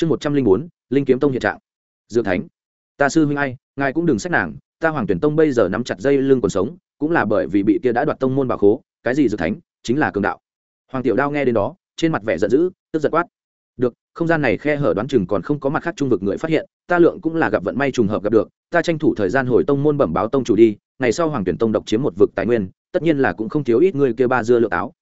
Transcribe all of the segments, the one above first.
chương một trăm linh bốn, linh kiếm tông hiện trạng. Dược thánh, ta sư huynh ai, ngài cũng đừng xét nàng, ta hoàng tuyển tông bây giờ nắm chặt dây lưng còn sống, cũng là bởi vì bị kia đã đoạt tông môn bà khố, cái gì dược thánh, chính là cường đạo. Hoàng tiểu đao nghe đến đó, trên mặt vẻ giận dữ, tức giật quát. Được, không gian này khe hở đoán chừng còn không có mặt khác trung vực người phát hiện, ta lượng cũng là gặp vận may trùng hợp gặp được, ta tranh thủ thời gian hồi tông môn bẩm báo tông chủ đi, ngày sau hoàng tuyển tông độc chiếm một vực tài nguyên, tất nhiên là cũng không thiếu ít người kia ba dưa lượng táo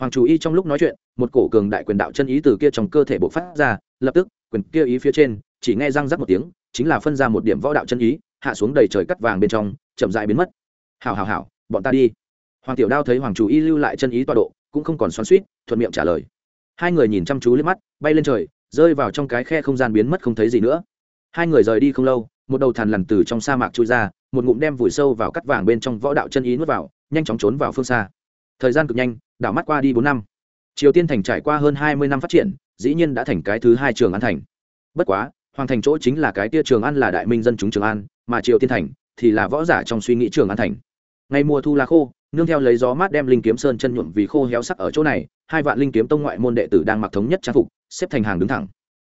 hoàng chủ y trong lúc nói chuyện, một cổ cường đại quyền đạo chân ý từ kia trong cơ thể bộc phát ra, lập tức, quyền kia ý phía trên, chỉ nghe răng rắc một tiếng, chính là phân ra một điểm võ đạo chân ý, hạ xuống đầy trời cắt vàng bên trong, chậm dại biến mất. Hào hào hào bọn ta đi. Hoàng tiểu đao thấy hoàng chủ y lưu lại chân ý tọa độ, cũng không còn xoắn suýt thuận miệng trả lời. Hai người nhìn chăm chú lên mắt, bay lên trời, rơi vào trong cái khe không gian biến mất không thấy gì nữa. Hai người rời đi không lâu, một đầu thằn lằn từ trong sa mạc trôi ra, một ngụm đem vùi sâu vào cắt vàng bên trong võ đạo chân ý nuốt vào, nhanh chóng trốn vào phương xa. Thời gian cực nhanh đảo mắt qua đi bốn năm. Triều tiên thành trải qua hơn hai mươi năm phát triển, dĩ nhiên đã thành cái thứ hai trường an thành. Bất quá, hoàng thành chỗ chính là cái tia trường an là đại minh dân chúng trường an, mà triều tiên thành thì là võ giả trong suy nghĩ trường an thành. Ngày mùa thu là khô, nương theo lấy gió mát đem linh kiếm sơn chân nhuộm vì khô héo sắc ở chỗ này, hai vạn linh kiếm tông ngoại môn đệ tử đang mặc thống nhất trang phục, xếp thành hàng đứng thẳng.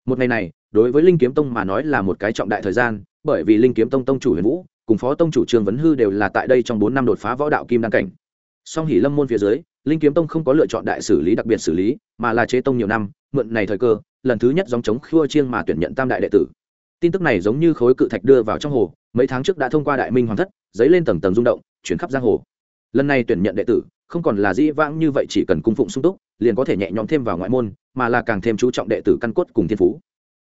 Một ngày này, đối với linh kiếm tông mà nói là một cái trọng đại thời gian, bởi vì linh kiếm tông tông chủ huyền vũ cùng phó tông chủ trương vấn hư đều là tại đây trong bốn năm đột phá võ đạo kim đăng cảnh. Song hỉ lâm môn phía dưới linh kiếm tông không có lựa chọn đại xử lý đặc biệt xử lý, mà là chế tông nhiều năm, mượn này thời cơ, lần thứ nhất dòng chống khua chiêng mà tuyển nhận tam đại đệ tử. Tin tức này giống như khối cự thạch đưa vào trong hồ, mấy tháng trước đã thông qua đại minh hoàng thất, dấy lên tầng tầng rung động, chuyển khắp giang hồ. Lần này tuyển nhận đệ tử, không còn là dĩ vãng như vậy chỉ cần cung phụng sung túc, liền có thể nhẹ nhõm thêm vào ngoại môn, mà là càng thêm chú trọng đệ tử căn cốt cùng thiên phú.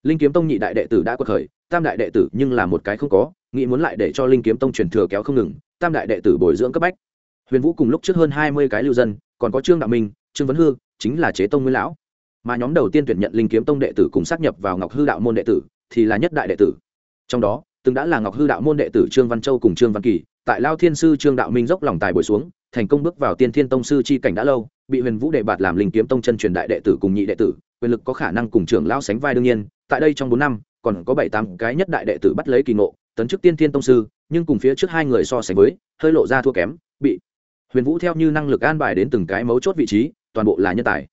Linh kiếm tông nhị đại đệ tử đã quật khởi, tam đại đệ tử nhưng là một cái không có, nghĩ muốn lại để cho linh kiếm tông truyền thừa kéo không ngừng, tam đại đệ tử bồi dưỡng cấp bách. Huyền vũ cùng lúc trước hơn hai mươi cái lưu dân còn có trương đạo minh, trương vấn hư, chính là chế tông nguyên lão. Mà nhóm đầu tiên tuyển nhận linh kiếm tông đệ tử cùng sát nhập vào ngọc hư đạo môn đệ tử thì là nhất đại đệ tử. Trong đó, từng đã là ngọc hư đạo môn đệ tử trương văn châu cùng trương văn kỳ. Tại lao thiên sư trương đạo minh dốc lòng tài bồi xuống, thành công bước vào tiên thiên tông sư chi cảnh đã lâu, bị huyền vũ đệ bạt làm linh kiếm tông chân truyền đại đệ tử cùng nhị đệ tử, quyền lực có khả năng cùng trưởng lao sánh vai đương nhiên. Tại đây trong bốn năm, còn có bảy tám cái nhất đại đệ tử bắt lấy kỳ ngộ, tấn chức tiên thiên tông sư, nhưng cùng phía trước hai người so sánh với, hơi lộ ra thua kém, bị huyền vũ theo như năng lực an bài đến từng cái mấu chốt vị trí, toàn bộ là nhân tài.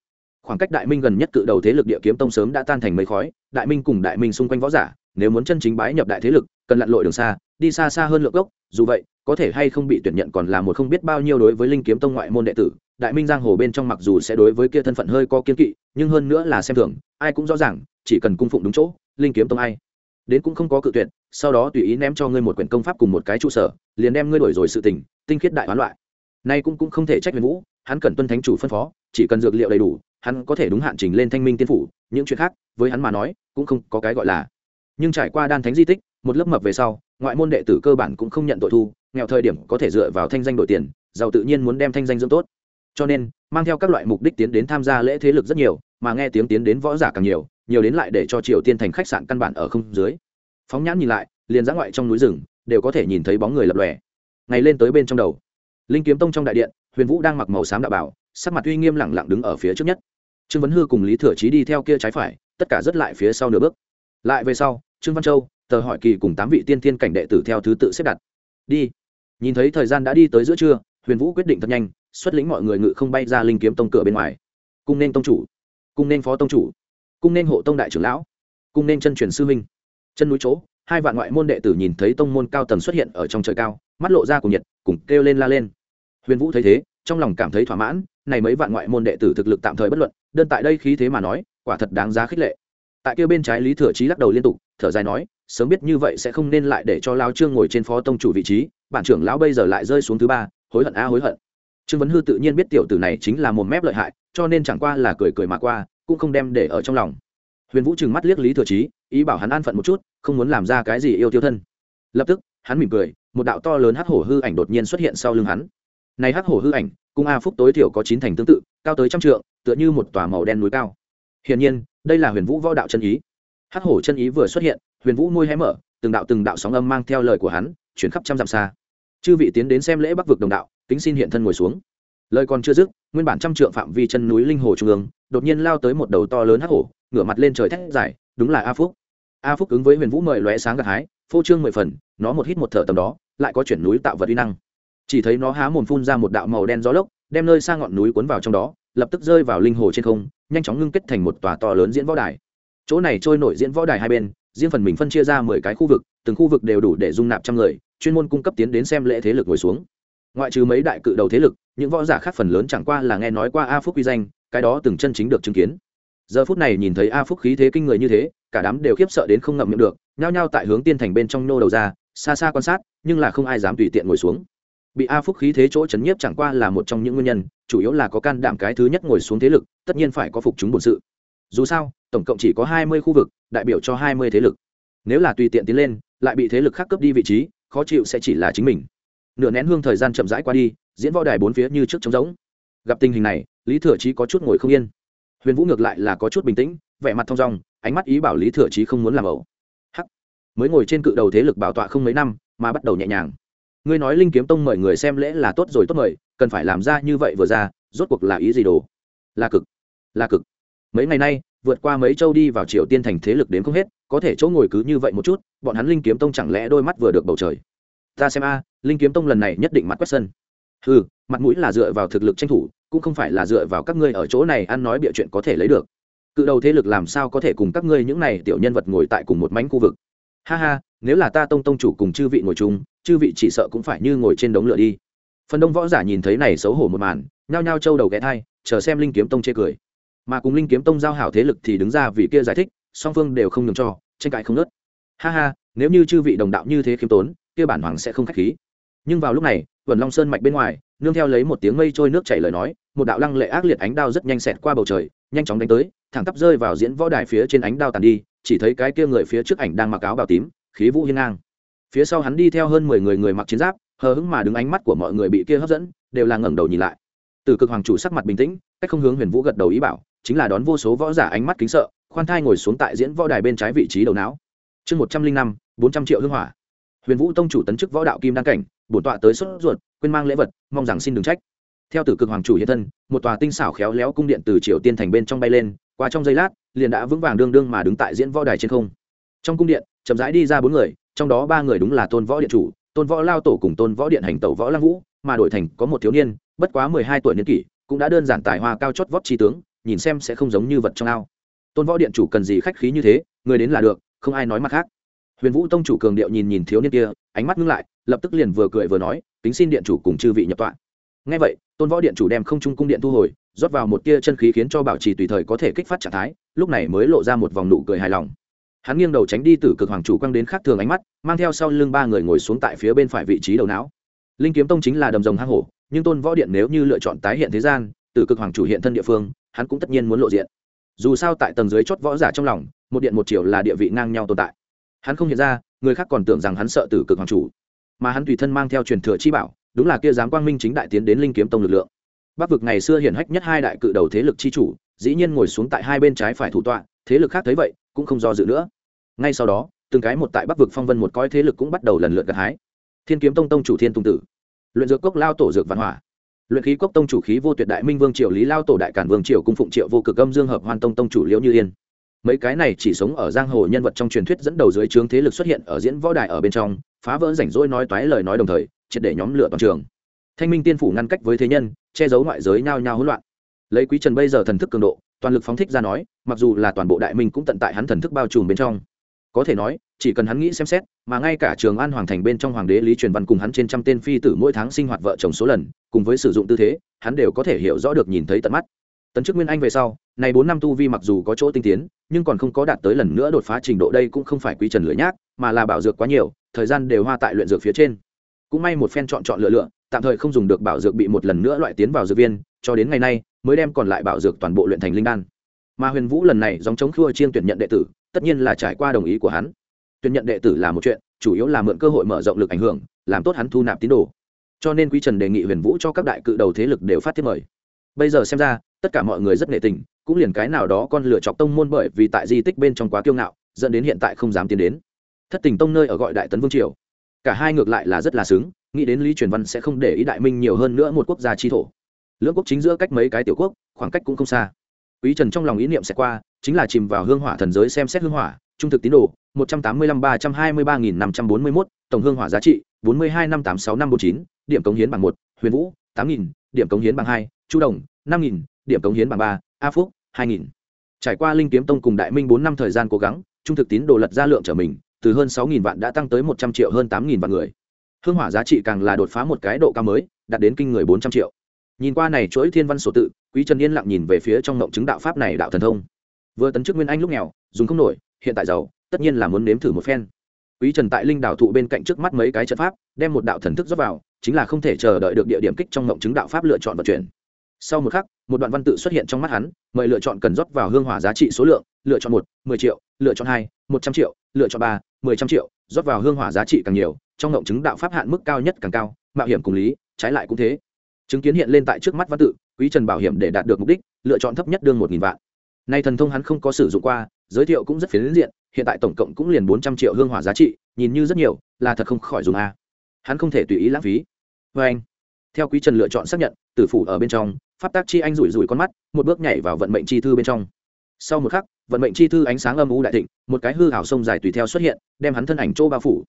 Khoảng cách đại minh gần nhất cự đầu thế lực địa kiếm tông sớm đã tan thành mây khói, đại minh cùng đại minh xung quanh võ giả, nếu muốn chân chính bái nhập đại thế lực, cần lặn lội đường xa, đi xa xa hơn lượng gốc, dù vậy, có thể hay không bị tuyển nhận còn là một không biết bao nhiêu đối với linh kiếm tông ngoại môn đệ tử, đại minh giang hồ bên trong mặc dù sẽ đối với kia thân phận hơi có kiên kỵ, nhưng hơn nữa là xem thường, ai cũng rõ ràng, chỉ cần cung phụng đúng chỗ, linh kiếm tông ai. Đến cũng không có cự tuyệt, sau đó tùy ý ném cho ngươi một quyển công pháp cùng một cái trụ sở, liền đem ngươi đổi rồi sự tình, tinh khiết đại hoán loại nay cũng cũng không thể trách huyền vũ, hắn cần tuân thánh chủ phân phó, chỉ cần dược liệu đầy đủ, hắn có thể đúng hạn trình lên thanh minh tiên phủ, những chuyện khác, với hắn mà nói, cũng không có cái gọi là. Nhưng trải qua đan thánh di tích, một lớp mập về sau, ngoại môn đệ tử cơ bản cũng không nhận tội thu, nghèo thời điểm có thể dựa vào thanh danh đổi tiền, giàu tự nhiên muốn đem thanh danh dưỡng tốt. Cho nên, mang theo các loại mục đích tiến đến tham gia lễ thế lực rất nhiều, mà nghe tiếng tiến đến võ giả càng nhiều nhiều đến lại để cho triều tiên thành khách sạn căn bản ở không dưới. Phóng nhãn nhìn lại, liền giã ngoại trong núi rừng, đều có thể nhìn thấy bóng người lập lòe. Ngày lên tới bên trong đầu linh kiếm tông trong đại điện, huyền vũ đang mặc màu xám đạo bảo, sắc mặt uy nghiêm lẳng lặng đứng ở phía trước nhất. Trương vấn hư cùng lý thừa trí đi theo kia trái phải, tất cả rất lại phía sau nửa bước. Lại về sau, trương văn châu, tờ hỏi kỳ cùng tám vị tiên thiên cảnh đệ tử theo thứ tự xếp đặt. Đi. Nhìn thấy thời gian đã đi tới giữa trưa, huyền vũ quyết định thật nhanh, xuất lĩnh mọi người ngự không bay ra linh kiếm tông cửa bên ngoài. Cung nên tông chủ. Cung nên phó tông chủ. Cung nên hộ tông đại trưởng lão. Cung nên chân truyền sư minh chân núi chỗ hai vạn ngoại môn đệ tử nhìn thấy tông môn cao tầng xuất hiện ở trong trời cao, mắt lộ ra cùng nhiệt, cùng kêu lên la lên. Huyền vũ thấy thế, trong lòng cảm thấy thỏa mãn, này mấy vạn ngoại môn đệ tử thực lực tạm thời bất luận, đơn tại đây khí thế mà nói, quả thật đáng giá khích lệ. Tại kia bên trái lý thừa trí lắc đầu liên tục, thở dài nói, sớm biết như vậy sẽ không nên lại để cho lao trương ngồi trên phó tông chủ vị trí, bản trưởng lão bây giờ lại rơi xuống thứ ba, hối hận a hối hận. Trương vấn hư tự nhiên biết tiểu tử này chính là một mép lợi hại, cho nên chẳng qua là cười cười mà qua, cũng không đem để ở trong lòng huyền vũ trừng mắt liếc lý thừa trí ý bảo hắn an phận một chút, không muốn làm ra cái gì yêu tiêu thân. Lập tức, hắn mỉm cười, một đạo to lớn hắc hổ hư ảnh đột nhiên xuất hiện sau lưng hắn. Này hắc hổ hư ảnh, cung a phúc tối thiểu có chín thành tương tự, cao tới trăm trượng, tựa như một tòa màu đen núi cao. Hiển nhiên, đây là huyền vũ võ đạo chân ý. Hắc hổ chân ý vừa xuất hiện, huyền vũ môi hé mở, từng đạo từng đạo sóng âm mang theo lời của hắn, chuyển khắp trăm dặm xa. Chư vị tiến đến xem lễ bắc vực đồng đạo, kính xin hiện thân ngồi xuống. Lời còn chưa dứt, nguyên bản trăm trượng phạm vi chân núi linh hồ trung ương đột nhiên lao tới một đầu to lớn hắc hổ, ngửa mặt lên trời thét dài, đúng là a phúc. A phúc ứng với huyền vũ mời lóe sáng gặt hái, phô trương mười phần, nó một hít một thở tầm đó, lại có chuyển núi tạo vật uy năng. Chỉ thấy nó há mồm phun ra một đạo màu đen gió lốc, đem nơi xa ngọn núi cuốn vào trong đó, lập tức rơi vào linh hồ trên không, nhanh chóng ngưng kết thành một tòa to lớn diễn võ đài. Chỗ này trôi nổi diễn võ đài hai bên, riêng phần mình phân chia ra mười cái khu vực, từng khu vực đều đủ để dung nạp trăm người, chuyên môn cung cấp tiến đến xem lễ thế lực ngồi xuống. Ngoại trừ mấy đại cự đầu thế lực, những võ giả khác phần lớn chẳng qua là nghe nói qua a phúc uy danh cái đó từng chân chính được chứng kiến. Giờ phút này nhìn thấy a phúc khí thế kinh người như thế, cả đám đều khiếp sợ đến không ngậm miệng được, nhao nhao tại hướng tiên thành bên trong nô đầu ra, xa xa quan sát, nhưng là không ai dám tùy tiện ngồi xuống. Bị a phúc khí thế chỗ chấn nhiếp chẳng qua là một trong những nguyên nhân, chủ yếu là có can đảm cái thứ nhất ngồi xuống thế lực, tất nhiên phải có phục chúng bổn sự. Dù sao, tổng cộng chỉ có hai mươi khu vực, đại biểu cho hai mươi thế lực. Nếu là tùy tiện tiến lên, lại bị thế lực khác cấp đi vị trí, khó chịu sẽ chỉ là chính mình. Nửa nén hương thời gian chậm rãi qua đi, diễn võ đài bốn phía như trước trống rỗng gặp tình hình này, lý thừa trí có chút ngồi không yên. Huyền vũ ngược lại là có chút bình tĩnh, vẻ mặt thong dong, ánh mắt ý bảo lý thừa trí không muốn làm ẩu. Hắc. Mới ngồi trên cự đầu thế lực bảo tọa không mấy năm, mà bắt đầu nhẹ nhàng. Ngươi nói linh kiếm tông mời người xem lễ là tốt rồi tốt mời, cần phải làm ra như vậy vừa ra, rốt cuộc là ý gì đồ? Là cực. Là cực. Mấy ngày nay, vượt qua mấy châu đi vào triều tiên thành thế lực đến không hết, có thể chỗ ngồi cứ như vậy một chút, bọn hắn linh kiếm tông chẳng lẽ đôi mắt vừa được bầu trời? Ta xem a, linh kiếm tông lần này nhất định mặt quét sân. Ừ mặt mũi là dựa vào thực lực tranh thủ cũng không phải là dựa vào các ngươi ở chỗ này ăn nói bịa chuyện có thể lấy được. Cự đầu thế lực làm sao có thể cùng các ngươi những này tiểu nhân vật ngồi tại cùng một mảnh khu vực? Ha ha, nếu là ta tông tông chủ cùng chư vị ngồi chung, chư vị chỉ sợ cũng phải như ngồi trên đống lửa đi. Phần đông võ giả nhìn thấy này xấu hổ một màn, nhao nhao trâu đầu ghé thai, chờ xem linh kiếm tông chê cười. Mà cùng linh kiếm tông giao hảo thế lực thì đứng ra vì kia giải thích, song phương đều không nhường cho, tranh cãi không nớt ha ha, nếu như chư vị đồng đạo như thế khiêm tốn, kia bản hoàng sẽ không khách khí. Nhưng vào lúc này vườn long sơn mạch bên ngoài, nương theo lấy một tiếng mây trôi nước chảy lời nói, một đạo lăng lệ ác liệt ánh đao rất nhanh xẹt qua bầu trời, nhanh chóng đánh tới, thẳng tắp rơi vào diễn võ đài phía trên ánh đao tàn đi, chỉ thấy cái kia người phía trước ảnh đang mặc áo bào tím, khí vũ hiên ngang. Phía sau hắn đi theo hơn mười người người mặc chiến giáp, hờ hững mà đứng ánh mắt của mọi người bị kia hấp dẫn, đều là ngẩng đầu nhìn lại. Từ cực hoàng chủ sắc mặt bình tĩnh, cách không hướng huyền vũ gật đầu ý bảo, chính là đón vô số võ giả ánh mắt kính sợ, khoan thai ngồi xuống tại diễn võ đài bên trái vị trí đầu não. Chương một trăm linh năm, bốn trăm triệu hương hỏa. Huyền vũ tông chủ tấn chức võ đạo kim đăng cảnh bổn tọa tới xuất ruột, quên mang lễ vật, mong rằng xin đừng trách. Theo tử cực hoàng chủ hiện thân, một tòa tinh xảo khéo léo cung điện từ triều tiên thành bên trong bay lên, qua trong giây lát, liền đã vững vàng đương đương mà đứng tại diễn võ đài trên không. Trong cung điện, chậm rãi đi ra bốn người, trong đó ba người đúng là tôn võ điện chủ, tôn võ lao tổ cùng tôn võ điện hành tẩu võ lăng vũ, mà đổi thành có một thiếu niên, bất quá mười hai tuổi niên kỷ, cũng đã đơn giản tài hoa cao chót vót trí tướng, nhìn xem sẽ không giống như vật trong ao. Tôn võ điện chủ cần gì khách khí như thế, người đến là được, không ai nói mặt khác huyền vũ tông chủ cường điệu nhìn nhìn thiếu niên kia, ánh mắt ngưng lại, lập tức liền vừa cười vừa nói tính xin điện chủ cùng chư vị nhập tọa. Ngay vậy, tôn võ điện chủ đem không trung cung điện thu hồi, rót vào một tia chân khí khiến cho bảo trì tùy thời có thể kích phát trạng thái, lúc này mới lộ ra một vòng nụ cười hài lòng. Hắn nghiêng đầu tránh đi từ cực hoàng chủ quăng đến khác thường ánh mắt, mang theo sau lưng ba người ngồi xuống tại phía bên phải vị trí đầu não. Linh kiếm tông chính là đầm rồng hang hổ, nhưng tôn võ điện nếu như lựa chọn tái hiện thế gian từ cực hoàng chủ hiện thân địa phương, hắn cũng tất nhiên muốn lộ diện. Dù sao tại tầng dưới chót võ giả trong lòng, một điện một triệu là địa vị ngang nhau tồn tại hắn không hiện ra, người khác còn tưởng rằng hắn sợ tử cực hoàng chủ. Mà hắn tùy thân mang theo truyền thừa chi bảo, đúng là kia dám quang minh chính đại tiến đến linh kiếm tông lực lượng. Bắc vực ngày xưa hiển hách nhất hai đại cự đầu thế lực chi chủ, dĩ nhiên ngồi xuống tại hai bên trái phải thủ tọa, thế lực khác thấy vậy, cũng không do dự nữa. Ngay sau đó, từng cái một tại bắc vực phong vân một coi thế lực cũng bắt đầu lần lượt gặt hái. Thiên kiếm tông tông chủ thiên tùng tử, luyện dược cốc lao tổ dược văn hỏa, luyện khí cốc tông chủ khí vô tuyệt đại minh vương triều lý lao tổ đại cản vương triều cung phụng triệu vô cực âm dương hợp hoan tông tông chủ liễu như yên mấy cái này chỉ sống ở giang hồ nhân vật trong truyền thuyết dẫn đầu dưới trướng thế lực xuất hiện ở diễn võ đài ở bên trong, phá vỡ rảnh rỗi nói toái lời nói đồng thời, triệt để nhóm lửa toàn trường. Thanh minh tiên phủ ngăn cách với thế nhân, che giấu ngoại giới nhao nhao hỗn loạn. Lấy quý trần bây giờ thần thức cường độ, toàn lực phóng thích ra nói, mặc dù là toàn bộ đại minh cũng tận tại hắn thần thức bao trùm bên trong. Có thể nói, chỉ cần hắn nghĩ xem xét, mà ngay cả trường an hoàng thành bên trong hoàng đế lý truyền văn cùng hắn trên trăm tên phi tử mỗi tháng sinh hoạt vợ chồng số lần, cùng với sử dụng tư thế, hắn đều có thể hiểu rõ được nhìn thấy tận mắt tấn chức nguyên anh về sau, này bốn năm tu vi mặc dù có chỗ tinh tiến, nhưng còn không có đạt tới lần nữa đột phá trình độ đây cũng không phải quý trần lửa nhác, mà là bảo dược quá nhiều, thời gian đều hoa tại luyện dược phía trên. Cũng may một phen chọn chọn lựa lựa, tạm thời không dùng được bảo dược bị một lần nữa loại tiến vào dược viên, cho đến ngày nay mới đem còn lại bảo dược toàn bộ luyện thành linh đan. Mà huyền vũ lần này dòng chống khua chiên tuyển nhận đệ tử, tất nhiên là trải qua đồng ý của hắn. Tuyển nhận đệ tử là một chuyện, chủ yếu là mượn cơ hội mở rộng lực ảnh hưởng, làm tốt hắn thu nạp tín đồ. Cho nên quý trần đề nghị huyền vũ cho các đại cự đầu thế lực đều phát thiết mời. Bây giờ xem ra tất cả mọi người rất nghệ tình, cũng liền cái nào đó con lửa chọc tông môn bởi vì tại di tích bên trong quá kiêu ngạo, dẫn đến hiện tại không dám tiến đến. Thất tình tông nơi ở gọi đại tấn vương triều. Cả hai ngược lại là rất là xứng, nghĩ đến lý truyền văn sẽ không để ý đại minh nhiều hơn nữa một quốc gia chi thổ. Lưỡng quốc chính giữa cách mấy cái tiểu quốc, khoảng cách cũng không xa. Quý trần trong lòng ý niệm sẽ qua, chính là chìm vào hương hỏa thần giới xem xét hương hỏa, trung thực tín đồ, một trăm tám mươi lăm ba trăm hai mươi ba nghìn năm trăm bốn mươi mốt, tổng hương hỏa giá trị, bốn mươi hai năm tám sáu năm bốn chín, điểm cống hiến bằng một, huyền vũ, tám nghìn, điểm cống hiến bằng hai, chu đồng, năm nghìn điểm cống hiến bằng ba, a phúc, hai nghìn. Trải qua linh kiếm tông cùng đại minh bốn năm thời gian cố gắng, trung thực tín đồ lật ra lượng trở mình, từ hơn sáu nghìn vạn đã tăng tới một trăm triệu hơn tám nghìn vạn người. Hương hỏa giá trị càng là đột phá một cái độ cao mới, đạt đến kinh người bốn trăm triệu. Nhìn qua này chuỗi thiên văn sổ tự, quý trần yên lặng nhìn về phía trong mộng chứng đạo pháp này đạo thần thông. Vừa tấn chức nguyên anh lúc nghèo, dùng không nổi, hiện tại giàu, tất nhiên là muốn nếm thử một phen. Quý trần tại linh đảo thụ bên cạnh trước mắt mấy cái trận pháp, đem một đạo thần thức rót vào, chính là không thể chờ đợi được địa điểm kích trong mộng chứng đạo pháp lựa chọn vận chuyển sau một khắc, một đoạn văn tự xuất hiện trong mắt hắn, mời lựa chọn cần rót vào hương hỏa giá trị số lượng, lựa chọn một, mười triệu, lựa chọn hai, một trăm triệu, lựa chọn ba, mười trăm triệu, rót vào hương hỏa giá trị càng nhiều, trong ngộng chứng đạo pháp hạn mức cao nhất càng cao, mạo hiểm cùng lý, trái lại cũng thế. Chứng kiến hiện lên tại trước mắt văn tự, quý trần bảo hiểm để đạt được mục đích, lựa chọn thấp nhất đương một nghìn vạn. Nay thần thông hắn không có sử dụng qua, giới thiệu cũng rất phiến diện, hiện tại tổng cộng cũng liền bốn trăm triệu hương hỏa giá trị, nhìn như rất nhiều, là thật không khỏi dùng a. Hắn không thể tùy ý lãng phí. Vê anh. Theo quý trần lựa chọn xác nhận, tử phủ ở bên trong pháp tác chi anh rủi rủi con mắt, một bước nhảy vào vận mệnh chi thư bên trong. Sau một khắc, vận mệnh chi thư ánh sáng âm u đại thịnh, một cái hư hảo sông dài tùy theo xuất hiện, đem hắn thân ảnh chỗ bao phủ.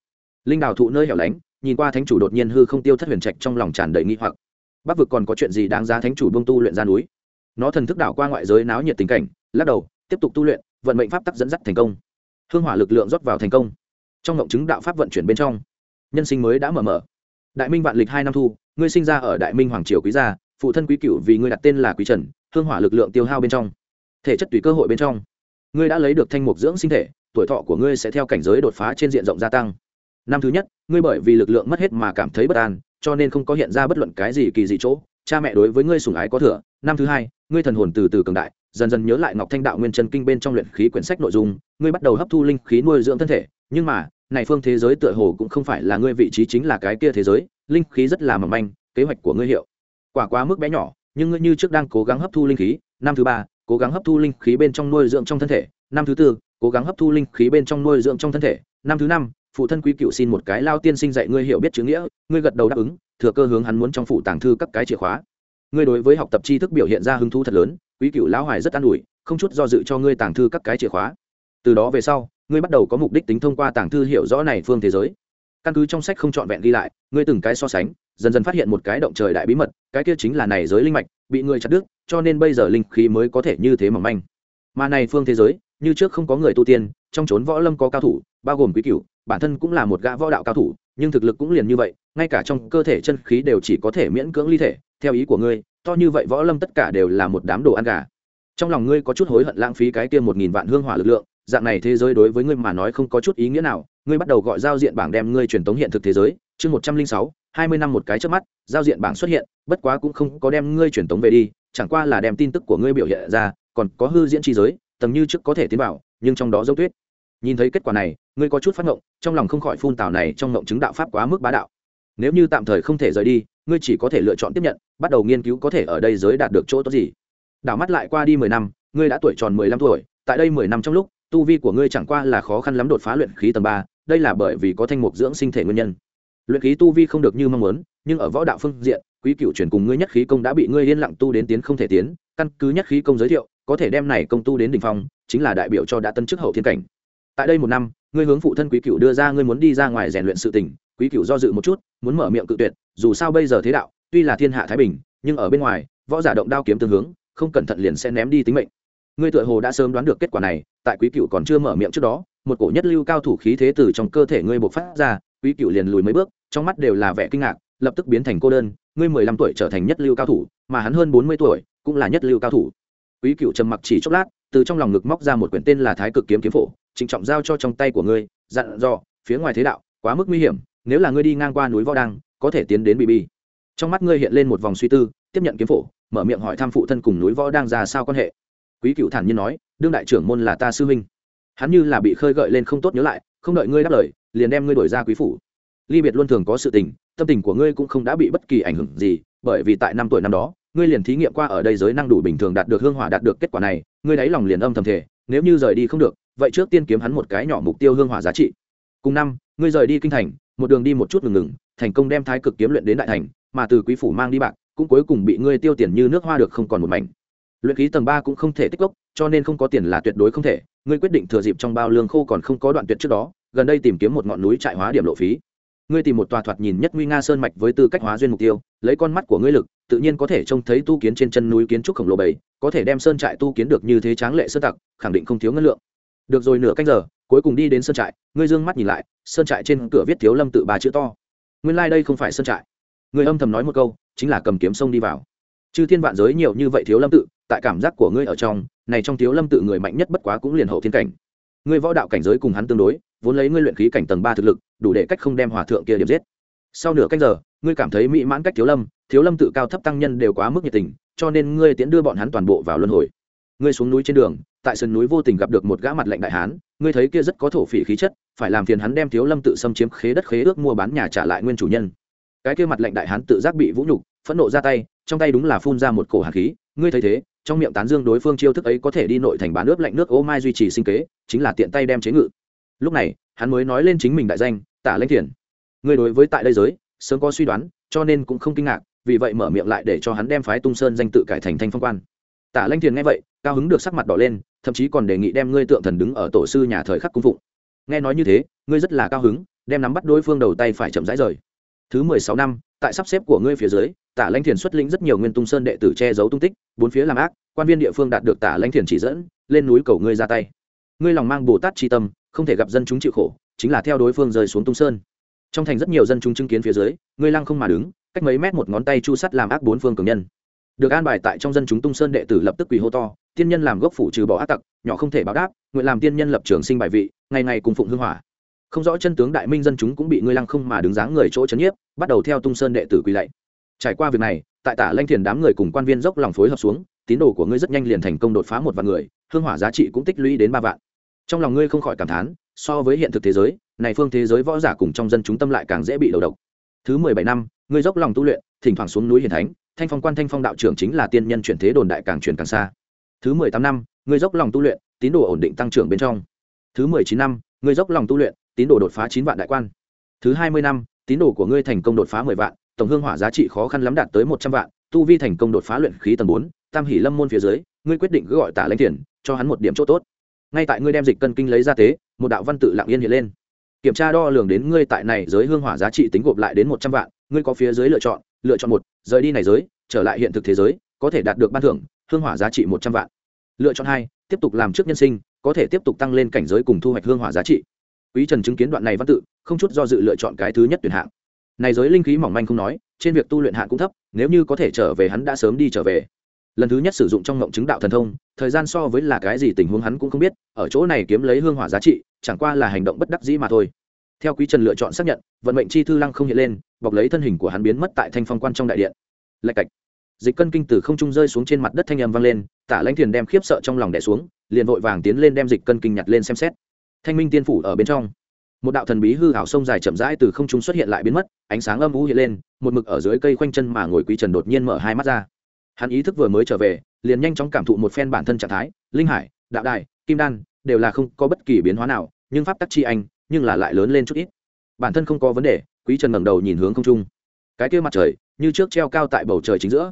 Linh đào thụ nơi hẻo lánh, nhìn qua thánh chủ đột nhiên hư không tiêu thất huyền trạch trong lòng tràn đầy nghi hoặc. Bắc vực còn có chuyện gì đáng giá thánh chủ bông tu luyện ra núi? Nó thần thức đảo qua ngoại giới náo nhiệt tình cảnh, lắc đầu, tiếp tục tu luyện, vận mệnh pháp tắc dẫn dắt thành công. Hương hỏa lực lượng rót vào thành công. Trong ngộng chứng đạo pháp vận chuyển bên trong, nhân sinh mới đã mở mở. Đại minh vạn lịch hai năm thu, ngươi sinh ra ở đại minh hoàng triều quý gia phụ thân quý cựu vì ngươi đặt tên là quý trần, hương hỏa lực lượng tiêu hao bên trong, thể chất tùy cơ hội bên trong. Ngươi đã lấy được thanh mục dưỡng sinh thể, tuổi thọ của ngươi sẽ theo cảnh giới đột phá trên diện rộng gia tăng. Năm thứ nhất, ngươi bởi vì lực lượng mất hết mà cảm thấy bất an, cho nên không có hiện ra bất luận cái gì kỳ dị chỗ, cha mẹ đối với ngươi sủng ái có thừa. Năm thứ hai, ngươi thần hồn từ từ cường đại, dần dần nhớ lại ngọc thanh đạo nguyên chân kinh bên trong luyện khí quyển sách nội dung, ngươi bắt đầu hấp thu linh khí nuôi dưỡng thân thể. Nhưng mà, này phương thế giới tựa hồ cũng không phải là ngươi vị trí chính là cái kia thế giới, linh khí rất là mỏng manh, kế hoạch của ngươi hiệu quả quá mức bé nhỏ, nhưng ngươi như trước đang cố gắng hấp thu linh khí, năm thứ ba, cố gắng hấp thu linh khí bên trong nuôi dưỡng trong thân thể, năm thứ tư, cố gắng hấp thu linh khí bên trong nuôi dưỡng trong thân thể, năm thứ năm, phụ thân quý cựu xin một cái lao tiên sinh dạy ngươi hiểu biết chữ nghĩa, ngươi gật đầu đáp ứng, thừa cơ hướng hắn muốn trong phủ tàng thư các cái chìa khóa. Ngươi đối với học tập tri thức biểu hiện ra hứng thú thật lớn, quý cựu lão hoài rất an ủi, không chút do dự cho ngươi tàng thư các cái chìa khóa. Từ đó về sau, ngươi bắt đầu có mục đích tính thông qua tàng thư hiểu rõ này phương thế giới. Căn cứ trong sách không trọn vẹn ghi lại, ngươi từng cái so sánh dần dần phát hiện một cái động trời đại bí mật, cái kia chính là này giới linh mạch, bị người chặt đứt, cho nên bây giờ linh khí mới có thể như thế mỏng manh. Mà này phương thế giới, như trước không có người tu tiên, trong chốn võ lâm có cao thủ, bao gồm quý cửu, bản thân cũng là một gã võ đạo cao thủ, nhưng thực lực cũng liền như vậy, ngay cả trong cơ thể chân khí đều chỉ có thể miễn cưỡng ly thể, theo ý của ngươi, to như vậy võ lâm tất cả đều là một đám đồ ăn gà. Trong lòng ngươi có chút hối hận lãng phí cái kia một nghìn vạn hương hỏa lực lượng, dạng này thế giới đối với ngươi mà nói không có chút ý nghĩa nào, ngươi bắt đầu gọi giao diện bảng đem ngươi truyền tống hiện thực thế giới chương một trăm linh sáu, hai mươi năm một cái trước mắt, giao diện bảng xuất hiện, bất quá cũng không có đem ngươi truyền tống về đi, chẳng qua là đem tin tức của ngươi biểu hiện ra, còn có hư diễn chi giới, tầng như trước có thể tiến vào, nhưng trong đó dấu tuyết. Nhìn thấy kết quả này, ngươi có chút phát ngộng, trong lòng không khỏi phun tào này trong ngộng chứng đạo pháp quá mức bá đạo. Nếu như tạm thời không thể rời đi, ngươi chỉ có thể lựa chọn tiếp nhận, bắt đầu nghiên cứu có thể ở đây giới đạt được chỗ tốt gì. Đảo mắt lại qua đi mười năm, ngươi đã tuổi tròn mười lăm tuổi, tại đây mười năm trong lúc, tu vi của ngươi chẳng qua là khó khăn lắm đột phá luyện khí tầng ba, đây là bởi vì có thanh mục dưỡng sinh thể nguyên nhân luyện khí tu vi không được như mong muốn, nhưng ở võ đạo phương diện, quý cựu truyền cùng ngươi nhất khí công đã bị ngươi yên lặng tu đến tiến không thể tiến, căn cứ nhất khí công giới thiệu, có thể đem này công tu đến đỉnh phong, chính là đại biểu cho đã tân chức hậu thiên cảnh. Tại đây một năm, ngươi hướng phụ thân quý cựu đưa ra ngươi muốn đi ra ngoài rèn luyện sự tình, quý cựu do dự một chút, muốn mở miệng cự tuyệt, dù sao bây giờ thế đạo, tuy là thiên hạ thái bình, nhưng ở bên ngoài, võ giả động đao kiếm tương hướng, không cẩn thận liền sẽ ném đi tính mệnh. Ngươi tựa hồ đã sớm đoán được kết quả này, tại quý cựu còn chưa mở miệng trước đó, một cổ nhất lưu cao thủ khí thế từ trong cơ thể ngươi bộc phát ra, quý cựu liền lùi mấy bước trong mắt đều là vẻ kinh ngạc, lập tức biến thành cô đơn, ngươi mười lăm tuổi trở thành nhất lưu cao thủ, mà hắn hơn bốn mươi tuổi cũng là nhất lưu cao thủ. Quý cựu trầm mặc chỉ chốc lát, từ trong lòng ngực móc ra một quyển tên là thái cực kiếm kiếm phổ, trịnh trọng giao cho trong tay của ngươi, dặn dò, phía ngoài thế đạo, quá mức nguy hiểm, nếu là ngươi đi ngang qua núi võ đăng, có thể tiến đến bị bi trong mắt ngươi hiện lên một vòng suy tư, tiếp nhận kiếm phổ, mở miệng hỏi thăm phụ thân cùng núi võ đang ra sao quan hệ. Quý cựu thản nhiên nói, đương đại trưởng môn là ta sư huynh. Hắn như là bị khơi gợi lên không tốt nhớ lại, không đợi ngươi đáp lời, liền đem ngươi đổi ra quý phủ ly biệt luôn thường có sự tình, tâm tình của ngươi cũng không đã bị bất kỳ ảnh hưởng gì, bởi vì tại năm tuổi năm đó, ngươi liền thí nghiệm qua ở đây giới năng đủ bình thường đạt được hương hỏa đạt được kết quả này, ngươi đáy lòng liền âm thầm thể nếu như rời đi không được, vậy trước tiên kiếm hắn một cái nhỏ mục tiêu hương hỏa giá trị. Cùng năm, ngươi rời đi kinh thành, một đường đi một chút ngừng ngừng, thành công đem thái cực kiếm luyện đến đại thành, mà từ quý phủ mang đi bạc, cũng cuối cùng bị ngươi tiêu tiền như nước hoa được không còn một mảnh. Luyện khí tầng ba cũng không thể tích gốc cho nên không có tiền là tuyệt đối không thể, ngươi quyết định thừa dịp trong bao lương khô còn không có đoạn tuyệt trước đó, gần đây tìm kiếm một ngọn núi trại hóa điểm lộ phí ngươi tìm một tòa thoạt nhìn nhất nguy nga sơn mạch với tư cách hóa duyên mục tiêu, lấy con mắt của ngươi lực, tự nhiên có thể trông thấy tu kiến trên chân núi kiến trúc khổng lồ bảy, có thể đem sơn trại tu kiến được như thế tráng lệ sơn tặc, khẳng định không thiếu ngân lượng. Được rồi, nửa canh giờ, cuối cùng đi đến sơn trại, ngươi dương mắt nhìn lại, sơn trại trên cửa viết thiếu lâm tự ba chữ to. Nguyên lai、like、đây không phải sơn trại. Người âm thầm nói một câu, chính là cầm kiếm sông đi vào. Chư thiên vạn giới nhiều như vậy thiếu lâm tự, tại cảm giác của ngươi ở trong, này trong thiếu lâm tự người mạnh nhất bất quá cũng liền hậu thiên cảnh. Ngươi võ đạo cảnh giới cùng hắn tương đối vốn lấy ngươi luyện khí cảnh tầng ba thực lực, đủ để cách không đem hòa thượng kia điểm giết. Sau nửa cách giờ, ngươi cảm thấy mỹ mãn cách thiếu lâm thiếu lâm tự cao thấp tăng nhân đều quá mức nhiệt tình, cho nên ngươi tiến đưa bọn hắn toàn bộ vào luân hồi. Ngươi xuống núi trên đường, tại sườn núi vô tình gặp được một gã mặt lạnh đại hán, ngươi thấy kia rất có thổ phỉ khí chất, phải làm phiền hắn đem thiếu lâm tự xâm chiếm khế đất khế ước mua bán nhà trả lại nguyên chủ nhân. Cái kia mặt lạnh đại hán tự giác bị vũ nhục, phẫn nộ ra tay, trong tay đúng là phun ra một cổ hạt khí, ngươi thấy thế, trong miệng tán dương đối phương chiêu thức ấy có thể đi nội thành bán ướp lạnh nước ô mai duy trì sinh kế, chính là tiện tay đem chế ngự lúc này, hắn mới nói lên chính mình đại danh, tả lãnh thiền ngươi đối với tại đây giới, sớm có suy đoán, cho nên cũng không kinh ngạc, vì vậy mở miệng lại để cho hắn đem phái tung sơn danh tự cải thành thanh phong quan. Tả lanh thiền nghe vậy, cao hứng được sắc mặt đỏ lên, thậm chí còn đề nghị đem ngươi tượng thần đứng ở tổ sư nhà thời khắc cung phụng. Nghe nói như thế, ngươi rất là cao hứng, đem nắm bắt đối phương đầu tay phải chậm rãi rời. Thứ mười sáu năm, tại sắp xếp của ngươi phía dưới, tả lanh thiền xuất lĩnh rất nhiều nguyên tung sơn đệ tử che giấu tung tích, bốn phía làm ác, quan viên địa phương đạt được tả lanh thiền chỉ dẫn, lên núi cầu ngươi ra tay. Ngươi lòng mang bồ tát tri tâm không thể gặp dân chúng chịu khổ, chính là theo đối phương rời xuống tung sơn. Trong thành rất nhiều dân chúng chứng kiến phía dưới, ngươi lăng không mà đứng, cách mấy mét một ngón tay chu sắt làm ác bốn phương cường nhân. Được an bài tại trong dân chúng tung sơn đệ tử lập tức quỳ hô to, tiên nhân làm gốc phủ trừ bỏ ác tặc, nhỏ không thể báo đáp, nguyện làm tiên nhân lập trường sinh bài vị, ngày ngày cùng phụng hưng hỏa. Không rõ chân tướng đại minh dân chúng cũng bị ngươi lăng không mà đứng dáng người chỗ chấn nhiếp, bắt đầu theo tung sơn đệ tử quỳ lạy. Trải qua việc này, tại tả lanh thiền đám người cùng quan viên dốc lòng phối hợp xuống, tín đồ của ngươi rất nhanh liền thành công đột phá một vạn người, hương hỏa giá trị cũng tích lũy đến ba vạn trong lòng ngươi không khỏi cảm thán, so với hiện thực thế giới, này phương thế giới võ giả cùng trong dân chúng tâm lại càng dễ bị đầu độc. Thứ mười bảy năm, ngươi dốc lòng tu luyện, thỉnh thoảng xuống núi hiền thánh, thanh phong quan thanh phong đạo trưởng chính là tiên nhân chuyển thế đồn đại càng truyền càng xa. Thứ mười tám năm, ngươi dốc lòng tu luyện, tín đồ ổn định tăng trưởng bên trong. Thứ mười chín năm, ngươi dốc lòng tu luyện, tín đồ đột phá chín vạn đại quan. Thứ hai mươi năm, tín đồ của ngươi thành công đột phá mười vạn, tổng hương hỏa giá trị khó khăn lắm đạt tới một trăm vạn, tu vi thành công đột phá luyện khí tầng bốn, tam hỷ lâm môn phía dưới, ngươi quyết định cứ gọi tả lãnh tiền, cho hắn một điểm chỗ tốt ngay tại ngươi đem dịch cân kinh lấy ra tế, một đạo văn tự lặng yên hiện lên. Kiểm tra đo lường đến ngươi tại này giới hương hỏa giá trị tính gộp lại đến một trăm vạn, ngươi có phía dưới lựa chọn lựa chọn một, rời đi này giới, trở lại hiện thực thế giới, có thể đạt được ban thưởng, hương hỏa giá trị một trăm vạn. Lựa chọn hai, tiếp tục làm trước nhân sinh, có thể tiếp tục tăng lên cảnh giới cùng thu hoạch hương hỏa giá trị. Quý trần chứng kiến đoạn này văn tự, không chút do dự lựa chọn cái thứ nhất tuyển hạng. Này giới linh khí mỏng manh không nói, trên việc tu luyện hạn cũng thấp, nếu như có thể trở về hắn đã sớm đi trở về lần thứ nhất sử dụng trong ngộng chứng đạo thần thông, thời gian so với là cái gì tình huống hắn cũng không biết, ở chỗ này kiếm lấy hương hỏa giá trị, chẳng qua là hành động bất đắc dĩ mà thôi. Theo quý trần lựa chọn xác nhận, vận mệnh chi thư lăng không hiện lên, bọc lấy thân hình của hắn biến mất tại thanh phong quan trong đại điện. Lạch cạch. Dịch cân kinh từ không trung rơi xuống trên mặt đất thanh âm vang lên, tả lãnh thiền đem khiếp sợ trong lòng đẻ xuống, liền vội vàng tiến lên đem dịch cân kinh nhặt lên xem xét. Thanh minh tiên phủ ở bên trong. Một đạo thần bí hư hảo sông dài chậm rãi từ không trung xuất hiện lại biến mất, ánh sáng âm u hiện lên, một mực ở dưới cây khoanh chân mà ngồi quý trần đột nhiên mở hai mắt ra hắn ý thức vừa mới trở về, liền nhanh chóng cảm thụ một phen bản thân trạng thái, linh hải, đạo đài, kim đan, đều là không có bất kỳ biến hóa nào, nhưng pháp tắc chi anh, nhưng là lại lớn lên chút ít. Bản thân không có vấn đề, quý trần ngẩng đầu nhìn hướng không trung. Cái kia mặt trời, như trước treo cao tại bầu trời chính giữa.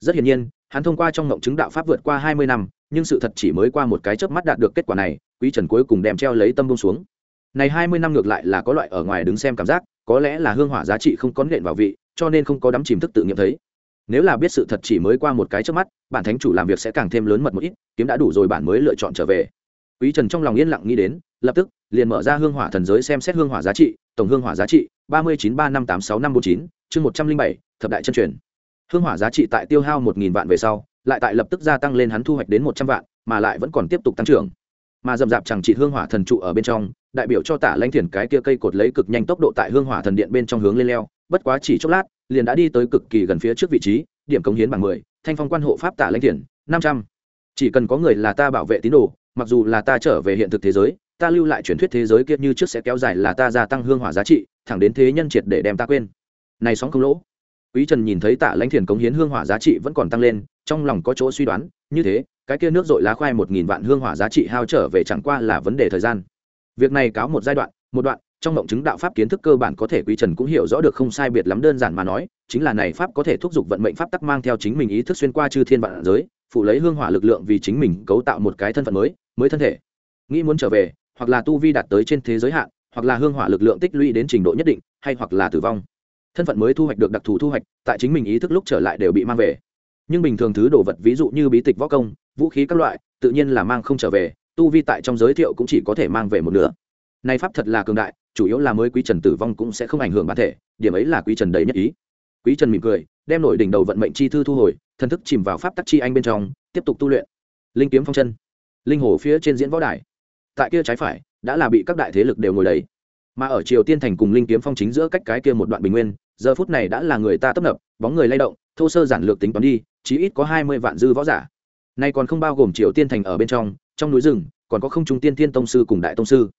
Rất hiển nhiên, hắn thông qua trong ngộng chứng đạo pháp vượt qua hai mươi năm, nhưng sự thật chỉ mới qua một cái chớp mắt đạt được kết quả này, quý trần cuối cùng đem treo lấy tâm bông xuống. Này hai mươi năm ngược lại là có loại ở ngoài đứng xem cảm giác, có lẽ là hương hỏa giá trị không có nện vào vị, cho nên không có đắm chìm thức tự nghiệm thấy nếu là biết sự thật chỉ mới qua một cái trước mắt, bản thánh chủ làm việc sẽ càng thêm lớn mật một ít, kiếm đã đủ rồi bản mới lựa chọn trở về. Quý trần trong lòng yên lặng nghĩ đến, lập tức liền mở ra hương hỏa thần giới xem xét hương hỏa giá trị, tổng hương hỏa giá trị ba mươi chín ba năm tám sáu năm bốn chín, chương một trăm linh bảy, thập đại chân truyền. Hương hỏa giá trị tại tiêu hao một nghìn vạn về sau, lại tại lập tức gia tăng lên hắn thu hoạch đến một trăm vạn, mà lại vẫn còn tiếp tục tăng trưởng. Mà dầm dạp chẳng trị hương hỏa thần trụ ở bên trong, đại biểu cho tả lãnh thiền cái kia cây cột lấy cực nhanh tốc độ tại hương hỏa thần điện bên trong hướng lên leo, bất quá chỉ chốc lát liền đã đi tới cực kỳ gần phía trước vị trí, điểm cống hiến bằng mười, thanh phong quan hộ pháp tả lãnh thiền năm trăm. Chỉ cần có người là ta bảo vệ tín đồ, mặc dù là ta trở về hiện thực thế giới, ta lưu lại truyền thuyết thế giới kia như trước sẽ kéo dài là ta gia tăng hương hỏa giá trị, thẳng đến thế nhân triệt để đem ta quên. Này sóng không lỗ. Quý trần nhìn thấy tạ lãnh thiền cống hiến hương hỏa giá trị vẫn còn tăng lên, trong lòng có chỗ suy đoán, như thế, cái kia nước dội lá khoai một nghìn vạn hương hỏa giá trị hao trở về chẳng qua là vấn đề thời gian. Việc này cáo một giai đoạn, một đoạn trong mộng chứng đạo pháp kiến thức cơ bản có thể quý trần cũng hiểu rõ được không sai biệt lắm đơn giản mà nói, chính là này pháp có thể thúc giục vận mệnh pháp tắc mang theo chính mình ý thức xuyên qua chư thiên vạn giới, phụ lấy hương hỏa lực lượng vì chính mình cấu tạo một cái thân phận mới mới thân thể. Nghĩ muốn trở về, hoặc là tu vi đạt tới trên thế giới hạn, hoặc là hương hỏa lực lượng tích lũy đến trình độ nhất định, hay hoặc là tử vong. Thân phận mới thu hoạch được đặc thù thu hoạch, tại chính mình ý thức lúc trở lại đều bị mang về. Nhưng bình thường thứ đồ vật ví dụ như bí tịch võ công, vũ khí các loại, tự nhiên là mang không trở về, tu vi tại trong giới thiệu cũng chỉ có thể mang về một nửa. Này pháp thật là cường đại chủ yếu là mới quý trần tử vong cũng sẽ không ảnh hưởng bản thể, điểm ấy là quý trần đầy nhất ý. Quý trần mỉm cười, đem nổi đỉnh đầu vận mệnh chi thư thu hồi, thần thức chìm vào pháp tắc chi anh bên trong, tiếp tục tu luyện. Linh kiếm phong chân. Linh hồ phía trên diễn võ đài. Tại kia trái phải, đã là bị các đại thế lực đều ngồi đầy. Mà ở triều tiên thành cùng linh kiếm phong chính giữa cách cái kia một đoạn bình nguyên, giờ phút này đã là người ta tấp nập, bóng người lay động, thô sơ giản lược tính toán đi, chí ít có hai mươi vạn dư võ giả. Nay còn không bao gồm triều tiên thành ở bên trong trong núi rừng, còn có không trung tiên tiên tông sư cùng đại tông sư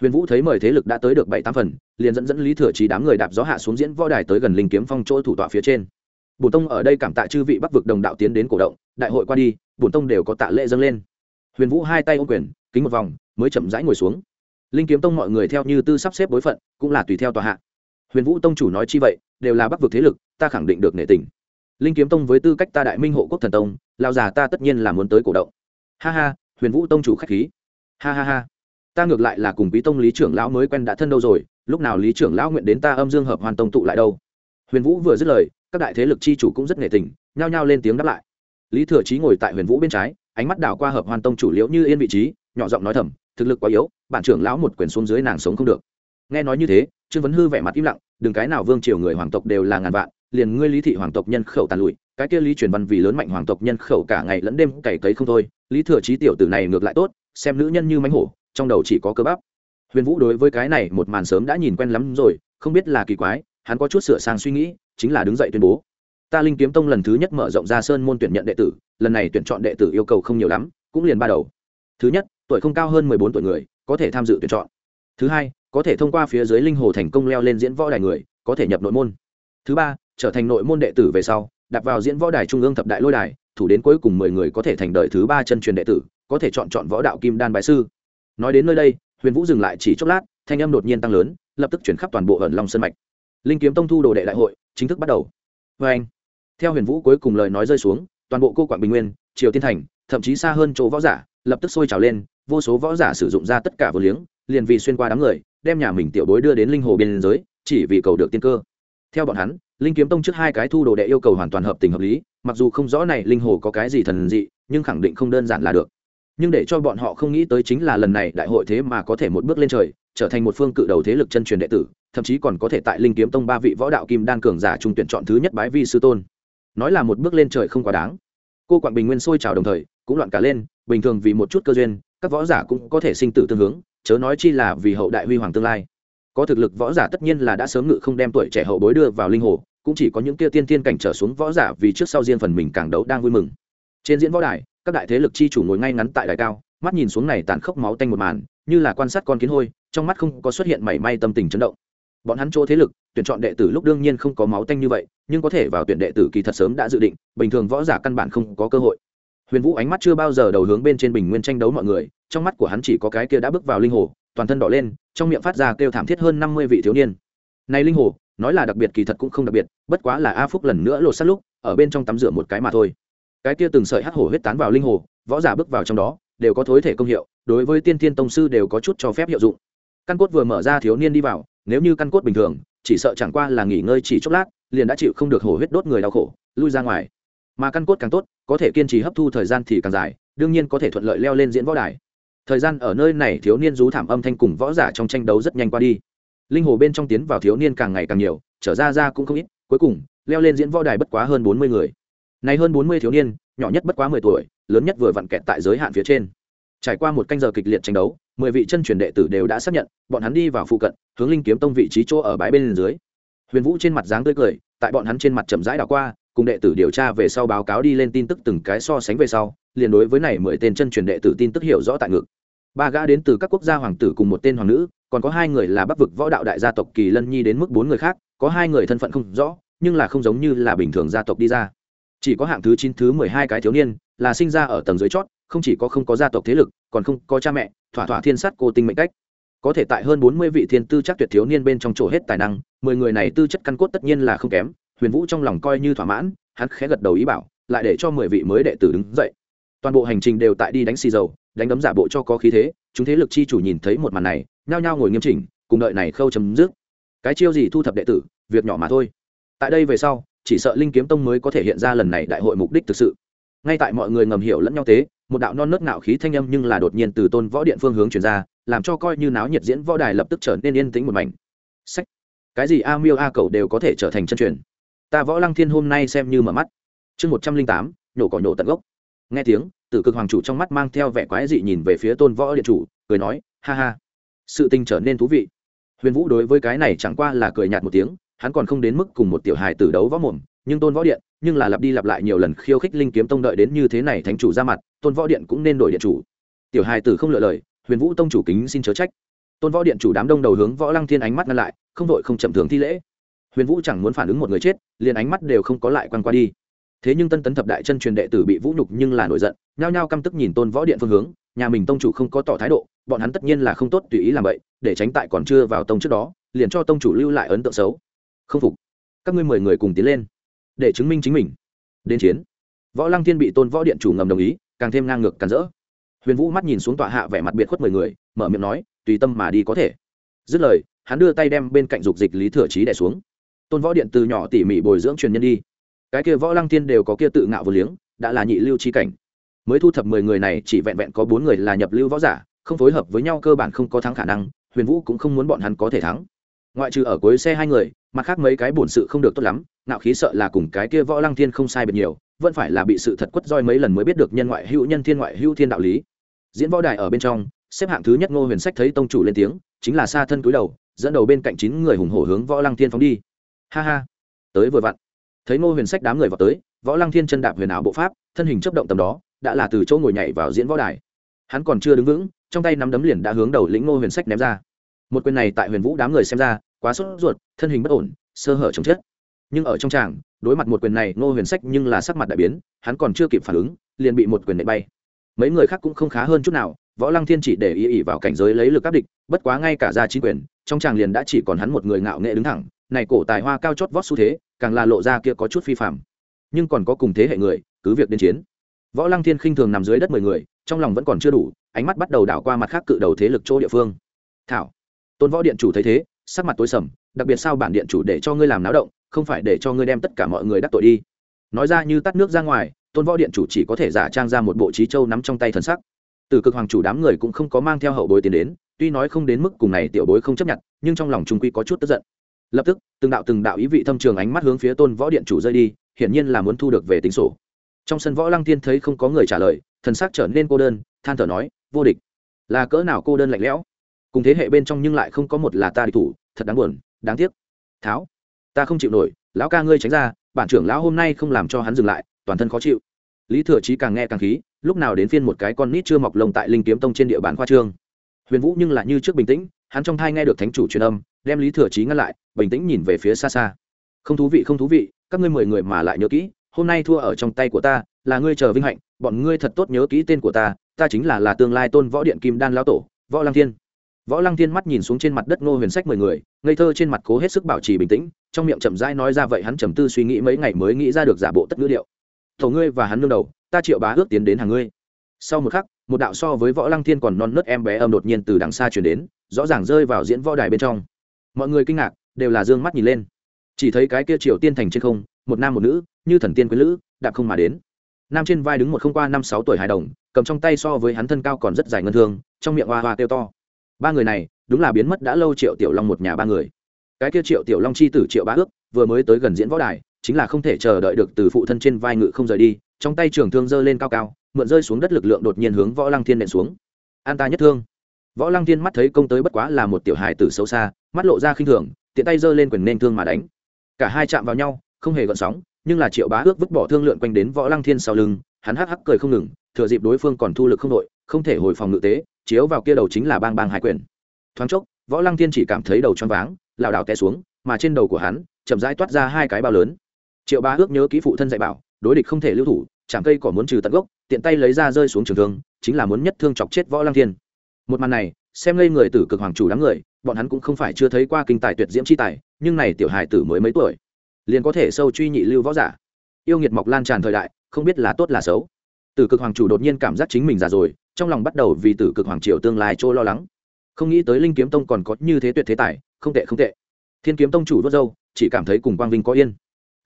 huyền vũ thấy mời thế lực đã tới được bảy tám phần, liền dẫn dẫn lý thừa trí đám người đạp gió hạ xuống diễn võ đài tới gần linh kiếm phong chỗ thủ tọa phía trên. Bổn tông ở đây cảm tạ chư vị bắc vực đồng đạo tiến đến cổ động, đại hội qua đi bổn tông đều có tạ lễ dâng lên. Huyền vũ hai tay ô quyền, kính một vòng, mới chậm rãi ngồi xuống. Linh kiếm tông mọi người theo như tư sắp xếp bối phận, cũng là tùy theo tòa hạ. Huyền vũ tông chủ nói chi vậy, đều là bắc vực thế lực, ta khẳng định được nể tình. Linh kiếm tông với tư cách ta đại minh hộ quốc thần tông lao già ta tất nhiên là muốn tới cổ động. Ha ha, huyền vũ tông chủ k h á c h khí. Ha ha ha ta ngược lại là cùng bí tông lý trưởng lão mới quen đã thân đâu rồi, lúc nào lý trưởng lão nguyện đến ta âm dương hợp hoàn tông tụ lại đâu? Huyền vũ vừa dứt lời, các đại thế lực chi chủ cũng rất nghệ tình, nhao nhao lên tiếng đáp lại. Lý thừa trí ngồi tại huyền vũ bên trái, ánh mắt đảo qua hợp hoàn tông chủ liễu như yên vị trí, nhỏ giọng nói thầm, thực lực quá yếu, bản trưởng lão một quyền xuống dưới nàng sống không được. Nghe nói như thế, trương vấn hư vẻ mặt im lặng, đừng cái nào vương triều người hoàng tộc đều là ngàn vạn, liền ngươi lý thị hoàng tộc nhân khẩu tàn lụi, cái kia lý truyền văn vì lớn mạnh hoàng tộc nhân khẩu cả ngày lẫn đêm cày cấy không thôi. Lý thừa trí tiểu tử này ngược lại tốt, xem nữ nhân như mánh hổ trong đầu chỉ có cơ bắp. Huyền vũ đối với cái này một màn sớm đã nhìn quen lắm rồi, không biết là kỳ quái, hắn có chút sửa sang suy nghĩ, chính là đứng dậy tuyên bố. Ta linh kiếm tông lần thứ nhất mở rộng ra sơn môn tuyển nhận đệ tử, lần này tuyển chọn đệ tử yêu cầu không nhiều lắm, cũng liền ba đầu. Thứ nhất, tuổi không cao hơn mười bốn tuổi người, có thể tham dự tuyển chọn. Thứ hai, có thể thông qua phía dưới linh hồ thành công leo lên diễn võ đài người, có thể nhập nội môn. Thứ ba, trở thành nội môn đệ tử về sau đặt vào diễn võ đài trung ương thập đại lôi đài, thủ đến cuối cùng mười người có thể thành đời thứ ba chân truyền đệ tử, có thể chọn chọn võ đạo kim đan bái sư nói đến nơi đây, huyền vũ dừng lại chỉ chốc lát, thanh âm đột nhiên tăng lớn, lập tức chuyển khắp toàn bộ ẩn long sân mạch. Linh kiếm tông thu đồ đệ đại hội, chính thức bắt đầu. Vê anh, theo huyền vũ cuối cùng lời nói rơi xuống, toàn bộ cô quảng bình nguyên, triều tiên thành, thậm chí xa hơn chỗ võ giả, lập tức sôi trào lên, vô số võ giả sử dụng ra tất cả vô liếng, liền vì xuyên qua đám người, đem nhà mình tiểu bối đưa đến linh hồ biên giới, chỉ vì cầu được tiên cơ. Theo bọn hắn, linh kiếm tông trước hai cái thu đồ đệ yêu cầu hoàn toàn hợp tình hợp lý, mặc dù không rõ này linh hồ có cái gì thần dị, nhưng khẳng định không đơn giản là được nhưng để cho bọn họ không nghĩ tới chính là lần này đại hội thế mà có thể một bước lên trời, trở thành một phương cự đầu thế lực chân truyền đệ tử, thậm chí còn có thể tại linh kiếm tông ba vị võ đạo kim đan cường giả trung tuyển chọn thứ nhất bái vi sư tôn. Nói là một bước lên trời không quá đáng. Cô quảng bình nguyên sôi trào đồng thời, cũng loạn cả lên, bình thường vì một chút cơ duyên, các võ giả cũng có thể sinh tử tương hướng, chớ nói chi là vì hậu đại huy hoàng tương lai. Có thực lực võ giả tất nhiên là đã sớm ngự không đem tuổi trẻ hậu bối đưa vào linh hồ, cũng chỉ có những kia tiên tiên cảnh trở xuống võ giả vì trước sau riêng phần mình càng đấu đang vui mừng trên diễn võ đài, các đại thế lực chi chủ ngồi ngay ngắn tại đài cao, mắt nhìn xuống này tàn khốc máu tanh một màn, như là quan sát con kiến hôi, trong mắt không có xuất hiện mảy may tâm tình chấn động. Bọn hắn chỗ thế lực, tuyển chọn đệ tử lúc đương nhiên không có máu tanh như vậy, nhưng có thể vào tuyển đệ tử kỳ thật sớm đã dự định, bình thường võ giả căn bản không có cơ hội. Huyền vũ ánh mắt chưa bao giờ đầu hướng bên trên bình nguyên tranh đấu mọi người, trong mắt của hắn chỉ có cái kia đã bước vào linh hồ, toàn thân đỏ lên, trong miệng phát ra kêu thảm thiết hơn năm mươi vị thiếu niên. Này linh hồ, nói là đặc biệt kỳ thật cũng không đặc biệt, bất quá là a phúc lần nữa lột sát lúc, ở bên trong tắm rửa một cái mà thôi cái kia từng sợi hắc hổ huyết tán vào linh hồ, võ giả bước vào trong đó, đều có thối thể công hiệu, đối với tiên tiên tông sư đều có chút cho phép hiệu dụng. Căn cốt vừa mở ra thiếu niên đi vào, nếu như căn cốt bình thường, chỉ sợ chẳng qua là nghỉ ngơi chỉ chốc lát, liền đã chịu không được hổ huyết đốt người đau khổ, lui ra ngoài. Mà căn cốt càng tốt, có thể kiên trì hấp thu thời gian thì càng dài, đương nhiên có thể thuận lợi leo lên diễn võ đài. Thời gian ở nơi này thiếu niên rú thảm âm thanh cùng võ giả trong tranh đấu rất nhanh qua đi. Linh hồ bên trong tiến vào thiếu niên càng ngày càng nhiều, trở ra ra cũng không ít, cuối cùng, leo lên diễn võ đài bất quá hơn bốn mươi người này hơn bốn mươi thiếu niên, nhỏ nhất bất quá mười tuổi, lớn nhất vừa vặn kẹt tại giới hạn phía trên. Trải qua một canh giờ kịch liệt tranh đấu, mười vị chân truyền đệ tử đều đã xác nhận, bọn hắn đi vào phụ cận, hướng linh kiếm tông vị trí chỗ ở bãi bên dưới. Huyền vũ trên mặt dáng tươi cười, tại bọn hắn trên mặt chậm rãi đảo qua, cùng đệ tử điều tra về sau báo cáo đi lên tin tức từng cái so sánh về sau, liền đối với này mười tên chân truyền đệ tử tin tức hiểu rõ tại ngực ba gã đến từ các quốc gia hoàng tử cùng một tên hoàng nữ, còn có hai người là bắc vực võ đạo đại gia tộc kỳ lân nhi đến mức bốn người khác, có hai người thân phận không rõ, nhưng là không giống như là bình thường gia tộc đi ra chỉ có hạng thứ chín, thứ mười hai cái thiếu niên là sinh ra ở tầng dưới chót, không chỉ có không có gia tộc thế lực, còn không có cha mẹ, thỏa thỏa thiên sát cô tinh mệnh cách. Có thể tại hơn bốn mươi vị thiên tư chắc tuyệt thiếu niên bên trong chỗ hết tài năng, mười người này tư chất căn cốt tất nhiên là không kém, huyền vũ trong lòng coi như thỏa mãn, hắn khẽ gật đầu ý bảo, lại để cho mười vị mới đệ tử đứng dậy. Toàn bộ hành trình đều tại đi đánh xì dầu, đánh đấm giả bộ cho có khí thế, chúng thế lực chi chủ nhìn thấy một màn này, nhao nhao ngồi nghiêm chỉnh, cùng đợi này khâu chấm dứt. Cái chiêu gì thu thập đệ tử, việc nhỏ mà thôi. Tại đây về sau chỉ sợ linh kiếm tông mới có thể hiện ra lần này đại hội mục đích thực sự. Ngay tại mọi người ngầm hiểu lẫn nhau tế một đạo non nớt nạo khí thanh âm nhưng là đột nhiên từ tôn võ điện phương hướng chuyển ra, làm cho coi như náo nhiệt diễn võ đài lập tức trở nên yên tĩnh một mảnh. Sách. Cái gì a miêu a cầu đều có thể trở thành chân truyền. Ta võ lăng thiên hôm nay xem như mở mắt. Chương một trăm linh tám, nhổ cỏ nhổ tận gốc. Nghe tiếng, tử cực hoàng chủ trong mắt mang theo vẻ quái dị nhìn về phía tôn võ điện chủ, cười nói, ha ha, sự tình trở nên thú vị. Huyền vũ đối với cái này chẳng qua là cười nhạt một tiếng hắn còn không đến mức cùng một tiểu hài tử đấu võ mồm, nhưng tôn võ điện, nhưng là lặp đi lặp lại nhiều lần khiêu khích linh kiếm tông đợi đến như thế này thánh chủ ra mặt, tôn võ điện cũng nên đổi điện chủ. Tiểu hài tử không lựa lời, huyền vũ tông chủ kính xin chớ trách. Tôn võ điện chủ đám đông đầu hướng võ lăng thiên ánh mắt ngăn lại, không đội không chậm thường thi lễ. Huyền vũ chẳng muốn phản ứng một người chết, liền ánh mắt đều không có lại quan qua đi. Thế nhưng tân tấn thập đại chân truyền đệ tử bị vũ nhục nhưng là nổi giận, nhao nhao căm tức nhìn tôn võ điện phương hướng, nhà mình tông chủ không có tỏ thái độ, bọn hắn tất nhiên là không tốt tùy ý làm vậy để tránh tại còn chưa vào tông trước đó, liền cho tông chủ lưu lại ấn tượng xấu không phục. Các ngươi mười người cùng tiến lên, để chứng minh chính mình. Đến chiến. Võ lăng thiên bị tôn võ điện chủ ngầm đồng ý, càng thêm ngang ngược càn rỡ. Huyền vũ mắt nhìn xuống tọa hạ vẻ mặt biệt khuất mười người, mở miệng nói, tùy tâm mà đi có thể. Dứt lời, hắn đưa tay đem bên cạnh dục dịch lý thừa trí đẻ xuống. Tôn võ điện từ nhỏ tỉ mỉ bồi dưỡng truyền nhân đi. Cái kia võ lăng thiên đều có kia tự ngạo vô liếng, đã là nhị lưu chi cảnh. Mới thu thập mười người này, chỉ vẹn vẹn có bốn người là nhập lưu võ giả, không phối hợp với nhau cơ bản không có thắng khả năng, huyền vũ cũng không muốn bọn hắn có thể thắng. Ngoại trừ ở cuối xe hai người mặt khác mấy cái bổn sự không được tốt lắm nạo khí sợ là cùng cái kia võ lăng thiên không sai biệt nhiều, vẫn phải là bị sự thật quất roi mấy lần mới biết được nhân ngoại hữu nhân thiên ngoại hữu thiên đạo lý. Diễn võ đài ở bên trong, xếp hạng thứ nhất ngô huyền sách thấy tông chủ lên tiếng, chính là xa thân cúi đầu, dẫn đầu bên cạnh chín người hùng hổ hướng võ lăng thiên phóng đi. Ha ha, tới vừa vặn. Thấy ngô huyền sách đám người vào tới, võ lăng thiên chân đạp huyền ảo bộ pháp, thân hình chấp động tầm đó, đã là từ chỗ ngồi nhảy vào diễn võ đài. Hắn còn chưa đứng vững, trong tay nắm đấm liền đã hướng đầu lĩnh ngô huyền sách ném ra. Một quyền này tại huyền vũ đám người xem ra quá sốt ruột, thân hình bất ổn, sơ hở chồng chết. Nhưng ở trong tràng, đối mặt một quyền này, ngô huyền sách nhưng là sắc mặt đại biến, hắn còn chưa kịp phản ứng, liền bị một quyền nệ bay. Mấy người khác cũng không khá hơn chút nào, võ lăng thiên chỉ để ý ỉ vào cảnh giới lấy lực áp địch, bất quá ngay cả ra chính quyền, trong tràng liền đã chỉ còn hắn một người ngạo nghệ đứng thẳng, này cổ tài hoa cao chót vót xu thế, càng là lộ ra kia có chút phi phạm nhưng còn có cùng thế hệ người, cứ việc đến chiến. Võ lăng thiên khinh thường nằm dưới đất mười người, trong lòng vẫn còn chưa đủ, ánh mắt bắt đầu đảo qua mặt khác cự đầu thế lực chỗ địa phương. Thảo, tôn võ điện chủ thấy thế sắc mặt tối sầm, đặc biệt sao bản điện chủ để cho ngươi làm náo động, không phải để cho ngươi đem tất cả mọi người đắc tội đi. Nói ra như tắt nước ra ngoài, tôn võ điện chủ chỉ có thể giả trang ra một bộ trí châu nắm trong tay thần sắc. Từ cực hoàng chủ đám người cũng không có mang theo hậu bối tiến đến, tuy nói không đến mức cùng này tiểu bối không chấp nhận, nhưng trong lòng trung quy có chút tức giận. Lập tức, từng đạo từng đạo ý vị thâm trường ánh mắt hướng phía tôn võ điện chủ rơi đi, hiển nhiên là muốn thu được về tính sổ. Trong sân võ lăng tiên thấy không có người trả lời, thần sắc trở nên cô đơn, than thở nói, vô địch, là cỡ nào cô đơn lạnh lẽo? Cùng thế hệ bên trong nhưng lại không có một là ta địch thủ thật đáng buồn, đáng tiếc. Tháo, ta không chịu nổi, lão ca ngươi tránh ra, bản trưởng lão hôm nay không làm cho hắn dừng lại, toàn thân khó chịu. Lý thừa chí càng nghe càng khí, lúc nào đến phiên một cái con nít chưa mọc lông tại linh kiếm tông trên địa bàn khoa trương. Huyền vũ nhưng lại như trước bình tĩnh, hắn trong thai nghe được thánh chủ truyền âm, đem lý thừa chí ngăn lại, bình tĩnh nhìn về phía xa xa. Không thú vị, không thú vị, các ngươi mười người mà lại nhớ kỹ, hôm nay thua ở trong tay của ta, là ngươi chờ vinh hạnh, bọn ngươi thật tốt nhớ kỹ tên của ta ta chính là là tương lai tôn võ điện kim đan lão tổ, võ lăng thiên võ lăng thiên mắt nhìn xuống trên mặt đất ngô huyền sách mười người, ngây thơ trên mặt cố hết sức bảo trì bình tĩnh, trong miệng chậm rãi nói ra vậy hắn trầm tư suy nghĩ mấy ngày mới nghĩ ra được giả bộ tất ngữ điệu. Tổ ngươi và hắn nương đầu, ta triệu bá ước tiến đến hàng ngươi. Sau một khắc, một đạo so với võ lăng thiên còn non nớt em bé âm đột nhiên từ đằng xa chuyển đến, rõ ràng rơi vào diễn võ đài bên trong. Mọi người kinh ngạc, đều là d ư ơ n g mắt nhìn lên. Chỉ thấy cái kia triều tiên thành trên không, một nam một nữ, như thần tiên quý lữ, đạp không mà đến. Nam trên vai đứng một không qua năm sáu tuổi hài đồng, cầm trong tay so với hắn thân cao còn rất dài ngân thương, trong miệng hoa hoa kêu to ba người này, đúng là biến mất đã lâu triệu tiểu long một nhà ba người. Cái kia triệu tiểu long chi tử triệu bá ước, vừa mới tới gần diễn võ đài, chính là không thể chờ đợi được từ phụ thân trên vai ngự không rời đi, trong tay trường thương giơ lên cao cao, mượn rơi xuống đất lực lượng đột nhiên hướng võ lăng thiên nện xuống. An ta nhất thương. Võ lăng thiên mắt thấy công tới bất quá là một tiểu hài tử xấu xa, mắt lộ ra khinh thường, tiện tay giơ lên quyền nên thương mà đánh. Cả hai chạm vào nhau, không hề gợn sóng, nhưng là triệu bá ước vứt bỏ thương lượn quanh đến võ lăng thiên sau lưng, hắn hắc hắc cười không ngừng, thừa dịp đối phương còn thu lực không đội không thể hồi phòng ngự tế, chiếu vào kia đầu chính là bang bang hai quyền. Thoáng chốc, võ lăng thiên chỉ cảm thấy đầu choáng váng, lảo đảo té xuống, mà trên đầu của hắn, chậm rãi toát ra hai cái bao lớn. Triệu bá ước nhớ kỹ phụ thân dạy bảo, đối địch không thể lưu thủ, chẳng cây cỏ muốn trừ tận gốc, tiện tay lấy ra rơi xuống trường thương, chính là muốn nhất thương chọc chết võ lăng thiên. Một màn này, xem ngây người tử cực hoàng chủ đám người, bọn hắn cũng không phải chưa thấy qua kinh tài tuyệt diễm chi tài, nhưng này tiểu hài tử mới mấy tuổi, liền có thể sâu truy nhị lưu võ giả. Yêu nghiệt mọc lan tràn thời đại, không biết là tốt là xấu. Tử cực hoàng chủ đột nhiên cảm giác chính mình già rồi trong lòng bắt đầu vì tử cực hoàng triều tương lai chỗ lo lắng. Không nghĩ tới linh kiếm tông còn có như thế tuyệt thế tài, không tệ không tệ. Thiên kiếm tông chủ vớt dâu, chỉ cảm thấy cùng quang vinh có yên.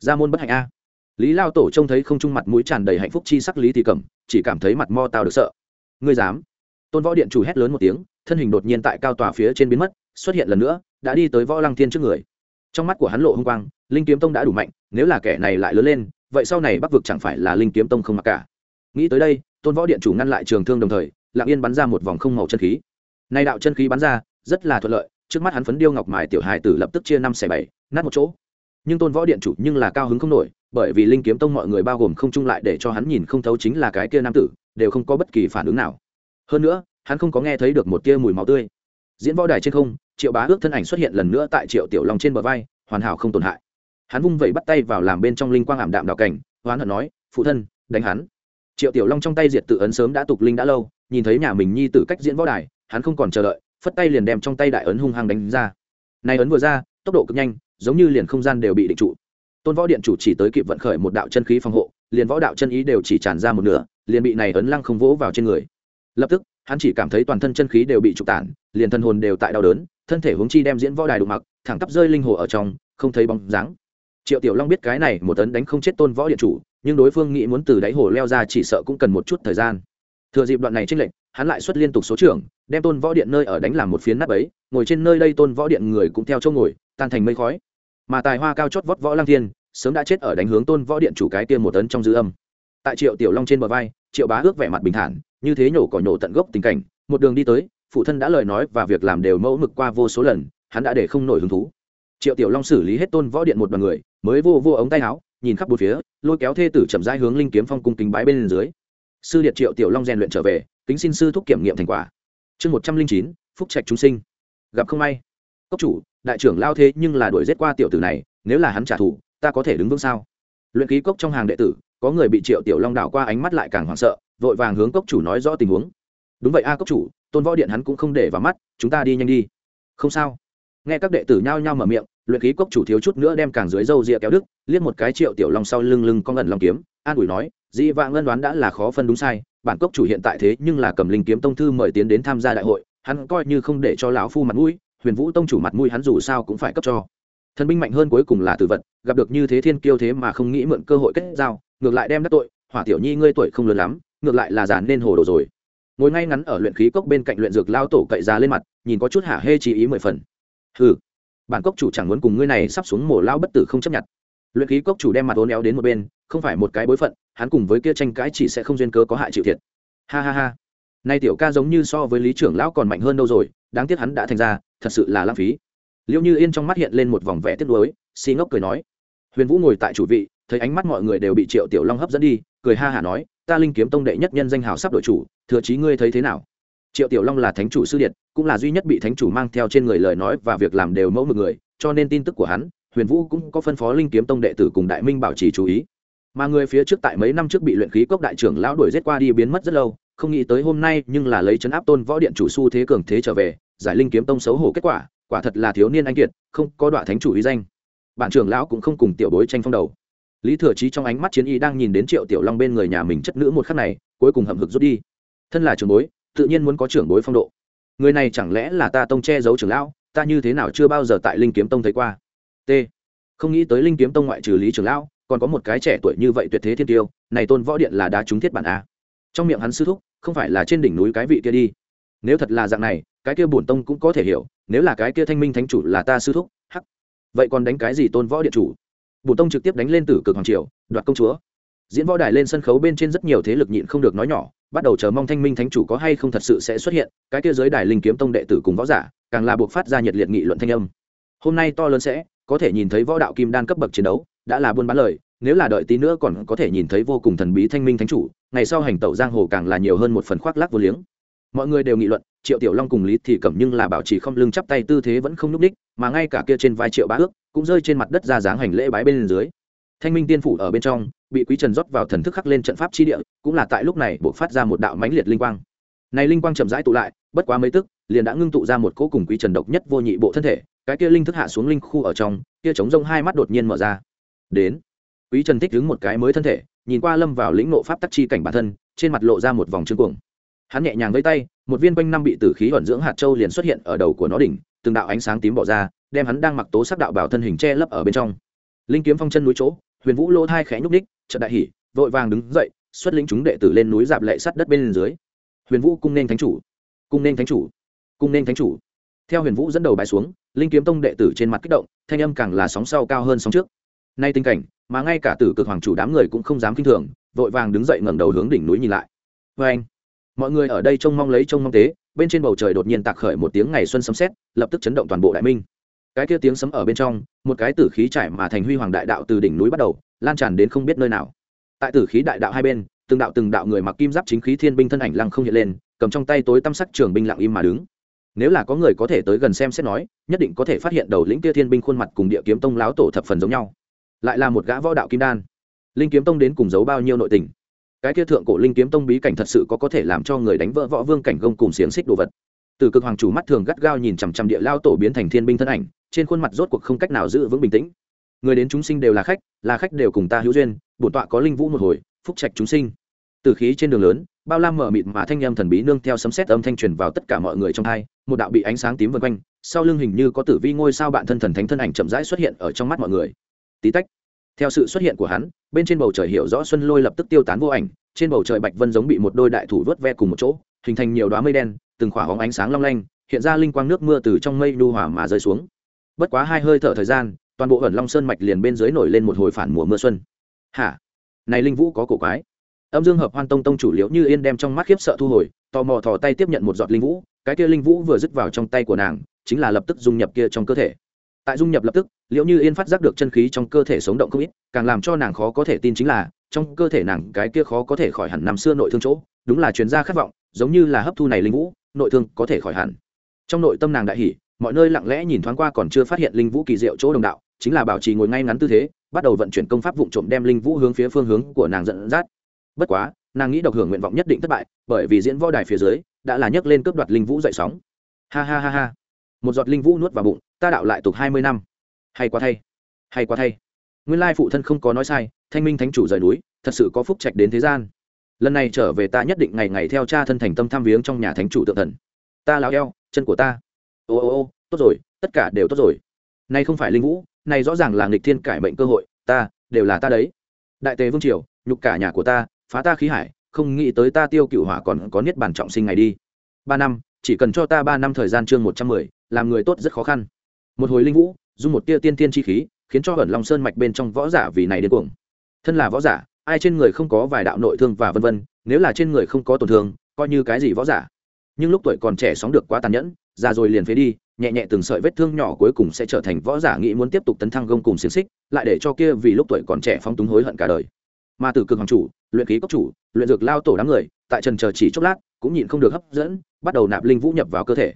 Ra môn bất hạnh a. Lý lao tổ trông thấy không trung mặt mũi tràn đầy hạnh phúc chi sắc lý thì cầm chỉ cảm thấy mặt mo tao được sợ. Ngươi dám? Tôn võ điện chủ hét lớn một tiếng, thân hình đột nhiên tại cao tòa phía trên biến mất, xuất hiện lần nữa, đã đi tới võ lăng thiên trước người. Trong mắt của hắn lộ h ư n g quang, linh kiếm tông đã đủ mạnh, nếu là kẻ này lại lớn lên, vậy sau này bắc vực chẳng phải là linh kiếm tông không mặc cả. Nghĩ tới đây tôn võ điện chủ ngăn lại trường thương đồng thời lạng yên bắn ra một vòng không màu chân khí. Nay đạo chân khí bắn ra, rất là thuận lợi, trước mắt hắn phấn điêu ngọc mài tiểu hài tử lập tức chia năm xẻ bảy, nát một chỗ. Nhưng tôn võ điện chủ nhưng là cao hứng không nổi, bởi vì linh kiếm tông mọi người bao gồm không chung lại để cho hắn nhìn không thấu chính là cái kia nam tử, đều không có bất kỳ phản ứng nào. Hơn nữa, hắn không có nghe thấy được một tia mùi máu tươi. Diễn võ đài trên không, triệu bá ước thân ảnh xuất hiện lần nữa tại triệu tiểu long trên bờ vai, hoàn hảo không tổn hại. Hắn vung vẩy bắt tay vào làm bên trong linh quang ảm đạm đạo cảnh, hoán hận nói, phụ thân, đánh hắn triệu tiểu long trong tay diệt tự ấn sớm đã tục linh đã lâu, nhìn thấy nhà mình nhi tử cách diễn võ đài, hắn không còn chờ đợi, phất tay liền đem trong tay đại ấn hung hăng đánh ra. Nay ấn vừa ra, tốc độ cực nhanh, giống như liền không gian đều bị định trụ. Tôn võ điện chủ chỉ tới kịp vận khởi một đạo chân khí phòng hộ, liền võ đạo chân ý đều chỉ tràn ra một nửa, liền bị này ấn lăng không vỗ vào trên người. Lập tức, hắn chỉ cảm thấy toàn thân chân khí đều bị trục tản, liền thân hồn đều tại đau đớn, thân thể hướng chi đem diễn võ đài đụng mặc, thẳng tắp rơi linh hồ ở trong, không thấy bóng dáng triệu tiểu long biết cái này một tấn đánh không chết tôn võ điện chủ, nhưng đối phương nghĩ muốn từ đáy hồ leo ra chỉ sợ cũng cần một chút thời gian. Thừa dịp đoạn này trên lệnh hắn lại xuất liên tục số trưởng, đem tôn võ điện nơi ở đánh làm một phiến nắp ấy ngồi trên nơi đây tôn võ điện người cũng theo chỗ ngồi, tan thành mây khói. Mà tài hoa cao chót vót võ lang thiên, sớm đã chết ở đánh hướng tôn võ điện chủ cái tiên một tấn trong dư âm. Tại triệu tiểu long trên bờ vai, triệu bá ước vẻ mặt bình thản, như thế nhổ cỏ nhổ tận gốc tình cảnh, một đường đi tới, phụ thân đã lời nói và việc làm đều mẫu mực qua vô số lần, hắn đã để không nổi hứng thú triệu tiểu long xử lý hết tôn võ điện một đoàn người, mới vô vô ống tay áo, nhìn khắp bốn phía, lôi kéo thê tử chậm rãi hướng linh kiếm phong cung kính bái bên dưới. Sư điện triệu tiểu long rèn luyện trở về, kính xin sư thúc kiểm nghiệm thành quả. Chương một trăm linh chín, phúc trạch chúng sinh. Gặp không may. Cốc chủ, đại trưởng lao thế nhưng là đuổi giết qua tiểu tử này, nếu là hắn trả thù, ta có thể đứng vững sao? Luyện ký cốc trong hàng đệ tử, có người bị triệu tiểu long đảo qua ánh mắt lại càng hoảng sợ, vội vàng hướng cốc chủ nói rõ tình huống. Đúng vậy a, cốc chủ, tôn võ điện hắn cũng không để vào mắt, chúng ta đi nhanh đi. Không sao nghe các đệ tử nhao nhao mở miệng, luyện khí cốc chủ thiếu chút nữa đem càng dưới râu rịa kéo đức liếc một cái triệu tiểu long sau lưng lưng con ẩn long kiếm, an ủi nói dĩ vãng ân đoán đã là khó phân đúng sai, bản cốc chủ hiện tại thế nhưng là cầm linh kiếm tông thư mời tiến đến tham gia đại hội, hắn coi như không để cho lão phu mặt mũi, huyền vũ tông chủ mặt mũi hắn dù sao cũng phải cấp cho. Thần binh mạnh hơn cuối cùng là tử vật, gặp được như thế thiên kiêu thế mà không nghĩ mượn cơ hội kết giao, ngược lại đem đắc tội, hỏa tiểu nhi ngươi tuổi không lớn lắm, ngược lại là giàn nên hồ đồ rồi. Ngồi ngay ngắn ở luyện khí cốc bên cạnh luyện dược lao tổ cậy ra lên mặt, nhìn có chút hả hê chỉ ý mười phần hừ, bản cốc chủ chẳng muốn cùng ngươi này sắp xuống mổ lao bất tử không chấp nhận. Luyện khí cốc chủ đem mặt ôn éo đến một bên, không phải một cái bối phận, hắn cùng với kia tranh cãi chỉ sẽ không duyên cớ có hại chịu thiệt. Ha ha ha. Nay tiểu ca giống như so với lý trưởng lão còn mạnh hơn đâu rồi, đáng tiếc hắn đã thành ra, thật sự là lãng phí. Liệu như yên trong mắt hiện lên một vòng vẻ tiếc nuối xi ngốc cười nói. Huyền vũ ngồi tại chủ vị, thấy ánh mắt mọi người đều bị triệu tiểu long hấp dẫn đi, cười ha hả nói, ta linh kiếm tông đệ nhất nhân danh hào sắp đội chủ, thừa chí ngươi thấy thế nào? Triệu tiểu long là thánh chủ sư điện cũng là duy nhất bị thánh chủ mang theo trên người lời nói và việc làm đều mẫu mực người, cho nên tin tức của hắn, huyền vũ cũng có phân phó linh kiếm tông đệ tử cùng đại minh bảo trì chú ý. Mà người phía trước tại mấy năm trước bị luyện khí cốc đại trưởng lão đuổi giết qua đi biến mất rất lâu, không nghĩ tới hôm nay nhưng là lấy chấn áp tôn võ điện chủ s u thế cường thế trở về, giải linh kiếm tông xấu hổ kết quả quả thật là thiếu niên anh kiệt, không có đoạn thánh chủ ý danh. Bản trưởng lão cũng không cùng tiểu bối tranh phong đầu. Lý thừa trí trong ánh mắt chiến y đang nhìn đến triệu tiểu long bên người nhà mình chất nữ một khắc này, cuối cùng hậm hực rút đi. Thân là trưởng bối tự nhiên muốn có trưởng bối phong độ. Người này chẳng lẽ là ta tông che giấu trưởng lão, ta như thế nào chưa bao giờ tại linh kiếm tông thấy qua? T. Không nghĩ tới linh kiếm tông ngoại trừ lý trưởng lão, còn có một cái trẻ tuổi như vậy tuyệt thế thiên tiêu, này tôn võ điện là đá trúng thiết bản a. Trong miệng hắn sư thúc, không phải là trên đỉnh núi cái vị kia đi. Nếu thật là dạng này, cái kia bổn tông cũng có thể hiểu, nếu là cái kia thanh minh thánh chủ là ta sư thúc, hắc. Vậy còn đánh cái gì tôn võ điện chủ? Bổn tông trực tiếp đánh lên tử cực hoàng triều, đoạt công chúa. Diễn võ đài lên sân khấu bên trên rất nhiều thế lực nhịn không được nói nhỏ bắt đầu chờ mong thanh minh thánh chủ có hay không thật sự sẽ xuất hiện, cái kia giới đài linh kiếm tông đệ tử cùng võ giả, càng là buộc phát ra nhiệt liệt nghị luận thanh âm. Hôm nay to lớn sẽ, có thể nhìn thấy võ đạo kim đan cấp bậc chiến đấu, đã là buôn bán lời, nếu là đợi tí nữa còn có thể nhìn thấy vô cùng thần bí thanh minh thánh chủ, ngày sau hành tẩu giang hồ càng là nhiều hơn một phần khoác lác vô liếng. Mọi người đều nghị luận, triệu tiểu long cùng lý thì cẩm nhưng là bảo trì không lưng chắp tay tư thế vẫn không n ú c ních mà ngay cả kia trên vai triệu bá ước cũng rơi trên mặt đất ra dáng hành lễ bái bên dưới. Thanh minh tiên phủ ở bên trong bị quý trần rót vào thần thức khắc lên trận pháp chi địa, cũng là tại lúc này buộc phát ra một đạo mãnh liệt linh quang. Này linh quang chậm rãi tụ lại, bất quá mấy tức, liền đã ngưng tụ ra một cỗ cùng quý trần độc nhất vô nhị bộ thân thể, cái kia linh thức hạ xuống linh khu ở trong, kia chống rông hai mắt đột nhiên mở ra. Đến, quý trần thích đứng một cái mới thân thể, nhìn qua lâm vào lĩnh nộ pháp tắc chi cảnh bản thân, trên mặt lộ ra một vòng trương cuồng. Hắn nhẹ nhàng với tay, một viên quanh năm bị tử khí ẩn dưỡng hạt châu liền xuất hiện ở đầu của nó đỉnh, từng đạo ánh sáng tím bỏ ra, đem hắn đang mặc tố sắc đạo bảo thân hình che lấp ở bên trong. Linh kiếm phong chân núi chỗ huyền vũ lỗ thai khẽ nhúc ních trận đại hỉ, vội vàng đứng dậy, xuất lĩnh chúng đệ tử lên núi dạp lệ sắt đất bên dưới. Huyền vũ cung nên thánh chủ, cung nên thánh chủ, cung nên thánh chủ. Theo huyền vũ dẫn đầu bài xuống, linh kiếm tông đệ tử trên mặt kích động, thanh âm càng là sóng sau cao hơn sóng trước. Nay tình cảnh, mà ngay cả tử cực hoàng chủ đám người cũng không dám kinh thường, vội vàng đứng dậy ngẩng đầu hướng đỉnh núi nhìn lại. Vê anh, mọi người ở đây trông mong lấy trông mong tế, bên trên bầu trời đột nhiên tạc khởi một tiếng ngày xuân sấm sét, lập tức chấn động toàn bộ đại minh cái kia tiếng sấm ở bên trong, một cái tử khí trải mà thành huy hoàng đại đạo từ đỉnh núi bắt đầu, lan tràn đến không biết nơi nào. Tại tử khí đại đạo hai bên, từng đạo từng đạo người mặc kim giáp chính khí thiên binh thân ảnh lăng không hiện lên, cầm trong tay tối tăm sắc trường binh lặng im mà đứng. Nếu là có người có thể tới gần xem xét nói, nhất định có thể phát hiện đầu lĩnh kia thiên binh khuôn mặt cùng địa kiếm tông láo tổ thập phần giống nhau. Lại là một gã võ đạo kim đan. Linh kiếm tông đến cùng giấu bao nhiêu nội tình? Cái kia thượng cổ linh kiếm tông bí cảnh thật sự có có thể làm cho người đánh vỡ võ vương cảnh gông cùng xiềng xích đồ vật. Từ cực hoàng chủ mắt thường gắt gao nhìn chằm chằm địa lao tổ biến thành thiên binh thân ảnh trên khuôn mặt rốt cuộc không cách nào giữ vững bình tĩnh. Người đến chúng sinh đều là khách là khách đều cùng ta hữu duyên, bổn tọa có linh vũ một hồi, phúc trạch chúng sinh. Từ khí trên đường lớn, bao lam mở mịt mà thanh â m thần bí nương theo sấm xét âm thanh truyền vào tất cả mọi người trong hai, một đạo bị ánh sáng tím vân quanh, sau lưng hình như có tử vi ngôi sao bạn thân thần thánh thân ảnh chậm rãi xuất hiện ở trong mắt mọi người. Tí tách, theo sự xuất hiện của hắn, bên trên bầu trời hiểu rõ xuân lôi lập tức tiêu tán vô ảnh, trên bầu trời bạch vân giống bị một đôi đại thủ vớt ve cùng một chỗ, hình thành nhiều đoá mây đen, từng khỏa hóng ánh sáng long lanh, hiện ra linh quang nước mưa từ trong mây nu hòa mà rơi xuống bất quá hai hơi thở thời gian, toàn bộ ẩn long sơn mạch liền bên dưới nổi lên một hồi phản mùa mưa xuân. Hả? Này linh vũ có cổ quái. Âm dương hợp hoan tông tông chủ liễu như yên đem trong mắt khiếp sợ thu hồi, tò mò thò tay tiếp nhận một giọt linh vũ, cái kia linh vũ vừa dứt vào trong tay của nàng, chính là lập tức dung nhập kia trong cơ thể. Tại dung nhập lập tức, liễu như yên phát giác được chân khí trong cơ thể sống động không ít, càng làm cho nàng khó có thể tin chính là, trong cơ thể nàng cái kia khó có thể khỏi hẳn năm xưa nội thương chỗ, đúng là chuyên gia khát vọng, giống như là hấp thu này linh vũ, nội thương có thể khỏi hẳn. Trong nội tâm nàng đại hỉ mọi nơi lặng lẽ nhìn thoáng qua còn chưa phát hiện linh vũ kỳ diệu chỗ đồng đạo, chính là bảo trì ngồi ngay ngắn tư thế, bắt đầu vận chuyển công pháp vụ trộm đem linh vũ hướng phía phương hướng của nàng dẫn dắt. Bất quá, nàng nghĩ độc hưởng nguyện vọng nhất định thất bại, bởi vì diễn võ đài phía dưới đã là nhấc lên cướp đoạt linh vũ dậy sóng. Ha ha ha ha. Một giọt linh vũ nuốt vào bụng, ta đạo lại tục hai mươi năm. Hay quá thay. Hay quá thay. Nguyên lai phụ thân không có nói sai, thanh minh thánh chủ rời núi, thật sự có phúc trạch đến thế gian. Lần này trở về ta nhất định ngày ngày theo cha thân thành tâm tham viếng trong nhà thánh chủ tượng thần. Ta láo eo, chân của ta ô ô ô, tốt rồi, tất cả đều tốt rồi. Nay không phải linh vũ, này rõ ràng là nghịch thiên cải mệnh cơ hội, ta, đều là ta đấy. Đại tề vương triều, nhục cả nhà của ta, phá ta khí hải, không nghĩ tới ta tiêu cựu hỏa còn có niết bàn trọng sinh ngày đi. Ba năm, chỉ cần cho ta ba năm thời gian chương một trăm mười, làm người tốt rất khó khăn. Một hồi linh vũ, dùng một tia tiên tiên chi khí, khiến cho ẩn long sơn mạch bên trong võ giả vì này đến cuồng. Thân là võ giả, ai trên người không có vài đạo nội thương và vân vân, nếu là trên người không có tổn thương, coi như cái gì võ giả. Nhưng lúc tuổi còn trẻ sóng được quá tàn nhẫn ra rồi liền phế đi, nhẹ nhẹ từng sợi vết thương nhỏ cuối cùng sẽ trở thành võ giả nghĩ muốn tiếp tục tấn thăng gông cùng xiềng xích, lại để cho kia vì lúc tuổi còn trẻ phóng túng hối hận cả đời. Mà từ cực hoàng chủ, luyện khí cốc chủ, luyện dược lao tổ đám người, tại trần chờ chỉ chốc lát, cũng nhịn không được hấp dẫn, bắt đầu nạp linh vũ nhập vào cơ thể.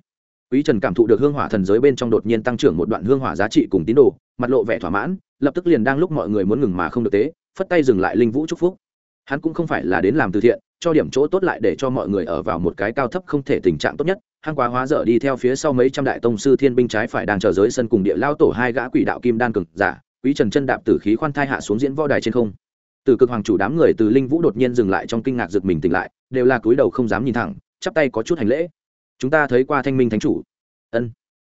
Quý trần cảm thụ được hương hỏa thần giới bên trong đột nhiên tăng trưởng một đoạn hương hỏa giá trị cùng tín đồ, mặt lộ vẻ thỏa mãn, lập tức liền đang lúc mọi người muốn ngừng mà không được tế, phất tay dừng lại linh vũ chúc phúc. Hắn cũng không phải là đến làm từ thiện, cho điểm chỗ tốt lại để cho mọi người ở vào một cái cao thấp không thể tình trạng tốt nhất hang quá hóa dở đi theo phía sau mấy trăm đại tông sư thiên binh trái phải đang chờ giới sân cùng địa lao tổ hai gã quỷ đạo kim đan cực giả, quý trần chân đạp tử khí khoan thai hạ xuống diễn võ đài trên không. Từ cực hoàng chủ đám người từ linh vũ đột nhiên dừng lại trong kinh ngạc giật mình tỉnh lại, đều là cúi đầu không dám nhìn thẳng, chắp tay có chút hành lễ. Chúng ta thấy qua thanh minh thánh chủ. Ân.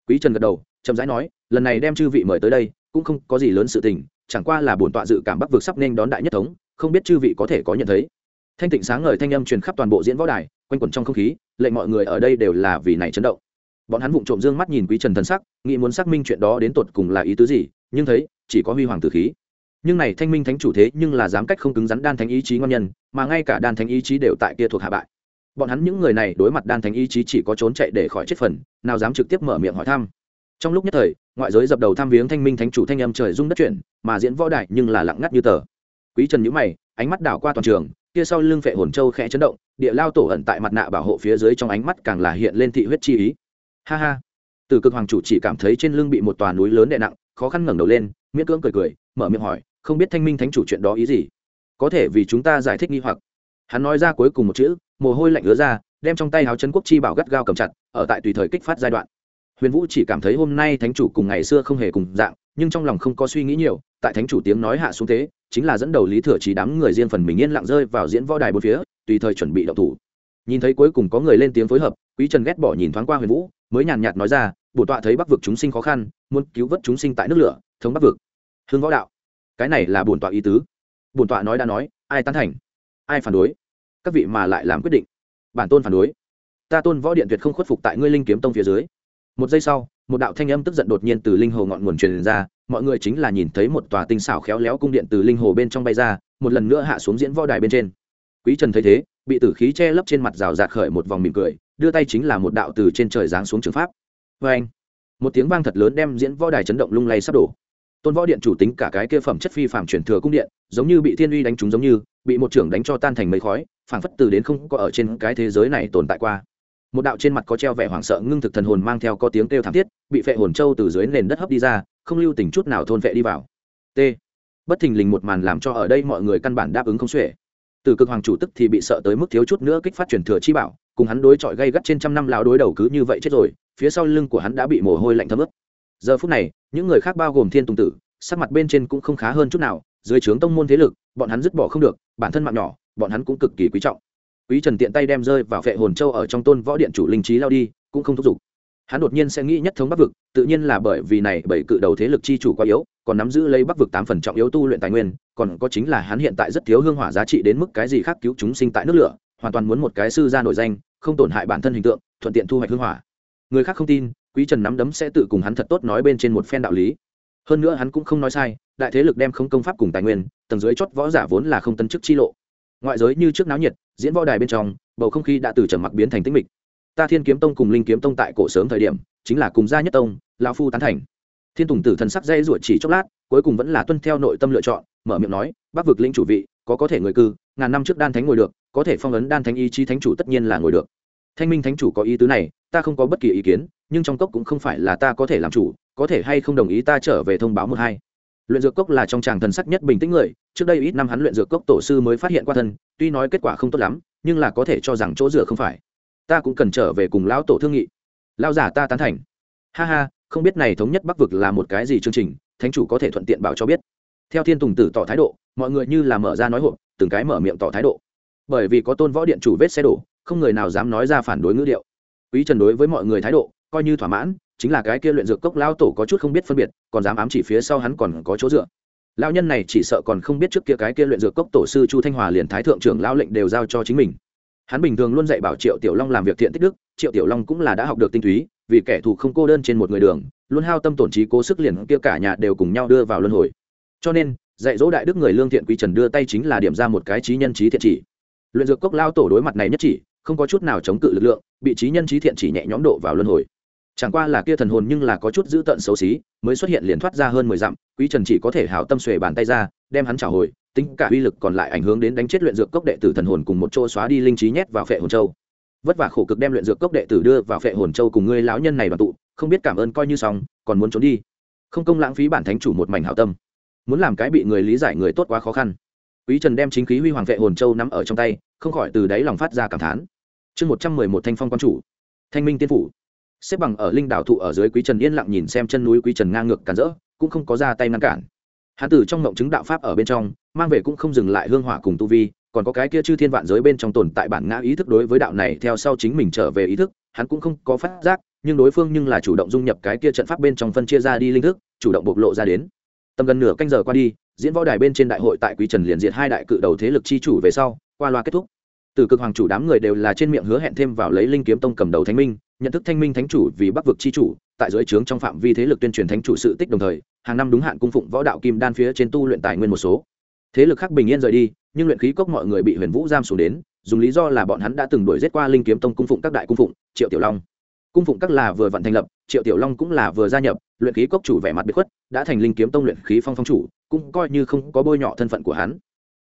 Quý trần gật đầu, chậm rãi nói, lần này đem chư vị mời tới đây, cũng không có gì lớn sự tình, chẳng qua là bổn tọa dự cảm bắc vực sắp nên đón đại nhất thống, không biết chư vị có thể có nhận thấy. Thanh tịnh sáng ngời thanh âm truyền khắp toàn bộ diễn võ đài quanh quẩn trong không khí, lệnh mọi người ở đây đều là vì này chấn động. Bọn hắn vụng trộm dương mắt nhìn quý trần thần sắc, nghĩ muốn xác minh chuyện đó đến tột cùng là ý tứ gì, nhưng thấy, chỉ có huy hoàng tử khí. Nhưng này thanh minh thánh chủ thế nhưng là dám cách không cứng rắn đan thánh ý chí ngon nhân, mà ngay cả đan thánh ý chí đều tại kia thuộc hạ bại. Bọn hắn những người này đối mặt đan thánh ý chí chỉ có trốn chạy để khỏi chết phần, nào dám trực tiếp mở miệng hỏi thăm. Trong lúc nhất thời, ngoại giới dập đầu tham viếng thanh minh thánh chủ thanh âm trời rung đất chuyển, mà diễn võ đại nhưng là lặng ngắt như tờ. Quý trần nhữ mày, ánh mắt đảo qua toàn trường kia sau lưng phệ hồn châu khẽ chấn động, địa lao tổ ẩn tại mặt nạ bảo hộ phía dưới trong ánh mắt càng là hiện lên thị huyết chi ý. Ha ha. Từ cực hoàng chủ chỉ cảm thấy trên lưng bị một tòa núi lớn đè nặng, khó khăn ngẩng đầu lên, miễn cưỡng cười cười, mở miệng hỏi, không biết thanh minh thánh chủ chuyện đó ý gì? Có thể vì chúng ta giải thích nghi hoặc. Hắn nói ra cuối cùng một chữ, mồ hôi lạnh ứa ra, đem trong tay háo chân quốc chi bảo gắt gao cầm chặt, ở tại tùy thời kích phát giai đoạn huyền vũ chỉ cảm thấy hôm nay thánh chủ cùng ngày xưa không hề cùng dạng, nhưng trong lòng không có suy nghĩ nhiều, tại thánh chủ tiếng nói hạ xuống thế, chính là dẫn đầu lý thừa trí đám người riêng phần mình yên lặng rơi vào diễn võ đài bốn phía, tùy thời chuẩn bị đậu thủ. Nhìn thấy cuối cùng có người lên tiếng phối hợp, quý trần ghét bỏ nhìn thoáng qua huyền vũ, mới nhàn nhạt nói ra, bổ tọa thấy bắc vực chúng sinh khó khăn, muốn cứu vớt chúng sinh tại nước lửa, thống bắc vực. Hương võ đạo, cái này là bổn tọa ý tứ. Bổn tọa nói đã nói, ai tán thành, ai phản đối, các vị mà lại làm quyết định, bản tôn phản đối. Ta tôn võ điện tuyệt không khuất phục tại ngươi linh kiếm tông phía dưới một giây sau, một đạo thanh âm tức giận đột nhiên từ linh hồ ngọn nguồn truyền ra, mọi người chính là nhìn thấy một tòa tinh xảo khéo léo cung điện từ linh hồ bên trong bay ra, một lần nữa hạ xuống diễn võ đài bên trên. Quý trần thấy thế, bị tử khí che lấp trên mặt rào rạt khởi một vòng mỉm cười, đưa tay chính là một đạo từ trên trời giáng xuống trường pháp. Vê anh một tiếng vang thật lớn đem diễn võ đài chấn động lung lay sắp đổ. Tôn võ điện chủ tính cả cái kia phẩm chất phi phạm truyền thừa cung điện, giống như bị thiên uy đánh trúng giống như, bị một trưởng đánh cho tan thành mấy khói, phảng phất từ đến không có ở trên cái thế giới này tồn tại qua một đạo trên mặt có treo vẻ hoảng sợ ngưng thực thần hồn mang theo có tiếng kêu thảm thiết, bị phệ hồn châu từ dưới nền đất hấp đi ra, không lưu tình chút nào thôn vệ đi vào. T. Bất thình lình một màn làm cho ở đây mọi người căn bản đáp ứng không xuể. Từ cực hoàng chủ tức thì bị sợ tới mức thiếu chút nữa kích phát truyền thừa chi bảo, cùng hắn đối chọi gây gắt trên trăm năm lão đối đầu cứ như vậy chết rồi, phía sau lưng của hắn đã bị mồ hôi lạnh thấm ướt. Giờ phút này, những người khác bao gồm thiên tùng tử, sắc mặt bên trên cũng không khá hơn chút nào, dưới trướng tông môn thế lực, bọn hắn dứt bỏ không được, bản thân mạng nhỏ, bọn hắn cũng cực kỳ quý trọng quý trần tiện tay đem rơi vào phệ hồn châu ở trong tôn võ điện chủ linh trí lao đi, cũng không thúc giục. Hắn đột nhiên sẽ nghĩ nhất thống bắc vực, tự nhiên là bởi vì này bảy cự đầu thế lực chi chủ quá yếu, còn nắm giữ lấy bắc vực tám phần trọng yếu tu luyện tài nguyên, còn có chính là hắn hiện tại rất thiếu hương hỏa giá trị đến mức cái gì khác cứu chúng sinh tại nước lửa, hoàn toàn muốn một cái sư gia nổi danh, không tổn hại bản thân hình tượng, thuận tiện thu hoạch hương hỏa. Người khác không tin, quý trần nắm đấm sẽ tự cùng hắn thật tốt nói bên trên một phen đạo lý. Hơn nữa hắn cũng không nói sai, đại thế lực đem không công pháp cùng tài nguyên, tầng dưới chót võ giả vốn là không tân chức chi lộ ngoại giới như trước náo nhiệt, diễn võ đài bên trong, bầu không khí đã từ trầm mặc biến thành tĩnh mịch. Ta thiên kiếm tông cùng linh kiếm tông tại cổ sớm thời điểm, chính là cùng gia nhất tông, lão phu tán thành. Thiên tùng tử thần sắc dây ruột chỉ chốc lát, cuối cùng vẫn là tuân theo nội tâm lựa chọn, mở miệng nói, bắc vực linh chủ vị, có có thể người cư, ngàn năm trước đan thánh ngồi được, có thể phong ấn đan thánh ý chí thánh chủ tất nhiên là ngồi được. Thanh minh thánh chủ có ý tứ này, ta không có bất kỳ ý kiến, nhưng trong cốc cũng không phải là ta có thể làm chủ, có thể hay không đồng ý ta trở về thông báo một hai luyện dược cốc là trong tràng thần sắc nhất bình tĩnh người, trước đây ít năm hắn luyện dược cốc tổ sư mới phát hiện qua thân, tuy nói kết quả không tốt lắm, nhưng là có thể cho rằng chỗ dựa không phải. Ta cũng cần trở về cùng lão tổ thương nghị. Lao giả ta tán thành. Ha ha, không biết này thống nhất bắc vực là một cái gì chương trình, thánh chủ có thể thuận tiện bảo cho biết. Theo thiên tùng tử tỏ thái độ, mọi người như là mở ra nói hộp, từng cái mở miệng tỏ thái độ. Bởi vì có tôn võ điện chủ vết xe đổ, không người nào dám nói ra phản đối ngữ điệu. Quý trần đối với mọi người thái độ, coi như thỏa mãn chính là cái kia luyện dược cốc lao tổ có chút không biết phân biệt, còn dám ám chỉ phía sau hắn còn có chỗ dựa. Lao nhân này chỉ sợ còn không biết trước kia cái kia luyện dược cốc tổ sư chu thanh hòa liền thái thượng trưởng lao lệnh đều giao cho chính mình. Hắn bình thường luôn dạy bảo triệu tiểu long làm việc thiện tích đức, triệu tiểu long cũng là đã học được tinh túy, vì kẻ thù không cô đơn trên một người đường, luôn hao tâm tổn trí cố sức liền kia cả nhà đều cùng nhau đưa vào luân hồi. Cho nên, dạy dỗ đại đức người lương thiện quý trần đưa tay chính là điểm ra một cái trí nhân trí thiện chỉ. Luyện dược cốc lao tổ đối mặt này nhất chỉ, không có chút nào chống cự lực lượng, bị trí nhân trí thiện chỉ nhẹ nhõm độ vào luân hồi chẳng qua là kia thần hồn nhưng là có chút dữ tợn xấu xí, mới xuất hiện liền thoát ra hơn mười dặm, quý trần chỉ có thể hào tâm xuề bàn tay ra, đem hắn trả hồi, tính cả uy lực còn lại ảnh hưởng đến đánh chết luyện dược cốc đệ tử thần hồn cùng một chỗ xóa đi linh trí nhét vào phệ hồn châu. Vất vả khổ cực đem luyện dược cốc đệ tử đưa vào phệ hồn châu cùng ngươi lão nhân này đoàn tụ, không biết cảm ơn coi như xong, còn muốn trốn đi. Không công lãng phí bản thánh chủ một mảnh hảo tâm. Muốn làm cái bị người lý giải người tốt quá khó khăn. Quý trần đem chính khí huy hoàng phệ hồn châu nắm ở trong tay, không khỏi từ đáy lòng phát ra cảm thán. Chương một trăm mười một thanh phong quan chủ. Thanh minh tiên phủ xếp bằng ở linh đảo thụ ở dưới quý trần yên lặng nhìn xem chân núi quý trần ngang ngược cản rỡ, cũng không có ra tay ngăn cản. Hạ tử trong mộng chứng đạo pháp ở bên trong, mang về cũng không dừng lại hương hỏa cùng tu vi, còn có cái kia chư thiên vạn giới bên trong tồn tại bản ngã ý thức đối với đạo này theo sau chính mình trở về ý thức, hắn cũng không có phát giác, nhưng đối phương nhưng là chủ động dung nhập cái kia trận pháp bên trong phân chia ra đi linh thức, chủ động bộc lộ ra đến. Tầm gần nửa canh giờ qua đi, diễn võ đài bên trên đại hội tại quý trần liền diệt hai đại cự đầu thế lực chi chủ về sau, qua loa kết thúc. Từ cực hoàng chủ đám người đều là trên miệng hứa hẹn thêm vào lấy linh kiếm tông cầm đầu thánh minh nhận thức thanh minh thánh chủ vì bắc vực chi chủ, tại dưới trướng trong phạm vi thế lực tuyên truyền thánh chủ sự tích đồng thời, hàng năm đúng hạn cung phụng võ đạo kim đan phía trên tu luyện tài nguyên một số. Thế lực khác bình yên rời đi, nhưng luyện khí cốc mọi người bị huyền vũ giam xuống đến, dùng lý do là bọn hắn đã từng đuổi giết qua linh kiếm tông cung phụng các đại cung phụng, triệu tiểu long. Cung phụng các là vừa vận thành lập, triệu tiểu long cũng là vừa gia nhập, luyện khí cốc chủ vẻ mặt biệt khuất, đã thành linh kiếm tông luyện khí phong phong chủ, cũng coi như không có bôi nhọ thân phận của hắn.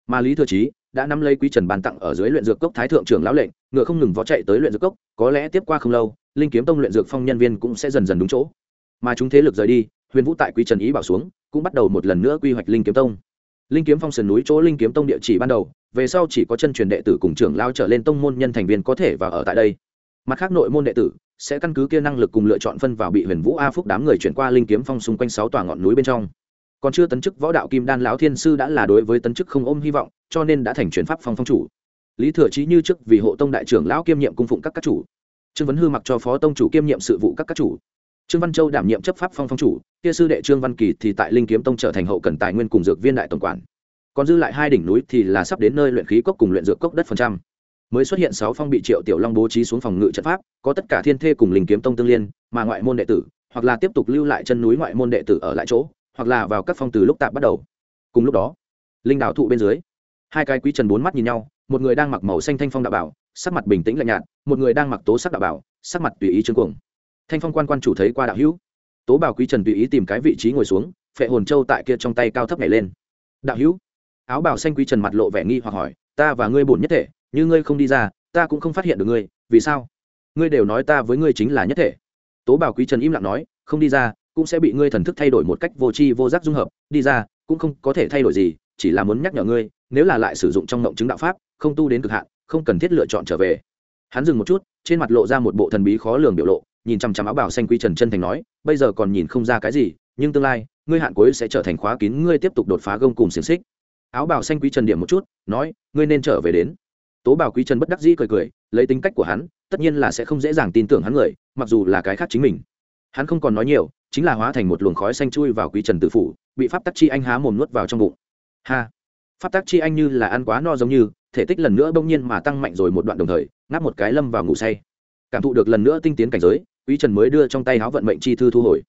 Mà lý thừa trí đã nắm lấy quý trần bàn tặng ở dưới luyện dược cốc thái thượng trưởng lão lệnh, ngựa không ngừng vó chạy tới luyện dược cốc, có lẽ tiếp qua không lâu, linh kiếm tông luyện dược phong nhân viên cũng sẽ dần dần đúng chỗ. Mà chúng thế lực rời đi, huyền vũ tại quý trần ý bảo xuống, cũng bắt đầu một lần nữa quy hoạch linh kiếm tông. Linh kiếm phong sườn núi chỗ linh kiếm tông địa chỉ ban đầu, về sau chỉ có chân truyền đệ tử cùng trưởng lao trở lên tông môn nhân thành viên có thể vào ở tại đây. Mặt khác nội môn đệ tử sẽ căn cứ kia năng lực cùng lựa chọn phân vào bị huyền vũ a phúc đám người chuyển qua linh kiếm phong xung quanh sáu tòa ngọn núi bên trong còn chưa tấn chức võ đạo kim đan lão thiên sư đã là đối với tấn chức không ôm hy vọng, cho nên đã thành chuyển pháp phong phong chủ. Lý thừa trí như trước vì hộ tông đại trưởng lão kiêm nhiệm cung phụng các các chủ. Trương vấn hư mặc cho phó tông chủ kiêm nhiệm sự vụ các các chủ. Trương văn châu đảm nhiệm chấp pháp phong phong chủ, kia sư đệ trương văn kỳ thì tại linh kiếm tông trở thành hậu cần tài nguyên cùng dược viên đại tổng quản. Còn dư lại hai đỉnh núi thì là sắp đến nơi luyện khí cốc cùng luyện dược cốc đất phần trăm. Mới xuất hiện sáu phong bị triệu tiểu long bố trí xuống phòng ngự trận pháp, có tất cả thiên thê cùng linh kiếm tông tương liên, mà ngoại môn đệ tử, hoặc là tiếp tục lưu lại chân núi ngoại môn đệ tử ở lại chỗ hoặc là vào các phong từ lúc tạm bắt đầu. Cùng lúc đó, linh đảo thụ bên dưới, hai cái quý trần bốn mắt nhìn nhau, một người đang mặc màu xanh thanh phong đạo bảo, sắc mặt bình tĩnh lạnh nhạt, một người đang mặc tố sắc đạo bảo, sắc mặt tùy ý trương cuồng. Thanh phong quan quan chủ thấy qua đạo hữu. Tố bảo quý trần tùy ý tìm cái vị trí ngồi xuống, phệ hồn châu tại kia trong tay cao thấp nhảy lên. Đạo hữu, áo bảo xanh quý trần mặt lộ vẻ nghi hoặc hỏi, ta và ngươi bổn nhất thể, như ngươi không đi ra, ta cũng không phát hiện được ngươi, vì sao? Ngươi đều nói ta với ngươi chính là nhất thể. Tố bảo quý trần im lặng nói, không đi ra cũng sẽ bị ngươi thần thức thay đổi một cách vô tri vô giác dung hợp, đi ra, cũng không có thể thay đổi gì, chỉ là muốn nhắc nhở ngươi, nếu là lại sử dụng trong mộng chứng đạo pháp, không tu đến cực hạn, không cần thiết lựa chọn trở về. Hắn dừng một chút, trên mặt lộ ra một bộ thần bí khó lường biểu lộ, nhìn chằm chằm áo bảo xanh quy trần chân thành nói, bây giờ còn nhìn không ra cái gì, nhưng tương lai, ngươi hạn cuối sẽ trở thành khóa kín ngươi tiếp tục đột phá gông cùng xiềng xích. Áo bảo xanh quý trần điểm một chút, nói, ngươi nên trở về đến. Tố bảo quý trần bất đắc dĩ cười cười, lấy tính cách của hắn, tất nhiên là sẽ không dễ dàng tin tưởng hắn người, mặc dù là cái khác chính mình hắn không còn nói nhiều, chính là hóa thành một luồng khói xanh chui vào quý trần tử phủ, bị pháp tắc chi anh há mồm nuốt vào trong bụng. Ha! Pháp tắc chi anh như là ăn quá no giống như, thể tích lần nữa bỗng nhiên mà tăng mạnh rồi một đoạn đồng thời, ngáp một cái lâm vào ngủ say. Cảm thụ được lần nữa tinh tiến cảnh giới, quý trần mới đưa trong tay háo vận mệnh chi thư thu hồi.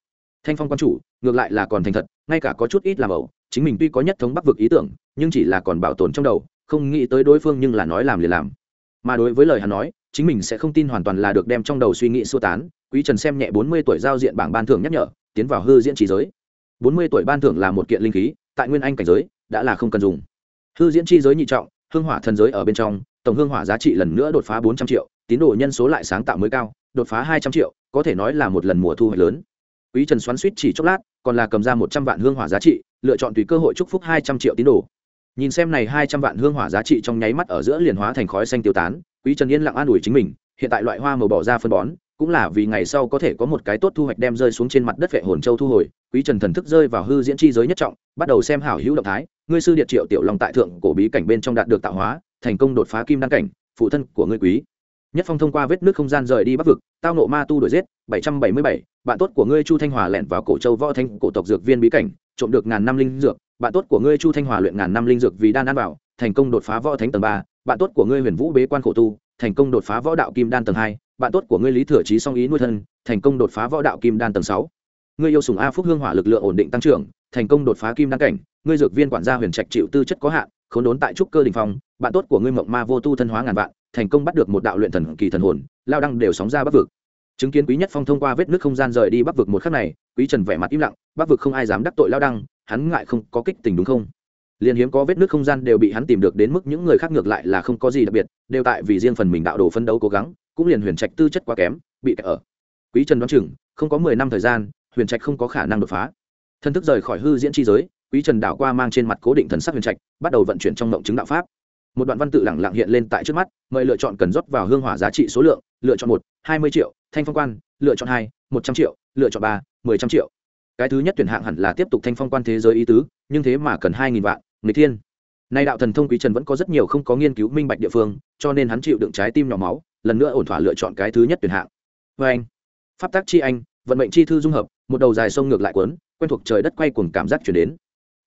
Thanh phong quan chủ, ngược lại là còn thành thật, ngay cả có chút ít làm ẩu, chính mình tuy có nhất thống bắc vực ý tưởng, nhưng chỉ là còn bảo tồn trong đầu, không nghĩ tới đối phương nhưng là nói làm liền làm. Mà đối với lời hắn nói chính mình sẽ không tin hoàn toàn là được đem trong đầu suy nghĩ xua tán. Quý trần xem nhẹ bốn mươi tuổi giao diện bảng ban thưởng nhắc nhở, tiến vào hư diễn trí giới. Bốn mươi tuổi ban thưởng là một kiện linh khí, tại nguyên anh cảnh giới, đã là không cần dùng. Hư diễn chi giới nhị trọng, hương hỏa thần giới ở bên trong, tổng hương hỏa giá trị lần nữa đột phá bốn trăm triệu, tín đồ nhân số lại sáng tạo mới cao, đột phá hai trăm triệu, có thể nói là một lần mùa thu hoạch lớn. Quý trần xoắn suýt chỉ chốc lát, còn là cầm ra một trăm vạn hương hỏa giá trị, lựa chọn tùy cơ hội chúc phúc hai trăm triệu tín đồ. Nhìn xem này hai trăm vạn hương hỏa giá trị trong nháy mắt ở giữa liền hóa thành khói xanh tiêu tán quý trần yên lặng an ủi chính mình, hiện tại loại hoa màu bỏ ra phân bón, cũng là vì ngày sau có thể có một cái tốt thu hoạch đem rơi xuống trên mặt đất vệ hồn châu thu hồi. Quý trần thần thức rơi vào hư diễn chi giới nhất trọng, bắt đầu xem hảo hữu động thái. Ngươi sư điện triệu tiểu long tại thượng cổ bí cảnh bên trong đạt được tạo hóa, thành công đột phá kim đăng cảnh, phụ thân của ngươi quý. Nhất phong thông qua vết nước không gian rời đi bắc vực, tao nộ ma tu đuổi giết, bảy trăm bảy mươi bảy, bạn tốt của ngươi chu thanh hòa lẻn vào cổ châu võ thanh cổ tộc dược viên bí cảnh, trộm được ngàn năm linh dược, bạn tốt của ngươi chu thanh hòa luyện ngàn năm linh dược vì đan an bảo thành công đột phá võ thánh tầng ba bạn tốt của ngươi huyền vũ bế quan khổ tu, thành công đột phá võ đạo kim đan tầng hai, bạn tốt của ngươi lý thừa trí song ý nuôi thân, thành công đột phá võ đạo kim đan tầng sáu. Ngươi yêu sùng a phúc hương hỏa lực lượng ổn định tăng trưởng, thành công đột phá kim đan cảnh, ngươi dược viên quản gia huyền trạch chịu tư chất có hạn, khốn đốn tại trúc cơ đình phong, bạn tốt của ngươi mộng ma vô tu thân hóa ngàn vạn, thành công bắt được một đạo luyện thần kỳ thần hồn, lao đăng đều sóng ra bắc vực. Chứng kiến quý nhất phong thông qua vết nước không gian rời đi bắc vực một khắc này, quý trần vẻ mặt im lặng, bắc vực không ai dám đắc tội lao đăng, hắn ngại không có kích tình đúng không? Liền hiếm có vết nước không gian đều bị hắn tìm được đến mức những người khác ngược lại là không có gì đặc biệt, đều tại vì riêng phần mình đạo đồ phân đấu cố gắng, cũng liền huyền trạch tư chất quá kém, bị kẹt ở. Quý trần đoán chừng, không có mười năm thời gian, huyền trạch không có khả năng đột phá. Thân thức rời khỏi hư diễn chi giới, quý trần đảo qua mang trên mặt cố định thần sắc huyền trạch, bắt đầu vận chuyển trong mộng chứng đạo pháp. Một đoạn văn tự lẳng lặng hiện lên tại trước mắt, mời lựa chọn cần rót vào hương hỏa giá trị số lượng, lựa chọn một, hai mươi triệu, thanh phong quan, lựa chọn hai, một trăm triệu, lựa chọn ba, mười trăm triệu. Cái thứ nhất tuyển hạng hẳn là tiếp tục thanh phong quan thế giới ý tứ, nhưng thế mà cần hai nghìn vạn nghịch thiên. Nay đạo thần thông quý trần vẫn có rất nhiều không có nghiên cứu minh bạch địa phương, cho nên hắn chịu đựng trái tim nhỏ máu, lần nữa ổn thỏa lựa chọn cái thứ nhất tuyển hạng. Vê anh, pháp tác chi anh, vận mệnh chi thư dung hợp, một đầu dài sông ngược lại cuốn, quen thuộc trời đất quay cùng cảm giác chuyển đến.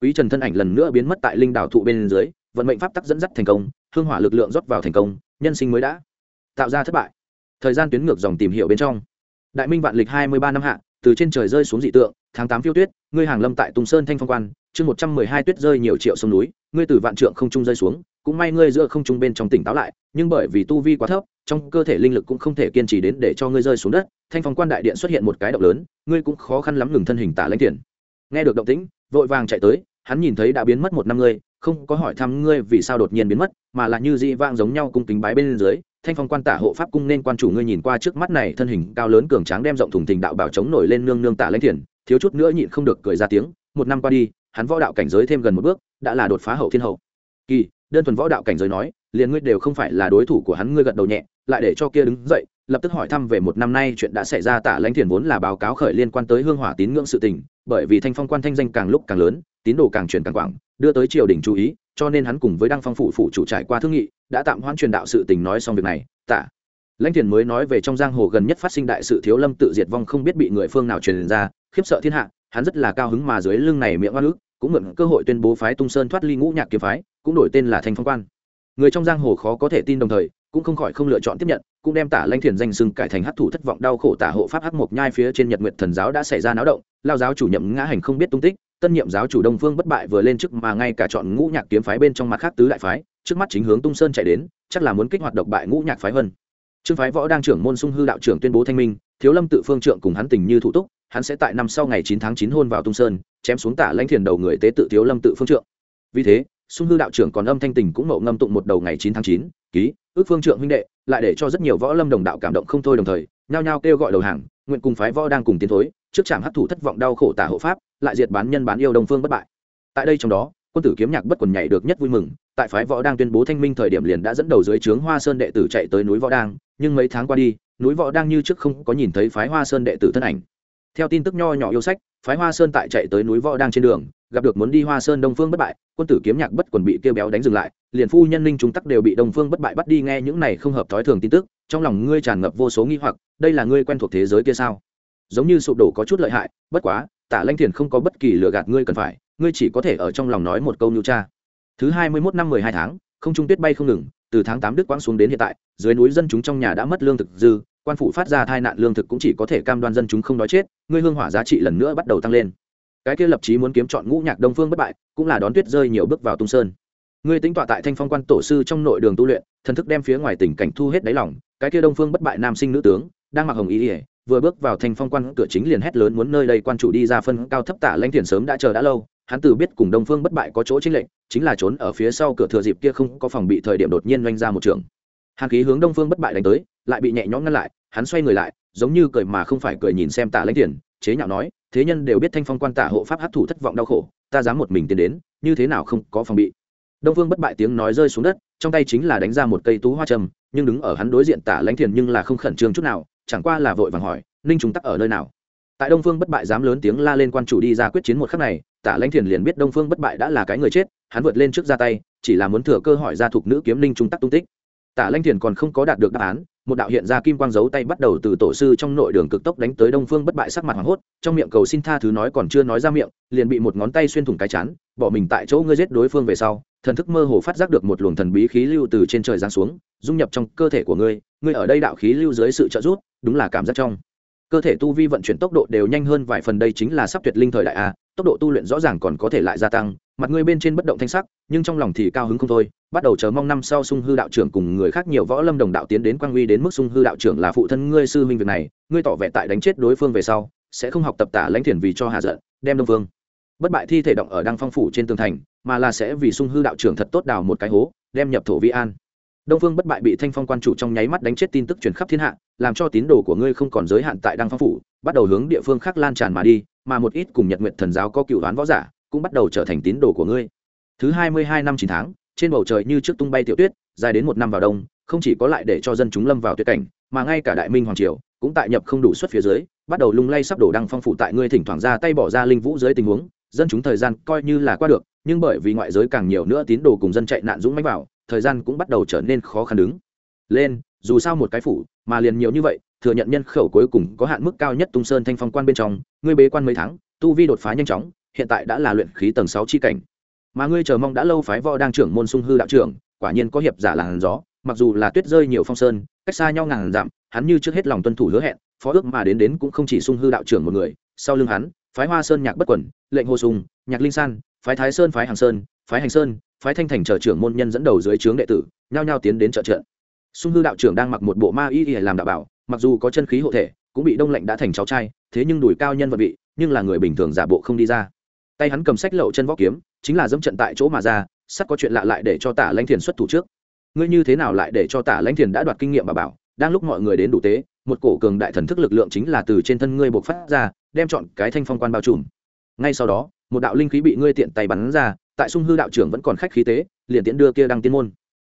Quý trần thân ảnh lần nữa biến mất tại linh đảo thụ bên dưới, vận mệnh pháp tắc dẫn dắt thành công, hương hỏa lực lượng rót vào thành công, nhân sinh mới đã tạo ra thất bại. Thời gian tuyến ngược dòng tìm hiểu bên trong. Đại minh vạn lịch hai mươi ba năm hạ, từ trên trời rơi xuống dị tượng, tháng tám phiêu tuyết ngươi hàng lâm tại tùng sơn thanh phong quan, chương một trăm mười hai tuyết rơi nhiều triệu sông núi, ngươi từ vạn trượng không trung rơi xuống, cũng may ngươi giữa không trung bên trong tỉnh táo lại, nhưng bởi vì tu vi quá thấp, trong cơ thể linh lực cũng không thể kiên trì đến để cho ngươi rơi xuống đất, thanh phong quan đại điện xuất hiện một cái động lớn, ngươi cũng khó khăn lắm ngừng thân hình tả lãnh tiền. Nghe được động tĩnh, vội vàng chạy tới, hắn nhìn thấy đã biến mất một năm ngươi, không có hỏi thăm ngươi vì sao đột nhiên biến mất, mà là như dị vang giống nhau cung kính bái bên dưới, thanh phong quan tả hộ pháp cung nên quan chủ ngươi nhìn qua trước mắt này thân hình cao lớn cường tráng đem rộng thùng thình đạo bảo chống nổi lên nương nương tả lãnh thiền thiếu chút nữa nhịn không được cười ra tiếng, một năm qua đi, hắn võ đạo cảnh giới thêm gần một bước, đã là đột phá hậu thiên hậu. Kỳ, đơn thuần võ đạo cảnh giới nói, liền ngươi đều không phải là đối thủ của hắn, ngươi gật đầu nhẹ, lại để cho kia đứng dậy, lập tức hỏi thăm về một năm nay chuyện đã xảy ra, tả lãnh thiền vốn là báo cáo khởi liên quan tới hương hỏa tín ngưỡng sự tình, bởi vì thanh phong quan thanh danh càng lúc càng lớn, tín đồ càng truyền càng quảng, đưa tới triều đình chú ý, cho nên hắn cùng với đăng phong phủ phủ chủ trải qua thương nghị, đã tạm hoãn truyền đạo sự tình nói xong việc này tạ lãnh thiền mới nói về trong giang hồ gần nhất phát sinh đại sự, thiếu lâm tự diệt vong không biết bị người phương nào truyền ra khiếp sợ thiên hạ, hắn rất là cao hứng mà dưới lưng này miệng oan ức, cũng mượn cơ hội tuyên bố phái tung sơn thoát ly ngũ nhạc kiếm phái, cũng đổi tên là thanh phong quan. Người trong giang hồ khó có thể tin đồng thời, cũng không khỏi không lựa chọn tiếp nhận, cũng đem tả lanh thiền danh sưng cải thành hắc thủ thất vọng đau khổ tả hộ pháp hắc mộc nhai phía trên nhật nguyệt thần giáo đã xảy ra náo động, lao giáo chủ nhậm ngã hành không biết tung tích, tân nhiệm giáo chủ đông phương bất bại vừa lên chức mà ngay cả chọn ngũ nhạc kiếm phái bên trong mặt khác tứ đại phái, trước mắt chính hướng tung sơn chạy đến, chắc là muốn kích hoạt độc bại ngũ nhạc phái hơn. Trương phái võ đang trưởng môn sung hư đạo trưởng tuyên bố thanh minh thiếu lâm tự phương trượng cùng hắn tình như thủ túc, hắn sẽ tại năm sau ngày chín tháng chín hôn vào tung sơn, chém xuống tả lãnh thiền đầu người tế tự thiếu lâm tự phương trượng. Vì thế, sung hư đạo trưởng còn âm thanh tình cũng mậu ngâm tụng một đầu ngày chín tháng chín, ký, ước phương trượng huynh đệ, lại để cho rất nhiều võ lâm đồng đạo cảm động không thôi đồng thời, nhao nhao kêu gọi đầu hàng, nguyện cùng phái võ đang cùng tiến thối, trước trạm hấp thụ thất vọng đau khổ tả hộ pháp, lại diệt bán nhân bán yêu đồng phương bất bại. Tại đây trong đó, quân tử kiếm nhạc bất quần nhảy được nhất vui mừng, tại phái võ đang tuyên bố thanh minh thời điểm liền đã dẫn đầu dưới trướng hoa sơn đệ tử chạy tới núi võ đang, nhưng mấy tháng qua đi núi võ đang như trước không có nhìn thấy phái hoa sơn đệ tử thân ảnh. Theo tin tức nho nhỏ yêu sách, phái hoa sơn tại chạy tới núi võ đang trên đường, gặp được muốn đi hoa sơn đông phương bất bại, quân tử kiếm nhạc bất quần bị kêu béo đánh dừng lại, liền phu nhân linh chúng tắc đều bị đông phương bất bại bắt đi nghe những này không hợp thói thường tin tức, trong lòng ngươi tràn ngập vô số nghi hoặc, đây là ngươi quen thuộc thế giới kia sao? Giống như sụp đổ có chút lợi hại, bất quá, tả lanh thiền không có bất kỳ lừa gạt ngươi cần phải, ngươi chỉ có thể ở trong lòng nói một câu nhu cha thứ hai mươi mốt năm mười hai tháng, không trung tuyết bay không ngừng từ tháng tám đức quãng xuống đến hiện tại, dưới núi dân chúng trong nhà đã mất lương thực dư, quan phủ phát ra tai nạn lương thực cũng chỉ có thể cam đoan dân chúng không đói chết, ngươi hương hỏa giá trị lần nữa bắt đầu tăng lên. Cái kia lập chí muốn kiếm chọn ngũ nhạc đông phương bất bại, cũng là đón tuyết rơi nhiều bước vào tung sơn. Ngươi tính tọa tại thanh phong quan tổ sư trong nội đường tu luyện, thần thức đem phía ngoài tình cảnh thu hết đáy lòng, cái kia đông phương bất bại nam sinh nữ tướng, đang mặc hồng ý ỉa vừa bước vào thanh phong quan cửa chính liền hét lớn muốn nơi đây quan chủ đi ra phân cao thấp tả lãnh tiền sớm đã chờ đã lâu hắn từ biết cùng đông phương bất bại có chỗ chính lệnh chính là trốn ở phía sau cửa thừa dịp kia không có phòng bị thời điểm đột nhiên doanh ra một trường. Hàn khí hướng đông phương bất bại đánh tới, lại bị nhẹ nhõm ngăn lại, hắn xoay người lại, giống như cười mà không phải cười nhìn xem tả lãnh thiền chế nhạo nói, thế nhân đều biết thanh phong quan tả hộ pháp hấp thụ thất vọng đau khổ, ta dám một mình tiến đến, như thế nào không có phòng bị? Đông phương bất bại tiếng nói rơi xuống đất, trong tay chính là đánh ra một cây tú hoa trầm nhưng đứng ở hắn đối diện tả lãnh thiền nhưng là không khẩn trương chút nào, chẳng qua là vội vàng hỏi, ninh chúng tắc ở nơi nào? Tại đông phương bất bại dám lớn tiếng la lên quan chủ đi ra quyết chiến một khắc này tả lãnh thiền liền biết đông phương bất bại đã là cái người chết, hắn vượt lên trước ra tay, chỉ là muốn thừa cơ hỏi ra thuộc nữ kiếm linh trung tắc tung tích. Tả lãnh thiền còn không có đạt được đáp án, một đạo hiện ra kim quang giấu tay bắt đầu từ tổ sư trong nội đường cực tốc đánh tới đông phương bất bại sắc mặt hoảng hốt, trong miệng cầu xin tha thứ nói còn chưa nói ra miệng, liền bị một ngón tay xuyên thủng cái chán, bỏ mình tại chỗ ngươi giết đối phương về sau, thần thức mơ hồ phát giác được một luồng thần bí khí lưu từ trên trời giáng xuống, dung nhập trong cơ thể của ngươi ngươi ở đây đạo khí lưu dưới sự trợ giúp, đúng là cảm giác trong cơ thể tu vi vận chuyển tốc độ đều nhanh hơn vài phần đây chính là sắp tuyệt linh thời đại a, tốc độ tu luyện rõ ràng còn có thể lại gia tăng, mặt ngươi bên trên bất động thanh sắc, nhưng trong lòng thì cao hứng không thôi, bắt đầu chờ mong năm sau sung hư đạo trưởng cùng người khác nhiều võ lâm đồng đạo tiến đến quang uy đến mức sung hư đạo trưởng là phụ thân ngươi sư minh việc này, ngươi tỏ vẻ tại đánh chết đối phương về sau, sẽ không học tập tả lãnh thiền vì cho hạ giận, đem đông phương bất bại thi thể động ở đăng phong phủ trên tường thành, mà là sẽ vì sung hư đạo trưởng thật tốt đào một cái hố, đem nhập thổ vi an đông phương bất bại bị thanh phong quan chủ trong nháy mắt đánh chết tin tức truyền khắp thiên hạ, làm cho tín đồ của ngươi không còn giới hạn tại đăng phong phủ, bắt đầu hướng địa phương khác lan tràn mà đi, mà một ít cùng nhật nguyện thần giáo có cựu đoán võ giả cũng bắt đầu trở thành tín đồ của ngươi. Thứ hai mươi hai năm chín tháng, trên bầu trời như trước tung bay tiểu tuyết, dài đến một năm vào đông, không chỉ có lại để cho dân chúng lâm vào tuyệt cảnh, mà ngay cả đại minh hoàng triều cũng tại nhập không đủ suất phía dưới, bắt đầu lung lay sắp đổ đăng phong phủ tại ngươi thỉnh thoảng ra tay bỏ ra linh vũ dưới tình huống, dân chúng thời gian coi như là qua được, nhưng bởi vì ngoại giới càng nhiều nữa tín đồ cùng dân chạy nạn dũng mãnh vào thời gian cũng bắt đầu trở nên khó khăn đứng. Lên, dù sao một cái phủ, mà liền nhiều như vậy, thừa nhận nhân khẩu cuối cùng có hạn mức cao nhất tung sơn thanh phong quan bên trong, ngươi bế quan mấy tháng, tu vi đột phá nhanh chóng, hiện tại đã là luyện khí tầng sáu chi cảnh. Mà ngươi chờ mong đã lâu phái võ đang trưởng môn sung hư đạo trưởng, quả nhiên có hiệp giả làn gió, mặc dù là tuyết rơi nhiều phong sơn, cách xa nhau ngàn dặm, hắn như trước hết lòng tuân thủ hứa hẹn, phó ước mà đến đến cũng không chỉ sung hư đạo trưởng một người, sau lưng hắn, phái hoa sơn nhạc bất quẩn, lệnh hồ sùng, nhạc linh san, phái thái sơn, phái hàng sơn, phái hành sơn phái thanh thành chờ trưởng môn nhân dẫn đầu dưới trướng đệ tử, nhao nhao tiến đến trợ trận. Sung hư đạo trưởng đang mặc một bộ ma y y làm đạo bảo, mặc dù có chân khí hộ thể, cũng bị đông lạnh đã thành cháu trai, thế nhưng đùi cao nhân vật vị, nhưng là người bình thường giả bộ không đi ra. Tay hắn cầm sách lậu chân võ kiếm, chính là dẫm trận tại chỗ mà ra, sắp có chuyện lạ lại để cho tả lãnh thiền xuất thủ trước. Ngươi như thế nào lại để cho tả lãnh thiền đã đoạt kinh nghiệm bà bảo, đang lúc mọi người đến đủ tế, một cổ cường đại thần thức lực lượng chính là từ trên thân ngươi buộc phát ra, đem chọn cái thanh phong quan bao trùm. Ngay sau đó, một đạo linh khí bị ngươi tiện tay bắn ra tại sung hư đạo trưởng vẫn còn khách khí tế, liền tiễn đưa kia đăng tiên môn.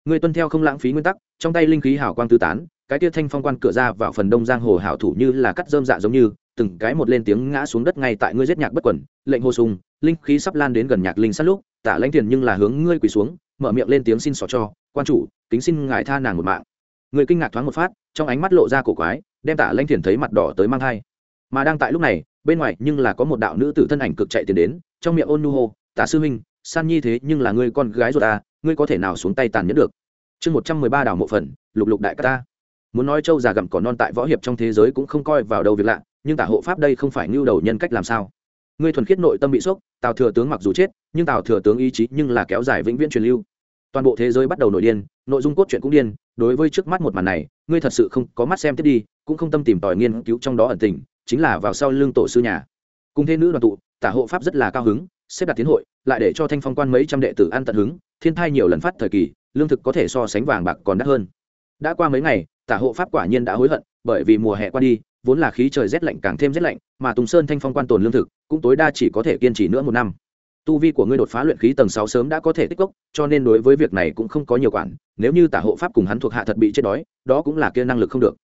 Ngươi tuân theo không lãng phí nguyên tắc, trong tay linh khí hảo quang tư tán, cái tia thanh phong quan cửa ra vào phần đông giang hồ hảo thủ như là cắt dơm dạ giống như, từng cái một lên tiếng ngã xuống đất ngay tại ngươi giết nhạc bất quẩn lệnh hồ sùng linh khí sắp lan đến gần nhạc linh sát lúc, tả lãnh tiền nhưng là hướng ngươi quỳ xuống, mở miệng lên tiếng xin xỏ cho, quan chủ, kính xin ngài tha nàng một mạng. Người kinh ngạc thoáng một phát, trong ánh mắt lộ ra cổ quái, đem tả lãnh thiền thấy mặt đỏ tới mang thai. Mà đang tại lúc này, bên ngoài nhưng là có một đạo nữ tử thân ảnh cực chạy tiền đến, trong miệng ôn nu hô, tả sư huynh san nhi thế nhưng là ngươi con gái ruột ta, ngươi có thể nào xuống tay tàn nhẫn được? Chương một trăm mười ba đảo mộ phần, lục lục đại ca ta. Muốn nói châu già gặm cỏ non tại võ hiệp trong thế giới cũng không coi vào đâu việc lạ, nhưng tả hộ pháp đây không phải ngưu đầu nhân cách làm sao? Ngươi thuần khiết nội tâm bị sốc, tào thừa tướng mặc dù chết, nhưng tào thừa tướng ý chí nhưng là kéo dài vĩnh viễn truyền lưu. Toàn bộ thế giới bắt đầu nổi điên, nội dung cốt truyện cũng điên, đối với trước mắt một màn này, ngươi thật sự không có mắt xem tiếp đi, cũng không tâm tìm tòi nghiên cứu trong đó ẩn tình, chính là vào sau lưng tổ sư nhà. Cùng thế nữ đoàn tụ, tả hộ pháp rất là cao hứng xếp đặt tiến hội, lại để cho thanh phong quan mấy trăm đệ tử ăn tận hứng, thiên thai nhiều lần phát thời kỳ, lương thực có thể so sánh vàng bạc còn đắt hơn. Đã qua mấy ngày, tả hộ pháp quả nhiên đã hối hận, bởi vì mùa hè qua đi, vốn là khí trời rét lạnh càng thêm rét lạnh, mà tùng sơn thanh phong quan tồn lương thực, cũng tối đa chỉ có thể kiên trì nữa một năm. Tu vi của ngươi đột phá luyện khí tầng sáu sớm đã có thể tích cốc, cho nên đối với việc này cũng không có nhiều quản, nếu như tả hộ pháp cùng hắn thuộc hạ thật bị chết đói, đó cũng là kia năng lực không được.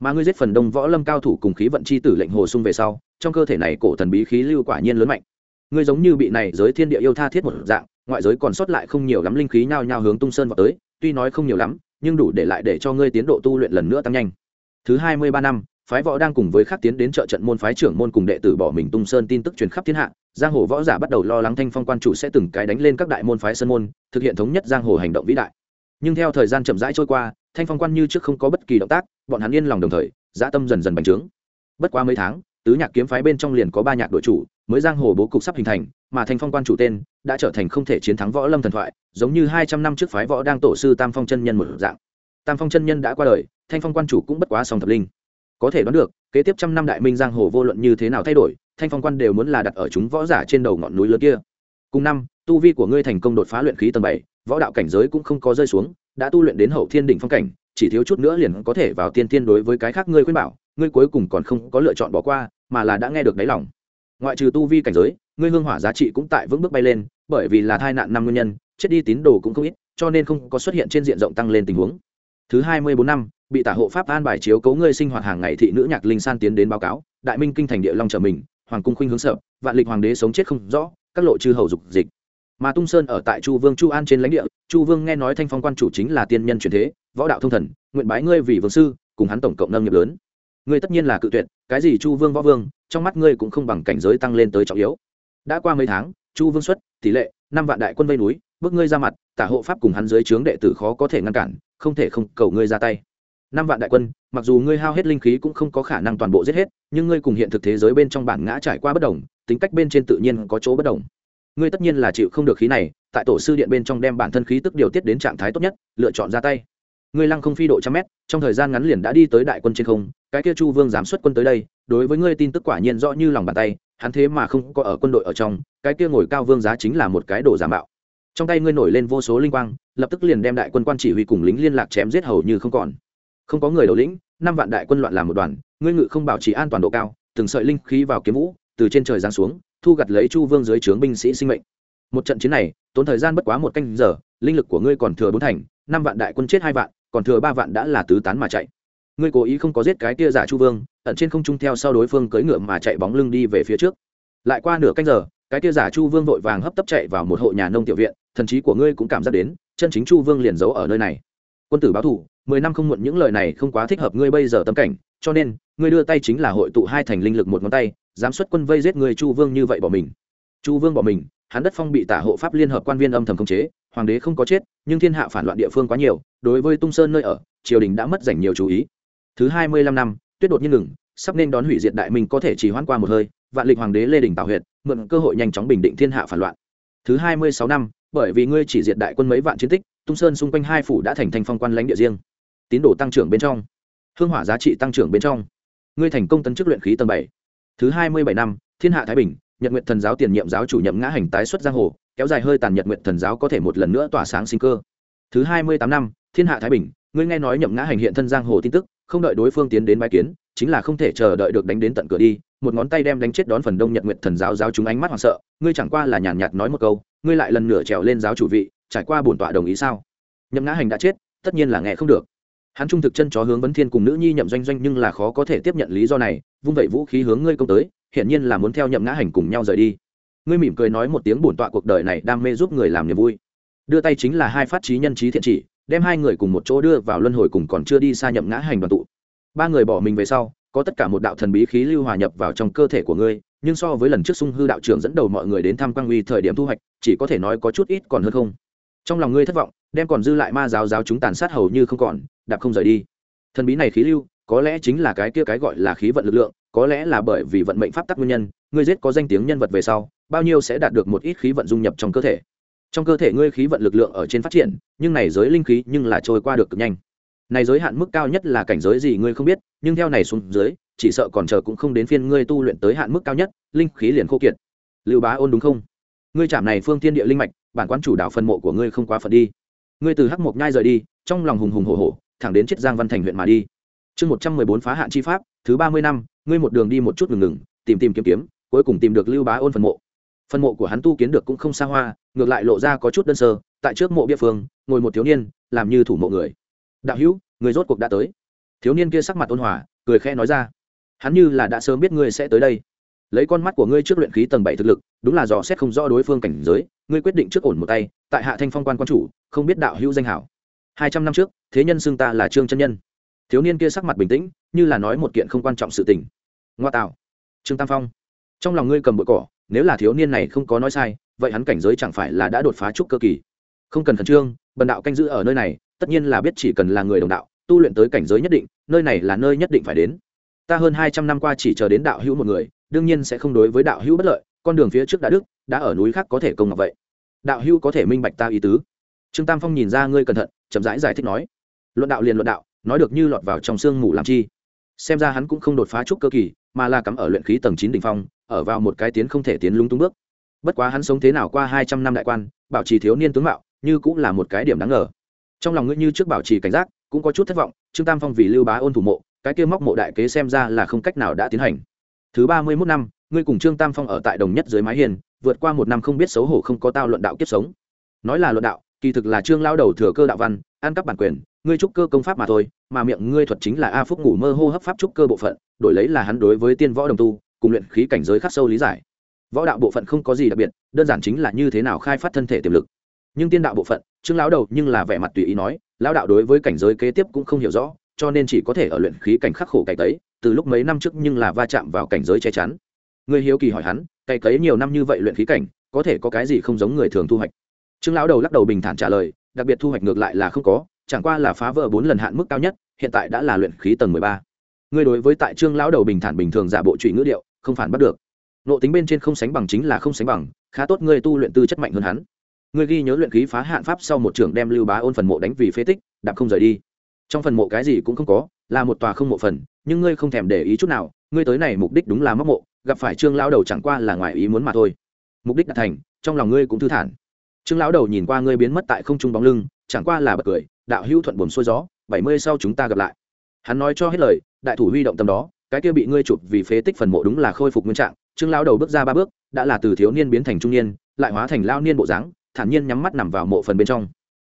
Mà ngươi giết phần đông võ lâm cao thủ cùng khí vận chi tử lệnh hồ sung về sau, trong cơ thể này cổ thần bí khí lưu quả nhiên lớn mạnh ngươi giống như bị này giới thiên địa yêu tha thiết một dạng, ngoại giới còn sót lại không nhiều lắm linh khí nhao nhao hướng tung sơn vào tới, tuy nói không nhiều lắm, nhưng đủ để lại để cho ngươi tiến độ tu luyện lần nữa tăng nhanh. Thứ hai mươi ba năm, phái võ đang cùng với khắc tiến đến trợ trận môn phái trưởng môn cùng đệ tử bỏ mình tung sơn tin tức truyền khắp thiên hạ, giang hồ võ giả bắt đầu lo lắng thanh phong quan chủ sẽ từng cái đánh lên các đại môn phái sơn môn, thực hiện thống nhất giang hồ hành động vĩ đại. Nhưng theo thời gian chậm rãi trôi qua, thanh phong quan như trước không có bất kỳ động tác, bọn hắn yên lòng đồng thời, dã tâm dần dần bành trướng. Bất quá mấy tháng, tứ nhạc kiếm phái bên trong liền có ba nhạc đội chủ mới giang hồ bố cục sắp hình thành, mà thanh phong quan chủ tên đã trở thành không thể chiến thắng võ lâm thần thoại, giống như hai trăm năm trước phái võ đang tổ sư tam phong chân nhân một dạng. Tam phong chân nhân đã qua đời, thanh phong quan chủ cũng bất quá song thập linh. Có thể đoán được, kế tiếp trăm năm đại minh giang hồ vô luận như thế nào thay đổi, thanh phong quan đều muốn là đặt ở chúng võ giả trên đầu ngọn núi lớn kia. Cùng năm, tu vi của ngươi thành công đột phá luyện khí tầng bảy, võ đạo cảnh giới cũng không có rơi xuống, đã tu luyện đến hậu thiên đỉnh phong cảnh, chỉ thiếu chút nữa liền có thể vào tiên tiên đối với cái khác ngươi khuyên bảo, ngươi cuối cùng còn không có lựa chọn bỏ qua, mà là đã nghe được đáy lòng ngoại trừ tu vi cảnh giới, ngươi hương hỏa giá trị cũng tại vững bước bay lên, bởi vì là thai nạn năm nguyên nhân, chết đi tín đồ cũng không ít, cho nên không có xuất hiện trên diện rộng tăng lên tình huống. Thứ hai mươi bốn năm, bị tả hộ pháp an bài chiếu cấu ngươi sinh hoạt hàng ngày thị nữ nhạc linh san tiến đến báo cáo, đại minh kinh thành địa long trở mình, hoàng cung khuynh hướng sợ, vạn lịch hoàng đế sống chết không rõ, các lộ chư hầu dục dịch. Mà tung sơn ở tại chu vương chu an trên lãnh địa, chu vương nghe nói thanh phong quan chủ chính là tiên nhân truyền thế, võ đạo thông thần, nguyện bái ngươi vì vương sư, cùng hắn tổng cộng nâng nghiệp lớn ngươi tất nhiên là cự tuyệt, cái gì chu vương, võ vương, trong mắt ngươi cũng không bằng cảnh giới tăng lên tới trọng yếu. Đã qua mấy tháng, chu vương xuất, tỷ lệ, năm vạn đại quân vây núi, bước ngươi ra mặt, tả hộ pháp cùng hắn dưới trướng đệ tử khó có thể ngăn cản, không thể không cầu ngươi ra tay. Năm vạn đại quân, mặc dù ngươi hao hết linh khí cũng không có khả năng toàn bộ giết hết, nhưng ngươi cùng hiện thực thế giới bên trong bản ngã trải qua bất đồng, tính cách bên trên tự nhiên có chỗ bất đồng. Ngươi tất nhiên là chịu không được khí này, tại tổ sư điện bên trong đem bản thân khí tức điều tiết đến trạng thái tốt nhất, lựa chọn ra tay. Ngươi lăng không phi độ trăm mét, trong thời gian ngắn liền đã đi tới đại quân trên không cái kia chu vương dám xuất quân tới đây, đối với ngươi tin tức quả nhiên rõ như lòng bàn tay, hắn thế mà không có ở quân đội ở trong, cái kia ngồi cao vương giá chính là một cái đồ giả mạo. Trong tay ngươi nổi lên vô số linh quang, lập tức liền đem đại quân quan chỉ huy cùng lính liên lạc chém giết hầu như không còn. Không có người đầu lĩnh, năm vạn đại quân loạn làm một đoàn, ngươi ngự không bảo trì an toàn độ cao, từng sợi linh khí vào kiếm vũ, từ trên trời giáng xuống, thu gặt lấy chu vương dưới trướng binh sĩ sinh mệnh. Một trận chiến này, tốn thời gian bất quá một canh giờ, linh lực của ngươi còn thừa bốn thành, năm vạn đại quân chết hai vạn, còn thừa ba vạn đã là tứ tán mà chạy ngươi cố ý không có giết cái kia giả chu vương, ẩn trên không trung theo sau đối phương cưỡi ngựa mà chạy bóng lưng đi về phía trước. Lại qua nửa canh giờ, cái kia giả chu vương vội vàng hấp tấp chạy vào một hộ nhà nông tiểu viện, thần trí của ngươi cũng cảm giác đến, chân chính chu vương liền giấu ở nơi này. Quân tử báo thủ mười năm không muộn những lời này không quá thích hợp ngươi bây giờ tâm cảnh, cho nên, ngươi đưa tay chính là hội tụ hai thành linh lực một ngón tay, dám xuất quân vây giết người chu vương như vậy bỏ mình. Chu vương bỏ mình, hắn đất phong bị tả hộ pháp liên hợp quan viên âm thầm khống chế, hoàng đế không có chết, nhưng thiên hạ phản loạn địa phương quá nhiều, đối với tung sơn nơi ở, triều đình đã mất dành nhiều chú ý thứ hai mươi lăm năm, tuyết đột nhiên ngừng, sắp nên đón hủy diệt đại minh có thể chỉ hoãn qua một hơi, vạn lịch hoàng đế lê đình tạo huyện mượn cơ hội nhanh chóng bình định thiên hạ phản loạn. Thứ hai mươi sáu năm, bởi vì ngươi chỉ diệt đại quân mấy vạn chiến tích, tung sơn xung quanh hai phủ đã thành thành phong quan lãnh địa riêng. Tín đồ tăng trưởng bên trong. Hương hỏa giá trị tăng trưởng bên trong. Ngươi thành công tấn chức luyện khí tầng bảy. Thứ hai mươi bảy năm, thiên hạ thái bình, nhật nguyện thần giáo tiền nhiệm giáo chủ nhậm ngã hành tái xuất giang hồ, kéo dài hơi tàn nhật nguyện thần giáo có thể một lần nữa tỏa sáng sinh cơ. Thứ hai mươi tám năm, thiên hạ thái bình, ngươi nghe nói nhậm ngã hành hiện thân giang hồ tin tức không đợi đối phương tiến đến bái kiến, chính là không thể chờ đợi được đánh đến tận cửa đi, một ngón tay đem đánh chết đón phần đông nhật nguyện thần giáo giáo chúng ánh mắt hoảng sợ, ngươi chẳng qua là nhàn nhạt nói một câu, ngươi lại lần nữa trèo lên giáo chủ vị, trải qua bổn tọa đồng ý sao? Nhậm ngã hành đã chết, tất nhiên là nghe không được. Hắn trung thực chân chó hướng vấn thiên cùng nữ nhi nhậm doanh doanh nhưng là khó có thể tiếp nhận lý do này, vung vậy vũ khí hướng ngươi công tới, hiển nhiên là muốn theo nhậm ngã hành cùng nhau rời đi. Ngươi mỉm cười nói một tiếng bổn tọa cuộc đời này đam mê giúp người làm niềm vui. Đưa tay chính là hai phát trí nhân trí thiện chỉ đem hai người cùng một chỗ đưa vào luân hồi cùng còn chưa đi xa nhậm ngã hành đoàn tụ. Ba người bỏ mình về sau, có tất cả một đạo thần bí khí lưu hòa nhập vào trong cơ thể của ngươi, nhưng so với lần trước sung hư đạo trưởng dẫn đầu mọi người đến thăm quang uy thời điểm thu hoạch, chỉ có thể nói có chút ít còn hơn không. Trong lòng ngươi thất vọng, đem còn dư lại ma giáo giáo chúng tàn sát hầu như không còn, đạp không rời đi. Thần bí này khí lưu, có lẽ chính là cái kia cái gọi là khí vận lực lượng, có lẽ là bởi vì vận mệnh pháp tắc nguyên nhân, ngươi giết có danh tiếng nhân vật về sau, bao nhiêu sẽ đạt được một ít khí vận dung nhập trong cơ thể trong cơ thể ngươi khí vận lực lượng ở trên phát triển, nhưng này giới linh khí nhưng là trôi qua được cực nhanh. Này giới hạn mức cao nhất là cảnh giới gì ngươi không biết, nhưng theo này xuống dưới, chỉ sợ còn chờ cũng không đến phiên ngươi tu luyện tới hạn mức cao nhất, linh khí liền khô kiệt. Lưu bá ôn đúng không? Ngươi chạm này phương thiên địa linh mạch, bản quán chủ đạo phân mộ của ngươi không quá phận đi. Ngươi từ hắc mộc nhai rời đi, trong lòng hùng hùng hổ hổ, thẳng đến chiết giang văn thành huyện mà đi. Chương một trăm mười bốn phá hạn chi pháp, thứ ba mươi năm, ngươi một đường đi một chút ngừng ngừng, tìm tìm kiếm kiếm, cuối cùng tìm được lưu bá ôn phần mộ. Phần mộ của hắn tu kiến được cũng không xa hoa ngược lại lộ ra có chút đơn sơ, tại trước mộ bia phương, ngồi một thiếu niên, làm như thủ mộ người. Đạo hữu, người rốt cuộc đã tới. Thiếu niên kia sắc mặt ôn hòa, cười khẽ nói ra. Hắn như là đã sớm biết ngươi sẽ tới đây. Lấy con mắt của ngươi trước luyện khí tầng bảy thực lực, đúng là dò xét không rõ đối phương cảnh giới, ngươi quyết định trước ổn một tay, tại hạ thanh phong quan quan chủ, không biết đạo hữu danh hảo. Hai trăm năm trước, thế nhân xưng ta là trương chân nhân. Thiếu niên kia sắc mặt bình tĩnh, như là nói một kiện không quan trọng sự tình. Ngoa tạo. Trương tam phong. Trong lòng ngươi cầm bụi cỏ, nếu là thiếu niên này không có nói sai vậy hắn cảnh giới chẳng phải là đã đột phá trúc cơ kỳ? Không cần khẩn trương bần đạo canh giữ ở nơi này tất nhiên là biết chỉ cần là người đồng đạo tu luyện tới cảnh giới nhất định nơi này là nơi nhất định phải đến. Ta hơn hai trăm năm qua chỉ chờ đến đạo hữu một người đương nhiên sẽ không đối với đạo hữu bất lợi con đường phía trước đã đức đã ở núi khác có thể công ngọc vậy. Đạo hữu có thể minh bạch ta ý tứ. Trương tam phong nhìn ra ngươi cẩn thận chậm rãi giải, giải thích nói. Luận đạo liền luận đạo nói được như lọt vào trong sương mù làm chi. Xem ra hắn cũng không đột phá trúc cơ kỳ mà là cắm ở luyện khí tầng chín đ ỉ n h phong ở vào một cái tiến không thể tiến lung tung bước bất quá hắn sống thế nào qua hai trăm năm đại quan, bảo trì thiếu niên tướng mạo, như cũng là một cái điểm đáng ngờ. Trong lòng ngươi như trước bảo trì cảnh giác, cũng có chút thất vọng, trương tam phong vì lưu bá ôn thủ mộ, cái kia móc mộ đại kế xem ra là không cách nào đã tiến hành. Thứ ba mươi mốt năm, ngươi cùng trương tam phong ở tại đồng nhất dưới mái hiền vượt qua một năm không biết xấu hổ không có tao luận đạo kiếp sống. Nói là luận đạo, kỳ thực là trương lao đầu thừa cơ đạo văn, ăn cắp bản quyền, ngươi trúc cơ công pháp mà thôi, mà miệng ngươi thuật chính là a phúc ngủ mơ hô hấp pháp trúc cơ bộ phận, đổi lấy là hắn đối với tiên võ đồng tu, cùng luyện khí cảnh giới khắc sâu lý giải võ đạo bộ phận không có gì đặc biệt, đơn giản chính là như thế nào khai phát thân thể tiềm lực. Nhưng tiên đạo bộ phận, trương lão đầu nhưng là vẻ mặt tùy ý nói, lão đạo đối với cảnh giới kế tiếp cũng không hiểu rõ, cho nên chỉ có thể ở luyện khí cảnh khắc khổ cày tấy từ lúc mấy năm trước nhưng là va chạm vào cảnh giới che chắn. Người hiếu kỳ hỏi hắn, cày cấy nhiều năm như vậy luyện khí cảnh, có thể có cái gì không giống người thường thu hoạch? Trương lão đầu lắc đầu bình thản trả lời, đặc biệt thu hoạch ngược lại là không có, chẳng qua là phá vỡ bốn lần hạn mức cao nhất, hiện tại đã là luyện khí tầng mười ba. Người đối với tại trương lão đầu bình thản bình thường giả bộ trụy ngữ điệu, không phản bắt được nộ tính bên trên không sánh bằng chính là không sánh bằng, khá tốt ngươi tu luyện tư chất mạnh hơn hắn. Ngươi ghi nhớ luyện khí phá hạn pháp sau một trưởng đem lưu bá ôn phần mộ đánh vì phế tích, đạp không rời đi. Trong phần mộ cái gì cũng không có, là một tòa không mộ phần, nhưng ngươi không thèm để ý chút nào, ngươi tới này mục đích đúng là mắc mộ, gặp phải trương lão đầu chẳng qua là ngoài ý muốn mà thôi. Mục đích đạt thành, trong lòng ngươi cũng thư thản. Trương lão đầu nhìn qua ngươi biến mất tại không trung bóng lưng, chẳng qua là bật cười, đạo hữu thuận buồn xuôi gió, bảy mươi sau chúng ta gặp lại. Hắn nói cho hết lời, đại thủ huy động tâm đó, cái kia bị ngươi chụp vì phế tích phần mộ đúng là khôi phục nguyên trạng trương lão đầu bước ra ba bước, đã là từ thiếu niên biến thành trung niên, lại hóa thành lao niên bộ dáng, thản nhiên nhắm mắt nằm vào mộ phần bên trong.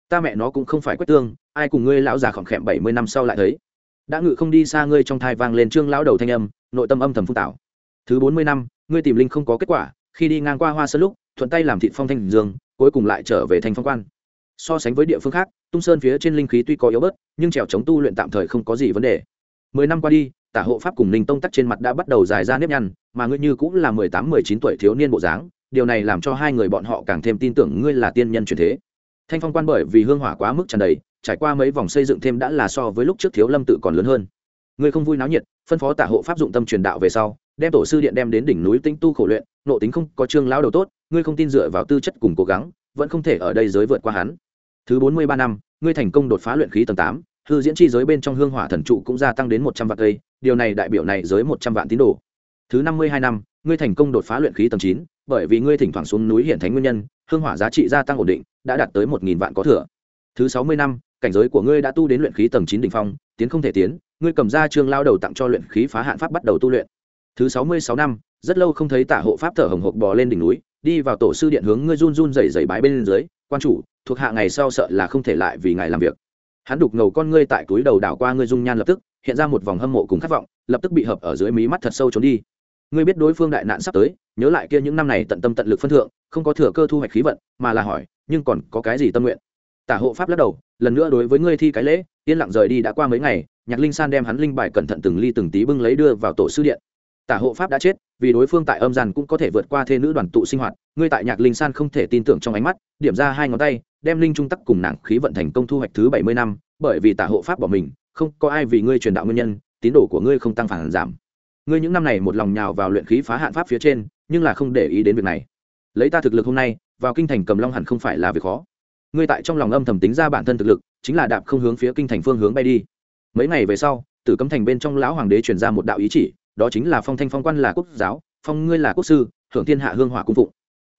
Ta mẹ nó cũng không phải quét tương, ai cùng ngươi lão già khỏng khẹm bảy mươi năm sau lại thấy. Đã ngự không đi xa ngươi trong thai vang lên trương lão đầu thanh âm, nội tâm âm thầm phun tạo thứ bốn mươi năm, ngươi tìm linh không có kết quả, khi đi ngang qua hoa sơn lúc, thuận tay làm thịt phong thanh dương, cuối cùng lại trở về thành phong quan. So sánh với địa phương khác, tung sơn phía trên linh khí tuy có yếu bớt, nhưng trèo chống tu luyện tạm thời không có gì vấn đề. Mười năm qua đi tả hộ pháp cùng ninh tông tắc trên mặt đã bắt đầu dài ra nếp nhăn, mà ngươi như cũng là mười tám, mười chín tuổi thiếu niên bộ dáng, điều này làm cho hai người bọn họ càng thêm tin tưởng ngươi là tiên nhân truyền thế. Thanh phong quan bởi vì hương hỏa quá mức tràn đầy, trải qua mấy vòng xây dựng thêm đã là so với lúc trước thiếu lâm tự còn lớn hơn. Ngươi không vui náo nhiệt, phân phó tả hộ pháp dụng tâm truyền đạo về sau, đem tổ sư điện đem đến đỉnh núi tinh tu khổ luyện, nộ tính không có trương lao đầu tốt, ngươi không tin dựa vào tư chất cùng cố gắng, vẫn không thể ở đây giới vượt qua hắn. Thứ bốn mươi ba năm, ngươi thành công đột phá luyện khí tầng tám hư diễn chi giới bên trong hương hỏa thần trụ cũng gia tăng đến một trăm vạn cây, điều này đại biểu này giới một trăm vạn tín đồ. Thứ năm mươi hai năm, ngươi thành công đột phá luyện khí tầng chín, bởi vì ngươi thỉnh thoảng xuống núi hiện thánh nguyên nhân, hương hỏa giá trị gia tăng ổn định, đã đạt tới một nghìn vạn có thừa. Thứ sáu mươi năm, cảnh giới của ngươi đã tu đến luyện khí tầng chín đ ỉ n h phong, tiến không thể tiến, ngươi cầm ra trương lao đầu tặng cho luyện khí phá hạn pháp bắt đầu tu luyện. Thứ sáu mươi sáu năm, rất lâu không thấy tả hộ pháp thở hồng hộc bò lên đỉnh núi, đi vào tổ sư điện hướng ngươi run run rẩy rẩy bái bên dưới, quan chủ, thuộc hạ ngày sau sợ là không thể lại vì ngài làm việc hắn đục ngầu con ngươi tại túi đầu đảo qua ngươi dung nhan lập tức, hiện ra một vòng hâm mộ cùng khát vọng, lập tức bị hợp ở dưới mí mắt thật sâu trốn đi. Ngươi biết đối phương đại nạn sắp tới, nhớ lại kia những năm này tận tâm tận lực phân thượng, không có thừa cơ thu hoạch khí vận, mà là hỏi, nhưng còn có cái gì tâm nguyện? Tả hộ pháp lắc đầu, lần nữa đối với ngươi thi cái lễ, yên lặng rời đi đã qua mấy ngày, nhạc linh san đem hắn linh bài cẩn thận từng ly từng tí bưng lấy đưa vào tổ sư điện. Tả hộ pháp đã chết, vì đối phương tại âm gian cũng có thể vượt qua thê nữ đoàn tụ sinh hoạt, ngươi tại nhạc linh san không thể tin tưởng trong ánh mắt, điểm ra hai ngón tay đem linh trung tắc cùng nàng khí vận thành công thu hoạch thứ bảy mươi năm, bởi vì tả hộ pháp bỏ mình, không có ai vì ngươi truyền đạo nguyên nhân, tín đồ của ngươi không tăng phản giảm. Ngươi những năm này một lòng nhào vào luyện khí phá hạn pháp phía trên, nhưng là không để ý đến việc này. Lấy ta thực lực hôm nay, vào kinh thành cầm long hẳn không phải là việc khó. Ngươi tại trong lòng âm thầm tính ra bản thân thực lực, chính là đạp không hướng phía kinh thành phương hướng bay đi. Mấy ngày về sau, tử cấm thành bên trong lão hoàng đế truyền ra một đạo ý chỉ, đó chính là phong thanh phong quan là quốc giáo, phong ngươi là quốc sư hưởng thiên hạ hương hỏa cung phụng.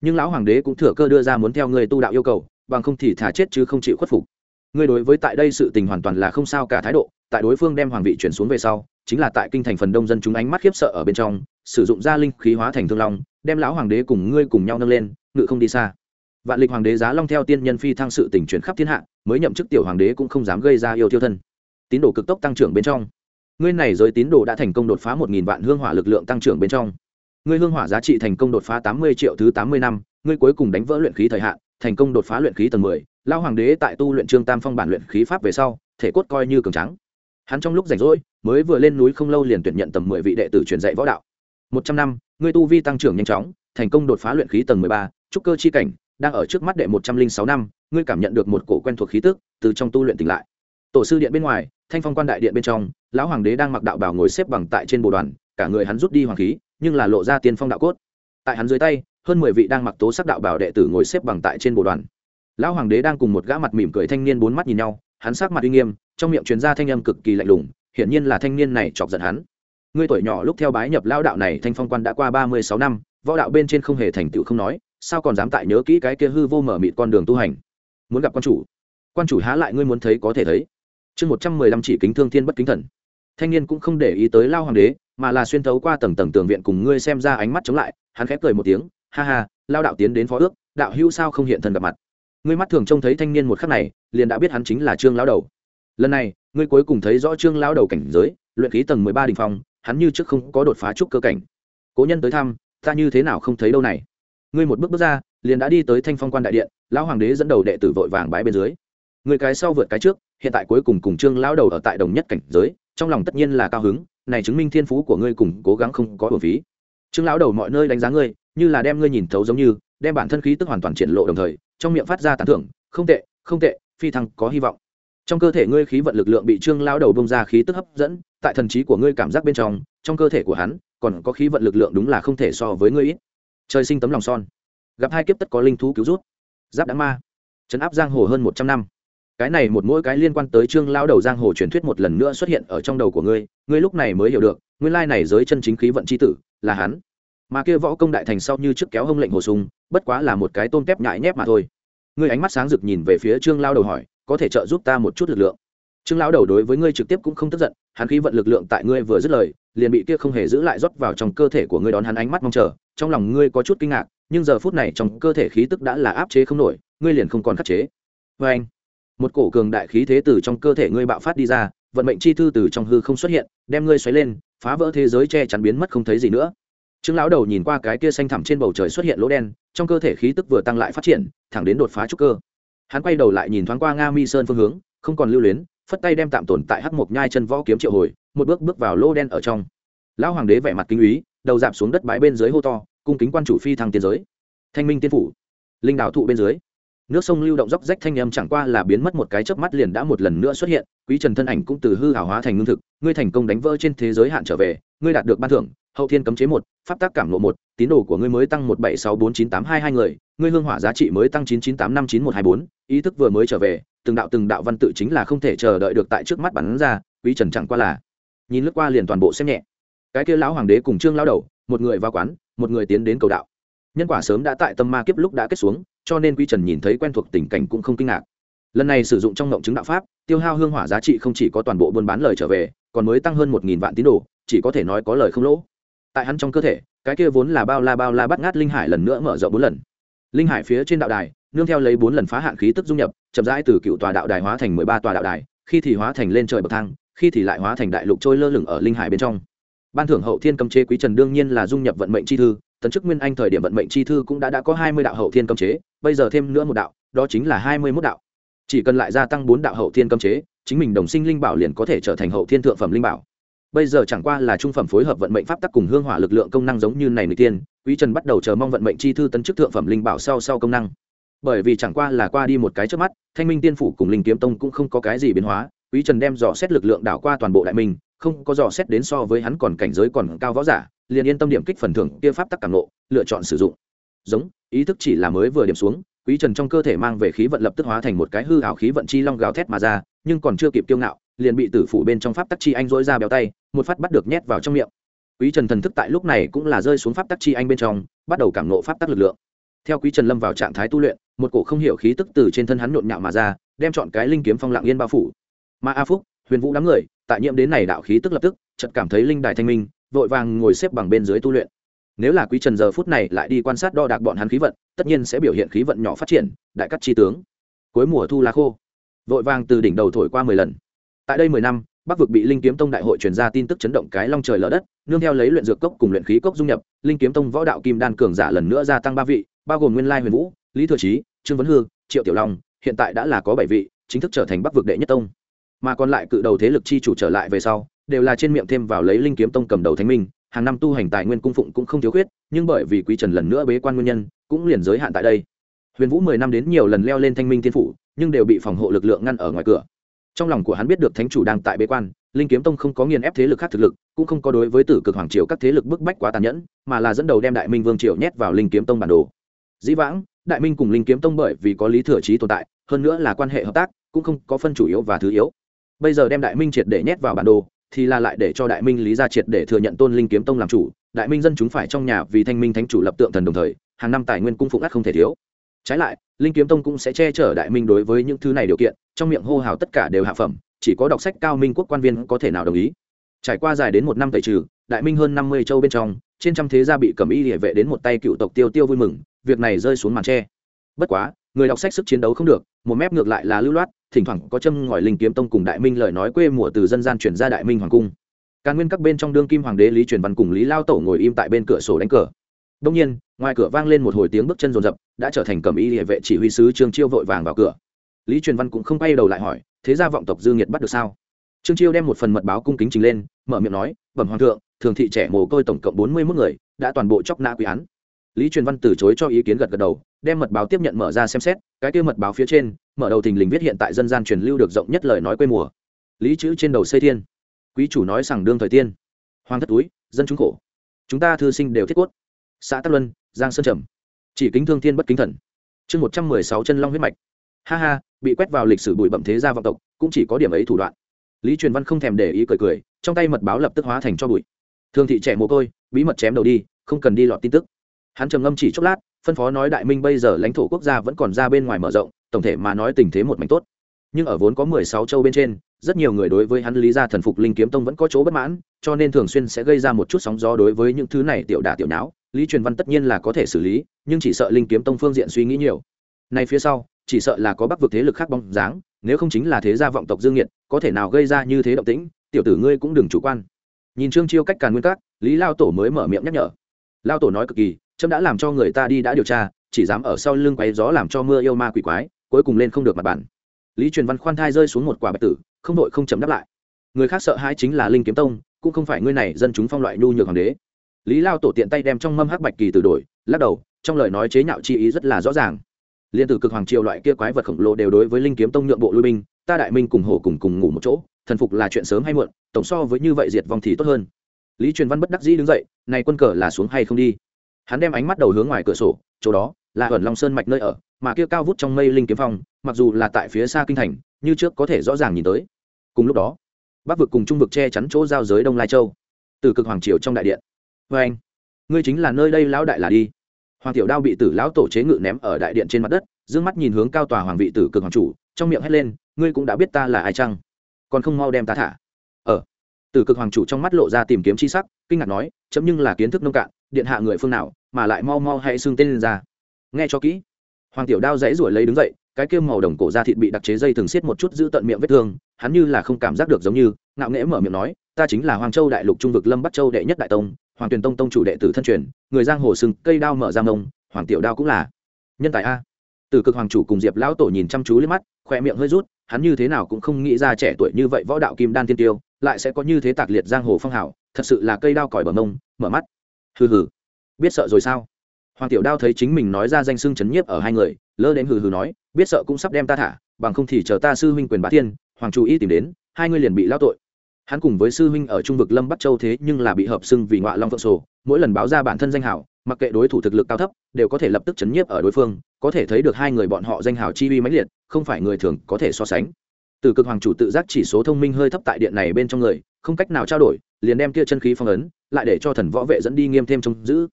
Nhưng lão hoàng đế cũng thừa cơ đưa ra muốn theo ngươi tu đạo yêu cầu bằng không thì thả chết chứ không chịu khuất phục. Ngươi đối với tại đây sự tình hoàn toàn là không sao cả thái độ, tại đối phương đem hoàng vị chuyển xuống về sau, chính là tại kinh thành phần đông dân chúng ánh mắt khiếp sợ ở bên trong, sử dụng gia linh khí hóa thành thương long, đem lão hoàng đế cùng ngươi cùng nhau nâng lên, ngự không đi xa. Vạn lịch hoàng đế giá long theo tiên nhân phi thăng sự tình chuyển khắp thiên hạ, mới nhậm chức tiểu hoàng đế cũng không dám gây ra yêu tiêu thân. Tín đồ cực tốc tăng trưởng bên trong. Ngươi này giới tín đồ đã thành công đột phá một nghìn vạn hương hỏa lực lượng tăng trưởng bên trong. Ngươi hương hỏa giá trị thành công đột phá tám mươi triệu thứ tám mươi năm, ngươi cuối cùng đánh vỡ luyện khí thời hạn thành công đột phá luyện khí tầng mười lao hoàng đế tại tu luyện trương tam phong bản luyện khí pháp về sau, thể cốt coi như cường trắng hắn trong lúc rảnh rỗi, mới vừa lên núi không lâu liền tuyển nhận tầm mười vị đệ tử truyền dạy võ đạo. Một trăm năm người tu vi tăng trưởng nhanh chóng, thành công đột phá luyện khí tầng mười ba, trúc cơ chi cảnh, đang ở trước mắt đệ một trăm linh sáu năm, ngươi cảm nhận được một cổ quen thuộc khí tức từ trong tu luyện tỉnh lại. Tổ sư điện bên ngoài, thanh phong quan đại điện bên trong, lão hoàng đế đang mặc đạo bào ngồi xếp bằng tại trên bồ đoàn, cả người hắn rút đi hoàng khí, nhưng là lộ ra tiên phong đạo cốt. Tại hắn dưới tay hơn mười vị đang mặc tố sắc đạo bảo đệ tử ngồi xếp bằng tại trên bộ đoàn. Lão hoàng đế đang cùng một gã mặt mỉm cười thanh niên bốn mắt nhìn nhau, hắn sắc mặt uy nghiêm, trong miệng truyền ra thanh âm cực kỳ lạnh lùng, hiển nhiên là thanh niên này chọc giận hắn. Ngươi tuổi nhỏ lúc theo bái nhập lao đạo này thanh phong quan đã qua ba mươi sáu năm, võ đạo bên trên không hề thành tựu không nói, sao còn dám tại nhớ kỹ cái kia hư vô mở mịt con đường tu hành? Muốn gặp quan chủ. Quan chủ há lại ngươi muốn thấy có thể thấy. Chương một trăm mười lăm chỉ kính thương thiên bất kính thần. Thanh niên cũng không để ý tới lao hoàng đế, mà là xuyên thấu qua tầng tầng tường viện cùng ngươi xem ra ánh mắt chống lại, hắn khép cười một tiếng ha ha, lao đạo tiến đến phó ước, đạo hữu sao không hiện thân gặp mặt? Ngươi mắt thường trông thấy thanh niên một khắc này, liền đã biết hắn chính là trương lão đầu. Lần này, ngươi cuối cùng thấy rõ trương lão đầu cảnh giới, luyện khí tầng mười ba đình phong, hắn như trước không có đột phá trúc cơ cảnh. Cố nhân tới thăm, ta như thế nào không thấy đâu này? Ngươi một bước bước ra, liền đã đi tới thanh phong quan đại điện, lão hoàng đế dẫn đầu đệ tử vội vàng bái bên dưới. Người cái sau vượt cái trước, hiện tại cuối cùng cùng trương lão đầu ở tại đồng nhất cảnh giới, trong lòng tất nhiên là cao hứng, này chứng minh thiên phú của ngươi cùng cố gắng không có bổn phí. Trương lão đầu mọi nơi đánh giá ngươi như là đem ngươi nhìn thấu giống như, đem bản thân khí tức hoàn toàn triển lộ đồng thời, trong miệng phát ra tán thưởng, không tệ không tệ, phi thăng có hy vọng. Trong cơ thể ngươi khí vận lực lượng bị trương lao đầu bông ra khí tức hấp dẫn, tại thần trí của ngươi cảm giác bên trong trong cơ thể của hắn, còn có khí vận lực lượng đúng là không thể so với ngươi ít. Trời sinh tấm lòng son. Gặp hai kiếp tất có linh thú cứu rút. Giáp đã ma. Chấn áp giang hồ hơn một trăm năm. Cái này một mỗi cái liên quan tới trương lao đầu giang hồ truyền thuyết một lần nữa xuất hiện ở trong đầu của ngươi ngươi lúc này mới hiểu được, nguyên lai này giới chân chính khí vận c h i tử là hắn mà kia võ công đại thành sau như trước kéo hông lệnh hồ sung, bất quá là một cái tôm tép nhại nhép mà thôi. Ngươi ánh mắt sáng rực nhìn về phía trương lao đầu hỏi, có thể trợ giúp ta một chút lực lượng? Trương lao đầu đối với ngươi trực tiếp cũng không tức giận, hắn khí vận lực lượng tại ngươi vừa dứt lời, liền bị kia không hề giữ lại rót vào trong cơ thể của ngươi đón hắn ánh mắt mong chờ, trong lòng ngươi có chút kinh ngạc, nhưng giờ phút này trong cơ thể khí tức đã là áp chế không nổi, ngươi liền không còn khắc chế. Vê anh, một cổ cường đại khí thế từ trong cơ thể ngươi bạo phát đi ra, vận mệnh chi thư từ trong hư không xuất hiện, đem ngươi xoáy lên, phá vỡ thế giới che chắn biến mất không thấy gì nữa trương lão đầu nhìn qua cái kia xanh thẳm trên bầu trời xuất hiện lỗ đen, trong cơ thể khí tức vừa tăng lại phát triển, thẳng đến đột phá trúc cơ. Hắn quay đầu lại nhìn thoáng qua nga mi sơn phương hướng, không còn lưu luyến, phất tay đem tạm tồn tại hắc mộc nhai chân võ kiếm triệu hồi, một bước bước vào lỗ đen ở trong. Lão hoàng đế vẻ mặt kinh úy đầu dạp xuống đất bãi bên dưới hô to, cung kính quan chủ phi thăng tiên giới. Thanh minh tiên phủ. Linh đạo thụ bên dưới. Nước sông lưu động dốc rách thanh âm chẳng qua là biến mất một cái chớp mắt liền đã một lần nữa xuất hiện, quý trần thân ảnh cũng từ hư hảo hóa thành ngưng thực, ngươi thành công đánh vỡ trên thế giới hạn trở về ngươi đạt được ban thưởng, hậu thiên cấm chế một, pháp tác cảm lộ một, tín đồ của ngươi mới tăng một bảy sáu bốn chín tám hai hai người, ngươi hương hỏa giá trị mới tăng chín chín tám năm chín một hai bốn, ý thức vừa mới trở về, từng đạo từng đạo văn tự chính là không thể chờ đợi được tại trước mắt bắn ra, quý trần chẳng qua là nhìn lướt qua liền toàn bộ xem nhẹ. Cái kia lão hoàng đế cùng trương lão đầu, một người vào quán, một người tiến đến cầu đạo. Nhân quả sớm đã tại tâm ma kiếp lúc đã kết xuống, cho nên quý trần nhìn thấy quen thuộc tình cảnh cũng không kinh ngạc lần này sử dụng trong ngộng chứng đạo pháp, tiêu hao hương hỏa giá trị không chỉ có toàn bộ buôn bán lời trở về, còn mới tăng hơn một nghìn vạn tín đồ, chỉ có thể nói có lời không lỗ. Tại hắn trong cơ thể, cái kia vốn là bao la bao la bắt ngát linh hải lần nữa mở rộng bốn lần. Linh hải phía trên đạo đài, nương theo lấy bốn lần phá hạn khí tức dung nhập, chậm rãi từ cựu tòa đạo đài hóa thành mười ba tòa đạo đài, khi thì hóa thành lên trời bậc thang, khi thì lại hóa thành đại lục trôi lơ lửng ở linh hải bên trong. Ban thưởng hậu thiên cấm chế quý trần đương nhiên là dung nhập vận mệnh chi thư, tấn chức nguyên anh thời điểm vận mệnh chi thư cũng đã đã có hai mươi đạo hậu thiên cấm chế, bây giờ thêm nữa một đạo, đó chính là hai mươi mốt đạo chỉ cần lại gia tăng bốn đạo hậu thiên cấm chế, chính mình đồng sinh linh bảo liền có thể trở thành hậu thiên thượng phẩm linh bảo. Bây giờ chẳng qua là trung phẩm phối hợp vận mệnh pháp tắc cùng hương hỏa lực lượng công năng giống như này người tiên, quý trần bắt đầu chờ mong vận mệnh chi thư tấn chức thượng phẩm linh bảo sau sau công năng. Bởi vì chẳng qua là qua đi một cái trước mắt, thanh minh tiên phủ cùng linh kiếm tông cũng không có cái gì biến hóa, quý trần đem dò xét lực lượng đảo qua toàn bộ đại minh, không có dò xét đến so với hắn còn cảnh giới còn cao võ giả, liền yên tâm điểm kích phần thưởng kia pháp tắc cảm nộ lựa chọn sử dụng. Giống, ý thức chỉ là mới vừa điểm xuống quý trần trong cơ thể mang về khí vận lập tức hóa thành một cái hư ảo khí vận chi long gào thét mà ra, nhưng còn chưa kịp kiêu ngạo, liền bị tử phủ bên trong pháp tắc chi anh dỗi ra béo tay, một phát bắt được nhét vào trong miệng. Quý trần thần thức tại lúc này cũng là rơi xuống pháp tắc chi anh bên trong, bắt đầu cảm nộ pháp tắc lực lượng. Theo quý trần lâm vào trạng thái tu luyện, một cổ không hiểu khí tức từ trên thân hắn nhộn nhạo mà ra, đem chọn cái linh kiếm phong lặng yên bao phủ. Mà a phúc, huyền vũ đám người, tại nhiễm đến này đạo khí tức lập tức, chợt cảm thấy linh đài thanh minh, vội vàng ngồi xếp bằng bên dưới tu luyện nếu là quý trần giờ phút này lại đi quan sát đo đạc bọn hắn khí vận, tất nhiên sẽ biểu hiện khí vận nhỏ phát triển, đại cắt chi tướng. Cuối mùa thu lá khô. Vội vàng từ đỉnh đầu thổi qua mười lần. Tại đây mười năm, bắc vực bị linh kiếm tông đại hội truyền ra tin tức chấn động cái long trời lở đất, nương theo lấy luyện dược cốc cùng luyện khí cốc dung nhập, linh kiếm tông võ đạo kim đan cường giả lần nữa gia tăng ba vị, bao gồm nguyên lai huyền vũ, lý thừa trí trương vấn hương triệu tiểu long, hiện tại đã là có bảy vị, chính thức trở thành bắc vực đệ nhất tông. Mà còn lại cự đầu thế lực chi chủ trở lại về sau, đều là trên miệng thêm vào lấy linh kiếm tông cầm đầu thánh minh hàng năm tu hành tài nguyên cung phụng cũng không thiếu khuyết, nhưng bởi vì quý trần lần nữa bế quan nguyên nhân, cũng liền giới hạn tại đây. Huyền vũ mười năm đến nhiều lần leo lên thanh minh tiên phủ, nhưng đều bị phòng hộ lực lượng ngăn ở ngoài cửa. Trong lòng của hắn biết được thánh chủ đang tại bế quan, linh kiếm tông không có nghiền ép thế lực khác thực lực, cũng không có đối với tử cực hoàng triều các thế lực bức bách quá tàn nhẫn, mà là dẫn đầu đem đại minh vương triều nhét vào linh kiếm tông bản đồ. Dĩ vãng, đại minh cùng linh kiếm tông bởi vì có lý thừa trí tồn tại, hơn nữa là quan hệ hợp tác, cũng không có phân chủ yếu và thứ yếu. Bây giờ đem đại minh triệt để nhét vào bản đồ thì là lại để cho đại minh lý gia triệt để thừa nhận tôn linh kiếm tông làm chủ, đại minh dân chúng phải trong nhà vì thanh minh thánh chủ lập tượng thần đồng thời, hàng năm tài nguyên cung phụng ắt không thể thiếu. Trái lại, linh kiếm tông cũng sẽ che chở đại minh đối với những thứ này điều kiện, trong miệng hô hào tất cả đều hạ phẩm, chỉ có đọc sách cao minh quốc quan viên có thể nào đồng ý. Trải qua dài đến một năm tẩy trừ, đại minh hơn năm mươi châu bên trong, trên trăm thế gia bị cầm y địa vệ đến một tay cựu tộc tiêu tiêu vui mừng, việc này rơi xuống màn tre. Bất quá người đọc sách sức chiến đấu không được, một mép ngược lại là lưu loát, thỉnh thoảng có châm ngòi linh kiếm tông cùng đại minh lời nói quê mùa từ dân gian chuyển ra đại minh hoàng cung. Càng nguyên các bên trong đương kim hoàng đế lý truyền văn cùng lý lao tổ ngồi im tại bên cửa sổ đánh cờ. Đông nhiên, ngoài cửa vang lên một hồi tiếng bước chân rồn rập, đã trở thành cầm y địa vệ chỉ huy sứ trương chiêu vội vàng vào cửa. Lý truyền văn cũng không quay đầu lại hỏi, thế ra vọng tộc dương nhiệt bắt được sao? Trương chiêu đem một phần mật báo cung kính trình lên, mở miệng nói, bẩm hoàng thượng, thường thị trẻ mồ côi tổng cộng bốn mươi mốt người, đã toàn bộ chóc nã quy án lý truyền văn từ chối cho ý kiến gật gật đầu, đem mật báo tiếp nhận mở ra xem xét, cái kia mật báo phía trên, mở đầu thình lình viết hiện tại dân gian truyền lưu được rộng nhất lời nói quê mùa. Lý chữ trên đầu xây thiên. Quý chủ nói rằng đương thời tiên. Hoàng thất túi, dân chúng khổ. Chúng ta thư sinh đều thiết quất xã tắc luân, giang sơn trầm. Chỉ kính thương thiên bất kính thần. Chương một trăm mười sáu chân long huyết mạch. Ha ha, bị quét vào lịch sử bụi bậm thế gia vọng tộc, cũng chỉ có điểm ấy thủ đoạn. Lý truyền văn không thèm để ý cười cười, trong tay mật báo lập tức hóa thành cho bụi. Thương thị trẻ mồ côi, bí mật chém đầu đi, không cần đi lọt tin tức hắn trầm ngâm chỉ chốc lát, phân phó nói đại minh bây giờ lãnh thổ quốc gia vẫn còn ra bên ngoài mở rộng, tổng thể mà nói tình thế một mảnh tốt. Nhưng ở vốn có mười sáu châu bên trên, rất nhiều người đối với hắn lý gia thần phục linh kiếm tông vẫn có chỗ bất mãn, cho nên thường xuyên sẽ gây ra một chút sóng gió đối với những thứ này tiểu đả tiểu não. Lý truyền văn tất nhiên là có thể xử lý, nhưng chỉ sợ linh kiếm tông phương diện suy nghĩ nhiều. Nay phía sau, chỉ sợ là có bắc vực thế lực khác bóng dáng, nếu không chính là thế gia vọng tộc dương nhiệt có thể nào gây ra như thế động tĩnh, tiểu tử ngươi cũng đừng chủ quan. Nhìn trương chiêu cách càn nguyên các lý lao tổ mới mở miệng nhắc nhở. Lao tổ nói cực kỳ trâm đã làm cho người ta đi đã điều tra, chỉ dám ở sau lưng quấy gió làm cho mưa yêu ma quỷ quái, cuối cùng lên không được mặt bản lý truyền văn khoan thai rơi xuống một quả bạch tử, không đội không chấm đáp lại. Người khác sợ hãi chính là linh kiếm tông, cũng không phải ngươi này dân chúng phong loại nhu nhược hoàng đế. Lý lao tổ tiện tay đem trong mâm hắc bạch kỳ từ đổi, lắc đầu, trong lời nói chế nhạo chi ý rất là rõ ràng. Liên tử cực hoàng triều loại kia quái vật khổng lồ đều đối với linh kiếm tông nhượng bộ lui binh, ta đại minh cùng hổ cùng cùng ngủ một chỗ, thần phục là chuyện sớm hay muộn, tổng so với như vậy diệt vong thì tốt hơn. Lý truyền văn bất đắc dĩ đứng dậy, này quân cờ là xuống hay không đi? Hắn đem ánh mắt đầu hướng ngoài cửa sổ, chỗ đó là ẩn long sơn mạch nơi ở, mà kia cao vút trong mây linh kiếm phong, mặc dù là tại phía xa kinh thành, như trước có thể rõ ràng nhìn tới. Cùng lúc đó, bắc vực cùng trung vực che chắn chỗ giao giới đông lai châu, từ cực hoàng triều trong đại điện. Vê anh, ngươi chính là nơi đây lão đại là đi. Hoàng tiểu đao bị tử lão tổ chế ngự ném ở đại điện trên mặt đất d mắt nhìn hướng cao tòa hoàng vị tử cực hoàng chủ, trong miệng hét lên, ngươi cũng đã biết ta là ai chăng? Còn không mau đem ta thả. Ở ờ tử cực hoàng chủ trong mắt lộ ra tìm kiếm chi sắc, kinh ngạc nói, chấm nhưng là kiến thức nông cạn, điện hạ người phương nào mà lại mau mau hãy xưng tên lên ra? Nghe cho kỹ. Hoàng tiểu đao dãy ruổi lấy đứng dậy, cái kia màu đồng cổ da thịt bị đặc chế dây thường siết một chút giữ tận miệng vết thương, hắn như là không cảm giác được giống như, ngạo nghễ mở miệng nói, ta chính là hoàng châu đại lục trung vực lâm bắc châu đệ nhất đại tông, hoàng tuyền tông tông chủ đệ tử thân truyền, người giang hồ sừng cây đao mở ra mông, hoàng tiểu đao cũng là nhân tài a từ cực hoàng chủ cùng diệp lão tổ nhìn chăm chú lên mắt khoe miệng hơi rút hắn như thế nào cũng không nghĩ ra trẻ tuổi như vậy võ đạo kim đan tiên tiêu lại sẽ có như thế tạc liệt giang hồ phong hào thật sự là cây đao còi bờ mông mở mắt. Hừ hừ. Biết sợ rồi sao? Hoàng tiểu đao thấy chính mình nói ra danh xưng chấn nhiếp ở hai người lơ đến hừ hừ nói biết sợ cũng sắp đem ta thả bằng không thì chờ ta sư huynh quyền bá thiên, hoàng chủ y tìm đến hai người liền bị lao tội. Hắn cùng với sư huynh ở trung vực lâm bắc châu thế nhưng là bị hợp xưng vì ngọa long phượng sổ mỗi lần báo ra bản thân danh hảo mặc kệ đối thủ thực lực cao thấp đều có thể lập tức chấn nhiếp ở đối phương có thể thấy được hai người bọn họ danh hảo chi uy mãnh liệt, không phải người thường có thể so sánh. Từ cực hoàng chủ tự giác chỉ số thông minh hơi thấp tại điện này bên trong người, không cách nào trao đổi, liền đem kia chân khí phong ấn, lại để cho thần võ vệ dẫn đi nghiêm thêm trông giữ.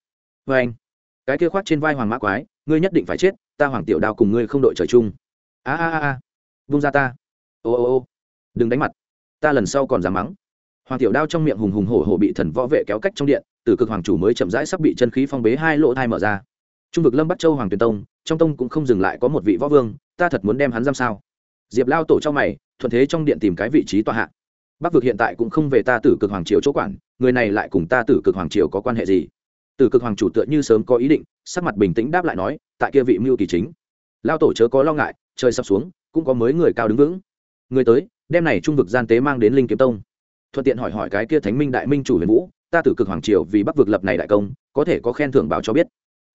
Vê anh, cái kia khoác trên vai hoàng mã quái, ngươi nhất định phải chết, ta hoàng tiểu đao cùng ngươi không đội trời chung. A a a a, vung ra ta. Ô ô ô, đừng đánh mặt, ta lần sau còn dám mắng. Hoàng tiểu đao trong miệng hùng hùng hổ hổ bị thần võ vệ kéo cách trong điện, từ cực hoàng chủ mới chậm rãi sắp bị chân khí phong bế hai lỗ thai mở ra. Trung vực lâm bắt châu hoàng tuyền tông trong tông cũng không dừng lại có một vị võ vương, ta thật muốn đem hắn giam sao? Diệp lao tổ cho mày, thuận thế trong điện tìm cái vị trí tọa hạ. Bắc vực hiện tại cũng không về ta tử cực hoàng triều chỗ quản, người này lại cùng ta tử cực hoàng triều có quan hệ gì? Tử cực hoàng chủ tựa như sớm có ý định, sắc mặt bình tĩnh đáp lại nói, tại kia vị mưu kỳ chính. Lao tổ chớ có lo ngại, trời sắp xuống, cũng có mới người cao đứng vững. Người tới đem này trung vực gian tế mang đến linh kiếm tông. Thuận tiện hỏi hỏi cái kia thánh minh đại minh chủ huyền vũ, ta tử cực hoàng triều vì bắc vực lập này đại công, có thể có khen thưởng báo cho biết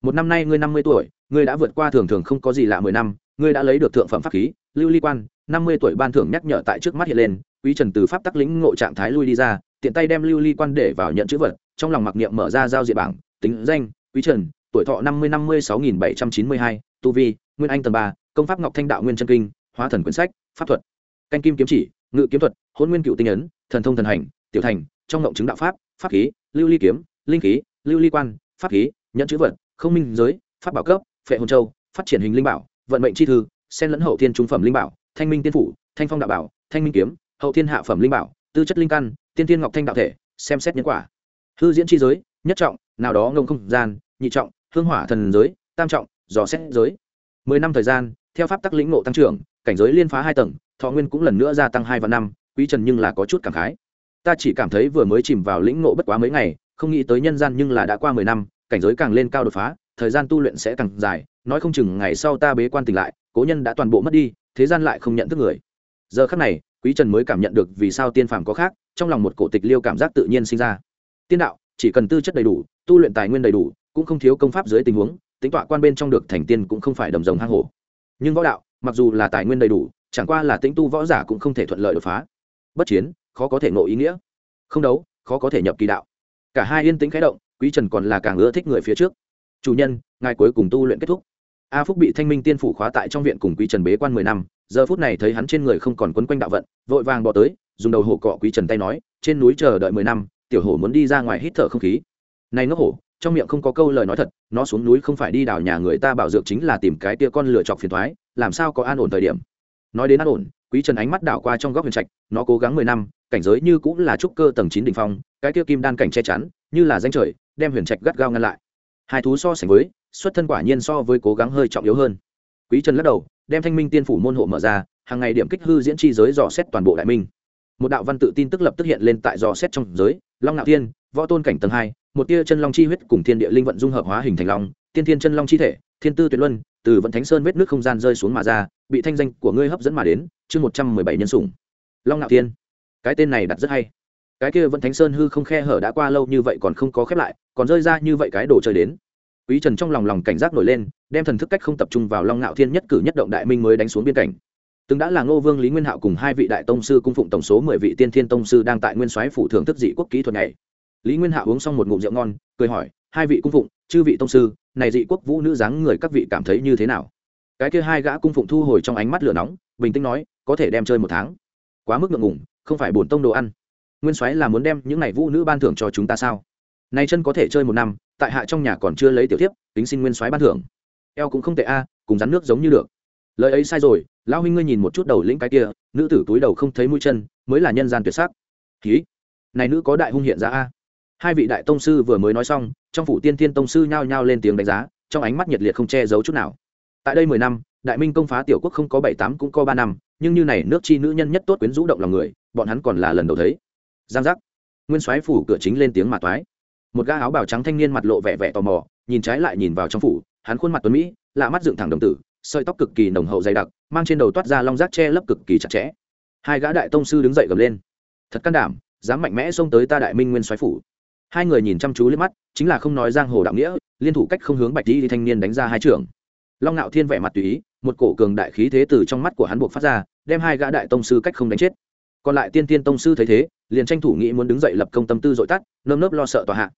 một năm nay ngươi năm mươi tuổi, ngươi đã vượt qua thường thường không có gì lạ mười năm, ngươi đã lấy được thượng phẩm pháp khí, lưu ly quan, năm mươi tuổi ban thưởng nhắc nhở tại trước mắt hiện lên, quý trần từ pháp tắc lĩnh ngộ trạng thái lui đi ra, tiện tay đem lưu ly quan để vào nhận chữ vật, trong lòng mặc niệm mở ra giao diện bảng, tính danh, quý trần, tuổi thọ năm mươi năm mươi sáu nghìn bảy trăm chín mươi hai, tu vi, nguyên anh tầng ba, công pháp ngọc thanh đạo nguyên chân kinh, hóa thần quyển sách, pháp thuật, canh kim kiếm chỉ, ngự kiếm thuật, hôn nguyên cựu tinh ấn, thần thông thần hành, tiểu thành, trong ngộng chứng đạo pháp pháp khí, lưu ly kiếm, linh khí, lưu ly quan, pháp khí, nhận chữ vật không minh giới, pháp bảo cấp, phệ hồn châu, phát triển hình linh bảo, vận mệnh chi thư, sen lẫn hậu thiên trung phẩm linh bảo, thanh minh tiên phủ, thanh phong đạo bảo, thanh minh kiếm, hậu thiên hạ phẩm linh bảo, tư chất linh căn, tiên tiên ngọc thanh đạo thể, xem xét nhân quả. Hư diễn chi giới, nhất trọng, nào đó ngông không gian, nhị trọng, hương hỏa thần giới, tam trọng, dò xét giới. Mười năm thời gian, theo pháp tắc lĩnh ngộ tăng trưởng, cảnh giới liên phá hai tầng, thọ nguyên cũng lần nữa gia tăng hai và năm, quý trần nhưng là có chút cảm khái. Ta chỉ cảm thấy vừa mới chìm vào lĩnh ngộ bất quá mấy ngày, không nghĩ tới nhân gian nhưng là đã qua mười năm cảnh giới càng lên cao đột phá, thời gian tu luyện sẽ càng dài, nói không chừng ngày sau ta bế quan tỉnh lại, cố nhân đã toàn bộ mất đi, thế gian lại không nhận thức người. Giờ khắc này, quý trần mới cảm nhận được vì sao tiên phàm có khác, trong lòng một cổ tịch liêu cảm giác tự nhiên sinh ra. Tiên đạo, chỉ cần tư chất đầy đủ, tu luyện tài nguyên đầy đủ, cũng không thiếu công pháp dưới tình huống, tính tọa quan bên trong được thành tiên cũng không phải đầm rồng hang hổ. Nhưng võ đạo, mặc dù là tài nguyên đầy đủ, chẳng qua là tính tu võ giả cũng không thể thuận lợi đột phá. Bất chiến, khó có thể ngộ ý nghĩa. Không đấu, khó có thể nhập kỳ đạo. Cả hai yên tĩnh khái động quý trần còn là càng ưa thích người phía trước. Chủ nhân, ngài cuối cùng tu luyện kết thúc. A phúc bị thanh minh tiên phủ khóa tại trong viện cùng quý trần bế quan mười năm, giờ phút này thấy hắn trên người không còn quấn quanh đạo vận, vội vàng bỏ tới, dùng đầu hổ cọ quý trần tay nói, trên núi chờ đợi mười năm, tiểu hổ muốn đi ra ngoài hít thở không khí. Này ngốc hổ, trong miệng không có câu lời nói thật, nó xuống núi không phải đi đào nhà người ta bảo dược chính là tìm cái tia con lựa chọc phiền thoái làm sao có an ổn thời điểm? Nói đến an ổn, quý trần ánh mắt đảo qua trong góc huyền trạch, nó cố gắng mười năm, cảnh giới như cũng là trúc cơ tầng chín đỉnh phong, cái tia kim đan cảnh che chắn, như là danh trời đem huyền trạch gắt gao ngăn lại. Hai thú so sánh với, xuất thân quả nhiên so với cố gắng hơi trọng yếu hơn. Quý trần lắc đầu, đem thanh minh tiên phủ môn hộ mở ra, hàng ngày điểm kích hư diễn chi giới dò xét toàn bộ đại minh. Một đạo văn tự tin tức lập tức hiện lên tại dò xét trong giới, long ngạo thiên, võ tôn cảnh tầng hai, một tia chân long chi huyết cùng thiên địa linh vận dung hợp hóa hình thành long, tiên thiên chân long chi thể, thiên tư tuyệt luân, từ vận thánh sơn vết nước không gian rơi xuống mà ra, bị thanh danh của ngươi hấp dẫn mà đến, chương một trăm mười bảy nhân sủng. Long ngạo thiên. Cái tên này đặt rất hay. Cái kia vận thánh sơn hư không khe hở đã qua lâu như vậy còn không có khép lại còn rơi ra như vậy cái đồ chơi đến. Quý trần trong lòng lòng cảnh giác nổi lên, đem thần thức cách không tập trung vào long ngạo thiên nhất cử nhất động đại minh mới đánh xuống biên cảnh. Từng đã là ngô vương lý nguyên hạo cùng hai vị đại tông sư cung phụng tổng số mười vị tiên thiên tông sư đang tại nguyên soái phủ thưởng thức dị quốc kỹ thuật này lý nguyên hạo uống xong một ngụm rượu ngon, cười hỏi, hai vị cung phụng, chư vị tông sư, này dị quốc vũ nữ dáng người các vị cảm thấy như thế nào? Cái kia hai gã cung phụng thu hồi trong ánh mắt lửa nóng, bình tĩnh nói, có thể đem chơi một tháng. Quá mức ngượng ngùng, không phải bổn tông đồ ăn. Nguyên soái là muốn đem những này vũ nữ ban thưởng cho chúng ta sao? Này chân có thể chơi một năm, tại hạ trong nhà còn chưa lấy tiểu tiếp tính xin nguyên soái ban thưởng. Eo cũng không tệ a, cùng rắn nước giống như được. Lời ấy sai rồi, lão huynh ngươi nhìn một chút đầu lĩnh cái kia, nữ tử túi đầu không thấy mũi chân, mới là nhân gian tuyệt sắc. Ký này nữ có đại hung hiện ra a. Hai vị đại tông sư vừa mới nói xong, trong phủ tiên thiên tông sư nhao nhao lên tiếng đánh giá, trong ánh mắt nhiệt liệt không che giấu chút nào. Tại đây mười năm, đại minh công phá tiểu quốc không có bảy tám cũng có ba năm, nhưng như này nước chi nữ nhân nhất tốt quyến rũ động lòng người, bọn hắn còn là lần đầu thấy. Giang giác. Nguyên soái phủ cửa chính lên tiếng mà toái một gã áo bào trắng thanh niên mặt lộ vẻ vẻ tò mò, nhìn trái lại nhìn vào trong phủ, hắn khuôn mặt tuấn mỹ, lạ mắt dựng thẳng đồng tử, sợi tóc cực kỳ nồng hậu dày đặc, mang trên đầu toát ra long rác che lấp cực kỳ chặt chẽ. Hai gã đại tông sư đứng dậy gầm lên. Thật can đảm, dám mạnh mẽ xông tới ta đại minh nguyên xoáy phủ. Hai người nhìn chăm chú lên mắt, chính là không nói giang hồ đạo nghĩa, liên thủ cách không hướng bạch đi thanh niên đánh ra hai trường. Long ngạo thiên vẻ mặt tùy ý, một cổ cường đại khí thế từ trong mắt của hắn buộc phát ra, đem hai gã đại tông sư cách không đánh chết. Còn lại tiên tiên tông sư thấy thế, liền tranh thủ nghĩ muốn đứng dậy lập công tâm tư dội tắt, nơm nớp lo sợ tòa hạ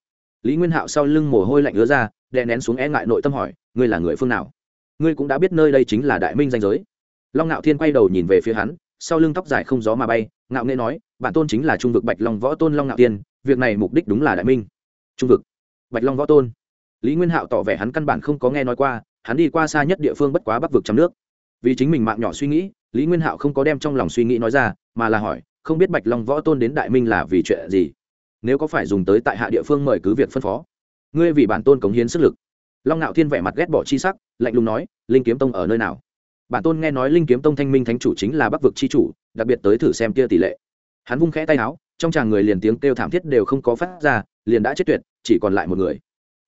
lý nguyên hạo sau lưng mồ hôi lạnh ứa ra, đè nén xuống e ngại nội tâm hỏi, ngươi là người phương nào? Ngươi cũng đã biết nơi đây chính là đại minh danh giới. Long ngạo thiên quay đầu nhìn về phía hắn, sau lưng tóc dài không gió mà bay, ngạo nghệ nói, bản tôn chính là trung vực bạch long võ tôn long ngạo tiên việc này mục đích đúng là đại minh. Trung vực bạch long võ tôn? Lý nguyên hạo tỏ vẻ hắn căn bản không có nghe nói qua, hắn đi qua xa nhất địa phương bất quá bắc vực trong nước. Vì chính mình mạng nhỏ suy nghĩ, lý nguyên hạo không có đem trong lòng suy nghĩ nói ra, mà là hỏi, không biết bạch long võ tôn đến đại minh là vì chuyện gì? Nếu có phải dùng tới tại hạ địa phương mời cứ việc phân phó. Ngươi vì bản tôn cống hiến sức lực. Long ngạo thiên vẻ mặt ghét bỏ chi sắc, lạnh lùng nói, linh kiếm tông ở nơi nào? Bản tôn nghe nói linh kiếm tông thanh minh thánh chủ chính là bắc vực c h i chủ, đặc biệt tới thử xem kia tỷ lệ. Hắn vung khẽ tay áo, trong chàng người liền tiếng kêu thảm thiết đều không có phát ra, liền đã chết tuyệt, chỉ còn lại một người.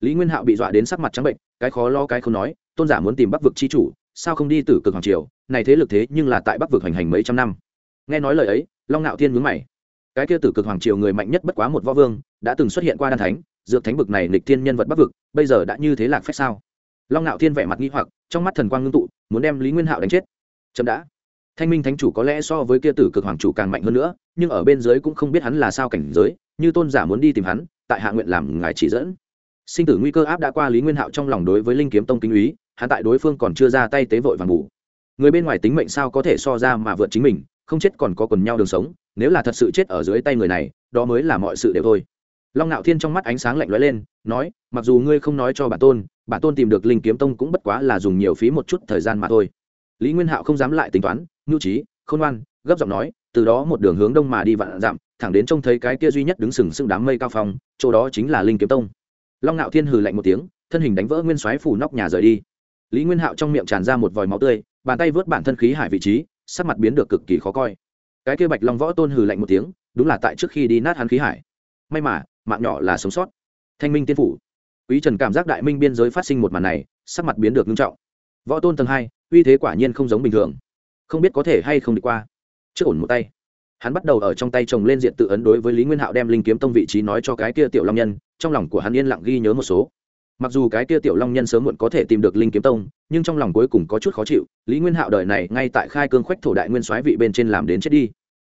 Lý nguyên hạo bị dọa đến sắc mặt trắng bệnh, cái khó lo cái không nói, tôn giả muốn tìm bắc vực chi chủ, sao không đi từ cực hoàng triều? Này thế lực thế nhưng là tại bắc vực hành hành mấy trăm năm. Nghe nói lời ấy, long ngạo thiên mướn mày cái kia tử cực hoàng triều người mạnh nhất bất quá một võ vương, đã từng xuất hiện qua đan thánh, dược thánh vực này lịch thiên nhân vật bắc vực, bây giờ đã như thế lạc phép sao? Long ngạo thiên vẻ mặt nghi hoặc, trong mắt thần quang ngưng tụ, muốn đem lý nguyên hạo đánh chết. Chậm đã. Thanh minh thánh chủ có lẽ so với kia tử cực hoàng chủ càng mạnh hơn nữa, nhưng ở bên dưới cũng không biết hắn là sao cảnh giới, như tôn giả muốn đi tìm hắn, tại hạ nguyện làm ngài chỉ dẫn. Sinh tử nguy cơ áp đã qua lý nguyên hạo trong lòng đối với linh kiếm tông kinh úy hắn tại đối phương còn chưa ra tay tế vội và ngủ người bên ngoài tính mệnh sao có thể so ra mà vượt chính mình không chết còn có quần nhau đường sống, nếu là thật sự chết ở dưới tay người này, đó mới là mọi sự đều thôi. Long ngạo thiên trong mắt ánh sáng lạnh lóe lên, nói, mặc dù ngươi không nói cho bản tôn bản tôn tìm được linh kiếm tông cũng bất quá là dùng nhiều phí một chút thời gian mà thôi. Lý nguyên hạo không dám lại tính toán ngưu trí, khôn ngoan, gấp giọng nói, từ đó một đường hướng đông mà đi vạn dặm, thẳng đến trông thấy cái kia duy nhất đứng sừng sững đám mây cao phong, chỗ đó chính là linh kiếm tông. Long ngạo thiên hừ lạnh một tiếng, thân hình đánh vỡ nguyên soái phủ nóc nhà rời đi. Lý nguyên hạo trong miệng tràn ra một vòi máu tươi, bàn tay vớt bản thân khí hải vị trí sắc mặt biến được cực kỳ khó coi. Cái kia bạch long võ tôn hừ lạnh một tiếng, đúng là tại trước khi đi nát hắn khí hải. May mà, mạng nhỏ là sống sót. Thanh minh tiên phủ. Quý trần cảm giác đại minh biên giới phát sinh một màn này, sắc mặt biến được nghiêm trọng. Võ tôn tầng hai, uy thế quả nhiên không giống bình thường. Không biết có thể hay không đi qua. Trước ổn một tay. Hắn bắt đầu ở trong tay chồng lên diện tự ấn đối với lý nguyên hạo đem linh kiếm tông vị trí nói cho cái kia tiểu long nhân, trong lòng của hắn yên lặng ghi nhớ một số mặc dù cái kia tiểu long nhân sớm muộn có thể tìm được linh kiếm tông, nhưng trong lòng cuối cùng có chút khó chịu, lý nguyên hạo đời này ngay tại khai cương khoách thổ đại nguyên soái vị bên trên làm đến chết đi.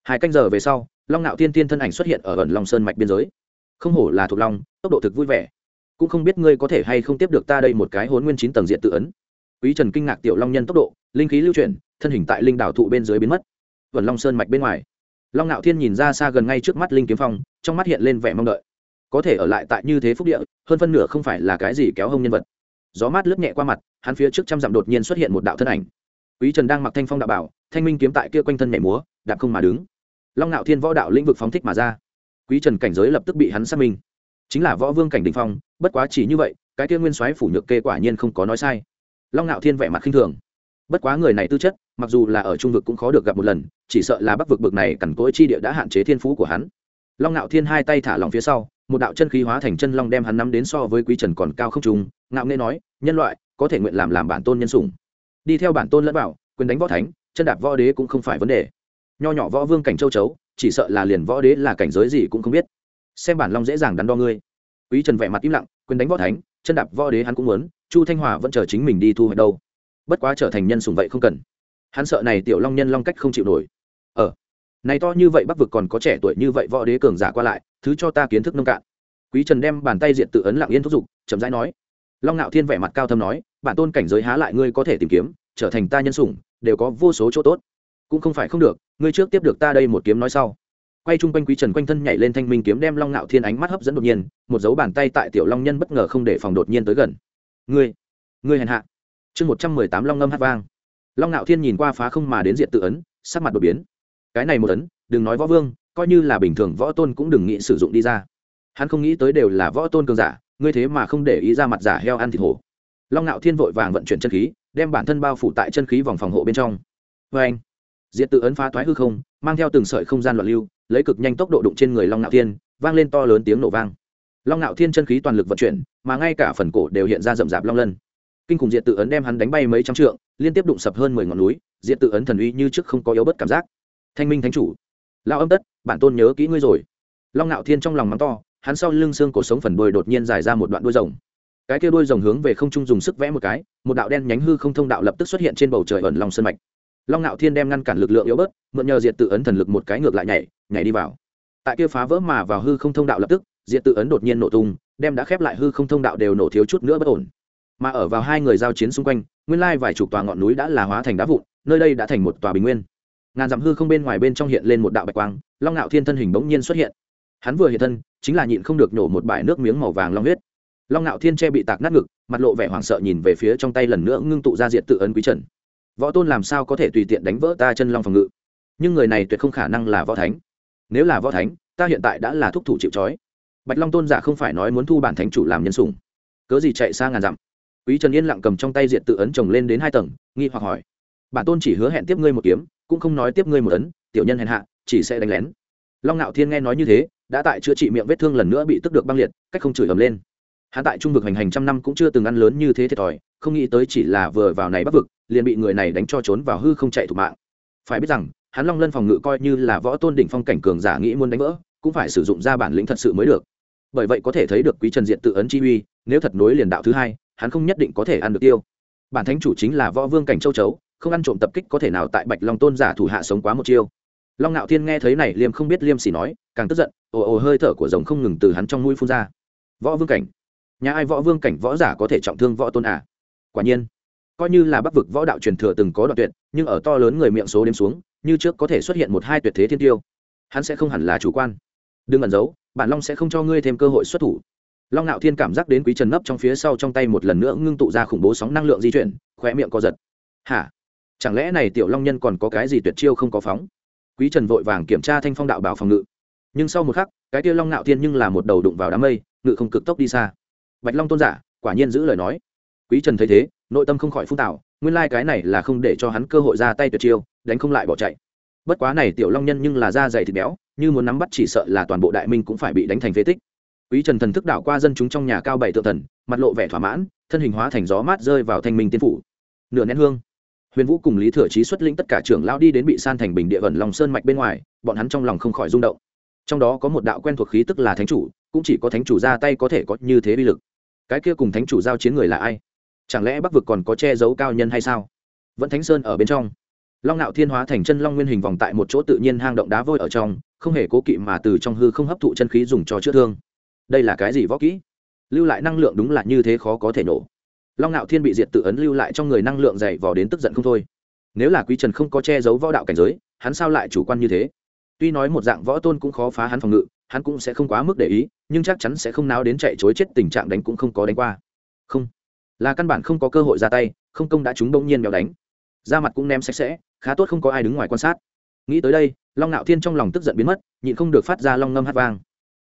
Hai canh giờ về sau, long ngạo thiên tiên thân ảnh xuất hiện ở ẩn long sơn mạch biên giới. Không hổ là thuộc long, tốc độ thực vui vẻ. Cũng không biết ngươi có thể hay không tiếp được ta đây một cái hốn nguyên chín tầng diện tự ấn. Quý trần kinh ngạc tiểu long nhân tốc độ, linh khí lưu chuyển, thân hình tại linh đảo thụ bên dưới biến mất. Ẩn long sơn mạch bên ngoài. Long ngạo thiên nhìn ra xa gần ngay trước mắt linh kiếm phong, trong mắt hiện lên vẻ mong đợi có thể ở lại tại như thế phúc địa, hơn phân nửa không phải là cái gì kéo hông nhân vật. Gió mát lướt nhẹ qua mặt, hắn phía trước trăm dặm đột nhiên xuất hiện một đạo thân ảnh. Quý trần đang mặc thanh phong đạo bảo, thanh minh kiếm tại kia quanh thân nhảy múa, đạp không mà đứng. Long ngạo thiên võ đạo lĩnh vực phóng thích mà ra. Quý trần cảnh giới lập tức bị hắn xác minh. Chính là võ vương cảnh đình phong, bất quá chỉ như vậy, cái kia nguyên soái phủ nhược kê quả nhiên không có nói sai. Long ngạo thiên vẻ mặt khinh thường. Bất quá người này tư chất, mặc dù là ở trung vực cũng khó được gặp một lần, chỉ sợ là bắc vực bực này cằn cỗi chi địa đã hạn chế thiên phú của hắn. Long ngạo thiên hai tay thả lòng phía sau một đạo chân khí hóa thành chân long đem hắn nắm đến so với quý trần còn cao không trùng ngạo nghe nói, nhân loại, có thể nguyện làm làm bản tôn nhân sủng. Đi theo bản tôn lẫn bảo quyền đánh võ thánh, chân đạp võ đế cũng không phải vấn đề. Nho nhỏ võ vương cảnh châu chấu, chỉ sợ là liền võ đế là cảnh giới gì cũng không biết. Xem bản long dễ dàng đắn đo ngươi. Quý trần vẻ mặt im lặng, quyền đánh võ thánh, chân đạp võ đế hắn cũng muốn, chu thanh hòa vẫn chờ chính mình đi thu hoạch đâu. Bất quá trở thành nhân sùng vậy không cần. Hắn sợ này tiểu long nhân long cách không chịu nổi. Ờ này to như vậy bắc vực còn có trẻ tuổi như vậy võ đế cường giả qua lại thứ cho ta kiến thức nông cạn. Quý trần đem bàn tay diện tự ấn lặng yên thúc giục, chậm rãi nói. Long ngạo thiên vẻ mặt cao thâm nói, bản tôn cảnh giới há lại ngươi có thể tìm kiếm, trở thành ta nhân sủng, đều có vô số chỗ tốt. Cũng không phải không được, ngươi trước tiếp được ta đây một kiếm nói sau. Quay chung quanh quý trần quanh thân nhảy lên thanh minh kiếm đem long ngạo thiên ánh mắt hấp dẫn đột nhiên, một dấu bàn tay tại tiểu long nhân bất ngờ không để phòng đột nhiên tới gần. Ngươi ngươi hèn hạ. Chương một trăm mười tám long ngâm hát vang. Long ngạo thiên nhìn qua phá không mà đến diện tự ấn, sắc mặt đột biến. Cái này một ấn, đừng nói võ vương coi như là bình thường võ tôn cũng đừng nghĩ sử dụng đi ra. Hắn không nghĩ tới đều là võ tôn cường giả, ngươi thế mà không để ý ra mặt giả heo ăn thịt hổ. Long ngạo thiên vội vàng vận chuyển chân khí, đem bản thân bao phủ tại chân khí vòng phòng hộ bên trong. Vê anh diện tự ấn phá thoái hư không, mang theo từng sợi không gian loạn lưu, lấy cực nhanh tốc độ đụng trên người long ngạo thiên, vang lên to lớn tiếng nổ vang. Long ngạo thiên chân khí toàn lực vận chuyển, mà ngay cả phần cổ đều hiện ra rậm rạp long lân. Kinh khủng diệt tự ấn đem hắn đánh bay mấy trăm trượng, liên tiếp đụng sập hơn mười ngọn núi, diệt tự ấn thần uy như trước không có yếu bất cảm giác. Thanh minh thánh chủ lao âm tất, bản tôn nhớ kỹ ngươi rồi. Long ngạo thiên trong lòng mắng to, hắn sau lưng xương cổ sống phần đuôi đột nhiên dài ra một đoạn đuôi rồng. Cái kia đuôi rồng hướng về không trung dùng sức vẽ một cái, một đạo đen nhánh hư không thông đạo lập tức xuất hiện trên bầu trời ẩn lòng sân mạch. Long ngạo thiên đem ngăn cản lực lượng yếu bớt, mượn nhờ diệt tự ấn thần lực một cái ngược lại nhảy nhảy đi vào. Tại kia phá vỡ mà vào hư không thông đạo lập tức, diệt tự ấn đột nhiên nổ tung, đem đã khép lại hư không thông đạo đều nổ thiếu chút nữa bất ổn. Mà ở vào hai người giao chiến xung quanh, nguyên lai vài chục tòa ngọn núi đã là hóa thành đá vụn, nơi đây đã thành một tòa bình nguyên ngàn dặm hư không bên ngoài bên trong hiện lên một đạo bạch quang, long ngạo thiên thân hình bỗng nhiên xuất hiện. Hắn vừa hiện thân, chính là nhịn không được nhổ một bãi nước miếng màu vàng long huyết. Long ngạo thiên che bị tạc nát ngực, mặt lộ vẻ hoảng sợ nhìn về phía trong tay lần nữa ngưng tụ ra diện tự ấn quý trần. Võ tôn làm sao có thể tùy tiện đánh vỡ ta chân long phòng ngự? Nhưng người này tuyệt không khả năng là võ thánh. Nếu là võ thánh, ta hiện tại đã là thúc thủ chịu trói. Bạch long tôn giả không phải nói muốn thu bản thánh chủ làm nhân sủng. Cớ gì chạy xa ngàn dặm? Quý trần yên lặng cầm trong tay diện tự ấn chồng lên đến hai tầng, nghi hoặc hỏi. Bản tôn chỉ hứa hẹn tiếp ngươi một kiếm cũng không nói tiếp ngươi một ấn, tiểu nhân hèn hạ, chỉ sẽ đánh lén. Long ngạo thiên nghe nói như thế, đã tại chữa trị miệng vết thương lần nữa bị tức được băng liệt, cách không chửi ầm lên. Hắn tại trung vực hành hành trăm năm cũng chưa từng ăn lớn như thế thiệt thòi, không nghĩ tới chỉ là vừa vào này bắc vực, liền bị người này đánh cho trốn vào hư không chạy thủ mạng. Phải biết rằng, hắn long lân phòng ngự coi như là võ tôn đỉnh phong cảnh cường giả nghĩ muốn đánh vỡ, cũng phải sử dụng ra bản lĩnh thật sự mới được. Bởi vậy có thể thấy được quý trần diện tự ấn chi uy, nếu thật nối liền đạo thứ hai, hắn không nhất định có thể ăn được tiêu. Bản thánh chủ chính là võ vương cảnh châu chấu không ăn trộm tập kích có thể nào tại bạch long tôn giả thủ hạ sống quá một chiêu. Long ngạo thiên nghe thấy này, liêm không biết liêm xỉ nói, càng tức giận, ồ ồ hơi thở của rồng không ngừng từ hắn trong mũi phun ra. Võ vương cảnh. Nhà ai võ vương cảnh võ giả có thể trọng thương võ tôn à? Quả nhiên, coi như là bắc vực võ đạo truyền thừa từng có đoạn tuyệt, nhưng ở to lớn người miệng số đếm xuống, như trước có thể xuất hiện một hai tuyệt thế thiên tiêu. Hắn sẽ không hẳn là chủ quan. Đừng ẩn giấu, bản long sẽ không cho ngươi thêm cơ hội xuất thủ. Long ngạo thiên cảm giác đến quý trần nấp trong phía sau trong tay một lần nữa ngưng tụ ra khủng bố sóng năng lượng di chuyển, khóe miệng co giật. Hả? Chẳng lẽ này tiểu long nhân còn có cái gì tuyệt chiêu không có phóng? Quý trần vội vàng kiểm tra thanh phong đạo bảo phòng ngự. Nhưng sau một khắc, cái kia long ngạo thiên nhưng là một đầu đụng vào đám mây, ngự không cực tốc đi xa. Bạch long tôn giả, quả nhiên giữ lời nói. Quý trần thấy thế, nội tâm không khỏi phun tạo nguyên lai cái này là không để cho hắn cơ hội ra tay tuyệt chiêu, đánh không lại bỏ chạy. Bất quá này tiểu long nhân nhưng là da dày thịt béo, như muốn nắm bắt chỉ sợ là toàn bộ đại minh cũng phải bị đánh thành phế tích. Quý trần thần thức đảo qua dân chúng trong nhà cao bảy tượng thần, mặt lộ vẻ thỏa mãn, thân hình hóa thành gió mát rơi vào thanh minh tiên phủ. Nửa nén hương huyền vũ cùng lý thừa trí xuất lĩnh tất cả trưởng lao đi đến bị san thành bình địa ẩn lòng sơn mạch bên ngoài, bọn hắn trong lòng không khỏi rung động. Trong đó có một đạo quen thuộc khí tức là thánh chủ, cũng chỉ có thánh chủ ra tay có thể có như thế bi lực. Cái kia cùng thánh chủ giao chiến người là ai? Chẳng lẽ bắc vực còn có che giấu cao nhân hay sao? Vẫn thánh sơn ở bên trong. Long ngạo thiên hóa thành chân long nguyên hình vòng tại một chỗ tự nhiên hang động đá vôi ở trong, không hề cố kỵ mà từ trong hư không hấp thụ chân khí dùng cho chữa thương. Đây là cái gì võ kỹ? Lưu lại năng lượng đúng là như thế khó có thể nổ long ngạo thiên bị diệt tự ấn lưu lại trong người năng lượng dày vò đến tức giận không thôi. Nếu là quý trần không có che giấu võ đạo cảnh giới, hắn sao lại chủ quan như thế? Tuy nói một dạng võ tôn cũng khó phá hắn phòng ngự, hắn cũng sẽ không quá mức để ý, nhưng chắc chắn sẽ không náo đến chạy chối chết tình trạng đánh cũng không có đánh qua. Không. Là căn bản không có cơ hội ra tay, không công đã chúng đông nhiên béo đánh. Da mặt cũng ném sạch sẽ, khá tốt không có ai đứng ngoài quan sát. Nghĩ tới đây, long nạo thiên trong lòng tức giận biến mất, nhịn không được phát ra long ngâm hát vang.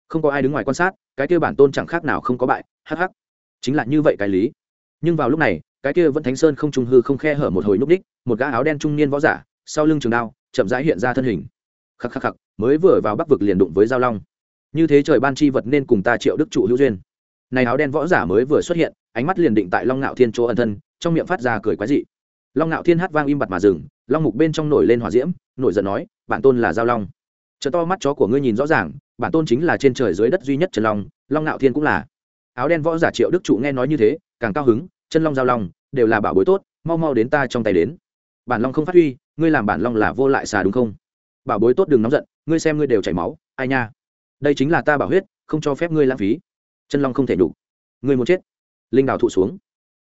Không có ai đứng ngoài quan sát, cái kia bản tôn chẳng khác nào không có bại hh chính là như vậy cái lý nhưng vào lúc này, cái kia vẫn thánh sơn không trung hư không khe hở một hồi núp đích một gã áo đen trung niên võ giả, sau lưng trường đao, chậm rãi hiện ra thân hình. Khắc khắc khắc, mới vừa vào bắc vực liền đụng với giao long. Như thế trời ban chi vật nên cùng ta triệu đức trụ hữu duyên. Này áo đen võ giả mới vừa xuất hiện, ánh mắt liền định tại long ngạo thiên chỗ ẩn thân, trong miệng phát ra cười quái dị. Long ngạo thiên hát vang im bặt mà dừng, long mục bên trong nổi lên hỏa diễm, nổi giận nói, bản tôn là giao long. Chợ to mắt chó của ngươi nhìn rõ ràng, bản tôn chính là trên trời dưới đất duy nhất trần long long ngạo thiên cũng là. Áo đen võ giả triệu đức trụ nghe nói như thế càng cao hứng, chân long giao long, đều là bảo bối tốt, mau mau đến ta trong tay đến. Bản long không phát huy, ngươi làm bản long là vô lại xà đúng không? Bảo bối tốt đừng nóng giận, ngươi xem ngươi đều chảy máu, ai nha? Đây chính là ta bảo huyết, không cho phép ngươi lãng phí. Chân long không thể đủ. Ngươi muốn chết. Linh đào thụ xuống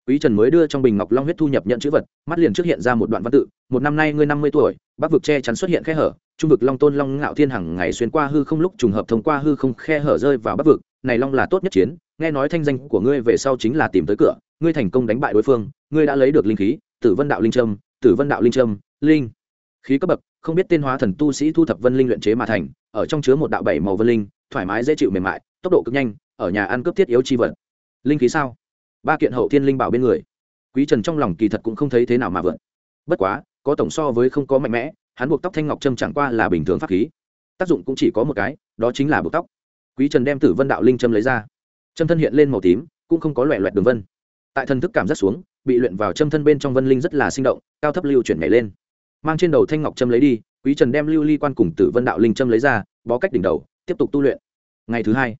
quý trần mới đưa trong bình ngọc long huyết thu nhập nhận chữ vật, mắt liền trước hiện ra một đoạn văn tự, một năm nay ngươi năm mươi tuổi, bắc vực che chắn xuất hiện khe hở, trung vực long tôn long ngạo thiên hằng ngày xuyên qua hư không lúc trùng hợp thông qua hư không khe hở rơi vào bắc vực, này long là tốt nhất chiến, nghe nói thanh danh của ngươi về sau chính là tìm tới cửa, ngươi thành công đánh bại đối phương, ngươi đã lấy được linh khí, tử vân đạo linh trâm, tử vân đạo linh trâm, linh. Khí cấp bậc, không biết tên hóa thần tu sĩ thu thập vân linh luyện chế mà thành, ở trong chứa một đạo bảy màu vân linh, thoải mái dễ chịu mềm mại, tốc độ cực nhanh, ở nhà ăn cướp thiết yếu chi vật. Linh khí sao? Ba kiện hậu thiên linh bảo bên người. Quý trần trong lòng kỳ thật cũng không thấy thế nào mà vượt. Bất quá, có tổng so với không có mạnh mẽ, hắn buộc tóc thanh ngọc trâm chẳng qua là bình thường pháp khí. Tác dụng cũng chỉ có một cái, đó chính là buộc tóc. Quý trần đem tử vân đạo linh trâm lấy ra. Trâm thân hiện lên màu tím, cũng không có loẹ loẹt đường vân. Tại thân thức cảm giác xuống, bị luyện vào châm thân bên trong vân linh rất là sinh động, cao thấp lưu chuyển nhảy lên. Mang trên đầu thanh ngọc châm lấy đi, quý trần đem lưu ly quan cùng tử vân đạo linh châm lấy ra, bó cách đỉnh đầu, tiếp tục tu luyện. Ngày thứ hai,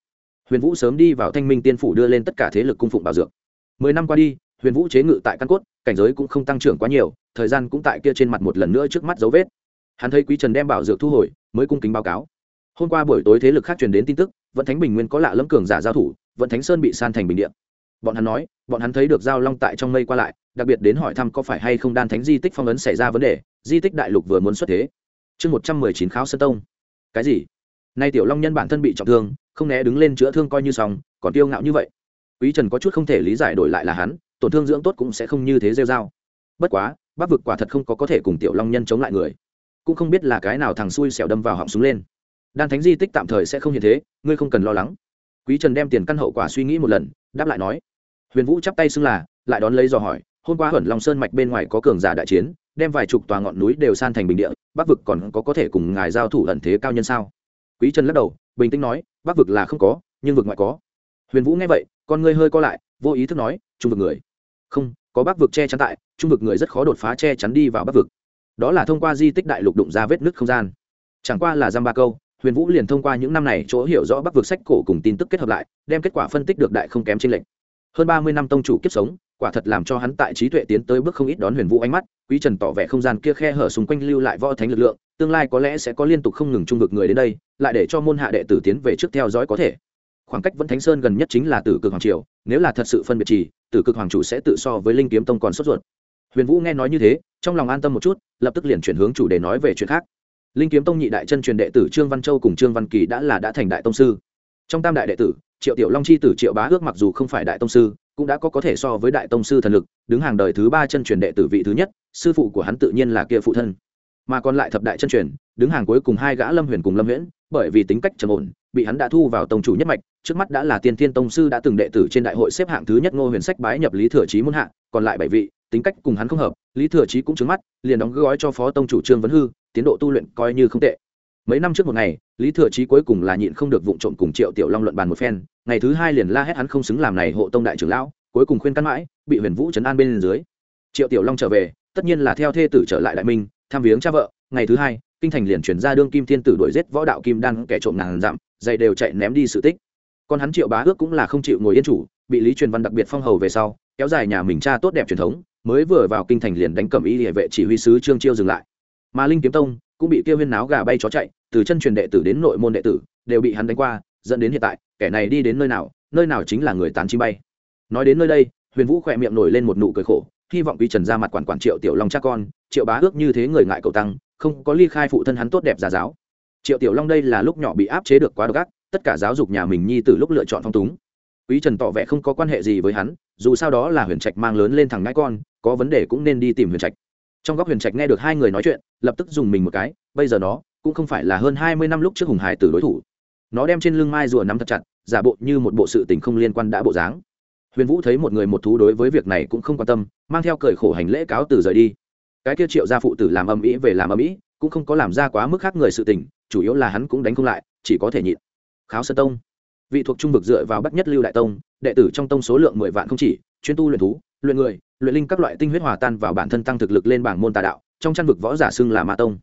huyền vũ sớm đi vào thanh minh tiên phủ đưa lên tất cả thế lực cung phụng bảo dược mười năm qua đi, huyền vũ chế ngự tại căn cốt, cảnh giới cũng không tăng trưởng quá nhiều, thời gian cũng tại kia trên mặt một lần nữa trước mắt dấu vết. Hắn thấy quý trần đem bảo dược thu hồi, mới cung kính báo cáo. Hôm qua buổi tối thế lực khác truyền đến tin tức, vận thánh bình nguyên có lạ lẫm cường giả giao thủ, vận thánh sơn bị san thành bình điện bọn hắn nói, bọn hắn thấy được giao long tại trong mây qua lại, đặc biệt đến hỏi thăm có phải hay không đan thánh di tích phong ấn xảy ra vấn đề, di tích đại lục vừa muốn xuất thế. Chương một trăm mười chín kháo sơn tông. Cái gì? Nay tiểu long nhân bản thân bị trọng thương, không né đứng lên chữa thương coi như xong, còn tiêu ngạo như vậy quý trần có chút không thể lý giải đổi lại là hắn, tổn thương dưỡng tốt cũng sẽ không như thế rêu dao bất quá, bắc vực quả thật không có có thể cùng tiểu long nhân chống lại người. Cũng không biết là cái nào thằng xui xẻo đâm vào họng súng lên. Đan thánh di tích tạm thời sẽ không như thế, ngươi không cần lo lắng. Quý trần đem tiền căn hậu quả suy nghĩ một lần, đáp lại nói, huyền vũ chắp tay xưng là, lại đón lấy dò hỏi, hôm qua hẩn long sơn mạch bên ngoài có cường giả đại chiến, đem vài chục tòa ngọn núi đều san thành bình địa, bắc vực còn có có thể cùng ngài giao thủ ẩn thế cao nhân sao? Quý trần lắc đầu, bình tĩnh nói, bắc vực là không có, nhưng vực ngoại có. Huyền vũ nghe vậy con ngươi hơi co lại, vô ý thức nói, trung vực người. Không, có bắc vực che chắn tại, trung vực người rất khó đột phá che chắn đi vào bắc vực. Đó là thông qua di tích đại lục đụng ra vết nứt không gian. Chẳng qua là giam ba câu, huyền vũ liền thông qua những năm này chỗ hiểu rõ bắc vực sách cổ cùng tin tức kết hợp lại, đem kết quả phân tích được đại không kém trên lệnh hơn ba mươi năm tông chủ kiếp sống, quả thật làm cho hắn tại trí tuệ tiến tới bước không ít đón huyền vũ ánh mắt, quý trần tỏ vẻ không gian kia khe hở xung quanh lưu lại võ thánh lực lượng, tương lai có lẽ sẽ có liên tục không ngừng trung vực người đến đây, lại để cho môn hạ đệ tử tiến về trước theo dõi có thể khoảng cách vẫn thánh sơn gần nhất chính là tử cực hoàng triều, nếu là thật sự phân biệt trì, tử cực hoàng chủ sẽ tự so với linh kiếm tông còn sốt ruột. Huyền vũ nghe nói như thế, trong lòng an tâm một chút, lập tức liền chuyển hướng chủ đề nói về chuyện khác. Linh kiếm tông nhị đại chân truyền đệ tử trương văn châu cùng trương văn kỳ đã là đã thành đại tông sư. Trong tam đại đệ tử, triệu tiểu long chi tử triệu bá ước mặc dù không phải đại tông sư, cũng đã có có thể so với đại tông sư thần lực, đứng hàng đời thứ ba chân truyền đệ tử vị thứ nhất, sư phụ của hắn tự nhiên là kia phụ thân. Mà còn lại thập đại chân truyền, đứng hàng cuối cùng hai gã lâm huyền cùng lâm viễn bởi vì tính cách trầm ổn bị hắn đã thu vào tông chủ nhất mạch trước mắt đã là tiên thiên tông sư đã từng đệ tử trên đại hội xếp hạng thứ nhất ngô huyền sách bái nhập lý thừa trí muôn hạ, còn lại bảy vị tính cách cùng hắn không hợp lý thừa trí cũng trứng mắt liền đóng gói cho phó tông chủ trương vấn hư tiến độ tu luyện coi như không tệ. Mấy năm trước một ngày lý thừa trí cuối cùng là nhịn không được vụ trộm cùng triệu tiểu long luận bàn một phen ngày thứ hai liền la hét hắn không xứng làm này hộ tông đại trưởng lão cuối cùng khuyên căn mãi bị huyền vũ trấn an bên dưới. Triệu tiểu long trở về tất nhiên là theo thê tử trở lại đại minh tham viếng cha vợ ngày thứ hai kinh thành liền chuyển ra đương kim thiên tử đuổi giết võ đạo kim đan kẻ trộm ngàn dặm dày đều chạy ném đi sự tích. Còn hắn triệu bá ước cũng là không chịu ngồi yên chủ, bị lý truyền văn đặc biệt phong hầu về sau, kéo dài nhà mình cha tốt đẹp truyền thống, mới vừa vào kinh thành liền đánh cầm y địa vệ chỉ huy sứ trương chiêu dừng lại. Mà linh kiếm tông cũng bị kêu huyên náo gà bay chó chạy, từ chân truyền đệ tử đến nội môn đệ tử, đều bị hắn đánh qua, dẫn đến hiện tại, kẻ này đi đến nơi nào nơi nào chính là người tán chim bay. Nói đến nơi đây, huyền vũ khỏe miệng nổi lên một nụ cười khổ, hy vọng quý trần ra mặt quản quản triệu tiểu long cha con, triệu bá ước như thế người ngại cầu tăng không có ly khai phụ thân hắn tốt đẹp giả giáo. Triệu tiểu long đây là lúc nhỏ bị áp chế được quá độc ác, tất cả giáo dục nhà mình nhi từ lúc lựa chọn phong túng. Quý trần tỏ vẻ không có quan hệ gì với hắn, dù sao đó là huyền trạch mang lớn lên thằng ngãi con, có vấn đề cũng nên đi tìm huyền trạch. Trong góc huyền trạch nghe được hai người nói chuyện, lập tức dùng mình một cái, bây giờ nó cũng không phải là hơn hai mươi năm lúc trước hùng hải tử đối thủ. Nó đem trên lưng mai rùa nắm thật chặt, giả bộ như một bộ sự tình không liên quan đã bộ dáng. Huyền vũ thấy một người một thú đối với việc này cũng không quan tâm, mang theo cởi khổ hành lễ cáo từ rời đi cái kia triệu gia phụ tử làm âm ĩ về làm âm ĩ cũng không có làm ra quá mức khác người sự tình, chủ yếu là hắn cũng đánh không lại, chỉ có thể nhịn. Kháo sơn tông. Vị thuộc trung vực dựa vào bất nhất lưu đại tông, đệ tử trong tông số lượng mười vạn không chỉ, chuyên tu luyện thú, luyện người, luyện linh các loại tinh huyết hòa tan vào bản thân tăng thực lực lên bảng môn tà đạo, trong chăn vực võ giả xưng là ma tông.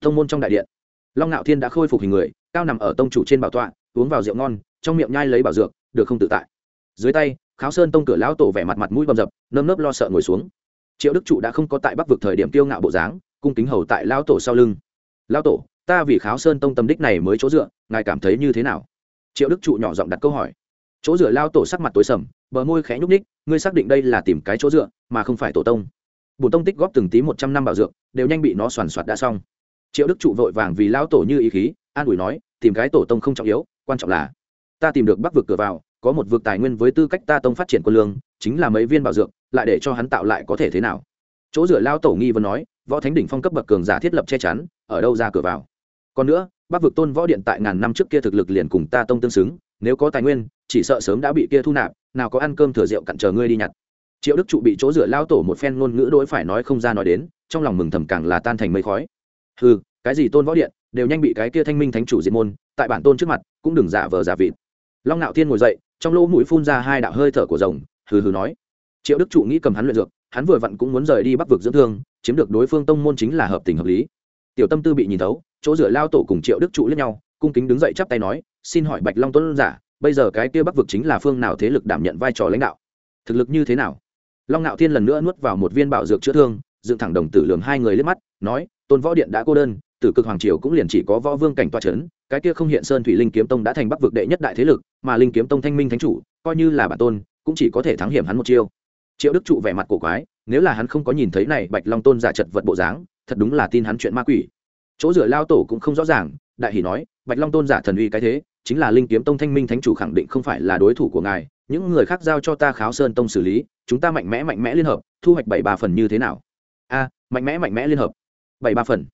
Tông môn trong đại điện, long ngạo thiên đã khôi phục hình người, cao nằm ở tông chủ trên bảo tọa, uống vào rượu ngon, trong miệng nhai lấy bảo dược, được không tự tại. Dưới tay, kháo sơn tông cửa lão tổ vẻ mặt mặt mũi bầm dập, nơm nớp lo sợ ngồi xuống triệu đức trụ đã không có tại bắc vực thời điểm kiêu ngạo bộ dáng, cung kính hầu tại lão tổ sau lưng. Lão tổ, ta vì kháo sơn tông tâm đích này mới chỗ dựa, ngài cảm thấy như thế nào? Triệu đức trụ nhỏ giọng đặt câu hỏi. Chỗ dựa lao tổ sắc mặt tối sầm, bờ môi khẽ nhúc ních ngươi xác định đây là tìm cái chỗ dựa, mà không phải tổ tông. Bùn tông tích góp từng tí một trăm năm bảo dược, đều nhanh bị nó soàn soạt đã xong. Triệu đức trụ vội vàng vì lão tổ như ý khí, an ủi nói, tìm cái tổ tông không trọng yếu, quan trọng là, ta tìm được bắc vực cửa vào, có một vực tài nguyên với tư cách ta tông phát triển quân lương, chính là mấy viên bảo dược lại để cho hắn tạo lại có thể thế nào? Chỗ rửa lao tổ nghi vấn nói, võ thánh đỉnh phong cấp bậc cường giả thiết lập che chắn, ở đâu ra cửa vào? Còn nữa, bắc vực tôn võ điện tại ngàn năm trước kia thực lực liền cùng ta tông tương xứng, nếu có tài nguyên, chỉ sợ sớm đã bị kia thu nạp, nào có ăn cơm thừa rượu cặn chờ ngươi đi nhặt. Triệu đức trụ bị chỗ rửa lao tổ một phen ngôn ngữ đối phải nói không ra nói đến, trong lòng mừng thầm càng là tan thành mây khói. Ừ cái gì tôn võ điện, đều nhanh bị cái kia thanh minh thánh chủ diệt môn, tại bản tôn trước mặt, cũng đừng giả vờ giả vịt. Long nạo thiên ngồi dậy, trong lỗ mũi phun ra hai đạo hơi thở của rồng, hừ hừ nói triệu đức trụ nghĩ cầm hắn luyện dược, hắn vừa vặn cũng muốn rời đi bắc vực dưỡng thương, chiếm được đối phương tông môn chính là hợp tình hợp lý. Tiểu tâm tư bị nhìn thấu, chỗ rửa lao tổ cùng triệu đức trụ lẫn nhau, cung kính đứng dậy chắp tay nói, xin hỏi bạch long tuấn giả, bây giờ cái kia bắc vực chính là phương nào thế lực đảm nhận vai trò lãnh đạo? Thực lực như thế nào? Long ngạo thiên lần nữa nuốt vào một viên bảo dược chữa thương, dựng thẳng đồng tử lường hai người lên mắt, nói, tôn võ điện đã cô đơn, tử cực hoàng triều cũng liền chỉ có võ vương cảnh toa c h ấ n cái kia không hiện sơn thủy linh kiếm tông đã thành bắc vực đệ nhất đại thế lực, mà linh kiếm tông thanh minh thánh chủ, coi như là bản tôn, cũng chỉ có thể thắng hiểm hắn một chiêu triệu đức trụ vẻ mặt cổ quái, nếu là hắn không có nhìn thấy này bạch long tôn giả chật vật bộ dáng, thật đúng là tin hắn chuyện ma quỷ. Chỗ rửa lao tổ cũng không rõ ràng, đại hỷ nói, bạch long tôn giả thần uy cái thế, chính là linh kiếm tông thanh minh thánh chủ khẳng định không phải là đối thủ của ngài, những người khác giao cho ta kháo sơn tông xử lý, chúng ta mạnh mẽ mạnh mẽ liên hợp, thu hoạch bảy ba phần như thế nào? A, mạnh mẽ mạnh mẽ liên hợp. Bảy ba phần.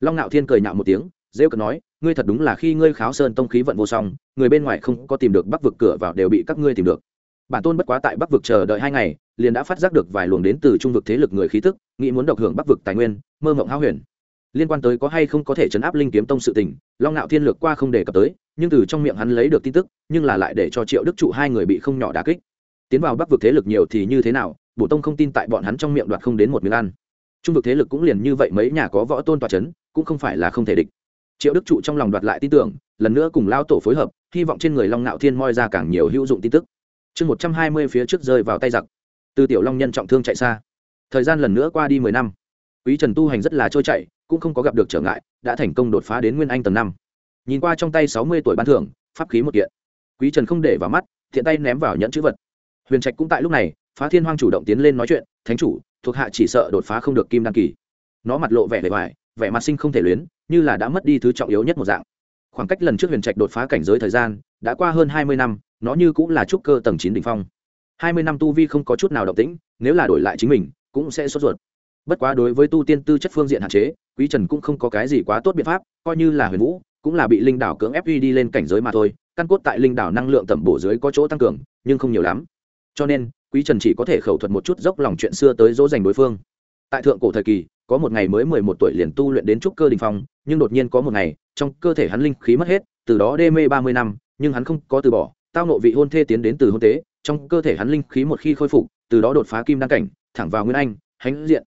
Long ngạo thiên cười nhạo một tiếng, rêu cờ nói, ngươi thật đúng là khi ngươi kháo sơn tông khí vận vô song, người bên ngoài không có tìm được bắc vực cửa vào đều bị các ngươi tìm được. Bản tôn bất quá tại bắc vực chờ đợi hai ngày liền đã phát giác được vài luồng đến từ trung vực thế lực người khí tức, nghĩ muốn độc hưởng bắc vực tài nguyên, mơ mộng hao huyền. Liên quan tới có hay không có thể chấn áp linh kiếm tông sự tình, long ngạo thiên lược qua không đề cập tới, nhưng từ trong miệng hắn lấy được tin tức, nhưng là lại để cho triệu đức trụ hai người bị không nhỏ đà kích. Tiến vào bắc vực thế lực nhiều thì như thế nào, bổ tông không tin tại bọn hắn trong miệng đoạt không đến một miếng ăn. Trung vực thế lực cũng liền như vậy mấy nhà có võ tôn tòa c h ấ n cũng không phải là không thể địch. Triệu đức trụ trong lòng đoạt lại tin tưởng, lần nữa cùng lao tổ phối hợp, hy vọng trên người long ngạo thiên moi ra càng nhiều hữu dụng tin tức. Chương một trăm hai mươi phía trước rơi vào tay giặc từ tiểu long nhân trọng thương chạy xa. Thời gian lần nữa qua đi mười năm. Quý trần tu hành rất là trôi chạy cũng không có gặp được trở ngại, đã thành công đột phá đến nguyên anh tầng năm. Nhìn qua trong tay sáu mươi tuổi ban thưởng, pháp khí một kiện. Quý trần không để vào mắt, thiện tay ném vào nhẫn chữ vật. Huyền trạch cũng tại lúc này, phá thiên hoang chủ động tiến lên nói chuyện, thánh chủ, thuộc hạ chỉ sợ đột phá không được kim đăng kỳ. Nó mặt lộ vẻ vẻ vải vẻ mặt sinh không thể luyến, như là đã mất đi thứ trọng yếu nhất một dạng. Khoảng cách lần trước huyền trạch đột phá cảnh giới thời gian, đã qua hơn hai mươi năm, nó như cũng là trúc cơ tầng chín đ ỉ n h phong hai mươi năm tu vi không có chút nào động tĩnh, nếu là đổi lại chính mình, cũng sẽ sốt ruột. Bất quá đối với tu tiên tư chất phương diện hạn chế, quý trần cũng không có cái gì quá tốt biện pháp, coi như là huyền vũ, cũng là bị linh đảo cưỡng ép uy đi lên cảnh giới mà thôi, căn cốt tại linh đảo năng lượng tẩm bổ dưới có chỗ tăng cường, nhưng không nhiều lắm. Cho nên, quý trần chỉ có thể khẩu thuật một chút dốc lòng chuyện xưa tới dỗ dành đối phương. Tại thượng cổ thời kỳ, có một ngày mới mười một tuổi liền tu luyện đến trúc cơ đình phong, nhưng đột nhiên có một ngày, trong cơ thể hắn linh khí mất hết, từ đó đê mê ba mươi năm, nhưng hắn không có từ bỏ, tao nộ vị hôn thê tiến đến từ hôn tế trong cơ thể hắn linh khí một khi khôi phục, từ đó đột phá kim đăng cảnh, thẳng vào nguyên anh, hãnh diện.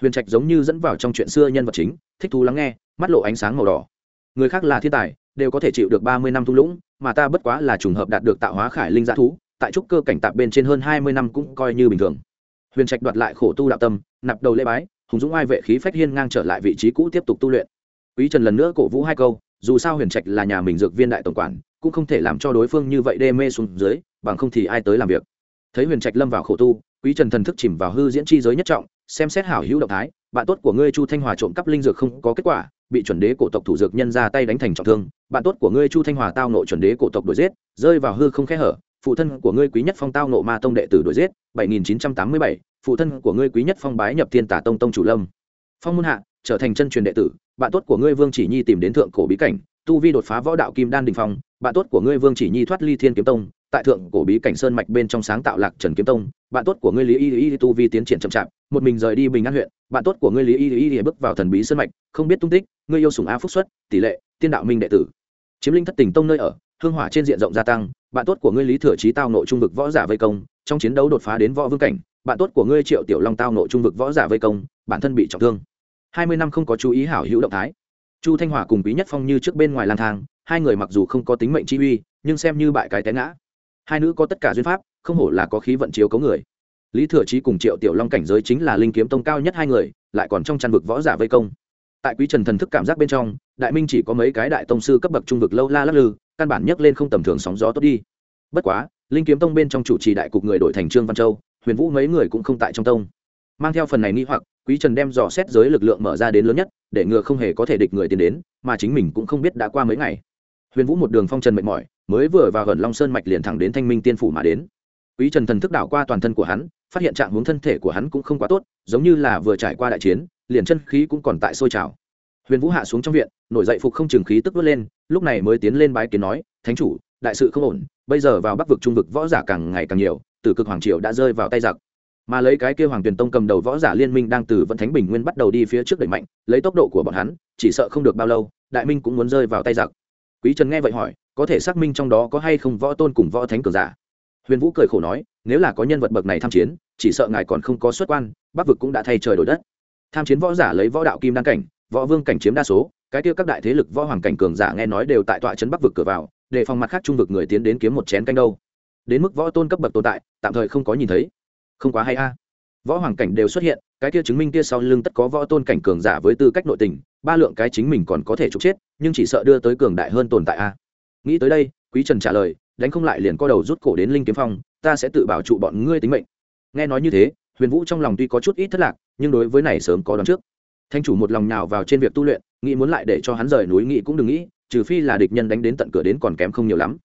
Huyền trạch giống như dẫn vào trong chuyện xưa nhân vật chính, thích thú lắng nghe, mắt lộ ánh sáng màu đỏ. Người khác là thiên tài, đều có thể chịu được ba mươi năm thung lũng, mà ta bất quá là trùng hợp đạt được tạo hóa khải linh g thú, tại trúc cơ cảnh tạp bên trên hơn hai mươi năm cũng coi như bình thường. Huyền trạch đoạt lại khổ tu đạo tâm, nạp đầu lễ bái, hùng dũng ai vệ khí phách hiên ngang trở lại vị trí cũ tiếp tục tu luyện. Quý trần lần nữa cổ vũ hai câu, dù sao huyền trạch là nhà mình dược viên đại tổng quản, cũng không thể làm cho đối phương như vậy đê mê xuống dưới bằng không thì ai tới làm việc. Thấy huyền trạch lâm vào khổ tu quý trần thần thức chìm vào hư diễn chi giới nhất trọng xem xét hảo hữu động thái bạn tốt của ngươi chu thanh hòa trộm cắp linh dược không có kết quả bị chuẩn đế cổ tộc thủ dược nhân ra tay đánh thành trọng thương. Bạn tốt của ngươi chu thanh hòa tao nộ chuẩn đế cổ tộc đuổi giết rơi vào hư không khe hở. Phụ thân của ngươi quý nhất phong tao nộ ma tông đệ tử đuổi giết 7987, phụ thân của ngươi quý nhất phong bái nhập thiên tả tông tông chủ lâm. Phong môn hạ trở thành chân truyền đệ tử. Bạn tốt của ngươi vương chỉ nhi tìm đến thượng cổ bí cảnh tu vi đột phá võ đạo kim đan đình phong. Bạn tốt của ngươi vương chỉ nhi thoát ly thiên kiếm tông tại thượng cổ bí cảnh sơn mạch bên trong sáng tạo lạc trần kiếm tông, bạn tốt của ngươi lý y y tu vi tiến triển chậm chạp, một mình rời đi bình an huyện, bạn tốt của ngươi lý y y bước vào thần bí sơn mạch, không biết tung tích, ngươi yêu sùng a phúc xuất, tỷ lệ, tiên đạo minh đệ tử. Chiếm linh thất tình tông nơi ở, hương hỏa trên diện rộng gia tăng, bạn tốt của ngươi lý thừa trí tao nội trung vực võ giả vây công, trong chiến đấu đột phá đến võ vương cảnh, bạn tốt của ngươi triệu tiểu long tao nội trung vực võ giả vây công, bản thân bị trọng thương. Hai mươi năm không có chú ý hảo hữu động thái. Chu thanh hòa cùng bí nhất phong như trước bên ngoài lang thang, hai người mặc dù không có tính mệnh chi uy, nhưng xem như bại cái té ngã hai nữ có tất cả duyên pháp, không hổ là có khí vận chiếu cấu người. Lý thừa trí cùng triệu tiểu long cảnh giới chính là linh kiếm tông cao nhất hai người, lại còn trong chăn vực võ giả vây công. Tại quý trần thần thức cảm giác bên trong, đại minh chỉ có mấy cái đại tông sư cấp bậc trung vực lâu la lắc lư, căn bản nhấc lên không tầm thường sóng gió tốt đi. Bất quá, linh kiếm tông bên trong chủ trì đại cục người đổi thành trương văn châu, huyền vũ mấy người cũng không tại trong tông. Mang theo phần này nghi hoặc, quý trần đem dò xét giới lực lượng mở ra đến lớn nhất, để ngừa không hề có thể địch người tiến đến, mà chính mình cũng không biết đã qua mấy ngày. Huyền vũ một đường phong trần mệt mỏi mới vừa vào gần long sơn mạch liền thẳng đến thanh minh tiên phủ mà đến. Quý trần thần thức đảo qua toàn thân của hắn, phát hiện trạng hướng thân thể của hắn cũng không quá tốt, giống như là vừa trải qua đại chiến, liền chân khí cũng còn tại sôi trào. Huyền vũ hạ xuống trong viện, nổi dậy phục không trường khí tức vớt lên, lúc này mới tiến lên bái kiến nói, thánh chủ, đại sự không ổn, bây giờ vào bắc vực trung vực võ giả càng ngày càng nhiều từ cực hoàng triều đã rơi vào tay giặc. Mà lấy cái kia hoàng tuyền tông cầm đầu võ giả liên minh đang từ vận thánh bình nguyên bắt đầu đi phía trước đẩy mạnh, lấy tốc độ của bọn hắn, chỉ sợ không được bao lâu, đại minh cũng muốn rơi vào tay giặc. Quý trần nghe vậy hỏi có thể xác minh trong đó có hay không võ tôn cùng võ thánh cường giả. Huyền vũ cười khổ nói, nếu là có nhân vật bậc này tham chiến, chỉ sợ ngài còn không có xuất quan, bắc vực cũng đã thay trời đổi đất. Tham chiến võ giả lấy võ đạo kim đăng cảnh, võ vương cảnh chiếm đa số, cái tiêu các đại thế lực võ hoàng cảnh cường giả nghe nói đều tại tọa trấn bắc vực cửa vào, để phòng mặt khác trung vực người tiến đến kiếm một chén canh đâu. Đến mức võ tôn cấp bậc tồn tại, tạm thời không có nhìn thấy. Không quá hay a. Võ hoàng cảnh đều xuất hiện, cái kia chứng minh kia sau lưng tất có võ tôn cảnh cường giả với tư cách nội tình, ba lượng cái chính mình còn có thể trục chết, nhưng chỉ sợ đưa tới cường đại hơn tồn tại a nghĩ tới đây, quý trần trả lời, đánh không lại liền co đầu rút cổ đến linh kiếm phong, ta sẽ tự bảo trụ bọn ngươi tính mệnh. Nghe nói như thế, huyền vũ trong lòng tuy có chút ít thất lạc, nhưng đối với này sớm có đón trước. Thanh chủ một lòng nhào vào trên việc tu luyện, nghĩ muốn lại để cho hắn rời núi nghĩ cũng đừng nghĩ, trừ phi là địch nhân đánh đến tận cửa đến còn kém không nhiều lắm.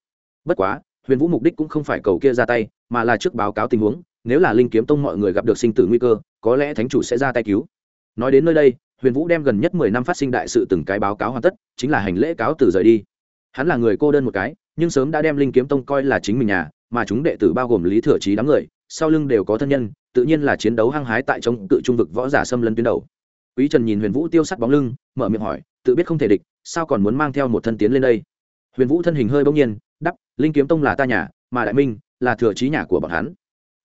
Bất quá, huyền vũ mục đích cũng không phải cầu kia ra tay, mà là trước báo cáo tình huống, nếu là linh kiếm tông mọi người gặp được sinh tử nguy cơ, có lẽ thánh chủ sẽ ra tay cứu. Nói đến nơi đây, huyền vũ đem gần nhất mười năm phát sinh đại sự từng cái báo cáo hoàn tất, chính là hành lễ cáo từ rời đi hắn là người cô đơn một cái, nhưng sớm đã đem linh kiếm tông coi là chính mình nhà, mà chúng đệ tử bao gồm lý thừa trí đám người, sau lưng đều có thân nhân, tự nhiên là chiến đấu hăng hái tại trong cự trung vực võ giả xâm lấn tuyến đầu. Quý trần nhìn huyền vũ tiêu sắt bóng lưng, mở miệng hỏi, tự biết không thể địch, sao còn muốn mang theo một thân tiến lên đây? Huyền vũ thân hình hơi bỗng nhiên, đắp, linh kiếm tông là ta nhà, mà đại minh là thừa trí nhà của bọn hắn.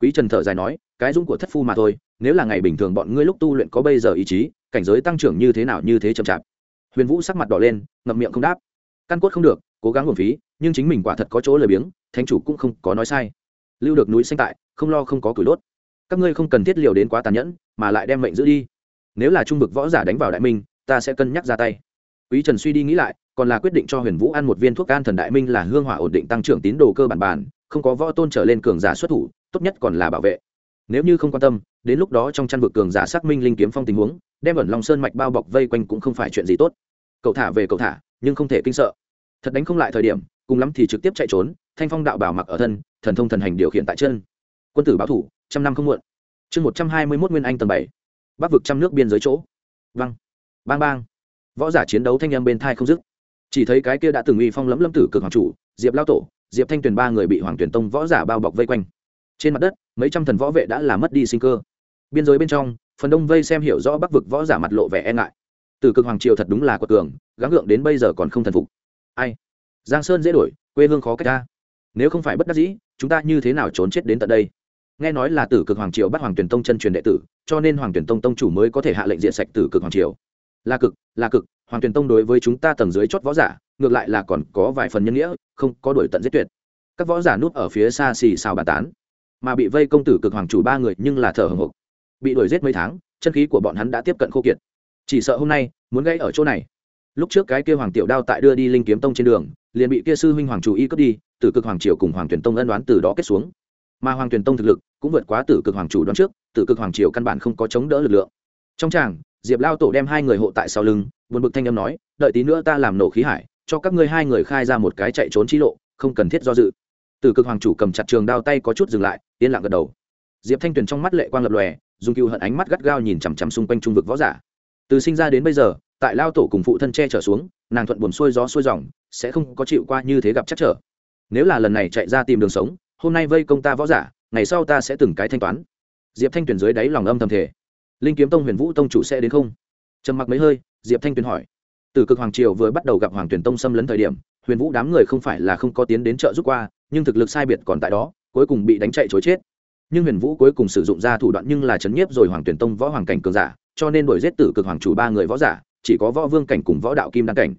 Quý trần thở dài nói, cái dũng của thất phu mà thôi, nếu là ngày bình thường bọn ngươi lúc tu luyện có bây giờ ý chí, cảnh giới tăng trưởng như thế nào như thế chậm chạp. Huyền vũ sắc mặt đỏ lên, ngậm miệng không đáp căn cốt không được, cố gắng nguồn phí, nhưng chính mình quả thật có chỗ lười biếng, thánh chủ cũng không có nói sai. Lưu được núi xanh tại, không lo không có củi đốt. Các ngươi không cần thiết liều đến quá tàn nhẫn, mà lại đem mệnh giữ đi. Nếu là trung vực võ giả đánh vào đại minh, ta sẽ cân nhắc ra tay. Quý trần suy đi nghĩ lại, còn là quyết định cho huyền vũ ăn một viên thuốc an thần đại minh là hương hỏa ổn định tăng trưởng tín đồ cơ bản bản, không có võ tôn trở lên cường giả xuất thủ, tốt nhất còn là bảo vệ. Nếu như không quan tâm, đến lúc đó trong chăn vực cường giả xác minh linh kiếm phong tình huống, đem ẩn long sơn mạch bao bọc vây quanh cũng không phải chuyện gì tốt. Cậu thả về cậu thả nhưng không thể kinh sợ. Thật đánh không lại thời điểm, cùng lắm thì trực tiếp chạy trốn, thanh phong đạo bảo mặc ở thân, thần thông thần hành điều khiển tại chân. Quân tử báo thủ, trăm năm không muộn. Chương một trăm hai mươi mốt nguyên anh tầng bảy. Bắc vực trăm nước biên giới chỗ. Văng bang bang. Võ giả chiến đấu thanh âm bên thai không dứt. Chỉ thấy cái kia đã từng uy phong lẫm lâm tử cực hoàng chủ, diệp lao tổ, diệp thanh tuyền ba người bị hoàng tuyển tông võ giả bao bọc vây quanh. Trên mặt đất, mấy trăm thần võ vệ đã làm mất đi sinh cơ. Biên giới bên trong, phần đông vây xem hiểu rõ bắc vực võ giả mặt lộ vẻ e ngại từ cực hoàng triều thật đúng là quật cường, gắng gượng đến bây giờ còn không thần phục. Ai? Giang sơn dễ đổi, quê hương khó cách ta nếu không phải bất đắc dĩ, chúng ta như thế nào trốn chết đến tận đây? Nghe nói là tử cực hoàng triều bắt hoàng tuyển tông chân truyền đệ tử, cho nên hoàng tuyển tông tông chủ mới có thể hạ lệnh diện sạch tử cực hoàng triều. Là cực là cực, hoàng tuyển tông đối với chúng ta tầng dưới chót võ giả, ngược lại là còn có vài phần nhân nghĩa, không có đổi tận giết tuyệt. Các võ giả núp ở phía xa xì xào bàn tán, mà bị vây công tử cực hoàng chủ ba người nhưng là thở hồng hộc. Bị đuổi giết mấy tháng, chân khí của bọn hắn đã tiếp cận khô kiệt chỉ sợ hôm nay, muốn gây ở chỗ này. Lúc trước cái kia hoàng tiểu đao tại đưa đi linh kiếm tông trên đường, liền bị kia sư huynh hoàng chủ y cướp đi, tử cực hoàng triều cùng hoàng tuyển tông ân đoán từ đó kết xuống. Mà hoàng tuyển tông thực lực cũng vượt quá tử cực hoàng chủ đoán trước, tử cực hoàng triều căn bản không có chống đỡ lực lượng. Trong tràng, diệp lao tổ đem hai người hộ tại sau lưng vượt bực thanh âm nói, đợi tí nữa ta làm nổ khí hải, cho các ngươi hai người khai ra một cái chạy trốn chi lộ, không cần thiết do dự. Tử cực hoàng chủ cầm chặt trường đao tay có chút dừng lại, yên lặng gật đầu. Diệp thanh tuyền trong mắt lệ quang lập lòe, dùng cựu hận ánh mắt gắt gao nhìn chằm chằm xung quanh trung vực võ giả từ sinh ra đến bây giờ, tại lao tổ cùng phụ thân che trở xuống, nàng thuận buồn xuôi gió xuôi dòng, sẽ không có chịu qua như thế gặp chắc trở. Nếu là lần này chạy ra tìm đường sống, hôm nay vây công ta võ giả, ngày sau ta sẽ từng cái thanh toán. Diệp thanh tuyền dưới đáy lòng âm thầm thể linh kiếm tông huyền vũ tông chủ sẽ đến không? Trầm mặc mấy hơi, diệp thanh tuyền hỏi. Từ cực hoàng triều vừa bắt đầu gặp hoàng tuyển tông xâm lấn thời điểm, huyền vũ đám người không phải là không có tiến đến chợ giúp qua, nhưng thực lực sai biệt còn tại đó, cuối cùng bị đánh chạy chối chết. Nhưng huyền vũ cuối cùng sử dụng ra thủ đoạn nhưng là chấn nhiếp rồi hoàng tuyển tông võ hoàng cảnh cường giả cho nên đổi giết tử cực hoàng chủ ba người võ giả, chỉ có võ vương cảnh cùng võ đạo kim đăng cảnh.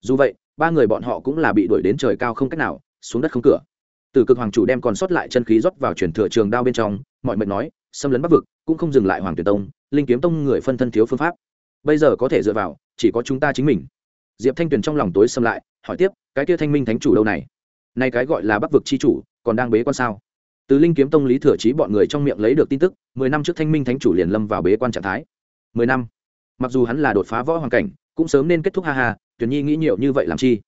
Dù vậy, ba người bọn họ cũng là bị đuổi đến trời cao không cách nào, xuống đất không cửa. Tử cực hoàng chủ đem còn sót lại chân khí rót vào truyền thừa trường đao bên trong, mọi mệnh nói, xâm lấn bắc vực, cũng không dừng lại hoàng tuyển tông, linh kiếm tông người phân thân thiếu phương pháp. Bây giờ có thể dựa vào, chỉ có chúng ta chính mình. Diệp thanh tuyền trong lòng tối xâm lại, hỏi tiếp, cái kia thanh minh thánh chủ đâu này? Nay cái gọi là bắc vực chi chủ, còn đang bế quan sao? Từ linh kiếm tông lý thừa trí bọn người trong miệng lấy được tin tức, mười năm trước thanh minh thánh chủ liền lâm vào bế quan trạng thái mười năm. Mặc dù hắn là đột phá võ hoàng cảnh, cũng sớm nên kết thúc ha ha tuyển nhi nghĩ nhiều như vậy làm chi?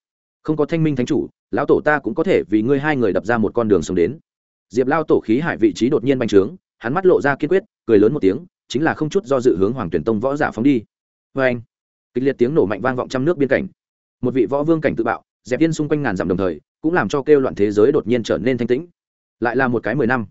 Không có thanh minh thánh chủ, lão tổ ta cũng có thể vì ngươi hai người đập ra một con đường sống đến. Diệp lao tổ khí hải vị trí đột nhiên bành trướng, hắn mắt lộ ra kiên quyết, cười lớn một tiếng, chính là không chút do dự hướng hoàng tuyển tông võ giả phóng đi. Vê anh, kịch liệt tiếng nổ mạnh vang vọng trăm nước biên cảnh. Một vị võ vương cảnh tự bạo, dẹp viên xung quanh ngàn dặm đồng thời, cũng làm cho kêu loạn thế giới đột nhiên trở nên thanh tĩnh. Lại là một cái mười năm.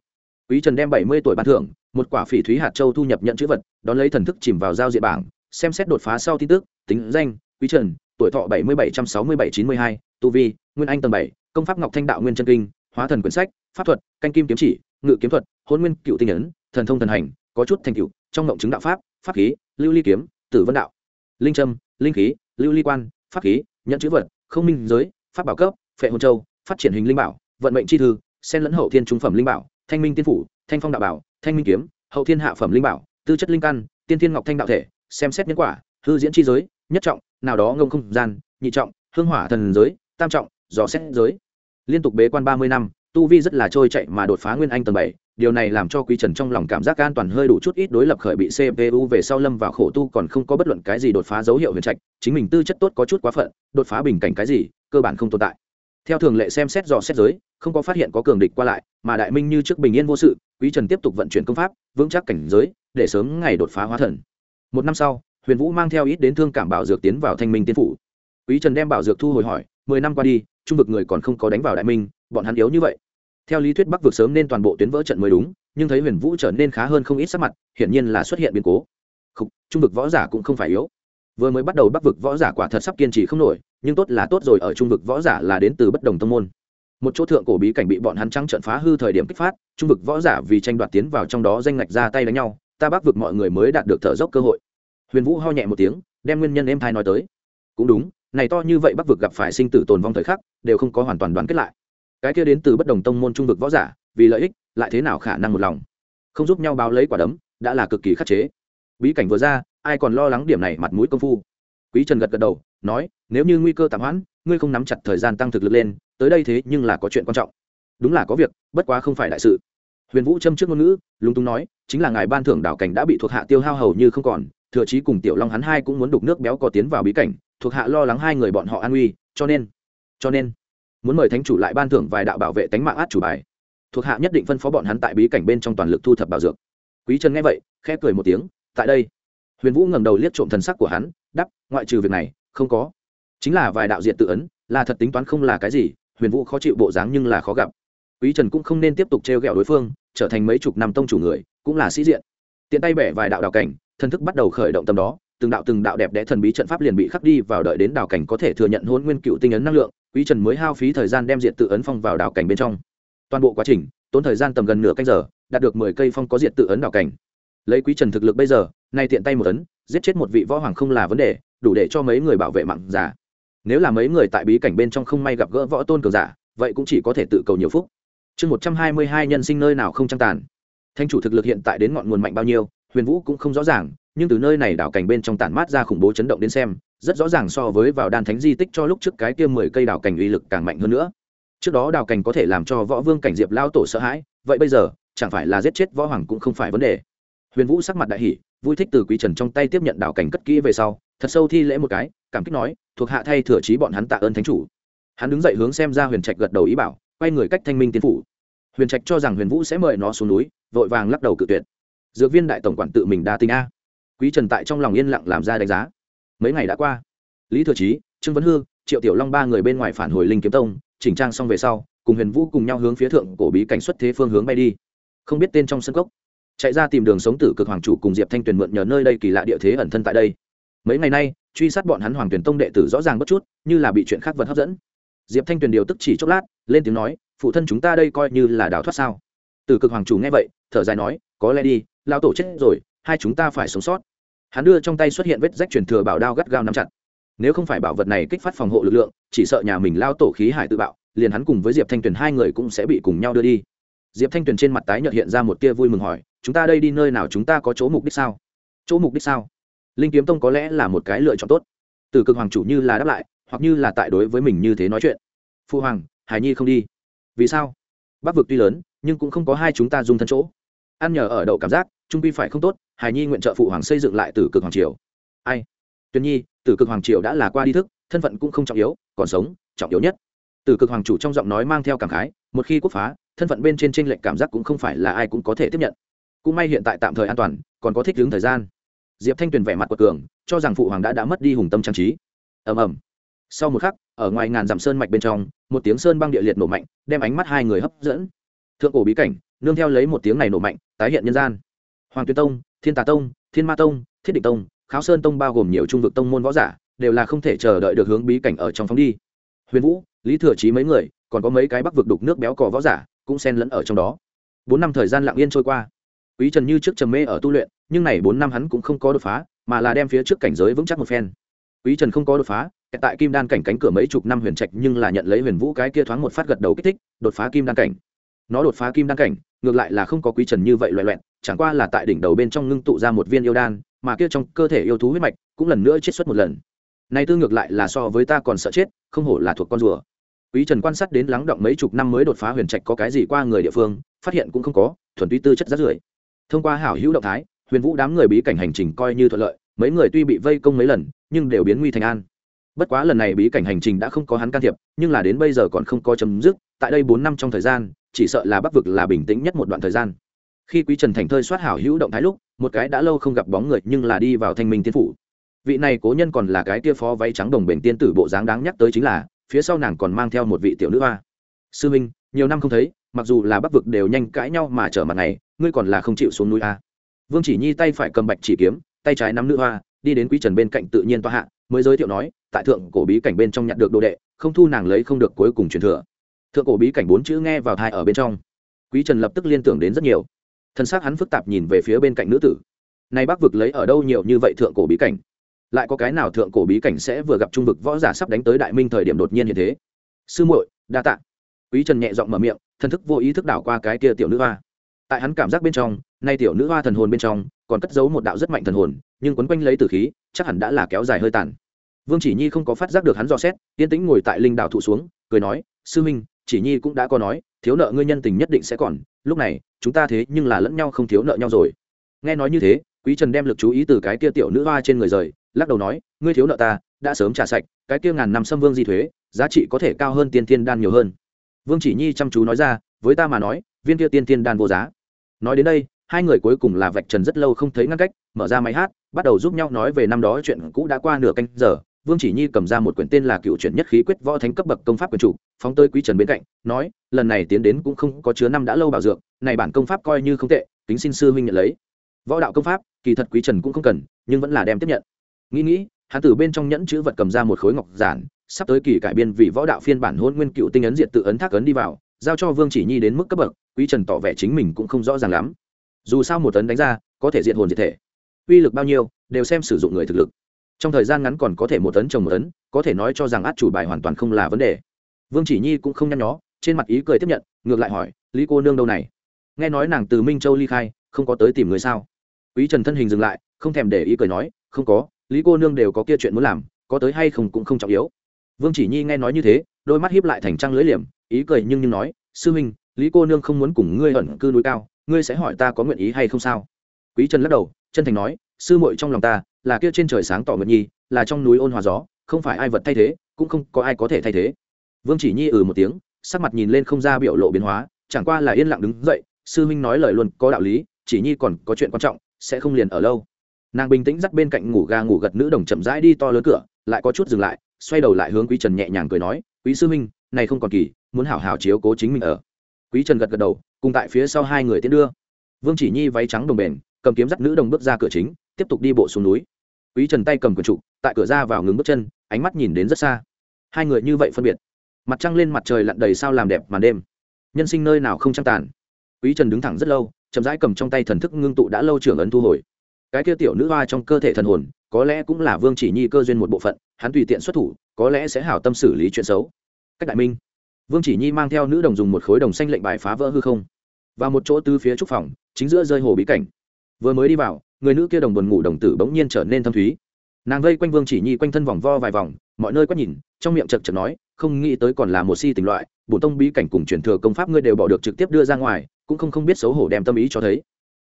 Quý trần đem bảy mươi tuổi ban thưởng một quả phỉ thúy hạt châu thu nhập nhận chữ vật, đón lấy thần thức chìm vào giao diện bảng, xem xét đột phá sau tin tức, tính danh, quý trần, tuổi thọ bảy mươi bảy trăm sáu mươi bảy chín mươi hai, tu vi, nguyên anh tầng bảy, công pháp ngọc thanh đạo nguyên chân kinh, hóa thần quyển sách, pháp thuật, canh kim kiếm chỉ, ngự kiếm thuật, hôn nguyên cựu tinh ấn, thần thông thần hành, có chút thành cựu trong ngộng chứng đạo pháp pháp khí, lưu ly kiếm, tử vân đạo. Linh trâm linh khí, lưu ly quan, pháp khí, nhận chữ vật, không minh giới, pháp bảo cấp, phệ hồn châu, phát triển hình linh bảo, vận mệnh chi thư, sen lẫn hậu thiên trung phẩm linh bảo, thanh minh tiên phủ, thanh phong đạo bảo thanh minh kiếm, hậu thiên hạ phẩm linh bảo, tư chất linh căn, tiên thiên ngọc thanh đạo thể, xem xét nhân quả, hư diễn chi giới, nhất trọng, nào đó ngông không gian, nhị trọng, hương hỏa thần giới, tam trọng, dò xét giới. Liên tục bế quan ba mươi năm, tu vi rất là trôi chạy mà đột phá nguyên anh tầng bảy. Điều này làm cho quý trần trong lòng cảm giác an toàn hơi đủ chút ít đối lập khởi bị cpu về sau lâm vào khổ tu còn không có bất luận cái gì đột phá dấu hiệu huyền trạch. Chính mình tư chất tốt có chút quá phận, đột phá bình cảnh cái gì, cơ bản không tồn tại theo thường lệ xem xét dò xét giới không có phát hiện có cường địch qua lại mà đại minh như trước bình yên vô sự quý trần tiếp tục vận chuyển công pháp vững chắc cảnh giới để sớm ngày đột phá hóa thần. Một năm sau huyền vũ mang theo ít đến thương cảm bảo dược tiến vào thanh minh tiên phủ. Quý trần đem bảo dược thu hồi hỏi mười năm qua đi trung vực người còn không có đánh vào đại minh bọn hắn yếu như vậy? Theo lý thuyết bắc vực sớm nên toàn bộ tuyến vỡ trận mới đúng nhưng thấy huyền vũ trở nên khá hơn không ít sắc mặt hiển nhiên là xuất hiện biến cố. Không, trung vực võ giả cũng không phải yếu vừa mới bắt đầu bắc vực võ giả quả thật sắp kiên trì không nổi, nhưng tốt là tốt rồi, ở trung vực võ giả là đến từ bất đồng tông môn. Một chỗ thượng cổ bí cảnh bị bọn hắn trắng trận phá hư thời điểm kích phát, trung vực võ giả vì tranh đoạt tiến vào trong đó danh ngạch ra tay đánh nhau, ta bắc vực mọi người mới đạt được thở dốc cơ hội. Huyền vũ ho nhẹ một tiếng, đem nguyên nhân em thai nói tới. Cũng đúng, này to như vậy bắc vực gặp phải sinh tử tồn vong thời khắc, đều không có hoàn toàn đoàn kết lại. Cái kia đến từ bất đồng tông môn trung vực võ giả, vì lợi ích, lại thế nào khả năng một lòng? Không giúp nhau báo lấy quả đấm, đã là cực kỳ khắc chế. Bí cảnh vừa ra ai còn lo lắng điểm này mặt mũi công phu? Quý trần gật gật đầu, nói, nếu như nguy cơ tạm hoãn, ngươi không nắm chặt thời gian tăng thực lực lên, tới đây thế nhưng là có chuyện quan trọng. Đúng là có việc, bất quá không phải đại sự. Huyền vũ châm trước ngôn ngữ, lúng túng nói, chính là ngài ban thưởng đảo cảnh đã bị thuộc hạ tiêu hao hầu như không còn, thừa chí cùng tiểu long hắn hai cũng muốn đục nước béo có tiến vào bí cảnh, thuộc hạ lo lắng hai người bọn họ an nguy, cho nên cho nên, muốn mời thánh chủ lại ban thưởng vài đạo bảo vệ tánh mạng át chủ bài. Thuộc hạ nhất định phân phó bọn hắn tại bí cảnh bên trong toàn lực thu thập bảo dược. Quý trần nghe vậy, khẽ cười một tiếng, tại đây huyền vũ ngẩng đầu liếc trộm thần sắc của hắn đắp ngoại trừ việc này, không có. Chính là vài đạo diện tự ấn, là thật tính toán không là cái gì, huyền vũ khó chịu bộ dáng nhưng là khó gặp. Quý trần cũng không nên tiếp tục trêu ghẹo đối phương, trở thành mấy chục năm tông chủ người, cũng là sĩ diện. Tiện tay bẻ vài đạo đạo cảnh, thần thức bắt đầu khởi động tâm đó, từng đạo từng đạo đẹp đẽ thần bí trận pháp liền bị khắc đi vào đợi đến đạo cảnh có thể thừa nhận hôn nguyên cựu tinh ấn năng lượng, quý trần mới hao phí thời gian đem diện tự ấn phong vào đạo cảnh bên trong. Toàn bộ quá trình, tốn thời gian tầm gần nửa canh giờ, đạt được mười cây phong có diện tự ấn đạo cảnh. Lấy quý trần thực lực bây giờ nay tiện tay một ấn giết chết một vị võ hoàng không là vấn đề, đủ để cho mấy người bảo vệ mạng giả. Nếu là mấy người tại bí cảnh bên trong không may gặp gỡ võ tôn cường giả, vậy cũng chỉ có thể tự cầu nhiều phúc. Chương một trăm hai mươi hai nhân sinh nơi nào không trăng tàn. Thanh chủ thực lực hiện tại đến ngọn nguồn mạnh bao nhiêu, huyền vũ cũng không rõ ràng, nhưng từ nơi này đảo cảnh bên trong tản mát ra khủng bố chấn động đến xem, rất rõ ràng so với vào đan thánh di tích cho lúc trước cái kia mười cây đảo cảnh uy lực càng mạnh hơn nữa. Trước đó đảo cảnh có thể làm cho võ vương cảnh diệp lao tổ sợ hãi, vậy bây giờ, chẳng phải là giết chết võ hoàng cũng không phải vấn đề. Huyền vũ sắc mặt đại hỷ vui thích từ quý trần trong tay tiếp nhận đảo cảnh cất kỹ về sau, thật sâu thi lễ một cái, cảm kích nói, thuộc hạ thay thừa trí bọn hắn tạ ơn thánh chủ. Hắn đứng dậy hướng xem ra huyền trạch gật đầu ý bảo, quay người cách thanh minh tiến phủ. Huyền trạch cho rằng huyền vũ sẽ mời nó xuống núi, vội vàng lắc đầu cự tuyệt. Dược viên đại tổng quản tự mình đa tình a. Quý trần tại trong lòng yên lặng làm ra đánh giá. Mấy ngày đã qua. Lý thừa trí, trương vấn hương triệu tiểu long ba người bên ngoài phản hồi linh kiếm tông, chỉnh trang xong về sau, cùng huyền vũ cùng nhau hướng phía thượng cổ bí cảnh xuất thế phương hướng bay đi. Không biết tên trong sân cốc chạy ra tìm đường sống tử cực hoàng chủ cùng diệp thanh tuyền mượn nhờ nơi đây kỳ lạ địa thế ẩn thân tại đây. Mấy ngày nay, truy sát bọn hắn hoàng tuyển tông đệ tử rõ ràng bất chút, như là bị chuyện khác vật hấp dẫn. Diệp thanh tuyền điều tức chỉ chốc lát, lên tiếng nói, phụ thân chúng ta đây coi như là đào thoát sao? Tử cực hoàng chủ nghe vậy, thở dài nói, có lẽ đi lao tổ chết rồi, hai chúng ta phải sống sót. Hắn đưa trong tay xuất hiện vết rách truyền thừa bảo đao gắt gao nắm chặt. Nếu không phải bảo vật này kích phát phòng hộ lực lượng, chỉ sợ nhà mình lao tổ khí hải tự bạo, liền hắn cùng với diệp thanh tuyền hai người cũng sẽ bị cùng nhau đưa đi. Diệp thanh tuyền trên mặt tái nhợt hiện ra một tia vui mừng hỏi chúng ta đây đi nơi nào chúng ta có chỗ mục đích sao? Chỗ mục đích sao? Linh kiếm tông có lẽ là một cái lựa chọn tốt. Từ cực hoàng chủ như là đáp lại, hoặc như là tại đối với mình như thế nói chuyện. Phu hoàng, hải nhi không đi. Vì sao? Bắc vực tuy lớn, nhưng cũng không có hai chúng ta dung thân chỗ. Ăn nhờ ở đậu cảm giác, trung pi phải không tốt, hải nhi nguyện trợ phụ hoàng xây dựng lại từ cực hoàng triều. Ai? Tuyên nhi, từ cực hoàng triều đã là qua đi thức, thân phận cũng không trọng yếu, còn sống, trọng yếu nhất. Từ cực hoàng chủ trong giọng nói mang theo cảm khái, một khi quốc phá, thân phận bên trên t r ê n lệch cảm giác cũng không phải là ai cũng có thể tiếp nhận cũng may hiện tại tạm thời an toàn, còn có thích đứng thời gian. Diệp thanh tuyền vẻ mặt của cường, cho rằng phụ hoàng đã đã mất đi hùng tâm trang trí. Ầm ầm. Sau một khắc, ở ngoài ngàn dặm sơn mạch bên trong, một tiếng sơn băng địa liệt nổ mạnh, đem ánh mắt hai người hấp dẫn. Thượng cổ bí cảnh, nương theo lấy một tiếng này nổ mạnh, tái hiện nhân gian. Hoàng tuyên tông, thiên tà tông, thiên ma tông, thiết định tông, kháo sơn tông bao gồm nhiều trung vực tông môn võ giả, đều là không thể chờ đợi được hướng bí cảnh ở trong phóng đi. Huyền vũ, lý thừa trí mấy người, còn có mấy cái bắc vực đục nước béo cò võ giả, cũng xen lẫn ở trong đó. Bốn năm thời gian lặng yên trôi qua quý trần như trước trầm mê ở tu luyện, nhưng này bốn năm hắn cũng không có đột phá, mà là đem phía trước cảnh giới vững chắc một phen. Quý trần không có đột phá tại kim đan cảnh cánh cửa mấy chục năm huyền trạch nhưng là nhận lấy huyền vũ cái kia thoáng một phát gật đầu kích thích, đột phá kim đan cảnh. Nó đột phá kim đan cảnh, ngược lại là không có quý trần như vậy loẹ loẹn chẳng qua là tại đỉnh đầu bên trong ngưng tụ ra một viên yêu đan, mà kia trong cơ thể yêu thú huyết mạch cũng lần nữa chết xuất một lần. Này tư ngược lại là so với ta còn sợ chết, không hổ là thuộc con rùa. Quý trần quan sát đến lắng động mấy chục năm mới đột phá huyền trạch có cái gì qua người địa phương, phát hiện cũng không có, thuần túy tư chất rất rưởi thông qua hảo hữu động thái, huyền vũ đám người bí cảnh hành trình coi như thuận lợi, mấy người tuy bị vây công mấy lần, nhưng đều biến nguy thành an. Bất quá lần này bí cảnh hành trình đã không có hắn can thiệp, nhưng là đến bây giờ còn không có chấm dứt, tại đây bốn năm trong thời gian, chỉ sợ là bắc vực là bình tĩnh nhất một đoạn thời gian. Khi quý trần thành thơi soát hảo hữu động thái lúc, một cái đã lâu không gặp bóng người nhưng là đi vào thanh minh tiên phủ. Vị này cố nhân còn là cái tia phó váy trắng đồng bền tiên tử bộ dáng đáng nhắc tới chính là, phía sau nàng còn mang theo một vị tiểu nữ hoa. Sư minh, nhiều năm không thấy mặc dù là bắc vực đều nhanh cãi nhau mà trở mặt này, ngươi còn là không chịu xuống núi a. Vương chỉ nhi tay phải cầm bạch chỉ kiếm, tay trái nắm nữ hoa, đi đến quý trần bên cạnh tự nhiên toa hạ, mới giới thiệu nói, tại thượng cổ bí cảnh bên trong nhận được đồ đệ, không thu nàng lấy không được cuối cùng truyền thừa. Thượng cổ bí cảnh bốn chữ nghe vào thai ở bên trong. Quý trần lập tức liên tưởng đến rất nhiều. Thân xác hắn phức tạp nhìn về phía bên cạnh nữ tử. Nay bắc vực lấy ở đâu nhiều như vậy thượng cổ bí cảnh? Lại có cái nào thượng cổ bí cảnh sẽ vừa gặp trung vực võ giả sắp đánh tới đại minh thời điểm đột nhiên như thế? Sư muội, đa tạ. Quý trần nhẹ giọng mở miệng thần thức vô ý thức đảo qua cái kia tiểu nữ hoa. Tại hắn cảm giác bên trong, nay tiểu nữ hoa thần hồn bên trong còn cất giấu một đạo rất mạnh thần hồn, nhưng quấn quanh lấy tử khí, chắc hẳn đã là kéo dài hơi tàn. Vương chỉ nhi không có phát giác được hắn dò xét, yên tĩnh ngồi tại linh đảo thụ xuống, cười nói, sư minh, chỉ nhi cũng đã có nói, thiếu nợ ngươi nhân tình nhất định sẽ còn, lúc này, chúng ta thế nhưng là lẫn nhau không thiếu nợ nhau rồi. Nghe nói như thế, quý trần đem lực chú ý từ cái kia tiểu nữ hoa trên người rời, lắc đầu nói, ngươi thiếu nợ ta, đã sớm trả sạch, cái kia ngàn năm xâm vương di thuế, giá trị có thể cao hơn tiên thiên đan nhiều hơn vương chỉ nhi chăm chú nói ra, với ta mà nói, viên kia tiên tiên đan vô giá. Nói đến đây, hai người cuối cùng là vạch trần rất lâu không thấy ngăn cách, mở ra máy hát, bắt đầu giúp nhau nói về năm đó chuyện cũ đã qua nửa canh giờ. Vương chỉ nhi cầm ra một quyển tên là cựu chuyển nhất khí quyết võ thánh cấp bậc công pháp quyền chủ, phóng tới quý trần bên cạnh, nói, lần này tiến đến cũng không có chứa năm đã lâu bảo dược, này bản công pháp coi như không tệ, kính xin sư huynh nhận lấy. Võ đạo công pháp, kỳ thật quý trần cũng không cần, nhưng vẫn là đem tiếp nhận. Nghĩ nghĩ, hắn từ bên trong nhẫn chữ vật cầm ra một khối ngọc giản sắp tới kỳ cải biên vì võ đạo phiên bản hôn nguyên cựu tinh ấn diện tự ấn thác ấn đi vào, giao cho vương chỉ nhi đến mức cấp bậc, quý trần tỏ vẻ chính mình cũng không rõ ràng lắm. Dù sao một tấn đánh ra, có thể diện hồn diệt thể. Uy lực bao nhiêu, đều xem sử dụng người thực lực. Trong thời gian ngắn còn có thể một tấn trồng một tấn có thể nói cho rằng át chủ bài hoàn toàn không là vấn đề. Vương chỉ nhi cũng không nhăn nhó, trên mặt ý cười tiếp nhận, ngược lại hỏi, lý cô nương đâu này? Nghe nói nàng từ minh châu ly khai, không có tới tìm người sao? Quý trần thân hình dừng lại, không thèm để ý cười nói, không có, lý cô nương đều có kia chuyện muốn làm, có tới hay không cũng không trọng yếu vương chỉ nhi nghe nói như thế, đôi mắt hiếp lại thành trăng lưỡi liềm, ý cười nhưng nhưng nói, sư huynh, lý cô nương không muốn cùng ngươi ẩn cư núi cao, ngươi sẽ hỏi ta có nguyện ý hay không sao? Quý trần lắc đầu, chân thành nói, sư muội trong lòng ta là kia trên trời sáng tỏ nguyện nhi, là trong núi ôn hòa gió, không phải ai vật thay thế, cũng không có ai có thể thay thế. Vương chỉ nhi ừ một tiếng, sắc mặt nhìn lên không ra biểu lộ biến hóa, chẳng qua là yên lặng đứng dậy, sư huynh nói lời luôn có đạo lý, chỉ nhi còn có chuyện quan trọng, sẽ không liền ở lâu. Nàng bình tĩnh dắt bên cạnh ngủ ga ngủ gật nữ đồng chậm rãi đi to lớn cửa, lại có chút dừng lại xoay đầu lại hướng quý trần nhẹ nhàng cười nói quý sư minh, này không còn kỳ muốn hảo hảo chiếu cố chính mình ở. Quý trần gật gật đầu cùng tại phía sau hai người tiến đưa. Vương chỉ nhi váy trắng đồng bền cầm kiếm dắt nữ đồng bước ra cửa chính tiếp tục đi bộ xuống núi. Quý trần tay cầm quần trụ tại cửa ra vào ngừng bước chân ánh mắt nhìn đến rất xa. Hai người như vậy phân biệt. Mặt trăng lên mặt trời lặn đầy sao làm đẹp màn đêm. Nhân sinh nơi nào không trăng tàn. Quý trần đứng thẳng rất lâu chậm rãi cầm trong tay thần thức ngưng tụ đã lâu trưởng ấn thu hồi. Cái kia tiểu nữ hoa trong cơ thể thần hồn có lẽ cũng là vương chỉ nhi cơ duyên một bộ phận, hắn tùy tiện xuất thủ, có lẽ sẽ hảo tâm xử lý chuyện xấu. Cách đại minh, vương chỉ nhi mang theo nữ đồng dùng một khối đồng xanh lệnh bài phá vỡ hư không. Và một chỗ tư phía trúc phòng, chính giữa rơi hồ bí cảnh. Vừa mới đi vào, người nữ kia đồng buồn ngủ đồng tử bỗng nhiên trở nên thâm thúy. Nàng vây quanh vương chỉ nhi quanh thân vòng vo vài vòng, mọi nơi quét nhìn, trong miệng chật chật nói, không nghĩ tới còn là một si tình loại, bổ tông bí cảnh cùng truyền thừa công pháp ngươi đều bỏ được trực tiếp đưa ra ngoài, cũng không không biết xấu hổ đem tâm ý cho thấy.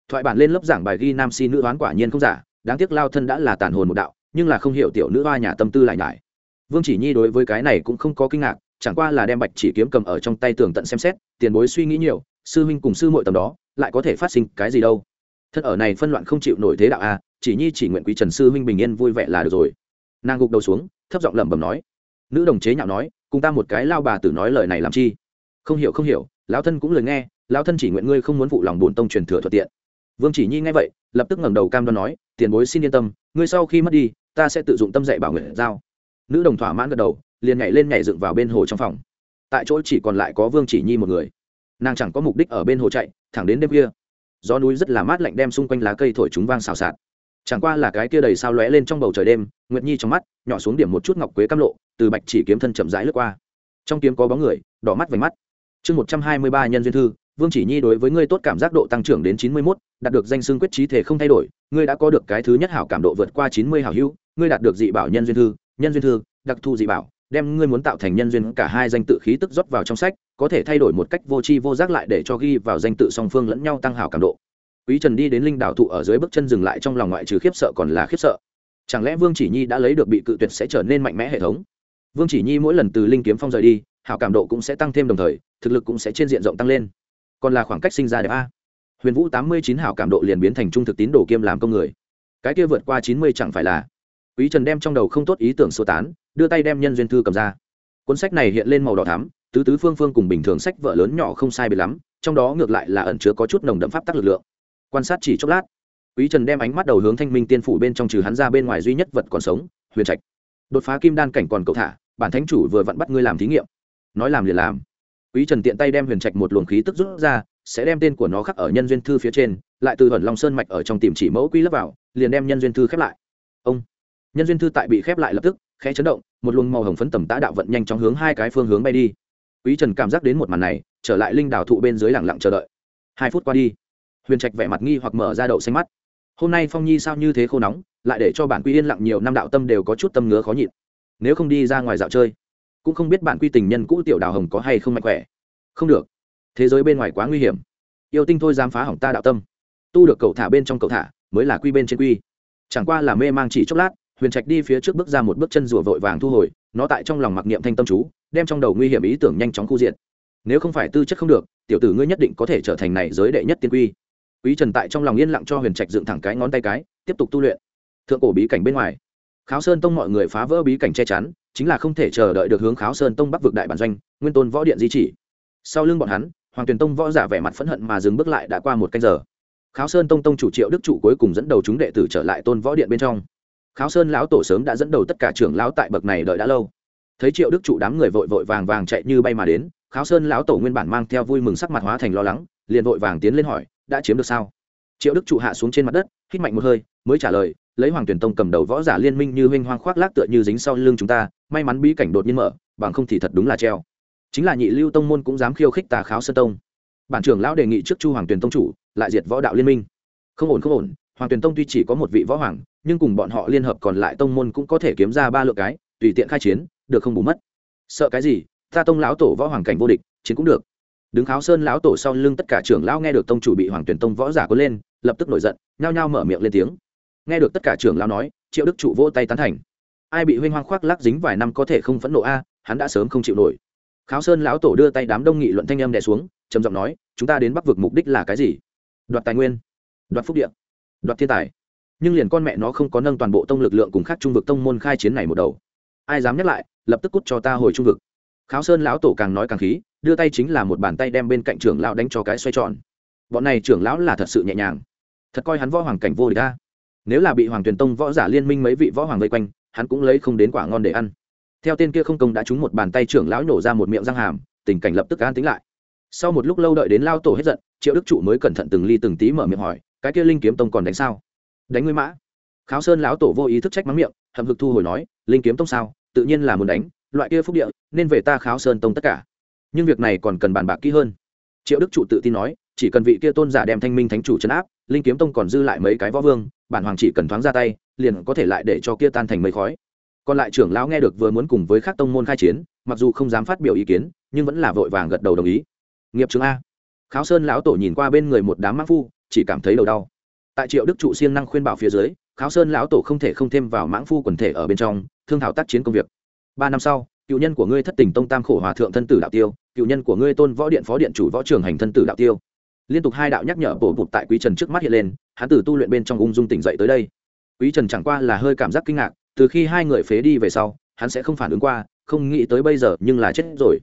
Thoại bản lên lớp giảng bài ghi nam si nữ đoán quả nhiên không giả đáng tiếc lao thân đã là tàn hồn một đạo, nhưng là không hiểu tiểu nữ hoa nhà tâm tư lại nhải. Vương chỉ nhi đối với cái này cũng không có kinh ngạc, chẳng qua là đem bạch chỉ kiếm cầm ở trong tay tường tận xem xét, tiền bối suy nghĩ nhiều, sư huynh cùng sư muội tầm đó, lại có thể phát sinh cái gì đâu. Thân ở này phân loạn không chịu nổi thế đạo a chỉ nhi chỉ nguyện quý trần sư huynh bình yên vui vẻ là được rồi. Nàng gục đầu xuống, thấp giọng lẩm bẩm nói. Nữ đồng chế nhạo nói, cùng ta một cái lao bà tử nói lời này làm chi? Không hiểu không hiểu, lão thân cũng lời nghe, lão thân chỉ nguyện ngươi không muốn phụ lòng bổn tông truyền thừa thuận tiện. Vương chỉ nhi nghe vậy, lập tức ngẩng đầu cam đoan nói tiền bối xin yên tâm, ngươi sau khi mất đi, ta sẽ tự dụng tâm dạy bảo nguyện giao. Nữ đồng thỏa mãn gật đầu, liền nhảy lên nhảy dựng vào bên hồ trong phòng. Tại chỗ chỉ còn lại có vương chỉ nhi một người. Nàng chẳng có mục đích ở bên hồ chạy, thẳng đến đêm kia gió núi rất là mát lạnh đem xung quanh lá cây thổi chúng vang xào xạc. Chẳng qua là cái kia đầy sao lóe lên trong bầu trời đêm, nguyệt nhi trong mắt, nhỏ xuống điểm một chút ngọc quế cam lộ, từ bạch chỉ kiếm thân chậm rãi lướt qua. Trong kiếm có bóng người, đỏ mắt vành mắt. Chương một trăm hai mươi ba nhân duyên thư vương chỉ nhi đối với ngươi tốt cảm giác độ tăng trưởng đến chín mươi mốt, đạt được danh xưng quyết trí thể không thay đổi, ngươi đã có được cái thứ nhất hảo cảm độ vượt qua chín mươi hảo hữu, ngươi đạt được dị bảo nhân duyên thư, nhân duyên thư, đặc thù dị bảo, đem ngươi muốn tạo thành nhân duyên cả hai danh tự khí tức rót vào trong sách, có thể thay đổi một cách vô tri vô giác lại để cho ghi vào danh tự song phương lẫn nhau tăng hảo cảm độ. Quý trần đi đến linh đảo thụ ở dưới bước chân dừng lại trong lòng ngoại trừ khiếp sợ còn là khiếp sợ. Chẳng lẽ vương chỉ nhi đã lấy được bị cự tuyệt sẽ trở nên mạnh mẽ hệ thống? Vương chỉ nhi mỗi lần từ linh kiếm phong rời đi, hảo cảm độ cũng sẽ tăng thêm đồng thời, thực lực cũng sẽ trên diện rộng tăng lên còn là khoảng cách sinh ra đẹp a. Huyền vũ tám mươi chín hảo cảm độ liền biến thành trung thực tín đồ kiêm làm công người. Cái kia vượt qua chín mươi chẳng phải là. Quý trần đem trong đầu không tốt ý tưởng sơ tán, đưa tay đem nhân duyên thư cầm ra. Cuốn sách này hiện lên màu đỏ thắm, tứ tứ phương phương cùng bình thường sách vợ lớn nhỏ không sai biệt lắm, trong đó ngược lại là ẩn chứa có chút nồng đậm pháp tắc lực lượng. Quan sát chỉ chốc lát, quý trần đem ánh mắt đầu hướng thanh minh tiên phủ bên trong trừ hắn ra bên ngoài duy nhất vật còn sống, huyền trạch. Đột phá kim đan cảnh còn cậu thả, bản thánh chủ vừa vặn bắt ngươi làm thí nghiệm. Nói làm liền làm quý trần tiện tay đem huyền trạch một luồng khí tức rút ra, sẽ đem tên của nó khắc ở nhân duyên thư phía trên, lại từ thuần long sơn mạch ở trong tìm chỉ mẫu quy lấp vào, liền đem nhân duyên thư khép lại. Ông! Nhân duyên thư tại bị khép lại lập tức, khẽ chấn động, một luồng màu hồng phấn tầm tã đạo vận nhanh chóng hướng hai cái phương hướng bay đi. Quý trần cảm giác đến một màn này, trở lại linh đảo thụ bên dưới lặng lặng chờ đợi. Hai phút qua đi, huyền trạch vẻ mặt nghi hoặc mở ra đậu xanh mắt. Hôm nay phong nhi sao như thế khô nóng, lại để cho bản quy yên lặng nhiều năm đạo tâm đều có chút tâm ngứa khó nhịn. Nếu không đi ra ngoài dạo chơi cũng không biết bạn quy tình nhân cũ tiểu đào hồng có hay không mạnh khỏe. Không được. Thế giới bên ngoài quá nguy hiểm. Yêu tinh thôi dám phá hỏng ta đạo tâm. Tu được cậu thả bên trong cậu thả, mới là quy bên trên quy. Chẳng qua là mê mang chỉ chốc lát, huyền trạch đi phía trước bước ra một bước chân rùa vội vàng thu hồi, nó tại trong lòng mặc niệm thanh tâm chú, đem trong đầu nguy hiểm ý tưởng nhanh chóng khu diện nếu không phải tư chất không được, tiểu tử ngươi nhất định có thể trở thành này giới đệ nhất tiên quy. Quý trần tại trong lòng yên lặng cho huyền trạch dựng thẳng cái ngón tay cái, tiếp tục tu luyện. Thượng cổ bí cảnh bên ngoài. Kháo sơn tông mọi người phá vỡ bí cảnh che chắn chính là không thể chờ đợi được hướng kháo sơn tông bắc vực đại bản doanh, nguyên tôn võ điện di chỉ. Sau lưng bọn hắn, hoàng tuyền tông võ giả vẻ mặt phẫn hận mà dừng bước lại đã qua một canh giờ. Kháo sơn tông tông chủ triệu đức trụ cuối cùng dẫn đầu chúng đệ tử trở lại tôn võ điện bên trong. Kháo sơn lão tổ sớm đã dẫn đầu tất cả trưởng lão tại bậc này đợi đã lâu. Thấy triệu đức trụ đám người vội vội vàng vàng chạy như bay mà đến, kháo sơn lão tổ nguyên bản mang theo vui mừng sắc mặt hóa thành lo lắng, liền vội vàng tiến lên hỏi, đã chiếm được sao? Triệu đức trụ hạ xuống trên mặt đất, hít mạnh một hơi, mới trả lời lấy hoàng tuyển tông cầm đầu võ giả liên minh như huynh hoang khoác lác tựa như dính sau lưng chúng ta, may mắn bí cảnh đột nhiên mở, bằng không thì thật đúng là treo. Chính là nhị lưu tông môn cũng dám khiêu khích tà kháo sơn tông. Bản trưởng lão đề nghị trước chu hoàng tuyển tông chủ, lại diệt võ đạo liên minh. Không ổn không ổn. Hoàng tuyển tông tuy chỉ có một vị võ hoàng, nhưng cùng bọn họ liên hợp còn lại tông môn cũng có thể kiếm ra ba lượng cái, tùy tiện khai chiến, được không bù mất. Sợ cái gì? Ta tông lão tổ võ hoàng cảnh vô địch, chiến cũng được. Đứng kháo sơn lão tổ sau lưng tất cả trưởng lão nghe được tông chủ bị hoàng tuyển tông võ giả có lên, lập tức nổi giận, nhao nhao mở miệng lên tiếng nghe được tất cả trưởng lão nói triệu đức trụ vỗ tay tán thành. Ai bị huynh hoang khoác lắc dính vài năm có thể không phẫn nộ a hắn đã sớm không chịu nổi. Kháo sơn lão tổ đưa tay đám đông nghị luận thanh âm đè xuống trầm giọng nói chúng ta đến bắc vực mục đích là cái gì? Đoạt tài nguyên đoạt phúc địa, đoạt thiên tài. Nhưng liền con mẹ nó không có nâng toàn bộ tông lực lượng cùng khác trung vực tông môn khai chiến này một đầu. Ai dám nhắc lại lập tức cút cho ta hồi trung vực. Kháo sơn lão tổ càng nói càng khí đưa tay chính là một bàn tay đem bên cạnh trưởng lão đánh cho cái xoay tròn. Bọn này trưởng lão là thật sự nhẹ nhàng. Thật coi hắn võ hoàng cảnh vô địch ta nếu là bị hoàng tuyền tông võ giả liên minh mấy vị võ hoàng vây quanh, hắn cũng lấy không đến quả ngon để ăn. Theo tên kia không công đã trúng một bàn tay trưởng lão nổ ra một miệng răng hàm, tình cảnh lập tức an tính lại. Sau một lúc lâu đợi đến lao tổ hết giận, triệu đức trụ mới cẩn thận từng ly từng tí mở miệng hỏi, cái kia linh kiếm tông còn đánh sao? Đánh ngươi mã. Kháo sơn lão tổ vô ý thức trách mắng miệng, hậm hực thu hồi nói, linh kiếm tông sao? Tự nhiên là muốn đánh, loại kia phúc địa, nên về ta kháo sơn tông tất cả. Nhưng việc này còn cần bàn bạc kỹ hơn. Triệu đức trụ tự tin nói, chỉ cần vị kia tôn giả đem thanh minh thánh chủ chấn áp linh kiếm tông còn dư lại mấy cái võ vương, bản hoàng chỉ cần thoáng ra tay, liền có thể lại để cho kia tan thành mây khói. Còn lại trưởng lão nghe được vừa muốn cùng với các tông môn khai chiến, mặc dù không dám phát biểu ý kiến, nhưng vẫn là vội vàng gật đầu đồng ý. Nghiệp chứng a. Kháo sơn lão tổ nhìn qua bên người một đám mã phu, chỉ cảm thấy đầu đau. Tại triệu đức trụ siêng năng khuyên bảo phía dưới, kháo sơn lão tổ không thể không thêm vào mãng phu quần thể ở bên trong, thương thảo tác chiến công việc. Ba năm sau, cựu nhân của ngươi thất tình tông tam khổ hòa thượng thân tử đạo tiêu, cựu nhân của ngươi tôn võ điện phó điện chủ võ trường hành thân tử đạo tiêu liên tục hai đạo nhắc nhở bổ bụt tại quý trần trước mắt hiện lên, hắn từ tu luyện bên trong ung dung tỉnh dậy tới đây. Quý trần chẳng qua là hơi cảm giác kinh ngạc, từ khi hai người phế đi về sau, hắn sẽ không phản ứng qua, không nghĩ tới bây giờ nhưng là chết rồi.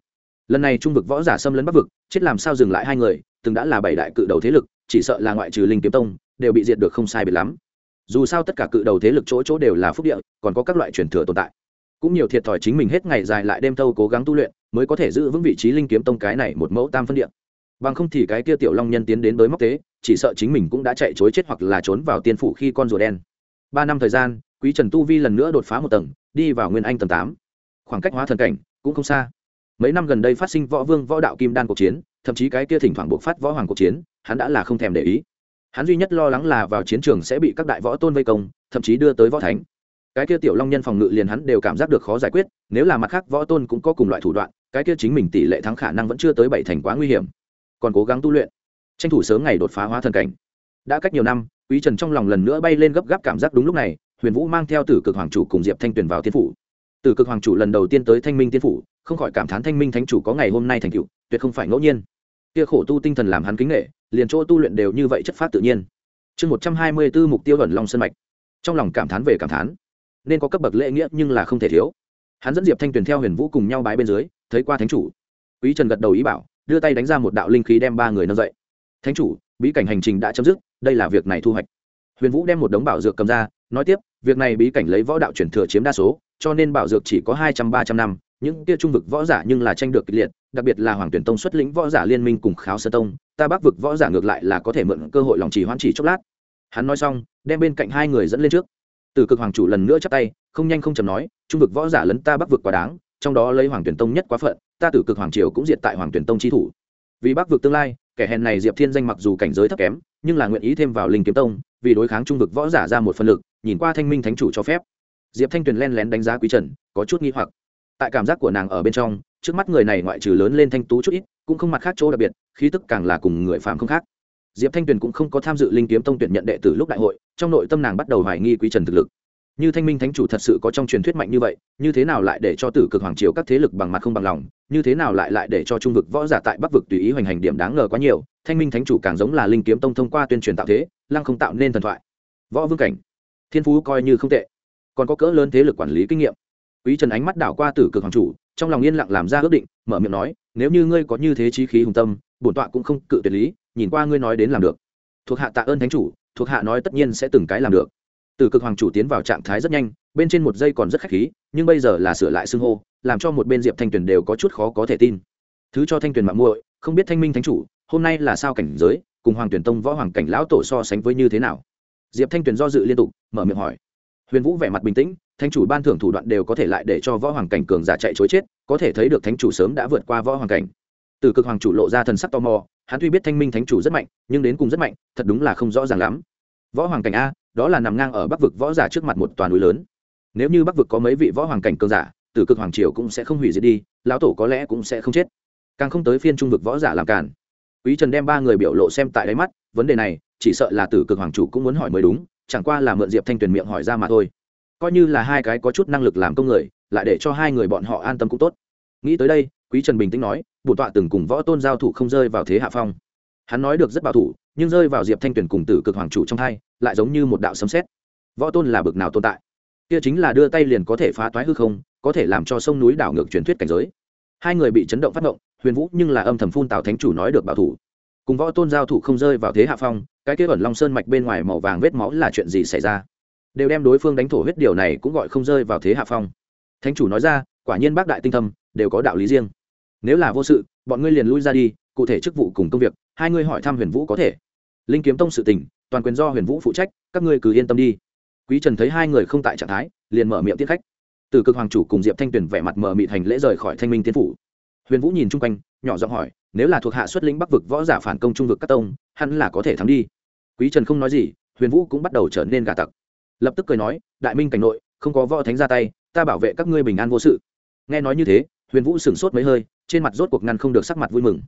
Lần này trung vực võ giả xâm lấn bắc vực, chết làm sao dừng lại hai người, từng đã là bảy đại cự đầu thế lực, chỉ sợ là ngoại trừ linh kiếm tông, đều bị diệt được không sai biệt lắm. Dù sao tất cả cự đầu thế lực chỗ chỗ đều là phúc địa, còn có các loại truyền thừa tồn tại. Cũng nhiều thiệt thòi chính mình hết ngày dài lại đêm thâu cố gắng tu luyện, mới có thể giữ vững vị trí linh kiếm tông cái này một mẫu tam phân điện bằng không thì cái kia tiểu long nhân tiến đến đối móc tế, chỉ sợ chính mình cũng đã chạy chối chết hoặc là trốn vào tiên phủ khi con rùa đen. Ba năm thời gian, quý trần tu vi lần nữa đột phá một tầng, đi vào nguyên anh tầng tám. Khoảng cách hóa thần cảnh cũng không xa. Mấy năm gần đây phát sinh võ vương võ đạo kim đan cuộc chiến, thậm chí cái kia thỉnh thoảng buộc phát võ hoàng cuộc chiến, hắn đã là không thèm để ý. Hắn duy nhất lo lắng là vào chiến trường sẽ bị các đại võ tôn vây công, thậm chí đưa tới võ thánh. Cái kia tiểu long nhân phòng ngự liền hắn đều cảm giác được khó giải quyết, nếu là mặt khác võ tôn cũng có cùng loại thủ đoạn, cái kia chính mình tỷ lệ thắng khả năng vẫn chưa tới bảy thành quá nguy hiểm còn cố gắng tu luyện. Tranh thủ sớm ngày đột phá hóa thần cảnh. Đã cách nhiều năm, quý trần trong lòng lần nữa bay lên gấp gáp cảm giác đúng lúc này, huyền vũ mang theo tử cực hoàng chủ cùng diệp thanh tuyền vào tiên phủ. Tử cực hoàng chủ lần đầu tiên tới thanh minh tiên phủ, không khỏi cảm thán thanh minh thánh chủ có ngày hôm nay thành cựu tuyệt không phải ngẫu nhiên. Kia khổ tu tinh thần làm hắn kính nghệ liền chỗ tu luyện đều như vậy chất phát tự nhiên. Chương một trăm hai mươi bốn mục tiêu ẩn long sân mạch. Trong lòng cảm thán về cảm thán, nên có cấp bậc lễ nghĩa nhưng là không thể thiếu. Hắn dẫn diệp thanh tuyền theo huyền vũ cùng nhau bái bên dưới, thấy qua thánh chủ. Quý trần gật đầu ý bảo đưa tay đánh ra một đạo linh khí đem ba người nâng dậy. Thánh chủ, bí cảnh hành trình đã chấm dứt, đây là việc này thu hoạch. Huyền vũ đem một đống bảo dược cầm ra, nói tiếp, việc này bí cảnh lấy võ đạo chuyển thừa chiếm đa số, cho nên bảo dược chỉ có hai trăm, ba trăm năm, những kia trung vực võ giả nhưng là tranh được kịch liệt, đặc biệt là hoàng tuyển tông xuất lĩnh võ giả liên minh cùng kháo sơ tông, ta bắc vực võ giả ngược lại là có thể mượn cơ hội lòng trì hoãn chỉ chốc lát. Hắn nói xong, đem bên cạnh hai người dẫn lên trước. Từ cực hoàng chủ lần nữa chắp tay, không nhanh không chầm nói, trung vực võ giả lấn ta bắc vực quá đáng, trong đó lấy hoàng tuyển tông nhất quá phận ta tử cực hoàng triều cũng diệt tại hoàng tuyển tông chi thủ. Vì bắc vực tương lai, kẻ hèn này diệp thiên danh mặc dù cảnh giới thấp kém, nhưng là nguyện ý thêm vào linh kiếm tông, vì đối kháng trung vực võ giả ra một phân lực, nhìn qua thanh minh thánh chủ cho phép. Diệp thanh tuyền len lén đánh giá quý trần, có chút nghi hoặc. Tại cảm giác của nàng ở bên trong, trước mắt người này ngoại trừ lớn lên thanh tú chút ít, cũng không mặt khác chỗ đặc biệt, khí tức càng là cùng người phàm không khác. Diệp thanh tuyền cũng không có tham dự linh kiếm tông tuyển nhận đệ tử lúc đại hội, trong nội tâm nàng bắt đầu hoài nghi quý trần thực lực như thanh minh thánh chủ thật sự có trong truyền thuyết mạnh như vậy, như thế nào lại để cho tử cực hoàng triều các thế lực bằng mặt không bằng lòng, như thế nào lại lại để cho trung vực võ giả tại bắc vực tùy ý hoành hành điểm đáng ngờ quá nhiều, thanh minh thánh chủ càng giống là linh kiếm tông thông qua tuyên truyền tạo thế, lăng không tạo nên thần thoại. Võ vương cảnh, thiên phú coi như không tệ, còn có cỡ lớn thế lực quản lý kinh nghiệm. Quý trần ánh mắt đảo qua tử cực hoàng chủ, trong lòng yên lặng làm ra ước định, mở miệng nói, nếu như ngươi có như thế trí khí hùng tâm, bổn tọa cũng không cự tuyệt lý, nhìn qua ngươi nói đến làm được. Thuộc hạ tạ ơn thánh chủ, thuộc hạ nói tất nhiên sẽ từng cái làm được tử cực hoàng chủ tiến vào trạng thái rất nhanh, bên trên một giây còn rất khách khí, nhưng bây giờ là sửa lại xưng hô, làm cho một bên diệp thanh tuyền đều có chút khó có thể tin. Thứ cho thanh tuyền mạng muội, không biết thanh minh thánh chủ, hôm nay là sao cảnh giới, cùng hoàng tuyển tông võ hoàng cảnh lão tổ so sánh với như thế nào? Diệp thanh tuyền do dự liên tục, mở miệng hỏi. Huyền vũ vẻ mặt bình tĩnh, thánh chủ ban thưởng thủ đoạn đều có thể lại để cho võ hoàng cảnh cường giả chạy chối chết, có thể thấy được thánh chủ sớm đã vượt qua võ hoàng cảnh. Từ cực hoàng chủ lộ ra thần sắc tò mò, hắn tuy biết thanh minh thánh chủ rất mạnh, nhưng đến cùng rất mạnh, thật đúng là không rõ ràng lắm. Võ hoàng cảnh a đó là nằm ngang ở bắc vực võ giả trước mặt một toàn núi lớn. Nếu như bắc vực có mấy vị võ hoàng cảnh cường giả từ cực hoàng triều cũng sẽ không hủy diệt đi, lão tổ có lẽ cũng sẽ không chết. Càng không tới phiên trung vực võ giả làm cản quý trần đem ba người biểu lộ xem tại đáy mắt, vấn đề này, chỉ sợ là tử cực hoàng chủ cũng muốn hỏi mới đúng, chẳng qua là mượn diệp thanh tuyền miệng hỏi ra mà thôi. Coi như là hai cái có chút năng lực làm công người, lại để cho hai người bọn họ an tâm cũng tốt. Nghĩ tới đây, quý trần bình tĩnh nói bổn tọa từng cùng võ tôn giao thủ không rơi vào thế hạ phong. Hắn nói được rất bảo thủ, nhưng rơi vào diệp thanh tuyền cùng tử cực hoàng chủ trong hai lại giống như một đạo sấm sét, võ tôn là bực nào tồn tại? Kia chính là đưa tay liền có thể phá toái hư không có thể làm cho sông núi đảo ngược truyền thuyết cảnh giới. Hai người bị chấn động phát động huyền vũ nhưng là âm thầm phun tào thánh chủ nói được bảo thủ. Cùng võ tôn giao thủ không rơi vào thế hạ phong cái kế ẩn long sơn mạch bên ngoài màu vàng vết máu là chuyện gì xảy ra? Đều đem đối phương đánh thổ huyết điều này cũng gọi không rơi vào thế hạ phong. Thánh chủ nói ra quả nhiên bác đại tinh thâm đều có đạo lý riêng. Nếu là vô sự bọn ngươi liền lui ra đi cụ thể chức vụ cùng công việc hai ngươi hỏi thăm huyền vũ có thể. Linh kiếm tông sự tình toàn quyền do huyền vũ phụ trách, các ngươi cứ yên tâm đi. Quý trần thấy hai người không tại trạng thái, liền mở miệng tiếp khách. Từ cực hoàng chủ cùng diệp thanh tuyền vẻ mặt mở mị hành lễ rời khỏi thanh minh tiên phủ. Huyền vũ nhìn chung quanh, nhỏ giọng hỏi, nếu là thuộc hạ xuất lĩnh bắc vực võ giả phản công trung vực các tông hắn là có thể thắng đi. Quý trần không nói gì, huyền vũ cũng bắt đầu trở nên gà tặc. Lập tức cười nói, đại minh cảnh nội, không có võ thánh ra tay, ta bảo vệ các ngươi bình an vô sự. Nghe nói như thế, huyền vũ sửng sốt mấy hơi, trên mặt rốt cuộc ngăn không được sắc mặt vui mừng.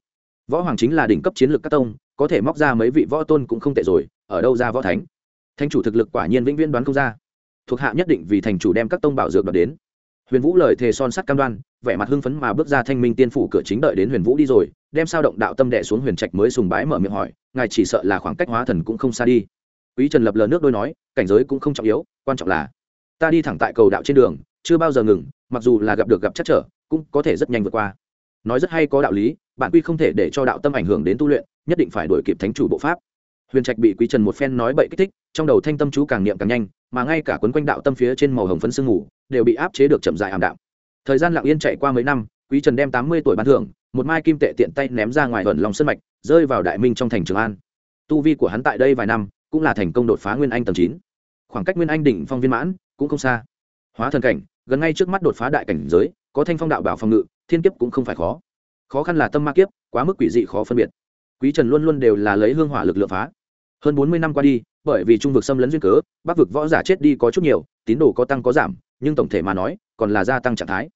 Võ hoàng chính là đỉnh cấp chiến lược các tông, có thể móc ra mấy vị võ tôn cũng không tệ rồi ở đâu ra võ thánh? Thanh chủ thực lực quả nhiên vĩnh viễn đoán không ra. Thuộc hạ nhất định vì thành chủ đem các tông bảo dược đoạt đến. Huyền vũ lời thề son sắt cam đoan, vẻ mặt hưng phấn mà bước ra thanh minh tiên phủ cửa chính đợi đến huyền vũ đi rồi, đem sao động đạo tâm đệ xuống huyền trạch mới sùng bái mở miệng hỏi, ngài chỉ sợ là khoảng cách hóa thần cũng không xa đi. Quý trần lập lờ nước đôi nói, cảnh giới cũng không trọng yếu, quan trọng là ta đi thẳng tại cầu đạo trên đường, chưa bao giờ ngừng, mặc dù là gặp được gặp chắc trở, cũng có thể rất nhanh vượt qua. Nói rất hay có đạo lý, bạn quy không thể để cho đạo tâm ảnh hưởng đến tu luyện, nhất định phải đuổi kịp thánh chủ bộ pháp huyền trạch bị quý trần một phen nói bậy kích thích, trong đầu thanh tâm chú càng niệm càng nhanh, mà ngay cả quấn quanh đạo tâm phía trên màu hồng phấn sương ngủ đều bị áp chế được chậm rãi ảm đạm. Thời gian lặng yên chạy qua mấy năm, quý trần đem tám mươi tuổi bán thưởng, một mai kim tệ tiện tay ném ra ngoài ẩn lòng sân mạch, rơi vào đại minh trong thành trường an. Tu vi của hắn tại đây vài năm cũng là thành công đột phá nguyên anh tầng chín. Khoảng cách nguyên anh đỉnh phong viên mãn cũng không xa. Hóa thần cảnh, gần ngay trước mắt đột phá đại cảnh giới, có thanh phong đạo bảo phòng ngự, thiên kiếp cũng không phải khó. Khó khăn là tâm ma kiếp, quá mức quỷ dị khó phân biệt. Quý trần luôn luôn đều là lấy hương hỏa lực lượng phá hơn bốn mươi năm qua đi, bởi vì trung vực xâm lấn duyên cớ, bắc vực võ giả chết đi có chút nhiều, tín đồ có tăng có giảm, nhưng tổng thể mà nói, còn là gia tăng trạng thái.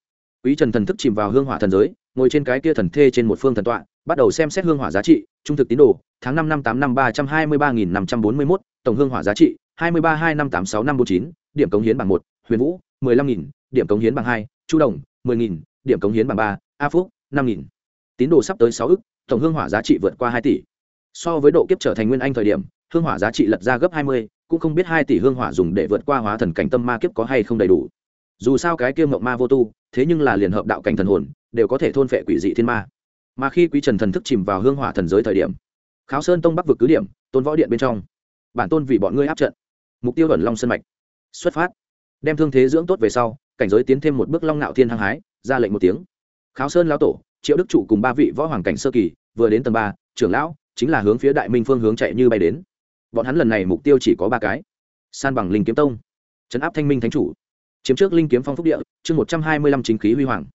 Quý trần thần thức chìm vào hương hỏa thần giới, ngồi trên cái kia thần thê trên một phương thần tọa, bắt đầu xem xét hương hỏa giá trị, trung thực tín đồ, tháng năm năm tám năm ba trăm hai mươi ba nghìn năm trăm bốn mươi mốt, tổng hương hỏa giá trị, hai mươi ba hai năm tám sáu năm bốn chín, điểm cống hiến bằng một, huyền vũ, mười lăm nghìn, điểm cống hiến bằng hai, chu đồng, mười nghìn, điểm cống hiến bằng ba, a phúc, năm nghìn. Tín đồ sắp tới sáu ức, tổng hương hỏa giá trị vượt qua hai tỷ so với độ kiếp trở thành nguyên anh thời điểm, hương hỏa giá trị lật ra gấp hai mươi, cũng không biết hai tỷ hương hỏa dùng để vượt qua hóa thần cảnh tâm ma kiếp có hay không đầy đủ. Dù sao cái kiêm mộng ma vô tu, thế nhưng là liền hợp đạo cảnh thần hồn, đều có thể thôn phệ quỷ dị thiên ma. Mà khi quý trần thần thức chìm vào hương hỏa thần giới thời điểm, kháo sơn tông bắc vực cứ điểm, tôn võ điện bên trong. Bản tôn vì bọn ngươi áp trận. Mục tiêu ẩn long sân mạch. Xuất phát. Đem thương thế dưỡng tốt về sau, cảnh giới tiến thêm một bước long nạo thiên hăng hái, ra lệnh một tiếng. Kháo sơn lão tổ, triệu đức trụ cùng ba vị võ hoàng cảnh sơ kỳ, vừa đến tầng ba, trưởng lão chính là hướng phía đại minh phương hướng chạy như bay đến. Bọn hắn lần này mục tiêu chỉ có ba cái. San bằng linh kiếm tông chấn áp thanh minh thánh chủ, chiếm trước linh kiếm phong phúc địa, chương một trăm hai mươi lăm chính khí huy hoàng.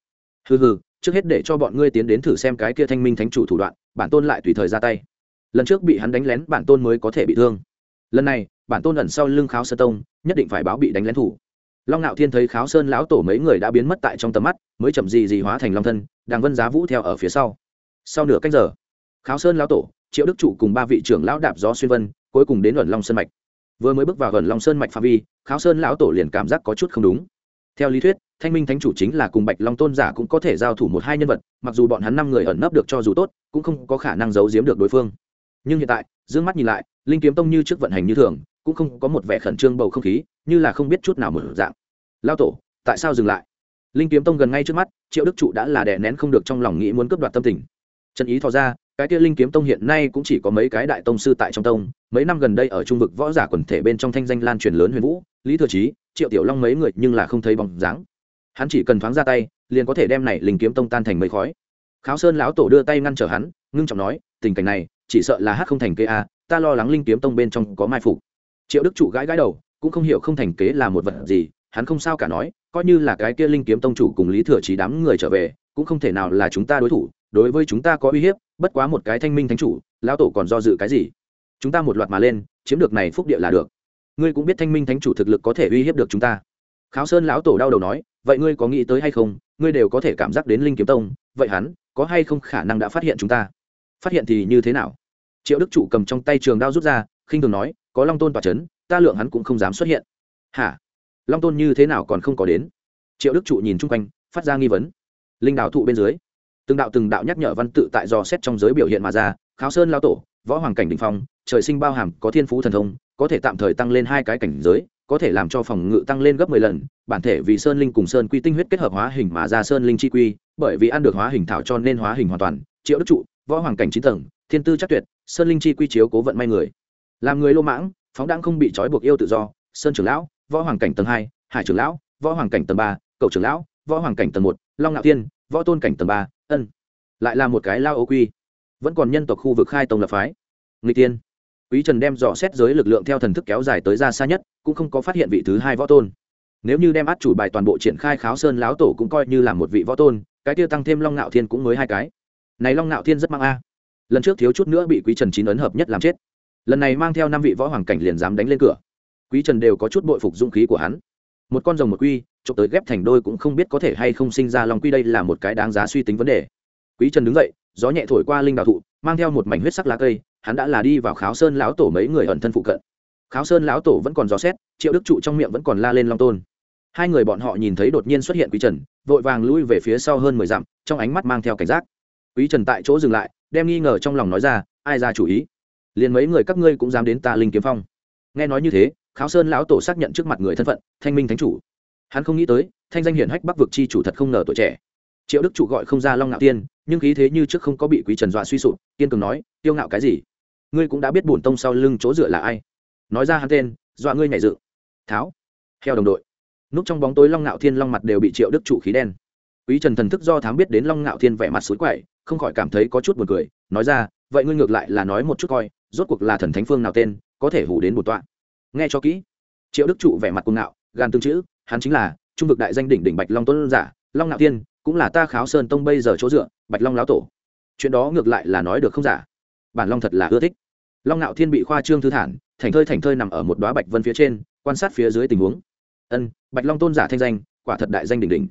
Hừ hừ, trước hết để cho bọn ngươi tiến đến thử xem cái kia thanh minh thánh chủ thủ đoạn, bản tôn lại tùy thời ra tay. Lần trước bị hắn đánh lén, bản tôn mới có thể bị thương. Lần này, bản tôn ẩn sau lưng kháo sơ tông, nhất định phải báo bị đánh lén thủ. Long ngạo thiên thấy kháo sơn lão tổ mấy người đã biến mất tại trong tầm mắt, mới chậm gì gì hóa thành long thân, đàng vân giá vũ theo ở phía sau. Sau nửa cách giờ, kháo sơn lão tổ triệu đức trụ cùng ba vị trưởng lão đạp gió xuyên vân, cuối cùng đến gần long sơn mạch. Vừa mới bước vào gần long sơn mạch phạm vi, kháo sơn lão tổ liền cảm giác có chút không đúng. Theo lý thuyết, thanh minh thánh chủ chính là cùng bạch long tôn giả cũng có thể giao thủ một hai nhân vật, mặc dù bọn hắn năm người ẩn nấp được cho dù tốt, cũng không có khả năng giấu giếm được đối phương. Nhưng hiện tại d ư ơ n g mắt nhìn lại, linh kiếm tông như trước vận hành như thường, cũng không có một vẻ khẩn trương bầu không khí, như là không biết chút nào một dạng. Lao tổ, tại sao dừng lại? Linh kiếm tông gần ngay trước mắt, triệu đức trụ đã là đè nén không được trong lòng nghĩ muốn cướp đoạt tâm tình. Trần ý thò ra cái kia linh kiếm tông hiện nay cũng chỉ có mấy cái đại tông sư tại trong tông, mấy năm gần đây ở trung vực võ giả quần thể bên trong thanh danh lan truyền lớn huyền vũ, lý thừa trí triệu tiểu long mấy người nhưng là không thấy bóng dáng. Hắn chỉ cần thoáng ra tay, liền có thể đem này linh kiếm tông tan thành mây khói. Kháo sơn lão tổ đưa tay ngăn trở hắn, ngưng trọng nói, tình cảnh này, chỉ sợ là hát không thành kế a ta lo lắng linh kiếm tông bên trong có mai phục. Triệu đức trụ gãi gãi đầu, cũng không hiểu không thành kế là một vật gì, hắn không sao cả nói, coi như là cái kia linh kiếm tông chủ cùng lý thừa trí đám người trở về, cũng không thể nào là chúng ta đối thủ đối với chúng ta có uy hiếp, bất quá một cái thanh minh thánh chủ, lão tổ còn do dự cái gì? Chúng ta một loạt mà lên, chiếm được này phúc địa là được. Ngươi cũng biết thanh minh thánh chủ thực lực có thể uy hiếp được chúng ta. Kháo sơn lão tổ đau đầu nói, vậy ngươi có nghĩ tới hay không? Ngươi đều có thể cảm giác đến linh kiếm tông, vậy hắn có hay không khả năng đã phát hiện chúng ta? Phát hiện thì như thế nào? Triệu đức trụ cầm trong tay trường đao rút ra, khinh thường nói, có long tôn tỏa c h ấ n ta lượng hắn cũng không dám xuất hiện. Hả? Long tôn như thế nào còn không có đến? Triệu đức trụ nhìn chung quanh, phát ra nghi vấn. Linh đào thụ bên dưới từng đạo từng đạo nhắc nhở văn tự tại dò xét trong giới biểu hiện mà ra kháo sơn lao tổ võ hoàng cảnh đình phong trời sinh bao hàm có thiên phú thần thông có thể tạm thời tăng lên hai cái cảnh giới có thể làm cho phòng ngự tăng lên gấp 10 lần, bản thể vì sơn linh cùng sơn quy tinh huyết kết hợp hóa hình mà ra sơn linh chi quy, bởi vì ăn được hóa hình thảo cho nên hóa hình hoàn toàn, Triệu Đức trụ, võ hoàng cảnh chín tầng, thiên tư chắc tuyệt, sơn linh chi quy chiếu cố vận may người. Làm người lô mãng, phóng đãng không bị trói buộc yêu tự do, sơn trưởng lão, võ hoàng cảnh tầng hai hải trưởng lão, võ hoàng cảnh tầng ba cầu trưởng lão, võ hoàng cảnh tầng một long ngạo thiên, võ tôn cảnh tầng ba ân. Lại là một cái lao ô quy. Vẫn còn nhân tộc khu vực khai tông lập phái. người tiên quý trần đem dò xét giới lực lượng theo thần thức kéo dài tới ra xa nhất, cũng không có phát hiện vị thứ hai võ tôn nếu như đem át chủ bài toàn bộ triển khai kháo sơn láo tổ cũng coi như là một vị võ tôn, cái tiêu tăng thêm long ngạo thiên cũng mới hai cái này long ngạo thiên rất mang a lần trước thiếu chút nữa bị quý trần chín ấn hợp nhất làm chết lần này mang theo năm vị võ hoàng cảnh liền dám đánh lên cửa quý trần đều có chút bội phục dũng khí của hắn một con rồng một quy chụp tới ghép thành đôi cũng không biết có thể hay không sinh ra long quy đây là một cái đáng giá suy tính vấn đề. Quý trần đứng dậy, gió nhẹ thổi qua linh đào thụ, mang theo một mảnh huyết sắc lá cây, hắn đã là đi vào kháo sơn lão tổ mấy người ẩn thân phụ cận. Kháo sơn lão tổ vẫn còn dò xét, triệu đức trụ trong miệng vẫn còn la lên long tôn. Hai người bọn họ nhìn thấy đột nhiên xuất hiện quý trần, vội vàng lui về phía sau hơn mười dặm, trong ánh mắt mang theo cảnh giác. Quý trần tại chỗ dừng lại, đem nghi ngờ trong lòng nói ra, ai ra chủ ý? Liền mấy người các ngươi cũng dám đến ta linh kiếm phong. Nghe nói như thế, kháo sơn lão tổ xác nhận trước mặt người thân phận, thanh minh thánh chủ hắn không nghĩ tới, thanh danh hiển hách bắc vực chi chủ thật không ngờ tuổi trẻ. Triệu đức chủ gọi không ra long ngạo tiên, nhưng khí thế như trước không có bị quý trần dọa suy sụp tiên cường nói, tiêu ngạo cái gì? Ngươi cũng đã biết bổn tông sau lưng chỗ dựa là ai. Nói ra hắn tên, dọa ngươi nhảy dự. Tháo. Theo đồng đội. Núp trong bóng tối long ngạo thiên long mặt đều bị triệu đức Chủ khí đen. Quý trần thần thức do thám biết đến long ngạo thiên vẻ mặt suối quậy, không khỏi cảm thấy có chút buồn cười, nói ra, vậy ngươi ngược lại là nói một chút coi, rốt cuộc là thần thánh phương nào tên, có thể hủ đến một tọa. Nghe cho kỹ. Triệu đức trụ vẻ mặt cuồng ngạo gan tương chữ hắn chính là trung vực đại danh đỉnh đỉnh bạch long tuấn giả, long ngạo thiên cũng là ta kháo sơn tông bây giờ chỗ dựa, bạch long lão tổ. Chuyện đó ngược lại là nói được không giả. Bản long thật là ưa thích. Long ngạo thiên bị khoa trương thư thản, thành thơi thành thơi nằm ở một đoá bạch vân phía trên, quan sát phía dưới tình huống. Ân, bạch long tôn giả thanh danh, quả thật đại danh đỉnh đỉnh.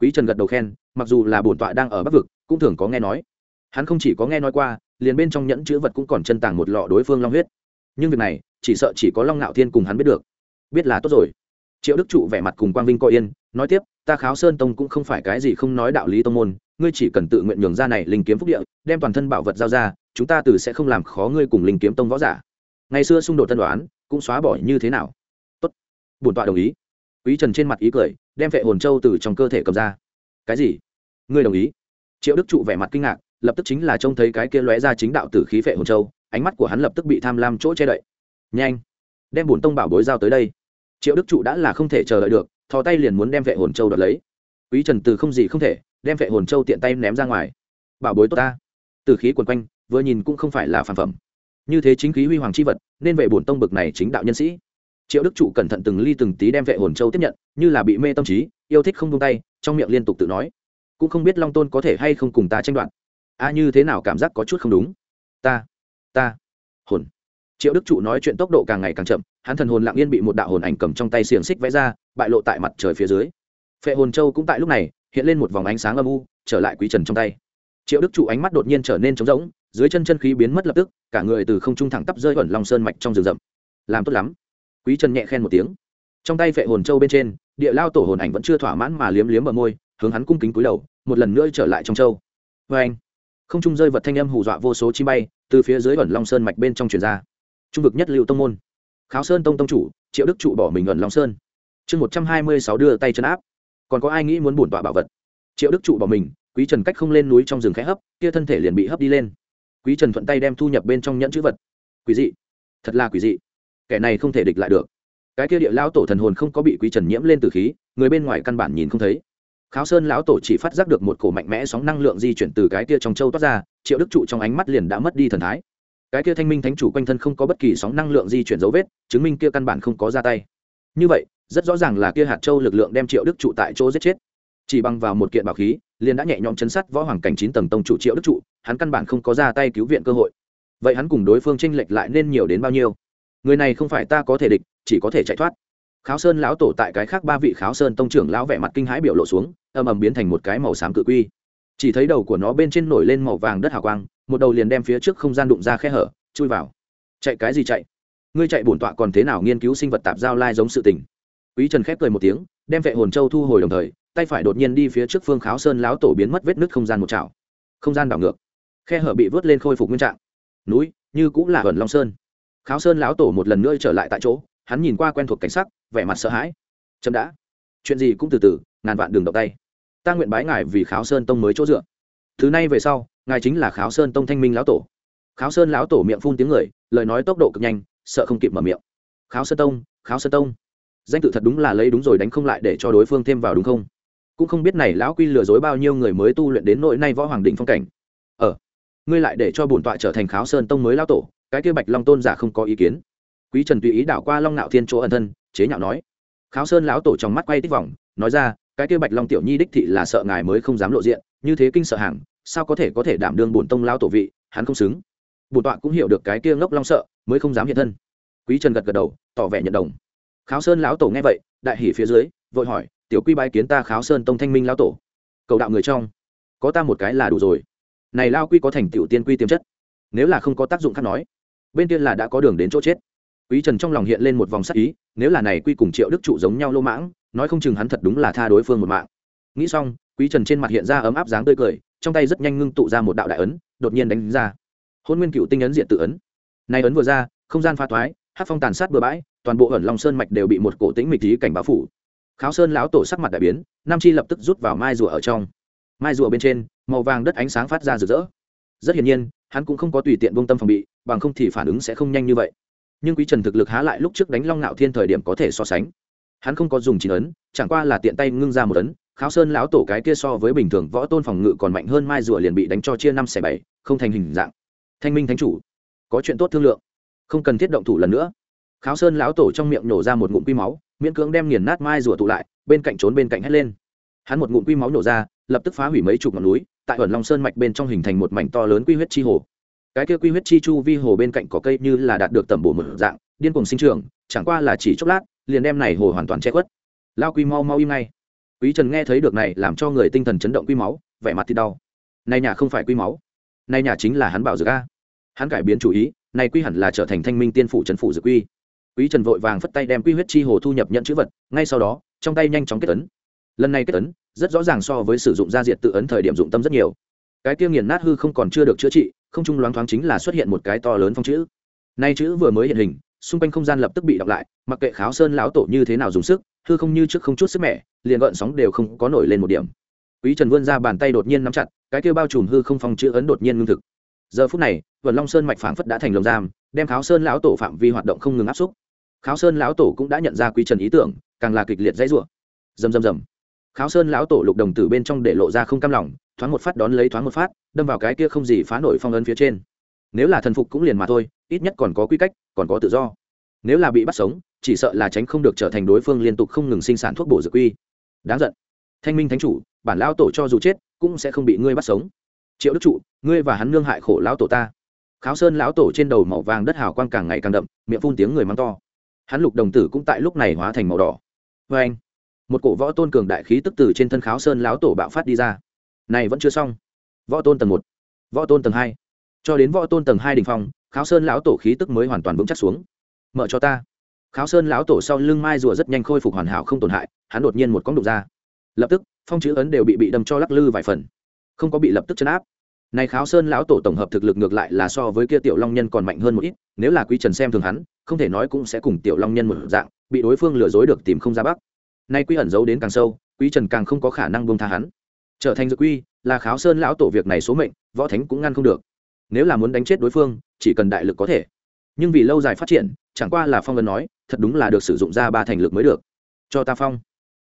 Quý trần gật đầu khen, mặc dù là bổn tọa đang ở bắc vực, cũng thường có nghe nói. Hắn không chỉ có nghe nói qua, liền bên trong nhẫn chữ vật cũng còn chân tàng một lọ đối phương long huyết. Nhưng việc này, chỉ sợ chỉ có long ngạo thiên cùng hắn biết được. Biết là tốt rồi triệu đức trụ vẻ mặt cùng quang vinh coi yên, nói tiếp, ta kháo sơn tông cũng không phải cái gì không nói đạo lý tông môn, ngươi chỉ cần tự nguyện nhường ra này linh kiếm phúc địa, đem toàn thân bảo vật giao ra, chúng ta từ sẽ không làm khó ngươi cùng linh kiếm tông võ giả. Ngày xưa xung đột tân đoán, cũng xóa bỏ như thế nào? Tốt. Bổn tọa đồng ý. Quý trần trên mặt ý cười, đem vệ hồn châu từ trong cơ thể cầm ra. Cái gì? Ngươi đồng ý? Triệu đức trụ vẻ mặt kinh ngạc, lập tức chính là trông thấy cái kia lóe ra chính đạo tử khí vệ hồn châu, ánh mắt của hắn lập tức bị tham lam chỗ che đậy. Nhanh, đem bổn tông bảo bối giao tới đây triệu đức trụ đã là không thể chờ đợi được, thò tay liền muốn đem vệ hồn châu đoạt lấy. Quý trần từ không gì không thể, đem vệ hồn châu tiện tay ném ra ngoài. Bảo bối tốt ta. Từ khí quần quanh, vừa nhìn cũng không phải là phản phẩm. Như thế chính khí huy hoàng c h i vật, nên vệ bổn tông bực này chính đạo nhân sĩ. Triệu đức trụ cẩn thận từng ly từng tí đem vệ hồn châu tiếp nhận, như là bị mê tâm trí, yêu thích không tung tay, trong miệng liên tục tự nói. Cũng không biết long tôn có thể hay không cùng ta tranh đoạt. A, như thế nào cảm giác có chút không đúng? Ta ta, hồn. Triệu đức trụ nói chuyện tốc độ càng ngày càng chậm hắn thần hồn lặng yên bị một đạo hồn ảnh cầm trong tay xiềng xích vẽ ra, bại lộ tại mặt trời phía dưới. Phệ hồn châu cũng tại lúc này, hiện lên một vòng ánh sáng âm u, trở lại quý trần trong tay. Triệu đức trụ ánh mắt đột nhiên trở nên trống rỗng, dưới chân chân khí biến mất lập tức, cả người từ không trung thẳng tắp rơi ẩn lòng sơn mạch trong rừng rậm. Làm tốt lắm. Quý trần nhẹ khen một tiếng. Trong tay phệ hồn châu bên trên, địa lao tổ hồn ảnh vẫn chưa thỏa mãn mà liếm liếm ở môi, hướng hắn cung kính cúi đầu, một lần nữa trở lại trong châu. Vê anh, không trung rơi vật thanh âm hù dọa vô số chi bay, từ phía dưới ẩn long sơn mạch bên trong truyền ra. Trung vực nhất lưu tông môn kháo sơn tông tông chủ, triệu đức trụ bỏ mình ẩn long sơn. Chương một trăm hai mươi sáu đưa tay chân áp. Còn có ai nghĩ muốn bổn tọa bảo vật? Triệu đức trụ bỏ mình, quý trần cách không lên núi trong rừng khẽ hấp, kia thân thể liền bị hấp đi lên. Quý trần thuận tay đem thu nhập bên trong nhẫn chữ vật. Quý dị. Thật là quý dị. Kẻ này không thể địch lại được. Cái kia địa lão tổ thần hồn không có bị quý trần nhiễm lên từ khí, người bên ngoài căn bản nhìn không thấy. Kháo sơn lão tổ chỉ phát giác được một cổ mạnh mẽ sóng năng lượng di chuyển từ cái kia trong châu toát ra, triệu đức trụ trong ánh mắt liền đã mất đi thần thái cái kia thanh minh thánh chủ quanh thân không có bất kỳ sóng năng lượng di chuyển dấu vết, chứng minh kia căn bản không có ra tay. Như vậy, rất rõ ràng là kia hạt châu lực lượng đem triệu đức trụ tại chỗ giết chết. Chỉ bằng vào một kiện bảo khí, liền đã nhẹ nhõm chấn sát võ hoàng cảnh chín tầng tông chủ triệu đức trụ, hắn căn bản không có ra tay cứu viện cơ hội. Vậy hắn cùng đối phương tranh lệch lại nên nhiều đến bao nhiêu? Người này không phải ta có thể địch, chỉ có thể chạy thoát. Kháo sơn lão tổ tại cái khác ba vị kháo sơn tông trưởng lão vẻ mặt kinh hãi biểu lộ xuống ầm ầm biến thành một cái màu xám cự quy. Chỉ thấy đầu của nó bên trên nổi lên màu vàng đất hào quang một đầu liền đem phía trước không gian đụng ra khe hở, chui vào. Chạy cái gì chạy? Ngươi chạy bổn tọa còn thế nào nghiên cứu sinh vật tạp giao lai giống sự tình? Quý trần khép cười một tiếng, đem vệ hồn châu thu hồi đồng thời, tay phải đột nhiên đi phía trước phương kháo sơn lão tổ biến mất vết nứt không gian một chảo. Không gian đảo ngược. Khe hở bị vớt lên khôi phục nguyên trạng. Núi, như cũng là ẩn long sơn. Kháo sơn lão tổ một lần nữa trở lại tại chỗ, hắn nhìn qua quen thuộc cảnh sắc, vẻ mặt sợ hãi. Chậm đã. Chuyện gì cũng từ từ, ngàn vạn đường động tay. Ta nguyện bái ngài vì kháo sơn tông mới chỗ dựa. Thứ này về sau ngài chính là kháo sơn tông thanh minh lão tổ. Kháo sơn lão tổ miệng phun tiếng người, lời nói tốc độ cực nhanh, sợ không kịp mở miệng. Kháo sơn tông, kháo sơn tông. Danh tự thật đúng là lấy đúng rồi đánh không lại để cho đối phương thêm vào đúng không? Cũng không biết này lão quy lừa dối bao nhiêu người mới tu luyện đến nội nay võ hoàng định phong cảnh. Ờ ngươi lại để cho bổn tọa trở thành kháo sơn tông mới lão tổ, cái kia bạch long tôn giả không có ý kiến. Quý trần tùy ý đảo qua long nạo thiên chỗ ẩn thân, chế nhạo nói. Kháo sơn lão tổ trong mắt quay tích vòng, nói ra, cái kia bạch long tiểu nhi đích thị là sợ ngài mới không dám lộ diện, như thế kinh sợ hàng sao có thể có thể đảm đương bổn tông lao tổ vị, hắn không xứng. Bổn tọa cũng hiểu được cái kia ngốc long sợ, mới không dám hiện thân. Quý trần gật gật đầu, tỏ vẻ nhận đồng. Kháo sơn lão tổ nghe vậy, đại hỉ phía dưới, vội hỏi, tiểu quy bái kiến ta kháo sơn tông thanh minh lão tổ. Cầu đạo người trong, có ta một cái là đủ rồi. Này lao quy có thành tiểu tiên quy tiềm chất. Nếu là không có tác dụng khác nói, bên kia là đã có đường đến chỗ chết. Quý trần trong lòng hiện lên một vòng sắc ý, nếu là này quy cùng triệu đức trụ giống nhau lô mãng, nói không chừng hắn thật đúng là tha đối phương một mạng. Nghĩ xong, quý trần trên mặt hiện ra ấm áp dáng tươi cười trong tay rất nhanh ngưng tụ ra một đạo đại ấn, đột nhiên đánh ra. Hôn nguyên cựu tinh ấn diện tự ấn. Này ấn vừa ra, không gian pha thoái hát phong tàn sát bừa bãi, toàn bộ ẩn long sơn mạch đều bị một cổ tĩnh mịch thí cảnh báo phủ. Kháo sơn lão tổ sắc mặt đại biến, nam chi lập tức rút vào mai rùa ở trong. Mai rùa bên trên, màu vàng đất ánh sáng phát ra rực rỡ. Rất hiển nhiên, hắn cũng không có tùy tiện buông tâm phòng bị, bằng không thì phản ứng sẽ không nhanh như vậy. Nhưng quý trần thực lực há lại lúc trước đánh long ngạo thiên thời điểm có thể so sánh. Hắn không có dùng chín ấn, chẳng qua là tiện tay ngưng ra một ấn kháo sơn lão tổ cái kia so với bình thường võ tôn phòng ngự còn mạnh hơn mai rùa liền bị đánh cho chia năm xẻ bảy, không thành hình dạng. Thanh minh thánh chủ, có chuyện tốt thương lượng. Không cần thiết động thủ lần nữa. Kháo sơn lão tổ trong miệng nổ ra một ngụm quy máu, miễn cưỡng đem nghiền nát mai rùa tụ lại, bên cạnh trốn bên cạnh hét lên. Hắn một ngụm quy máu nổ ra, lập tức phá hủy mấy chục ngọn núi, tại ẩn long sơn mạch bên trong hình thành một mảnh to lớn quy huyết chi hồ. Cái kia quy huyết chi chu vi hồ bên cạnh có cây như là đạt được tầm bổ một dạng, điên cùng sinh trưởng, chẳng qua là chỉ chốc lát, liền đem này hồ hoàn toàn che khuất. Lao quy mau mau im ngay quý trần nghe thấy được này làm cho người tinh thần chấn động quy máu, vẻ mặt thì đau. Nay nhà không phải quy máu. Nay nhà chính là hắn bảo dược a. Hắn cải biến chủ ý nay quy hẳn là trở thành thanh minh tiên phủ trấn phủ dược quy. Quý trần vội vàng phất tay đem quy huyết chi hồ thu nhập nhận chữ vật, ngay sau đó, trong tay nhanh chóng kết ấn. Lần này kết ấn, rất rõ ràng so với sử dụng gia diệt tự ấn thời điểm dụng tâm rất nhiều. Cái tiêu nghiền nát hư không còn chưa được chữa trị, không trung loáng thoáng chính là xuất hiện một cái to lớn phong chữ. Nay chữ vừa mới hiện hình, xung quanh không gian lập tức bị đọc lại, mặc kệ kháo sơn lão tổ như thế nào dùng sức, hư không như trước không chút sức mẻ liền gợn sóng đều không có nổi lên một điểm. Quý trần vươn ra bàn tay đột nhiên nắm chặt, cái kia bao trùm hư không phong chữ ấn đột nhiên ngưng thực. Giờ phút này vườn long sơn mạch phảng phất đã thành lồng giam, đem kháo sơn lão tổ phạm vi hoạt động không ngừng áp xúc. Kháo sơn lão tổ cũng đã nhận ra quý trần ý tưởng, càng là kịch liệt dãy rủa. Rầm rầm rầm. Kháo sơn lão tổ lục đồng tử bên trong để lộ ra không cam lòng, thoáng một phát đón lấy thoáng một phát, đâm vào cái kia không gì phá nổi phong ấn phía trên. Nếu là thần phục cũng liền mà thôi, ít nhất còn có quy cách, còn có tự do. Nếu là bị bắt sống, chỉ sợ là tránh không được trở thành đối phương liên tục không ngừng sinh sản thuốc bổ dược quy đáng giận. Thanh minh thánh chủ, bản lão tổ cho dù chết, cũng sẽ không bị ngươi bắt sống. Triệu đức trụ, ngươi và hắn nương hại khổ lão tổ ta. Kháo sơn lão tổ trên đầu màu vàng đất hào quang càng ngày càng đậm, miệng phun tiếng người mắng to. Hắn lục đồng tử cũng tại lúc này hóa thành màu đỏ. Vê anh, một cổ võ tôn cường đại khí tức từ trên thân kháo sơn lão tổ bạo phát đi ra. Này vẫn chưa xong. Võ tôn tầng một, võ tôn tầng hai. Cho đến võ tôn tầng hai đình phong, kháo sơn lão tổ khí tức mới hoàn toàn vững chắc xuống. Mở cho ta kháo sơn lão tổ sau lưng mai rùa rất nhanh khôi phục hoàn hảo không tổn hại, hắn đột nhiên một cóng đục ra. Lập tức, phong chữ ấn đều bị bị đâm cho lắc lư vài phần. Không có bị lập tức chấn áp. Này kháo sơn lão tổ tổng hợp thực lực ngược lại là so với kia tiểu long nhân còn mạnh hơn một ít, nếu là quý trần xem thường hắn, không thể nói cũng sẽ cùng tiểu long nhân một dạng, bị đối phương lừa dối được tìm không ra bắc. Nay quý ẩn giấu đến càng sâu, quý trần càng không có khả năng buông tha hắn. Trở thành dược quy, là kháo sơn lão tổ việc này số mệnh, võ thánh cũng ngăn không được. Nếu là muốn đánh chết đối phương, chỉ cần đại lực có thể. Nhưng vì lâu dài phát triển chẳng qua là phong ấn nói, thật đúng là được sử dụng ra ba thành lực mới được. Cho ta phong.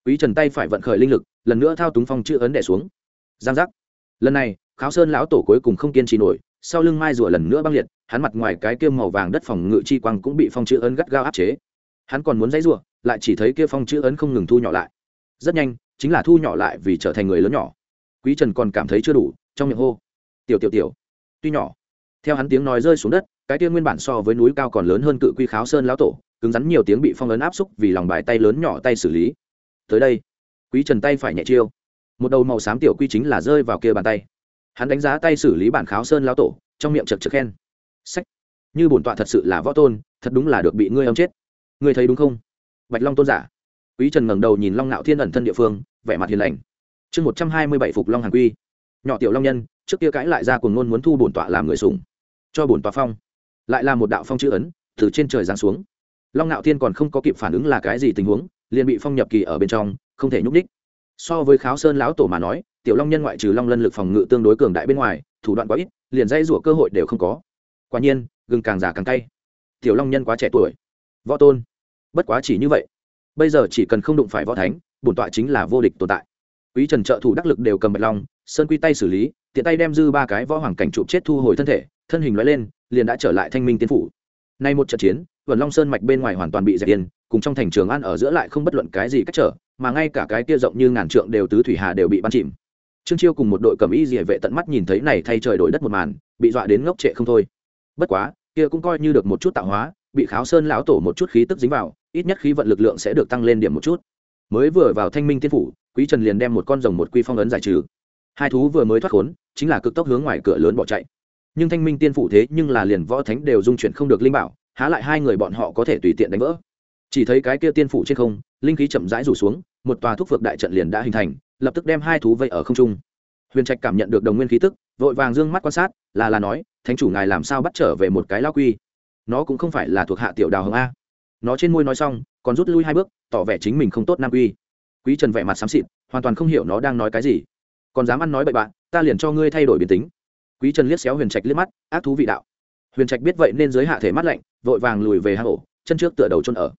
Quý trần tay phải vận khởi linh lực, lần nữa thao túng phong chữ ấn đẻ xuống. Giang giác. Lần này, kháo sơn lão tổ cuối cùng không kiên trì nổi, sau lưng mai rùa lần nữa băng liệt, hắn mặt ngoài cái kia màu vàng đất phòng ngự chi quang cũng bị phong chữ ấn gắt gao áp chế. Hắn còn muốn dãy rùa lại chỉ thấy kia phong chữ ấn không ngừng thu nhỏ lại. Rất nhanh, chính là thu nhỏ lại vì trở thành người lớn nhỏ. Quý trần còn cảm thấy chưa đủ, trong miệng hô, tiểu tiểu tiểu. Tuy nhỏ, theo hắn tiếng nói rơi xuống đất cái kia nguyên bản so với núi cao còn lớn hơn cự quy kháo sơn lão tổ, cứng rắn nhiều tiếng bị phong ấn áp xúc vì lòng bài tay lớn nhỏ tay xử lý. Tới đây, quý trần tay phải nhẹ chiêu. Một đầu màu xám tiểu quy chính là rơi vào kia bàn tay. Hắn đánh giá tay xử lý bản kháo sơn lão tổ, trong miệng chật chật khen. Sách. Như bổn tọa thật sự là võ tôn, thật đúng là được bị ngươi ông chết. Ngươi thấy đúng không? Bạch long tôn giả. Quý trần ngẩng đầu nhìn long ngạo thiên ẩn thân địa phương, vẻ mặt hiền lành. Chương một trăm hai mươi bảy phục long hàn quy. Nhỏ tiểu long nhân, trước kia cãi lại ra cùng ngôn muốn thu bổn tọa làm người sùng cho bổn tọa phong lại là một đạo phong chữ ấn, từ trên trời giáng xuống. Long ngạo thiên còn không có kịp phản ứng là cái gì tình huống, liền bị phong nhập kỳ ở bên trong, không thể nhúc ních so với kháo sơn lão tổ mà nói, tiểu long nhân ngoại trừ long lân lực phòng ngự tương đối cường đại bên ngoài, thủ đoạn quá ít, liền dây rủa cơ hội đều không có. Quả nhiên, gừng càng già càng cay. Tiểu long nhân quá trẻ tuổi. Võ tôn. Bất quá chỉ như vậy. Bây giờ chỉ cần không đụng phải võ thánh, bổn tọa chính là vô địch tồn tại. Quý trần trợ thủ đắc lực đều cầm bạch long, sơn quy tay xử lý, tiện tay đem dư ba cái võ hoàng cảnh trụ chết thu hồi thân thể thân hình loại lên, liền đã trở lại thanh minh tiến phủ. Nay một trận chiến vườn long sơn mạch bên ngoài hoàn toàn bị dẹp yên, cùng trong thành trường an ở giữa lại không bất luận cái gì cách trở, mà ngay cả cái kia rộng như ngàn trượng đều tứ thủy hà đều bị bắn chìm. Trương chiêu cùng một đội cầm y dỉa vệ tận mắt nhìn thấy này thay trời đổi đất một màn, bị dọa đến ngốc trệ không thôi. Bất quá, kia cũng coi như được một chút tạo hóa, bị kháo sơn lão tổ một chút khí tức dính vào, ít nhất khí vận lực lượng sẽ được tăng lên điểm một chút. Mới vừa vào thanh minh tiên phủ, quý trần liền đem một con rồng một quy phong ấn giải trừ. Hai thú vừa mới thoát khốn, chính là cực tốc hướng ngoài cửa lớn bỏ chạy nhưng thanh minh tiên phụ thế nhưng là liền võ thánh đều dung chuyển không được linh bảo, há lại hai người bọn họ có thể tùy tiện đánh vỡ. Chỉ thấy cái kia tiên phụ trên không, linh khí chậm rãi rủ xuống, một tòa thuốc phược đại trận liền đã hình thành, lập tức đem hai thú vây ở không trung. Huyền trạch cảm nhận được đồng nguyên khí tức, vội vàng d ư ơ n g mắt quan sát, là là nói, thánh chủ ngài làm sao bắt trở về một cái lao quy? Nó cũng không phải là thuộc hạ tiểu đào hồng a. Nó trên môi nói xong, còn rút lui hai bước, tỏ vẻ chính mình không tốt nam quy. Quý trần vẻ mặt xám xịt, hoàn toàn không hiểu nó đang nói cái gì. Còn dám ăn nói bậy bạn, ta liền cho ngươi thay đổi biến tính quý trần liếc xéo huyền trạch liếc mắt, ác thú vị đạo. Huyền trạch biết vậy nên giới hạ thể mắt lạnh, vội vàng lùi về hang ổ, chân trước tựa đầu trôn ở.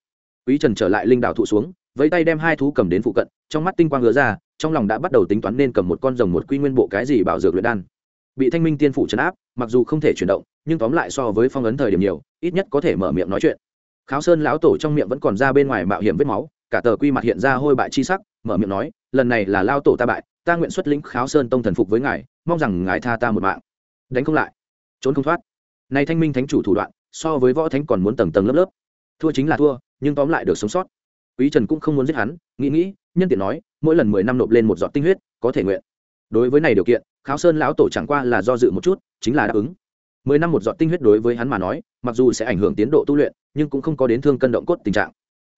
Quý trần trở lại linh đảo thụ xuống, vẫy tay đem hai thú cầm đến phụ cận, trong mắt tinh quang ngứa ra, trong lòng đã bắt đầu tính toán nên cầm một con rồng một quy nguyên bộ cái gì bảo dược luyện đan. Bị thanh minh tiên phủ chấn áp, mặc dù không thể chuyển động, nhưng tóm lại so với phong ấn thời điểm nhiều, ít nhất có thể mở miệng nói chuyện. Kháo sơn lão tổ trong miệng vẫn còn ra bên ngoài mạo hiểm vết máu, cả tờ quy mặt hiện ra hôi bại chi sắc, mở miệng nói, lần này là lao tổ ta bại, ta nguyện xuất lĩnh kháo sơn tông thần phục với ngài, mong rằng ngài tha ta một mạng đánh không lại. Trốn không thoát. Này thanh minh thánh chủ thủ đoạn, so với võ thánh còn muốn tầng tầng lớp lớp. Thua chính là thua, nhưng tóm lại được sống sót. Quý trần cũng không muốn giết hắn, nghĩ nghĩ, nhân tiện nói, mỗi lần mười năm nộp lên một giọt tinh huyết, có thể nguyện. Đối với này điều kiện, kháo sơn lão tổ chẳng qua là do dự một chút, chính là đáp ứng. Mười năm một giọt tinh huyết đối với hắn mà nói, mặc dù sẽ ảnh hưởng tiến độ tu luyện, nhưng cũng không có đến thương cân động cốt tình trạng.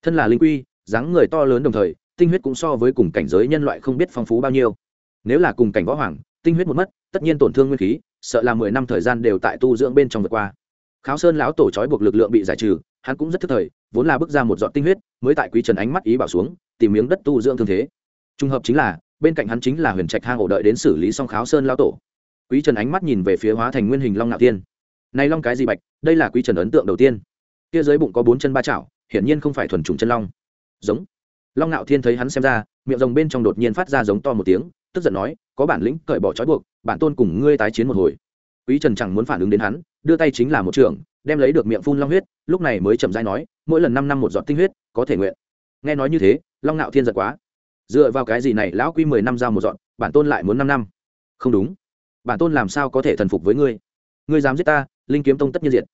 Thân là linh quy, dáng người to lớn đồng thời, tinh huyết cũng so với cùng cảnh giới nhân loại không biết phong phú bao nhiêu. Nếu là cùng cảnh võ hoàng tinh huyết một mất, tất nhiên tổn thương nguyên khí, sợ là mười năm thời gian đều tại tu dưỡng bên trong vượt qua. Kháo sơn lão tổ trói buộc lực lượng bị giải trừ, hắn cũng rất thức thời, vốn là bước ra một dọn tinh huyết, mới tại quý trần ánh mắt ý bảo xuống, tìm miếng đất tu dưỡng thương thế. Trùng hợp chính là, bên cạnh hắn chính là huyền trạch hang ổ đợi đến xử lý xong kháo sơn lão tổ. Quý trần ánh mắt nhìn về phía hóa thành nguyên hình long ngạo tiên. Này long cái gì bạch, đây là quý trần ấn tượng đầu tiên. Kia dưới bụng có bốn chân ba chảo, hiển nhiên không phải thuần trùng chân long. Giống. Long ngạo thiên thấy hắn xem ra, miệng rồng bên trong đột nhiên phát ra giống to một tiếng tức giận nói, có bản lĩnh, cởi bỏ trói buộc, bản tôn cùng ngươi tái chiến một hồi. Quý trần chẳng muốn phản ứng đến hắn, đưa tay chính là một trường, đem lấy được miệng phun long huyết, lúc này mới chậm rãi nói, mỗi lần năm năm một giọt tinh huyết, có thể nguyện. Nghe nói như thế, long ngạo thiên giật quá. Dựa vào cái gì này, lão quy mười năm giao một dọn, bản tôn lại muốn năm năm? Không đúng. Bản tôn làm sao có thể thần phục với ngươi? Ngươi dám giết ta, linh kiếm tông tất nhiên diệt.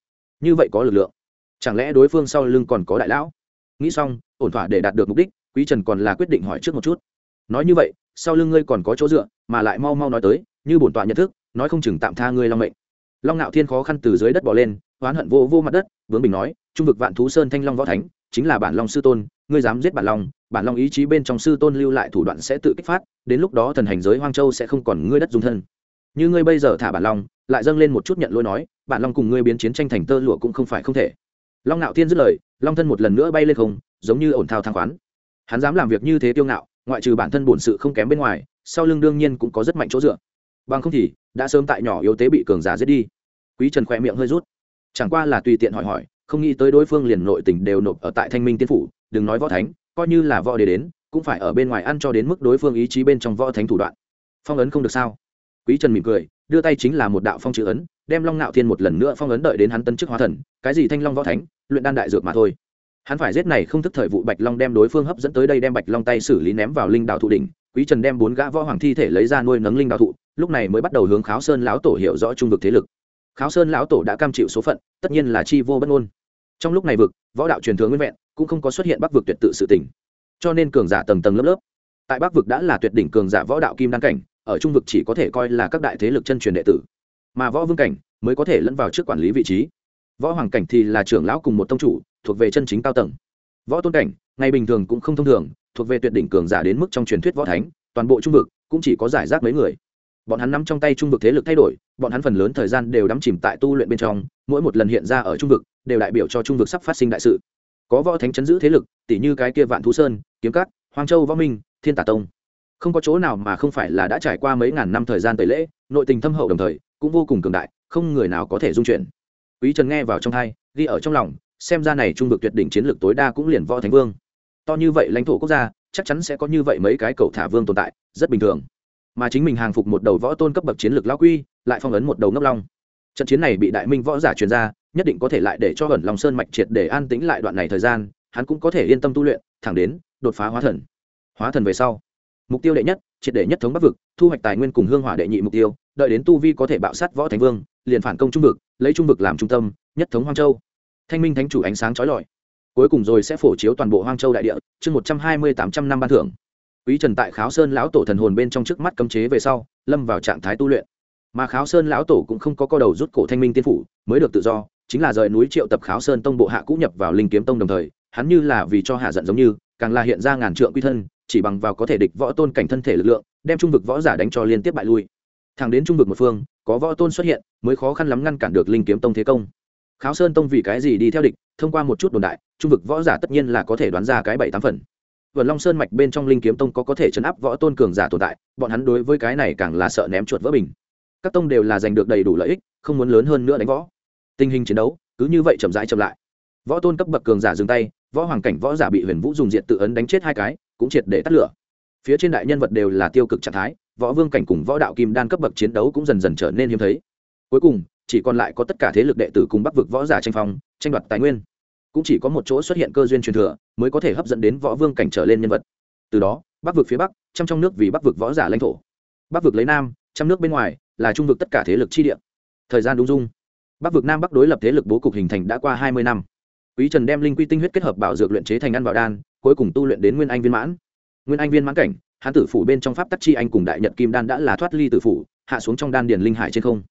Như vậy có lực lượng. Chẳng lẽ đối phương sau lưng còn có đại lão? Nghĩ xong, ổn thỏa để đạt được mục đích, quý trần còn là quyết định hỏi trước một chút. Nói như vậy sau lưng ngươi còn có chỗ dựa, mà lại mau mau nói tới, như bổn tọa nhận thức, nói không chừng tạm tha ngươi long mệnh. Long ngạo thiên khó khăn từ dưới đất bỏ lên, oán hận vô vô mặt đất, vướng bình nói, trung vực vạn thú sơn thanh long võ thánh, chính là bản long sư tôn, ngươi dám giết bản long bản long ý chí bên trong sư tôn lưu lại thủ đoạn sẽ tự kích phát, đến lúc đó thần hành giới hoang châu sẽ không còn ngươi đất dung thân. Như ngươi bây giờ thả bản long, lại dâng lên một chút nhận lỗi nói, bản long cùng ngươi biến chiến tranh thành tơ lụa cũng không phải không thể. Long ngạo thiên dứt lời, long thân một lần nữa bay lên không, giống như ổn thao thang khoán. Hắn dám làm việc như thế tiêu ngạo ngoại trừ bản thân bổn sự không kém bên ngoài, sau lưng đương nhiên cũng có rất mạnh chỗ dựa. Bằng không thì, đã sớm tại nhỏ yếu tế bị cường giả giết đi. Quý trần khỏe miệng hơi rút. Chẳng qua là tùy tiện hỏi hỏi, không nghĩ tới đối phương liền nội tình đều nộp ở tại thanh minh tiên phủ, đừng nói võ thánh, coi như là võ đế đến, cũng phải ở bên ngoài ăn cho đến mức đối phương ý chí bên trong võ thánh thủ đoạn. Phong ấn không được sao? Quý trần mỉm cười, đưa tay chính là một đạo phong chữ ấn, đem long nạo thiên một lần nữa phong ấn đợi đến hắn tân chức hóa thần, cái gì thanh long võ thánh, luyện đan đại dược mà thôi hắn phải giết này không thức thời vụ bạch long đem đối phương hấp dẫn tới đây đem bạch long tay xử lý ném vào linh đạo thụ đỉnh. Quý trần đem bốn gã võ hoàng thi thể lấy ra nuôi nấng linh đạo thụ, lúc này mới bắt đầu hướng kháo sơn lão tổ hiểu rõ trung vực thế lực. Kháo sơn lão tổ đã cam chịu số phận, tất nhiên là chi vô bất ngôn. Trong lúc này vực, võ đạo truyền thừa nguyên vẹn, cũng không có xuất hiện bắc vực tuyệt tự sự tỉnh cho nên cường giả tầng tầng lớp lớp. Tại bắc vực đã là tuyệt đỉnh cường giả võ đạo kim đăng cảnh, ở trung vực chỉ có thể coi là các đại thế lực chân truyền đệ tử. Mà võ vương cảnh mới có thể lẫn vào trước quản lý vị trí. Võ hoàng cảnh thì là trưởng lão cùng một tông chủ thuộc về chân chính cao tầng. Võ tôn cảnh, ngày bình thường cũng không thông thường, thuộc về tuyệt đỉnh cường giả đến mức trong truyền thuyết võ thánh, toàn bộ trung vực cũng chỉ có giải rác mấy người. Bọn hắn nắm trong tay trung vực thế lực thay đổi, bọn hắn phần lớn thời gian đều đắm chìm tại tu luyện bên trong, mỗi một lần hiện ra ở trung vực đều đại biểu cho trung vực sắp phát sinh đại sự. Có võ thánh chấn giữ thế lực tỷ như cái kia vạn thú sơn, kiếm cát, hoang châu, võ minh, thiên tả tông. Không có chỗ nào mà không phải là đã trải qua mấy ngàn năm thời gian tẩy lễ, nội tình thâm hậu đồng thời, cũng vô cùng cường đại, không người nào có thể dung chuyển. Quý trần nghe vào trong hai ghi ở trong lòng xem ra này trung vực tuyệt đỉnh chiến lược tối đa cũng liền võ thánh vương. To như vậy lãnh thổ quốc gia, chắc chắn sẽ có như vậy mấy cái cầu thả vương tồn tại, rất bình thường. Mà chính mình hàng phục một đầu võ tôn cấp bậc chiến lược lao quy, lại phong ấn một đầu ngốc long. Trận chiến này bị đại minh võ giả truyền ra, nhất định có thể lại để cho ẩn lòng sơn mạch triệt để an tĩnh lại đoạn này thời gian, hắn cũng có thể yên tâm tu luyện, thẳng đến, đột phá hóa thần. Hóa thần về sau, mục tiêu đệ nhất, triệt để nhất thống bắc vực, thu hoạch tài nguyên cùng hương hỏa đệ nhị mục tiêu, đợi đến tu vi có thể bạo sát võ thánh vương, liền phản công trung vực, lấy trung vực làm trung tâm, nhất thống hoang châu thanh minh thánh chủ ánh sáng trói lọi. Cuối cùng rồi sẽ phổ chiếu toàn bộ hoang châu đại địa, chương một trăm hai mươi tám trăm năm ban thưởng. Quý trần tại kháo sơn lão tổ thần hồn bên trong trước mắt cấm chế về sau, lâm vào trạng thái tu luyện. Mà kháo sơn lão tổ cũng không có co đầu rút cổ thanh minh tiên phủ, mới được tự do, chính là rời núi triệu tập kháo sơn tông bộ hạ cũ nhập vào linh kiếm tông đồng thời, hắn như là vì cho hạ giận giống như, càng là hiện ra ngàn trượng quy thân, chỉ bằng vào có thể địch võ tôn cảnh thân thể lực lượng, đem trung vực võ giả đánh cho liên tiếp bại lui. Thẳng đến trung vực một phương, có võ tôn xuất hiện, mới khó khăn lắm ngăn cản được linh kiếm tông thế công kháo sơn tông vì cái gì đi theo địch, thông qua một chút đồn đại, trung vực võ giả tất nhiên là có thể đoán ra cái bảy tám phần. Vườn long sơn mạch bên trong linh kiếm tông có có thể chấn áp võ tôn cường giả tồn tại, bọn hắn đối với cái này càng là sợ ném chuột vỡ bình. Các tông đều là giành được đầy đủ lợi ích, không muốn lớn hơn nữa đánh võ. Tình hình chiến đấu, cứ như vậy chậm rãi chậm lại. Võ tôn cấp bậc cường giả dừng tay, võ hoàng cảnh võ giả bị huyền vũ dùng diện tự ấn đánh chết hai cái, cũng triệt để tắt lửa. Phía trên đại nhân vật đều là tiêu cực trạng thái, võ vương cảnh cùng võ đạo kim đan cấp bậc chiến đấu cũng dần dần trở nên hiếm thấy. Cuối cùng chỉ còn lại có tất cả thế lực đệ tử cùng bắc vực võ giả tranh phong, tranh đoạt tài nguyên. Cũng chỉ có một chỗ xuất hiện cơ duyên truyền thừa, mới có thể hấp dẫn đến võ vương cảnh trở lên nhân vật. Từ đó, bắc vực phía bắc, trăm trong nước vì bắc vực võ giả lãnh thổ. Bắc vực lấy nam, trăm nước bên ngoài, là trung vực tất cả thế lực chi địa. Thời gian đúng dung. Bắc vực nam bắc đối lập thế lực bố cục hình thành đã qua hai mươi năm. Quý trần đem linh quy tinh huyết kết hợp bảo dược luyện chế thành ăn bảo đan, cuối cùng tu luyện đến nguyên anh viên mãn. Nguyên anh viên mãn cảnh, hán tử phủ bên trong pháp tắc chi anh cùng đại nhật kim đan đã là thoát ly tử phủ, hạ xuống trong đan điền linh hải trên không.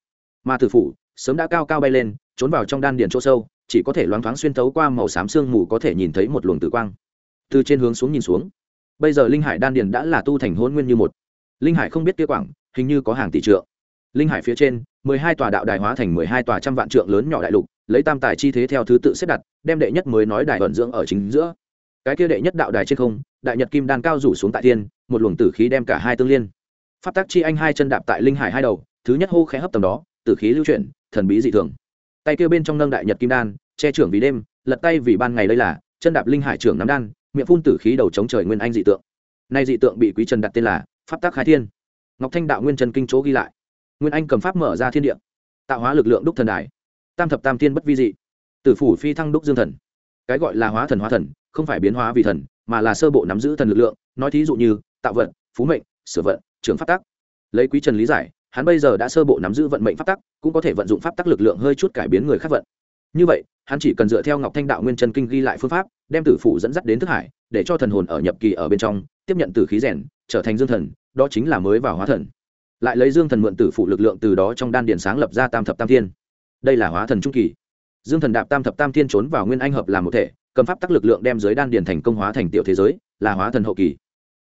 Mà tử phủ sớm đã cao cao bay lên, trốn vào trong đan điền chỗ sâu, chỉ có thể loáng thoáng xuyên thấu qua màu xám sương mù có thể nhìn thấy một luồng tử quang. Từ trên hướng xuống nhìn xuống, bây giờ linh hải đan điền đã là tu thành hôn nguyên như một. Linh hải không biết kia quảng, hình như có hàng tỷ trượng. Linh hải phía trên, mười hai tòa đạo đài hóa thành mười hai tòa trăm vạn trượng lớn nhỏ đại lục, lấy tam tài chi thế theo thứ tự xếp đặt, đem đệ nhất mới nói đài vận dưỡng ở chính giữa. Cái kia đệ nhất đạo đài trên không, đại nhật kim đan cao rủ xuống tại thiên, một luồng tử khí đem cả hai tương liên. Pháp tác chi anh hai chân đạp tại linh hải hai đầu, thứ nhất hô khẽ hấp tầm đó tử khí lưu chuyển, thần bí dị thường. Tay kia bên trong nâng đại nhật kim đan, che trưởng vì đêm, lật tay vì ban ngày lây là, chân đạp linh hải trưởng nắm đan, miệng phun tử khí đầu chống trời nguyên anh dị tượng. Nay dị tượng bị quý trần đặt tên là pháp tác khai thiên. Ngọc thanh đạo nguyên trần kinh chỗ ghi lại. Nguyên anh cầm pháp mở ra thiên địa, tạo hóa lực lượng đúc thần đài. Tam thập tam thiên bất vi dị. Tử phủ phi thăng đúc dương thần. Cái gọi là hóa thần hóa thần, không phải biến hóa vì thần, mà là sơ bộ nắm giữ thần lực lượng. Nói thí dụ như, tạo vận phú mệnh, sửa vận, trưởng pháp tác lấy quý trần lý giải hắn bây giờ đã sơ bộ nắm giữ vận mệnh pháp tắc, cũng có thể vận dụng pháp tắc lực lượng hơi chút cải biến người khác vận. Như vậy, hắn chỉ cần dựa theo ngọc thanh đạo nguyên chân kinh ghi lại phương pháp, đem tử phủ dẫn dắt đến thức hải, để cho thần hồn ở nhập kỳ ở bên trong, tiếp nhận tử khí rèn, trở thành dương thần, đó chính là mới vào hóa thần. Lại lấy dương thần mượn tử phủ lực lượng từ đó trong đan điền sáng lập ra tam thập tam thiên. Đây là hóa thần trung kỳ. Dương thần đạp tam thập tam thiên trốn vào nguyên anh hợp làm một thể, cầm pháp tắc lực lượng đem giới đan điền thành công hóa thành tiểu thế giới, là hóa thần hậu kỳ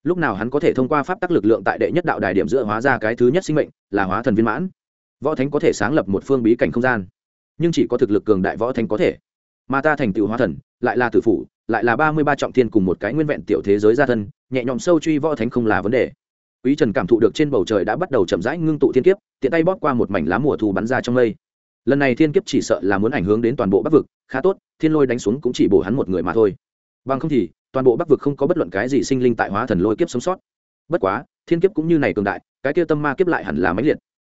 lúc nào hắn có thể thông qua pháp tắc lực lượng tại đệ nhất đạo đài điểm giữa hóa ra cái thứ nhất sinh mệnh, là hóa thần viên mãn. Võ thánh có thể sáng lập một phương bí cảnh không gian, nhưng chỉ có thực lực cường đại võ thánh có thể. Mà ta thành tựu hóa thần, lại là tử phủ, lại là ba mươi ba trọng thiên cùng một cái nguyên vẹn tiểu thế giới gia thân, nhẹ nhõm sâu truy võ thánh không là vấn đề. Quý trần cảm thụ được trên bầu trời đã bắt đầu chậm rãi ngưng tụ thiên kiếp, tiện tay bóp qua một mảnh lá mùa thu bắn ra trong lây lần này thiên kiếp chỉ sợ là muốn ảnh hưởng đến toàn bộ bắc vực, khá tốt, thiên lôi đánh xuống cũng chỉ bổ hắn một người mà thôi. Bằng không thì toàn bộ bắc vực không có bất luận cái gì sinh linh tại hóa thần lôi kiếp sống sót. Bất quá, thiên kiếp cũng như này cường đại, cái kia tâm ma kiếp lại hẳn là máy liệt.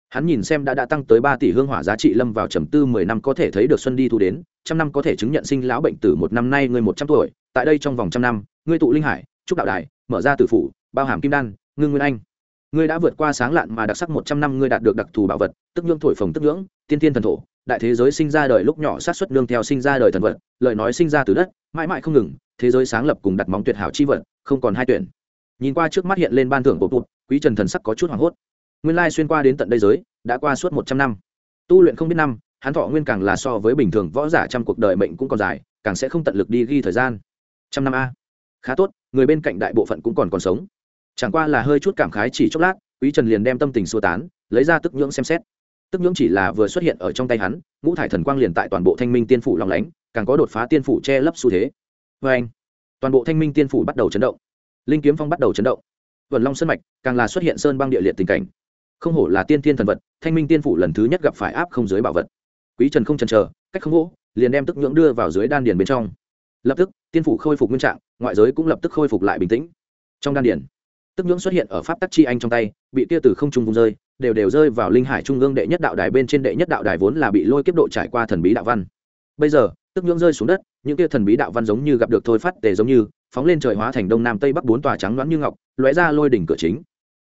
Hắn nhìn xem đã đã tăng tới ba tỷ hương hỏa giá trị lâm vào trầm tư mười năm có thể thấy được xuân đi thu đến, trăm năm có thể chứng nhận sinh lão bệnh tử một năm nay ngươi một trăm tuổi, tại đây trong vòng trăm năm, ngươi tụ linh hải, trúc đạo đài, mở ra tử phủ, bao hàm kim đan, ngưng nguyên anh. Ngươi đã vượt qua sáng lạn mà đặc sắc một trăm năm ngươi đạt được đặc thù bảo vật, tức ngưỡng thổi phồng tức nhưỡng, tiên tiên thần thổ, đại thế giới sinh ra đời lúc nhỏ sát xuất nương theo sinh ra đời thần vật, lời nói sinh ra từ đất mãi mãi không ngừng, thế giới sáng lập cùng đặt móng tuyệt hảo chi vật, không còn hai tuyển. Nhìn qua trước mắt hiện lên ban thưởng của tụt quý trần thần sắc có chút hoảng hốt. Nguyên lai xuyên qua đến tận đây giới, đã qua suốt một trăm năm. Tu luyện không biết năm, hắn thọ nguyên càng là so với bình thường võ giả trăm cuộc đời mệnh cũng còn dài, càng sẽ không tận lực đi ghi thời gian. Trăm năm a. Khá tốt, người bên cạnh đại bộ phận cũng còn còn sống. Chẳng qua là hơi chút cảm khái chỉ chốc lát, quý trần liền đem tâm tình xua tán, lấy ra tức nhưỡng xem xét. Tức nhưỡng chỉ là vừa xuất hiện ở trong tay hắn, ngũ thải thần quang liền tại toàn bộ thanh minh tiên phủ lòng lánh càng có đột phá tiên phủ che lấp xu thế. Vê anh, toàn bộ thanh minh tiên phủ bắt đầu chấn động. Linh kiếm phong bắt đầu chấn động. Vần long sơn mạch càng là xuất hiện sơn băng địa liệt tình cảnh. Không hổ là tiên thiên thần vật, thanh minh tiên phủ lần thứ nhất gặp phải áp không dưới bảo vật. Quý trần không chần chờ, cách không gỗ, liền đem tức nhưỡng đưa vào dưới đan điền bên trong. Lập tức, tiên phủ khôi phục nguyên trạng, ngoại giới cũng lập tức khôi phục lại bình tĩnh. Trong đan điền, tức nhưỡng xuất hiện ở pháp tắc chi anh trong tay, bị kia từ không trung vùng rơi, đều đều rơi vào linh hải trung ương đệ nhất đạo đài bên trên đệ nhất đạo đài vốn là bị lôi kiếp độ trải qua thần bí đạo văn. Bây giờ tức nhưỡng rơi xuống đất, những kia thần bí đạo văn giống như gặp được thôi phát tề giống như, phóng lên trời hóa thành đông nam tây bắc bốn tòa trắng loãng như ngọc, lóe ra lôi đỉnh cửa chính.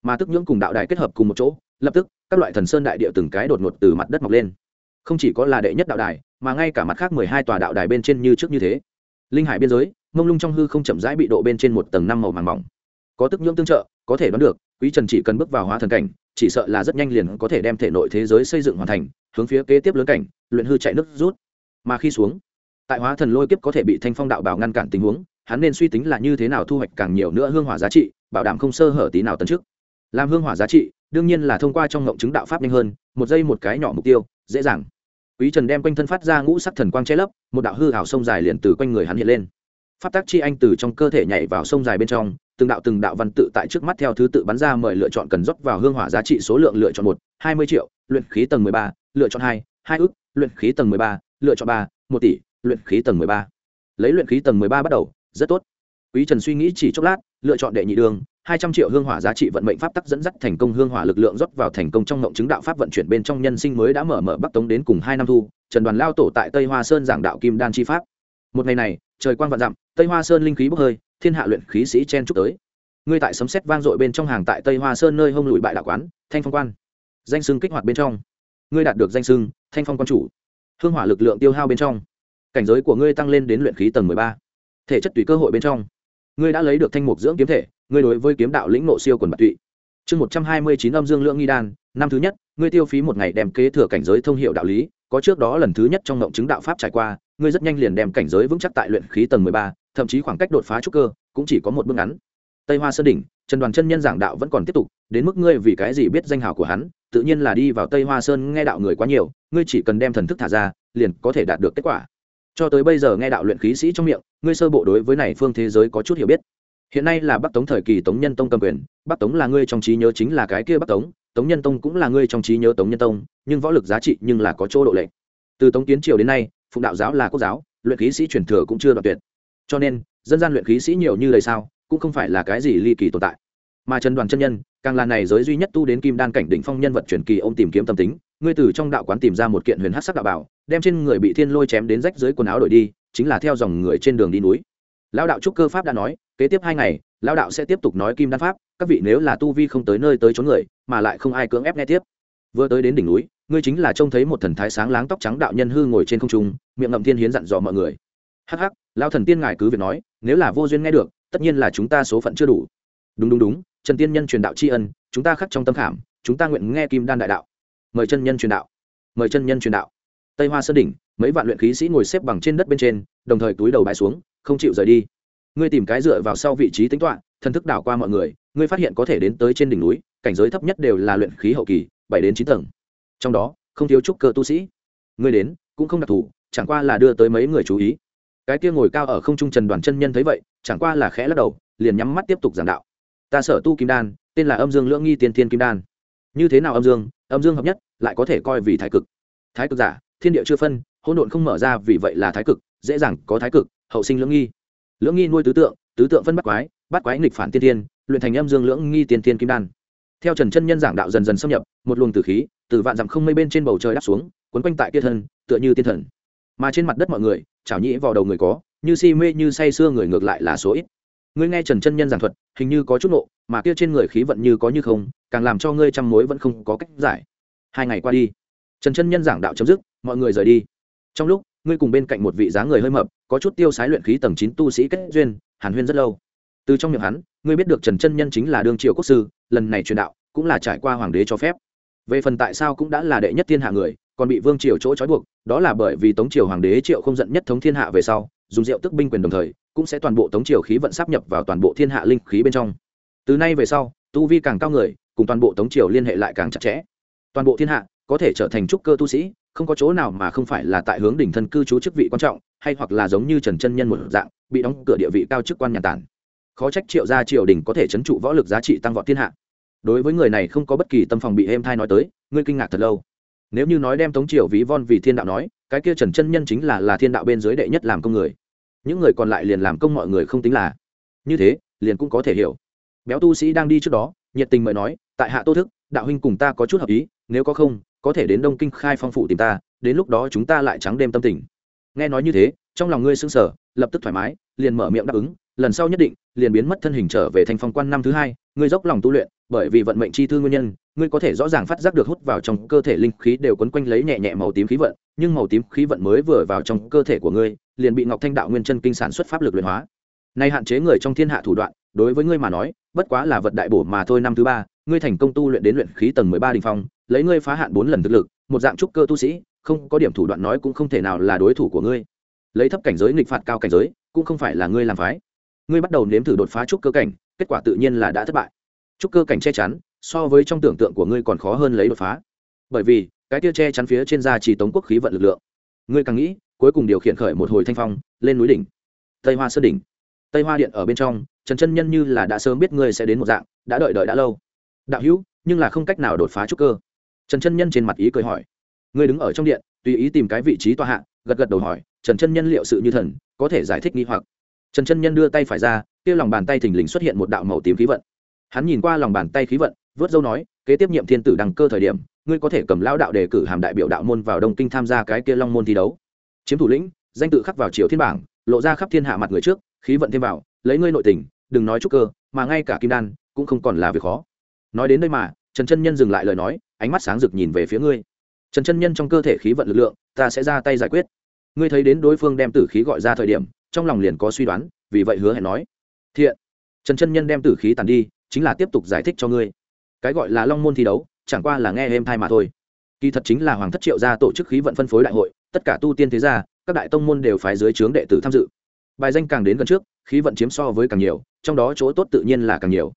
Mà tức nhưỡng cùng đạo đài kết hợp cùng một chỗ, lập tức, các loại thần sơn đại địa từng cái đột ngột từ mặt đất mọc lên. Không chỉ có là đệ nhất đạo đài, mà ngay cả mặt khác mười hai tòa đạo đài bên trên như trước như thế. Linh hải biên giới, mông lung trong hư không chậm rãi bị độ bên trên một tầng năm màu màng mỏng. Có tức nhưỡng tương trợ, có thể đoán được, quý trần chỉ cần bước vào hóa thần cảnh, chỉ sợ là rất nhanh liền có thể đem thể nội thế giới xây dựng hoàn thành, hướng phía kế tiếp lớn cảnh, luyện hư chạy nước rút. Mà khi xuống tại hóa thần lôi kiếp có thể bị thanh phong đạo bảo ngăn cản tình huống, hắn nên suy tính là như thế nào thu hoạch càng nhiều nữa hương hỏa giá trị, bảo đảm không sơ hở tí nào tấn trước làm hương hỏa giá trị, đương nhiên là thông qua trong ngộng chứng đạo pháp nhanh hơn, một giây một cái nhỏ mục tiêu, dễ dàng. Quý trần đem quanh thân phát ra ngũ sắc thần quang che lấp, một đạo hư hảo sông dài liền từ quanh người hắn hiện lên. Pháp tác chi anh từ trong cơ thể nhảy vào sông dài bên trong, từng đạo từng đạo văn tự tại trước mắt theo thứ tự bắn ra mời lựa chọn cần rót vào hương hỏa giá trị số lượng lựa chọn một, hai mươi triệu, luyện khí tầng mười ba, lựa chọn hai hai ước, luyện khí tầng mười ba, lựa chọn ba, một tỷ luyện khí tầng mười ba. Lấy luyện khí tầng mười ba bắt đầu, rất tốt. Quý trần suy nghĩ chỉ chốc lát, lựa chọn đệ nhị đường, hai trăm triệu hương hỏa giá trị vận mệnh pháp tắc dẫn dắt thành công hương hỏa lực lượng rót vào thành công trong ngộng chứng đạo pháp vận chuyển bên trong nhân sinh mới đã mở mở bắc tống đến cùng hai năm thu, trần đoàn lao tổ tại tây hoa sơn giảng đạo kim đan chi pháp. Một ngày này, trời quang vạn dặm, tây hoa sơn linh khí bốc hơi, thiên hạ luyện khí sĩ chen chúc tới. Ngươi tại sấm sét vang dội bên trong hàng tại tây hoa sơn nơi hông lùi bại đạo quán, thanh phong quan. Danh sưng kích hoạt bên trong. Ngươi đạt được danh sưng thanh phong quan chủ. Hương hỏa lực lượng tiêu hao bên trong cảnh giới của ngươi tăng lên đến luyện khí tầng mười ba. Thể chất tùy cơ hội bên trong. Ngươi đã lấy được thanh mục dưỡng kiếm thể, ngươi đối với kiếm đạo lĩnh nộ siêu quần bạc tụy. Chương một trăm hai mươi chín âm dương lượng nghi đan, năm thứ nhất, ngươi tiêu phí một ngày đem kế thừa cảnh giới thông hiệu đạo lý, có trước đó lần thứ nhất trong ngộng chứng đạo pháp trải qua, ngươi rất nhanh liền đem cảnh giới vững chắc tại luyện khí tầng mười ba, thậm chí khoảng cách đột phá trúc cơ, cũng chỉ có một bước ngắn. Tây hoa sơn đỉnh, trần đoàn chân nhân giảng đạo vẫn còn tiếp tục, đến mức ngươi vì cái gì biết danh hào của hắn, tự nhiên là đi vào tây hoa sơn nghe đạo người quá nhiều, ngươi chỉ cần đem thần thức thả ra, liền có thể đạt được kết quả cho tới bây giờ nghe đạo luyện khí sĩ trong miệng, ngươi sơ bộ đối với này phương thế giới có chút hiểu biết. Hiện nay là bắc tống thời kỳ tống nhân tông cầm quyền, bắc tống là ngươi trong trí nhớ chính là cái kia bắc tống tống nhân tông cũng là ngươi trong trí nhớ tống nhân tông, nhưng võ lực giá trị nhưng là có chỗ độ lệ từ tống kiến triều đến nay, phụng đạo giáo là quốc giáo, luyện khí sĩ truyền thừa cũng chưa đoạn tuyệt. Cho nên, dân gian luyện khí sĩ nhiều như lời sao, cũng không phải là cái gì ly kỳ tồn tại. Mà trần đoàn chân nhân, càng là này giới duy nhất tu đến kim đan cảnh đỉnh phong nhân vật truyền kỳ, ông tìm kiếm tâm tính, ngươi từ trong đạo quán tìm ra một kiện huyền hát sắc đạo bảo đem trên người bị thiên lôi chém đến rách dưới quần áo đổi đi, chính là theo dòng người trên đường đi núi. Lão đạo trúc cơ pháp đã nói, kế tiếp hai ngày, lão đạo sẽ tiếp tục nói kim đan pháp, các vị nếu là tu vi không tới nơi tới chốn người, mà lại không ai cưỡng ép nghe tiếp. Vừa tới đến đỉnh núi, ngươi chính là trông thấy một thần thái sáng láng tóc trắng đạo nhân hư ngồi trên không trung, miệng ngậm thiên hiến dặn dò mọi người. Hắc hắc, lão thần tiên ngài cứ việc nói, nếu là vô duyên nghe được, tất nhiên là chúng ta số phận chưa đủ. Đúng đúng đúng, trần tiên nhân truyền đạo tri ân, chúng ta khắc trong tâm khảm, chúng ta nguyện nghe kim đan đại đạo. Mời chân nhân truyền đạo. Mời chân nhân truyền đạo tây hoa sơn đỉnh, mấy vạn luyện khí sĩ ngồi xếp bằng trên đất bên trên, đồng thời túi đầu bãi xuống, không chịu rời đi. Ngươi tìm cái dựa vào sau vị trí tính toán, thần thức đảo qua mọi người, ngươi phát hiện có thể đến tới trên đỉnh núi, cảnh giới thấp nhất đều là luyện khí hậu kỳ, bảy đến chín tầng. Trong đó, không thiếu trúc cơ tu sĩ. Ngươi đến, cũng không đặc thù, chẳng qua là đưa tới mấy người chú ý. Cái kia ngồi cao ở không trung trần đoàn chân nhân thấy vậy, chẳng qua là khẽ lắc đầu, liền nhắm mắt tiếp tục giảng đạo. Ta sở tu kim đan, tên là âm dương lưỡng nghi tiên thiên kim đan. Như thế nào âm dương? Âm dương hợp nhất, lại có thể coi vì thái cực. Thái cực giả thiên địa chưa phân, hỗn độn không mở ra vì vậy là thái cực, dễ dàng có thái cực, hậu sinh lưỡng nghi. Lưỡng nghi nuôi tứ tượng tứ tượng phân bắt quái bắt quái nghịch phản tiên tiên, luyện thành âm dương lưỡng nghi tiên tiên kim đan. Theo trần chân nhân giảng đạo dần dần xâm nhập, một luồng tử khí, từ vạn dặm không mây bên trên bầu trời đáp xuống quấn quanh tại kia thân, tựa như tiên thần. Mà trên mặt đất mọi người, chảo nhĩ vào đầu người có, như si mê như say sưa người ngược lại là số ít. Ngươi nghe trần chân nhân giảng thuật, hình như có chút nộ, mà kia trên người khí vận như có như không, càng làm cho ngươi trăm mối vẫn không có cách giải. Hai ngày qua đi trần chân nhân giảng đạo chấm dứt, mọi người rời đi. Trong lúc, ngươi cùng bên cạnh một vị giá người hơi mập, có chút tiêu sái luyện khí tầng chín tu sĩ kết duyên, hàn huyên rất lâu. Từ trong miệng hắn, ngươi biết được trần chân nhân chính là đương triều quốc sư, lần này truyền đạo cũng là trải qua hoàng đế cho phép. Về phần tại sao cũng đã là đệ nhất thiên hạ người, còn bị vương triều chỗ trói buộc, đó là bởi vì tống triều hoàng đế triệu không giận nhất thống thiên hạ về sau, dùng rượu tức binh quyền đồng thời, cũng sẽ toàn bộ tống triều khí vận sắp nhập vào toàn bộ thiên hạ linh khí bên trong. Từ nay về sau, tu vi càng cao người, cùng toàn bộ tống triều liên hệ lại càng chặt chẽ. Toàn bộ thiên hạ có thể trở thành trúc cơ tu sĩ, không có chỗ nào mà không phải là tại hướng đỉnh thân cư trú chức vị quan trọng, hay hoặc là giống như trần chân nhân một dạng, bị đóng cửa địa vị cao chức quan nhà tản. Khó trách triệu gia triều đình có thể chấn trụ võ lực giá trị tăng vọt thiên hạ. Đối với người này không có bất kỳ tâm phòng bị êm thai nói tới, ngươi kinh ngạc thật lâu. Nếu như nói đem tống triều ví von vì thiên đạo nói, cái kia trần chân nhân chính là là thiên đạo bên dưới đệ nhất làm công người. Những người còn lại liền làm công mọi người không tính là. Như thế, liền cũng có thể hiểu. Béo tu sĩ đang đi trước đó, nhiệt tình mời nói, tại hạ tô thức, đạo huynh cùng ta có chút hợp ý, nếu có không có thể đến đông kinh khai phong phụ tìm ta, đến lúc đó chúng ta lại trắng đêm tâm tình. Nghe nói như thế, trong lòng ngươi sững sờ, lập tức thoải mái, liền mở miệng đáp ứng, lần sau nhất định, liền biến mất thân hình trở về thành phong quan năm thứ hai, ngươi dốc lòng tu luyện, bởi vì vận mệnh chi thư nguyên nhân, ngươi có thể rõ ràng phát giác được hút vào trong cơ thể linh khí đều quấn quanh lấy nhẹ nhẹ màu tím khí vận, nhưng màu tím khí vận mới vừa vào trong cơ thể của ngươi, liền bị ngọc thanh đạo nguyên chân kinh sản xuất pháp lực luyện hóa. Nay hạn chế người trong thiên hạ thủ đoạn, đối với ngươi mà nói, bất quá là vật đại bổ mà thôi năm thứ ba, ngươi thành công tu luyện đến luyện khí tầng mười ba đình phong lấy ngươi phá hạn bốn lần thực lực, một dạng trúc cơ tu sĩ, không có điểm thủ đoạn nói cũng không thể nào là đối thủ của ngươi. Lấy thấp cảnh giới nghịch phạt cao cảnh giới, cũng không phải là ngươi làm phái. Ngươi bắt đầu nếm thử đột phá trúc cơ cảnh, kết quả tự nhiên là đã thất bại. Trúc cơ cảnh che chắn, so với trong tưởng tượng của ngươi còn khó hơn lấy đột phá. Bởi vì, cái tia che chắn phía trên da chỉ tống quốc khí vận lực lượng. Ngươi càng nghĩ, cuối cùng điều khiển khởi một hồi thanh phong, lên núi đỉnh. Tây hoa sơn đỉnh. Tây hoa điện ở bên trong, trần chân nhân như là đã sớm biết ngươi sẽ đến một dạng, đã đợi đợi đã lâu. Đạo hữu, nhưng là không cách nào đột phá trúc cơ trần chân nhân trên mặt ý cười hỏi, ngươi đứng ở trong điện, tùy ý tìm cái vị trí tòa hạ. Gật gật đầu hỏi, trần chân nhân liệu sự như thần, có thể giải thích nghi hoặc. Trần chân nhân đưa tay phải ra, kia lòng bàn tay thình lình xuất hiện một đạo màu tím khí vận. Hắn nhìn qua lòng bàn tay khí vận, vớt dâu nói, kế tiếp nhiệm thiên tử đăng cơ thời điểm, ngươi có thể cầm lão đạo đề cử hàm đại biểu đạo môn vào đông kinh tham gia cái kia long môn thi đấu. Chiếm thủ lĩnh, danh tự khắc vào triều thiên bảng, lộ ra khắp thiên hạ mặt người trước, khí vận thêm vào, lấy ngươi nội tình, đừng nói trúc cơ, mà ngay cả kim đan cũng không còn là việc khó. Nói đến đây mà, trần chân nhân dừng lại lời nói ánh mắt sáng rực nhìn về phía ngươi. Trần chân nhân trong cơ thể khí vận lực lượng, ta sẽ ra tay giải quyết. Ngươi thấy đến đối phương đem tử khí gọi ra thời điểm, trong lòng liền có suy đoán, vì vậy hứa hẹn nói. Thiện. Trần chân nhân đem tử khí tàn đi, chính là tiếp tục giải thích cho ngươi. Cái gọi là long môn thi đấu, chẳng qua là nghe êm thai mà thôi. Kỳ thật chính là hoàng thất triệu gia tổ chức khí vận phân phối đại hội, tất cả tu tiên thế gia, các đại tông môn đều phái dưới trướng đệ tử tham dự. Bài danh càng đến gần trước, khí vận chiếm so với càng nhiều, trong đó chỗ tốt tự nhiên là càng nhiều.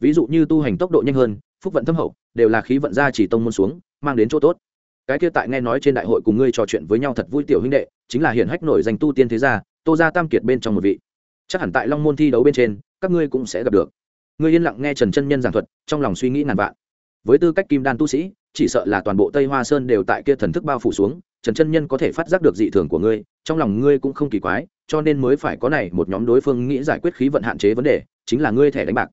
Ví dụ như tu hành tốc độ nhanh hơn phúc vận thâm hậu, đều là khí vận ra chỉ tông môn xuống, mang đến chỗ tốt. Cái kia tại nghe nói trên đại hội cùng ngươi trò chuyện với nhau thật vui tiểu huynh đệ, chính là hiển hách nổi danh tu tiên thế gia, tô gia tam kiệt bên trong một vị. Chắc hẳn tại long môn thi đấu bên trên, các ngươi cũng sẽ gặp được. Ngươi yên lặng nghe trần chân nhân giảng thuật, trong lòng suy nghĩ ngàn vạn. Với tư cách kim đan tu sĩ, chỉ sợ là toàn bộ tây hoa sơn đều tại kia thần thức bao phủ xuống, trần chân nhân có thể phát giác được dị thường của ngươi, trong lòng ngươi cũng không kỳ quái, cho nên mới phải có này một nhóm đối phương nghĩ giải quyết khí vận hạn chế vấn đề, chính là ngươi thẻ đánh bạc.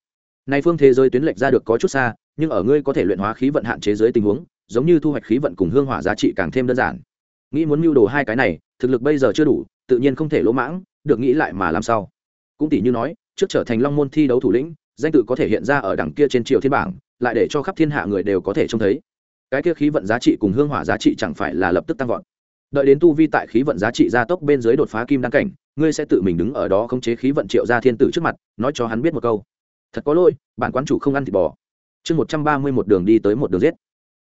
Này phương thế giới tuyến lệch ra được có chút xa nhưng ở ngươi có thể luyện hóa khí vận hạn chế dưới tình huống, giống như thu hoạch khí vận cùng hương hỏa giá trị càng thêm đơn giản. Nghĩ muốn mưu đồ hai cái này, thực lực bây giờ chưa đủ, tự nhiên không thể lỗ mãng, được nghĩ lại mà làm sao. Cũng tỷ như nói, trước trở thành long môn thi đấu thủ lĩnh, danh tự có thể hiện ra ở đằng kia trên triều thiên bảng, lại để cho khắp thiên hạ người đều có thể trông thấy. Cái kia khí vận giá trị cùng hương hỏa giá trị chẳng phải là lập tức tăng vọt. Đợi đến tu vi tại khí vận giá trị gia tốc bên dưới đột phá kim đăng cảnh, ngươi sẽ tự mình đứng ở đó khống chế khí vận triệu gia thiên tử trước mặt, nói cho hắn biết một câu. Thật có lỗi, bản quán chủ không ăn thịt bò chương một trăm ba mươi một đường đi tới một đường giết.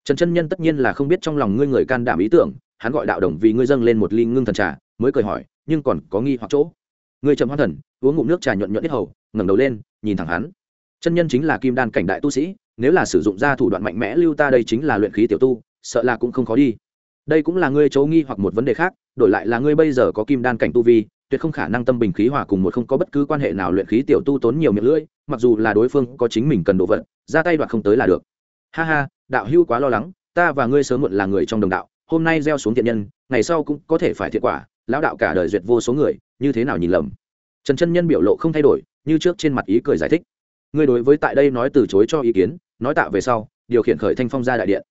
Trần chân nhân tất nhiên là không biết trong lòng ngươi người can đảm ý tưởng, hắn gọi đạo đồng vì ngươi dâng lên một ly ngưng thần trà, mới cười hỏi, nhưng còn có nghi hoặc chỗ. Ngươi trầm hoan thần, uống ngụm nước trà nhuận nhuận ít hầu, ngẩng đầu lên, nhìn thẳng hắn. Chân nhân chính là kim đan cảnh đại tu sĩ, nếu là sử dụng ra thủ đoạn mạnh mẽ lưu ta đây chính là luyện khí tiểu tu, sợ là cũng không khó đi. Đây cũng là ngươi chấu nghi hoặc một vấn đề khác, đổi lại là ngươi bây giờ có kim đan cảnh tu vi tuyệt không khả năng tâm bình khí hòa cùng một không có bất cứ quan hệ nào luyện khí tiểu tu tốn nhiều miệng lưỡi, mặc dù là đối phương có chính mình cần đồ vật, ra tay đoạt không tới là được. Ha ha, đạo hưu quá lo lắng, ta và ngươi sớm muộn là người trong đồng đạo, hôm nay gieo xuống thiện nhân, ngày sau cũng có thể phải thiệt quả, lão đạo cả đời duyệt vô số người, như thế nào nhìn lầm. Trần chân nhân biểu lộ không thay đổi, như trước trên mặt ý cười giải thích. Ngươi đối với tại đây nói từ chối cho ý kiến, nói tạ về sau, điều khiển khởi thanh phong ra đại điện.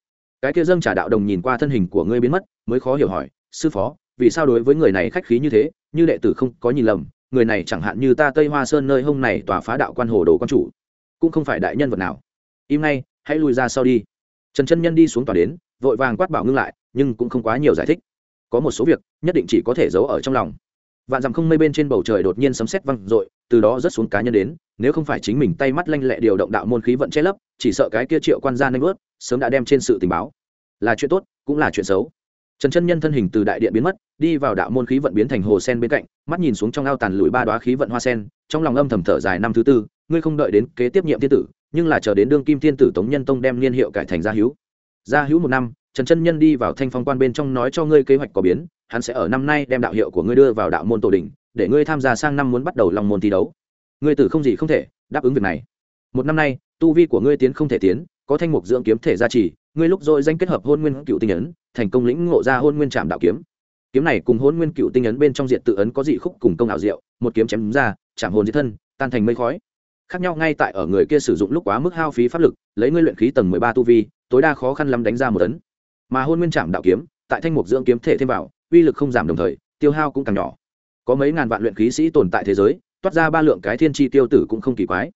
Cái kia dâng trả đạo đồng nhìn qua thân hình của ngươi biến mất, mới khó hiểu hỏi, sư phó vì sao đối với người này khách khí như thế, như đệ tử không có nhìn lầm, người này chẳng hạn như ta tây hoa sơn nơi hông này tòa phá đạo quan hồ đồ quan chủ, cũng không phải đại nhân vật nào. Im ngay, hãy lùi ra sau đi. Trần chân nhân đi xuống tòa đến, vội vàng quát bảo ngưng lại, nhưng cũng không quá nhiều giải thích. Có một số việc, nhất định chỉ có thể giấu ở trong lòng. Vạn dặm không mây bên trên bầu trời đột nhiên sấm sét văng r ộ i từ đó rớt xuống cá nhân đến, nếu không phải chính mình tay mắt lanh lẹ điều động đạo môn khí vận che lấp, chỉ sợ cái kia triệu quan gia nanh ướt sớm đã đem trên sự tình báo. Là chuyện tốt, cũng là chuyện xấu trần chân nhân thân hình từ đại điện biến mất, đi vào đạo môn khí vận biến thành hồ sen bên cạnh, mắt nhìn xuống trong ao tàn lùi ba đoá khí vận hoa sen, trong lòng âm thầm thở dài năm thứ tư, ngươi không đợi đến kế tiếp nhiệm thiên tử, nhưng là chờ đến đương kim thiên tử tống nhân tông đem niên hiệu cải thành gia hữu. Gia hữu một năm, trần chân nhân đi vào thanh phong quan bên trong nói cho ngươi kế hoạch có biến, hắn sẽ ở năm nay đem đạo hiệu của ngươi đưa vào đạo môn tổ đình, để ngươi tham gia sang năm muốn bắt đầu lòng môn thi đấu. Ngươi tử không gì không thể đáp ứng việc này. Một năm nay, tu vi của ngươi tiến không thể tiến, có thanh mục dưỡng kiếm thể gia trì ngươi lúc rồi danh kết hợp hôn nguyên cựu tinh ấn, thành công lĩnh ngộ ra hôn nguyên trạm đạo kiếm. Kiếm này cùng hôn nguyên cựu tinh ấn bên trong diện tự ấn có dị khúc cùng công ảo diệu, một kiếm chém ra chạm hồn diệt thân, tan thành mây khói. Khác nhau ngay tại ở người kia sử dụng lúc quá mức hao phí pháp lực, lấy ngươi luyện khí tầng mười ba tu vi, tối đa khó khăn lắm đánh ra một ấn. Mà hôn nguyên trạm đạo kiếm, tại thanh mục dưỡng kiếm thể thêm vào, uy lực không giảm đồng thời, tiêu hao cũng càng nhỏ. Có mấy ngàn vạn luyện khí sĩ tồn tại thế giới, toát ra ba lượng cái thiên tri tiêu tử cũng không kỳ quái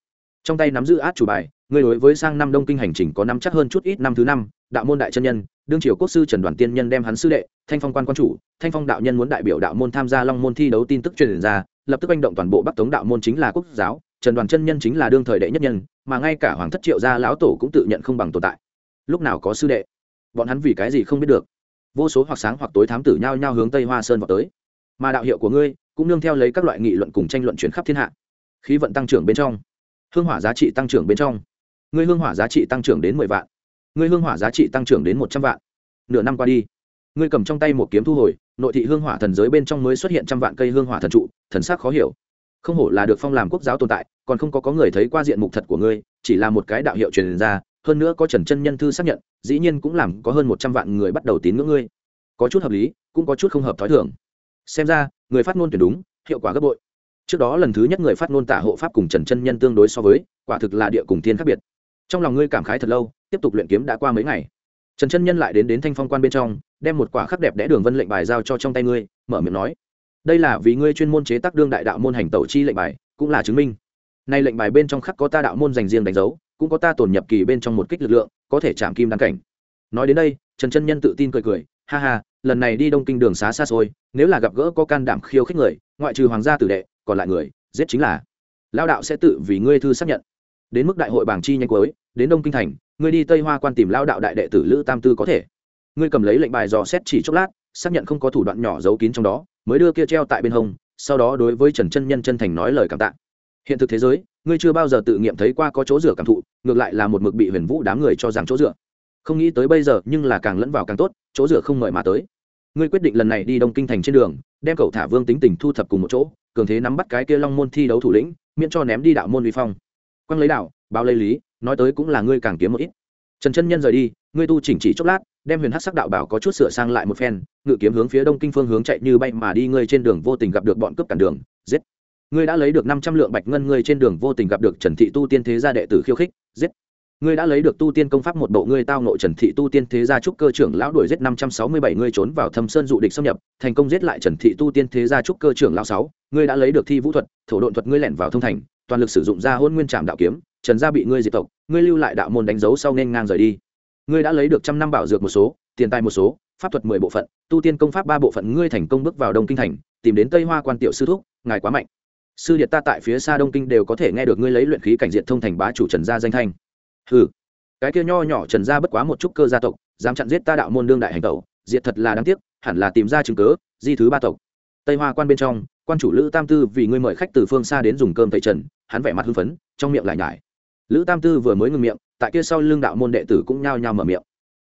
trong tay nắm giữ át chủ bài người đối với sang năm đông kinh hành trình có năm chắc hơn chút ít năm thứ năm, đạo môn đại chân nhân, đương triều quốc sư trần đoàn tiên nhân đem hắn sư đệ, thanh phong quan quan chủ, thanh phong đạo nhân muốn đại biểu đạo môn tham gia long môn thi đấu tin tức truyền ra, lập tức manh động toàn bộ bắc tống đạo môn chính là quốc giáo, trần đoàn chân nhân chính là đương thời đệ nhất nhân, mà ngay cả hoàng thất triệu gia lão tổ cũng tự nhận không bằng tồn tại. Lúc nào có sư đệ? Bọn hắn vì cái gì không biết được? Vô số hoặc sáng hoặc tối thám tử nhao nhao hướng tây hoa sơn vào tới. Mà đạo hiệu của ngươi cũng nương theo lấy các loại nghị luận cùng tranh luận chuyển khắp thiên hạ. Khí vận tăng trưởng bên trong hương hỏa giá trị tăng trưởng bên trong. Ngươi hương hỏa giá trị tăng trưởng đến mười vạn. Ngươi hương hỏa giá trị tăng trưởng đến một trăm vạn. Nửa năm qua đi, ngươi cầm trong tay một kiếm thu hồi, nội thị hương hỏa thần giới bên trong mới xuất hiện trăm vạn cây hương hỏa thần trụ, thần sắc khó hiểu. Không hổ là được phong làm quốc giáo tồn tại, còn không có có người thấy qua diện mục thật của ngươi, chỉ là một cái đạo hiệu truyền ra, hơn nữa có trần chân nhân thư xác nhận, dĩ nhiên cũng làm có hơn một trăm vạn người bắt đầu tín ngưỡng ngươi. Có chút hợp lý, cũng có chút không hợp thói thường. Xem ra, người phát ngôn tuyển đúng, hiệu quả gấp bội trước đó lần thứ nhất người phát ngôn tả hộ pháp cùng trần chân nhân tương đối so với, quả thực là địa cùng thiên khác biệt. Trong lòng ngươi cảm khái thật lâu, tiếp tục luyện kiếm đã qua mấy ngày. Trần chân nhân lại đến đến thanh phong quan bên trong, đem một quả khắc đẹp đẽ đường vân lệnh bài giao cho trong tay ngươi, mở miệng nói. Đây là vì ngươi chuyên môn chế tác đương đại đạo môn hành tẩu chi lệnh bài, cũng là chứng minh. Nay lệnh bài bên trong khắc có ta đạo môn dành riêng đánh dấu, cũng có ta tổn nhập kỳ bên trong một kích lực lượng, có thể chạm kim đăng cảnh. Nói đến đây, trần chân nhân tự tin cười cười, ha ha, lần này đi đông kinh đường xá xa xôi, nếu là gặp gỡ có can đảm khiêu khích người, ngoại trừ hoàng gia tử đệ còn lại người, giết chính là. Lao đạo sẽ tự vì ngươi thư xác nhận. Đến mức đại hội bảng chi nhanh cuối, đến đông kinh thành, ngươi đi tây hoa quan tìm lao đạo đại đệ tử lữ tam tư có thể. Ngươi cầm lấy lệnh bài dò xét chỉ chốc lát, xác nhận không có thủ đoạn nhỏ giấu kín trong đó, mới đưa kia treo tại bên hông, sau đó đối với trần chân nhân chân thành nói lời cảm tạ. Hiện thực thế giới, ngươi chưa bao giờ tự nghiệm thấy qua có chỗ rửa cảm thụ, ngược lại là một mực bị huyền vũ đám người cho rằng chỗ rửa không nghĩ tới bây giờ, nhưng là càng lẫn vào càng tốt, chỗ rửa không mời mà tới ngươi quyết định lần này đi đông kinh thành trên đường, đem cậu thả vương tính tình thu thập cùng một chỗ, cường thế nắm bắt cái kia long môn thi đấu thủ lĩnh, miễn cho ném đi đạo môn uy phong. Quăng lấy đạo, báo lấy lý, nói tới cũng là ngươi càng kiếm một ít. Trần chân nhân rời đi, ngươi tu chỉnh chỉ chốc lát, đem huyền hát sắc đạo bảo có chút sửa sang lại một phen, ngự kiếm hướng phía đông kinh phương hướng chạy như bay mà đi, ngươi trên đường vô tình gặp được bọn cướp cản đường, giết. Ngươi đã lấy được năm trăm lượng bạch ngân, ngươi trên đường vô tình gặp được trần thị tu tiên thế gia đệ tử khiêu khích, giết ngươi đã lấy được tu tiên công pháp một bộ, ngươi tao nội trần thị tu tiên thế gia trúc cơ trưởng lão đuổi giết năm trăm sáu mươi bảy, ngươi trốn vào thâm sơn dụ địch xâm nhập, thành công giết lại trần thị tu tiên thế gia trúc cơ trưởng lão sáu, ngươi đã lấy được thi vũ thuật, thổ độn thuật ngươi lẻn vào thông thành, toàn lực sử dụng ra hôn nguyên trảm đạo kiếm, trần gia bị ngươi diệt tộc, ngươi lưu lại đạo môn đánh dấu sau nên ngang rời đi. Ngươi đã lấy được trăm năm bảo dược một số, tiền tài một số, pháp thuật mười bộ phận, tu tiên công pháp ba bộ phận ngươi thành công bước vào đông kinh thành, tìm đến tây hoa quan tiểu sư thúc, ngài quá mạnh. Sư điện ta tại phía xa đông kinh đều có thể nghe được ngươi lấy luyện khí cảnh diện thông thành bá chủ trần gia danh thanh hừ. Cái kia nho nhỏ trần gia bất quá một chút cơ gia tộc, dám chặn giết ta đạo môn đương đại hành tẩu, diệt thật là đáng tiếc, hẳn là tìm ra chứng cớ di thứ ba tộc. Tây hoa quan bên trong, quan chủ lữ tam tư vì ngươi mời khách từ phương xa đến dùng cơm thầy trần, hắn vẻ mặt hưng phấn, trong miệng lại nhải. Lữ tam tư vừa mới ngừng miệng, tại kia sau lưng đạo môn đệ tử cũng nhao nhao mở miệng.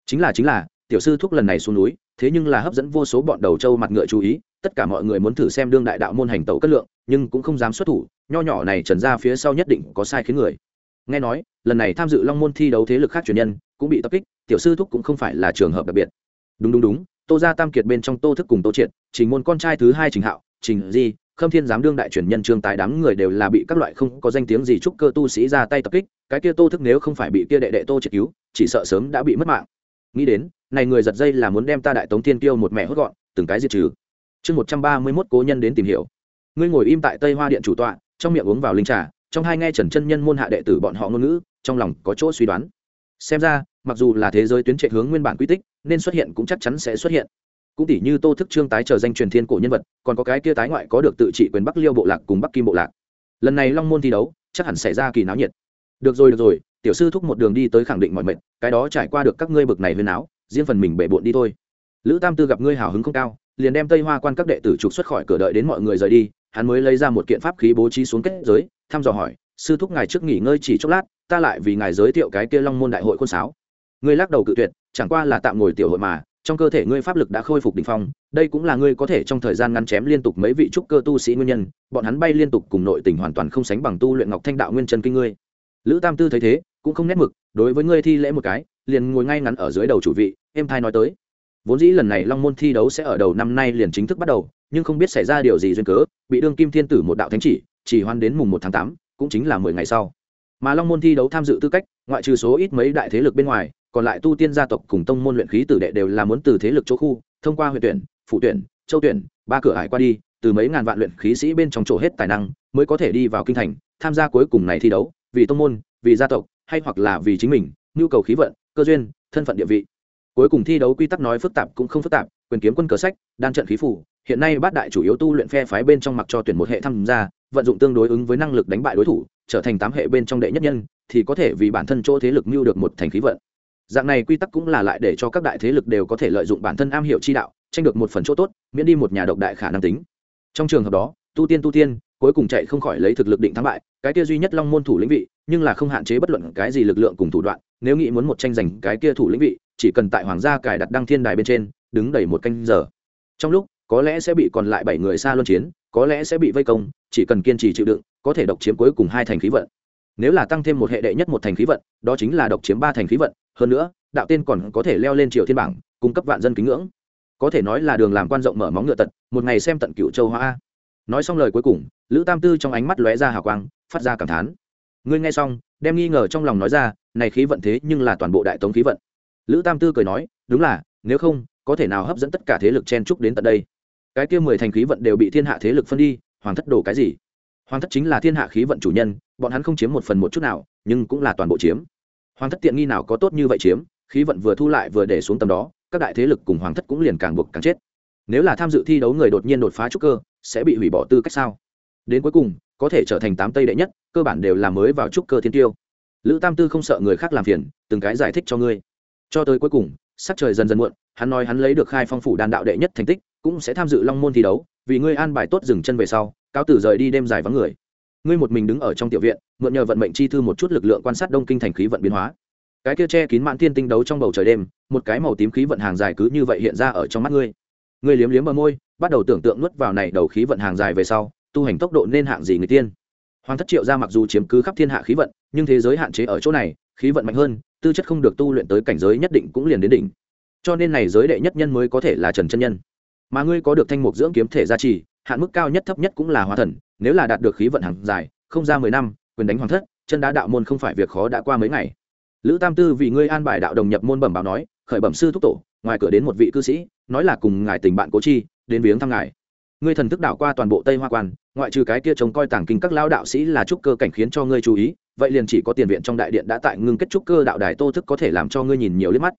Chính là chính là, tiểu sư thúc lần này xuống núi, thế nhưng là hấp dẫn vô số bọn đầu trâu mặt ngựa chú ý, tất cả mọi người muốn thử xem đương đại đạo môn hành tẩu cất lượng, nhưng cũng không dám xuất thủ, nho nhỏ này trần ra phía sau nhất định có sai khiến người nghe nói, lần này tham dự long môn thi đấu thế lực khác truyền nhân cũng bị tập kích, tiểu sư thúc cũng không phải là trường hợp đặc biệt. Đúng đúng đúng, tô ra tam kiệt bên trong tô thức cùng tô triệt, trình môn con trai thứ hai trình hạo, trình di, khâm thiên giám đương đại truyền nhân trương tài đám người đều là bị các loại không có danh tiếng gì chúc cơ tu sĩ ra tay tập kích, cái kia tô thức nếu không phải bị kia đệ đệ tô triệt cứu, chỉ sợ sớm đã bị mất mạng. Nghĩ đến, này người giật dây là muốn đem ta đại tống thiên tiêu một mẹ hốt gọn, từng cái diệt trừ. Chương một trăm ba mươi mốt cố nhân đến tìm hiểu. Ngươi ngồi im tại tây hoa điện chủ tọa, trong miệng uống vào linh trà trong hai nghe trần chân nhân môn hạ đệ tử bọn họ ngôn ngữ, trong lòng có chỗ suy đoán. Xem ra, mặc dù là thế giới tuyến trệ hướng nguyên bản quy tích, nên xuất hiện cũng chắc chắn sẽ xuất hiện. Cũng tỷ như tô thức trương tái trở danh truyền thiên cổ nhân vật, còn có cái kia tái ngoại có được tự trị quyền bắc liêu bộ lạc cùng bắc kim bộ lạc. Lần này long môn thi đấu, chắc hẳn xảy ra kỳ náo nhiệt. Được rồi được rồi, tiểu sư thúc một đường đi tới khẳng định mọi mệnh, cái đó trải qua được các ngươi bực này huyền áo riêng phần mình bể bộn đi thôi. Lữ tam tư gặp ngươi hào hứng không cao, liền đem tây hoa quan các đệ tử trục xuất khỏi cửa đợi đến mọi người rời đi hắn mới lấy ra một kiện pháp khí bố trí xuống kết giới, thăm dò hỏi, sư thúc ngài trước nghỉ ngơi chỉ chốc lát, ta lại vì ngài giới thiệu cái kia long môn đại hội khôn sáo. Ngươi lắc đầu cự tuyệt, chẳng qua là tạm ngồi tiểu hội mà, trong cơ thể ngươi pháp lực đã khôi phục đ ỉ n h phong, đây cũng là ngươi có thể trong thời gian ngắn chém liên tục mấy vị trúc cơ tu sĩ nguyên nhân, bọn hắn bay liên tục cùng nội tình hoàn toàn không sánh bằng tu luyện ngọc thanh đạo nguyên chân kinh ngươi. Lữ tam tư thấy thế, cũng không nét mực, đối với ngươi thi lễ một cái, liền ngồi ngay ngắn ở dưới đầu chủ vị em thai nói tới vốn dĩ lần này long môn thi đấu sẽ ở đầu năm nay liền chính thức bắt đầu, nhưng không biết xảy ra điều gì duyên cớ, bị đương kim thiên tử một đạo thánh chỉ chỉ hoan đến mùng một tháng tám, cũng chính là mười ngày sau. Mà long môn thi đấu tham dự tư cách, ngoại trừ số ít mấy đại thế lực bên ngoài, còn lại tu tiên gia tộc cùng tông môn luyện khí tử đệ đều là muốn từ thế lực chỗ khu, thông qua huyện tuyển phụ tuyển, châu tuyển, ba cửa hải qua đi, từ mấy ngàn vạn luyện khí sĩ bên trong chỗ hết tài năng, mới có thể đi vào kinh thành, tham gia cuối cùng này thi đấu, vì tông môn, vì gia tộc, hay hoặc là vì chính mình, nhu cầu khí vận, cơ duyên, thân phận địa vị cuối cùng thi đấu quy tắc nói phức tạp cũng không phức tạp, quyền kiếm quân cờ sách, đan trận khí phủ, hiện nay bát đại chủ yếu tu luyện phe phái bên trong mặc cho tuyển một hệ tham gia, vận dụng tương đối ứng với năng lực đánh bại đối thủ, trở thành tám hệ bên trong đệ nhất nhân, thì có thể vì bản thân chỗ thế lực mưu được một thành khí vận. Dạng này quy tắc cũng là lại để cho các đại thế lực đều có thể lợi dụng bản thân am hiểu chi đạo, tranh được một phần chỗ tốt, miễn đi một nhà độc đại khả năng tính. Trong trường hợp đó, tu tiên tu tiên, cuối cùng chạy không khỏi lấy thực lực định thắng bại, cái kia duy nhất long môn thủ lĩnh vị, nhưng là không hạn chế bất luận cái gì lực lượng cùng thủ đoạn, nếu nghĩ muốn một tranh giành cái kia thủ lĩnh vị chỉ cần tại hoàng gia cài đặt đăng thiên đài bên trên, đứng đầy một canh giờ. Trong lúc, có lẽ sẽ bị còn lại bảy người xa luân chiến, có lẽ sẽ bị vây công, chỉ cần kiên trì chịu đựng, có thể độc chiếm cuối cùng hai thành khí vận. Nếu là tăng thêm một hệ đệ nhất một thành khí vận, đó chính là độc chiếm ba thành khí vận, hơn nữa, đạo tiên còn có thể leo lên triều thiên bảng, cung cấp vạn dân kính ngưỡng. Có thể nói là đường làm quan rộng mở móng ngựa tật, một ngày xem tận cựu châu hoa nói xong lời cuối cùng, lữ tam tư trong ánh mắt lóe ra hào quang, phát ra cảm thán. Ngươi nghe xong, đem nghi ngờ trong lòng nói ra, này khí vận thế nhưng là toàn bộ đại tống khí vận lữ tam tư cười nói, đúng là, nếu không, có thể nào hấp dẫn tất cả thế lực chen trúc đến tận đây? Cái kia mười thành khí vận đều bị thiên hạ thế lực phân đi, hoàng thất đổ cái gì? Hoàng thất chính là thiên hạ khí vận chủ nhân, bọn hắn không chiếm một phần một chút nào, nhưng cũng là toàn bộ chiếm. Hoàng thất tiện nghi nào có tốt như vậy chiếm, khí vận vừa thu lại vừa để xuống tầm đó, các đại thế lực cùng hoàng thất cũng liền càng buộc càng chết. Nếu là tham dự thi đấu người đột nhiên đột phá trúc cơ, sẽ bị hủy bỏ tư cách sao? Đến cuối cùng, có thể trở thành tám tây đệ nhất, cơ bản đều là mới vào trúc cơ thiên tiêu. Lữ tam tư không sợ người khác làm phiền, từng cái giải thích cho ngươi cho tới cuối cùng, sắc trời dần dần muộn, hắn nói hắn lấy được khai phong phủ đàn đạo đệ nhất thành tích, cũng sẽ tham dự long môn thi đấu, vì ngươi an bài tốt dừng chân về sau Cao tử rời đi đêm dài vắng người. Ngươi một mình đứng ở trong tiểu viện, mượn nhờ vận mệnh chi thư một chút lực lượng quan sát đông kinh thành khí vận biến hóa. Cái kia che kín mãn thiên tinh đấu trong bầu trời đêm, một cái màu tím khí vận hàng dài cứ như vậy hiện ra ở trong mắt ngươi. Ngươi liếm liếm bờ môi, bắt đầu tưởng tượng nuốt vào này đầu khí vận hàng dài về sau, tu hành tốc độ nên hạng gì người tiên. Hoàng thất triệu ra mặc dù chiếm cứ khắp thiên hạ khí vận, nhưng thế giới hạn chế ở chỗ này, khí vận mạnh hơn tư chất không được tu luyện tới cảnh giới nhất định cũng liền đến đỉnh. Cho nên này giới đệ nhất nhân mới có thể là trần chân nhân. Mà ngươi có được thanh mục dưỡng kiếm thể gia trì, hạn mức cao nhất thấp nhất cũng là hóa thần, nếu là đạt được khí vận hàng dài, không ra mười năm, quyền đánh hoàng thất, chân đá đạo môn không phải việc khó đã qua mấy ngày. Lữ tam tư vì ngươi an bài đạo đồng nhập môn bẩm báo nói, khởi bẩm sư thúc tổ, ngoài cửa đến một vị cư sĩ, nói là cùng ngài tình bạn cố chi, đến viếng thăm ngài ngươi thần thức đảo qua toàn bộ tây hoa quan, ngoại trừ cái kia trông coi tàng kinh các lao đạo sĩ là trúc cơ cảnh khiến cho ngươi chú ý, vậy liền chỉ có tiền viện trong đại điện đã tại ngưng kết trúc cơ đạo đài tô thức có thể làm cho ngươi nhìn nhiều liếc mắt.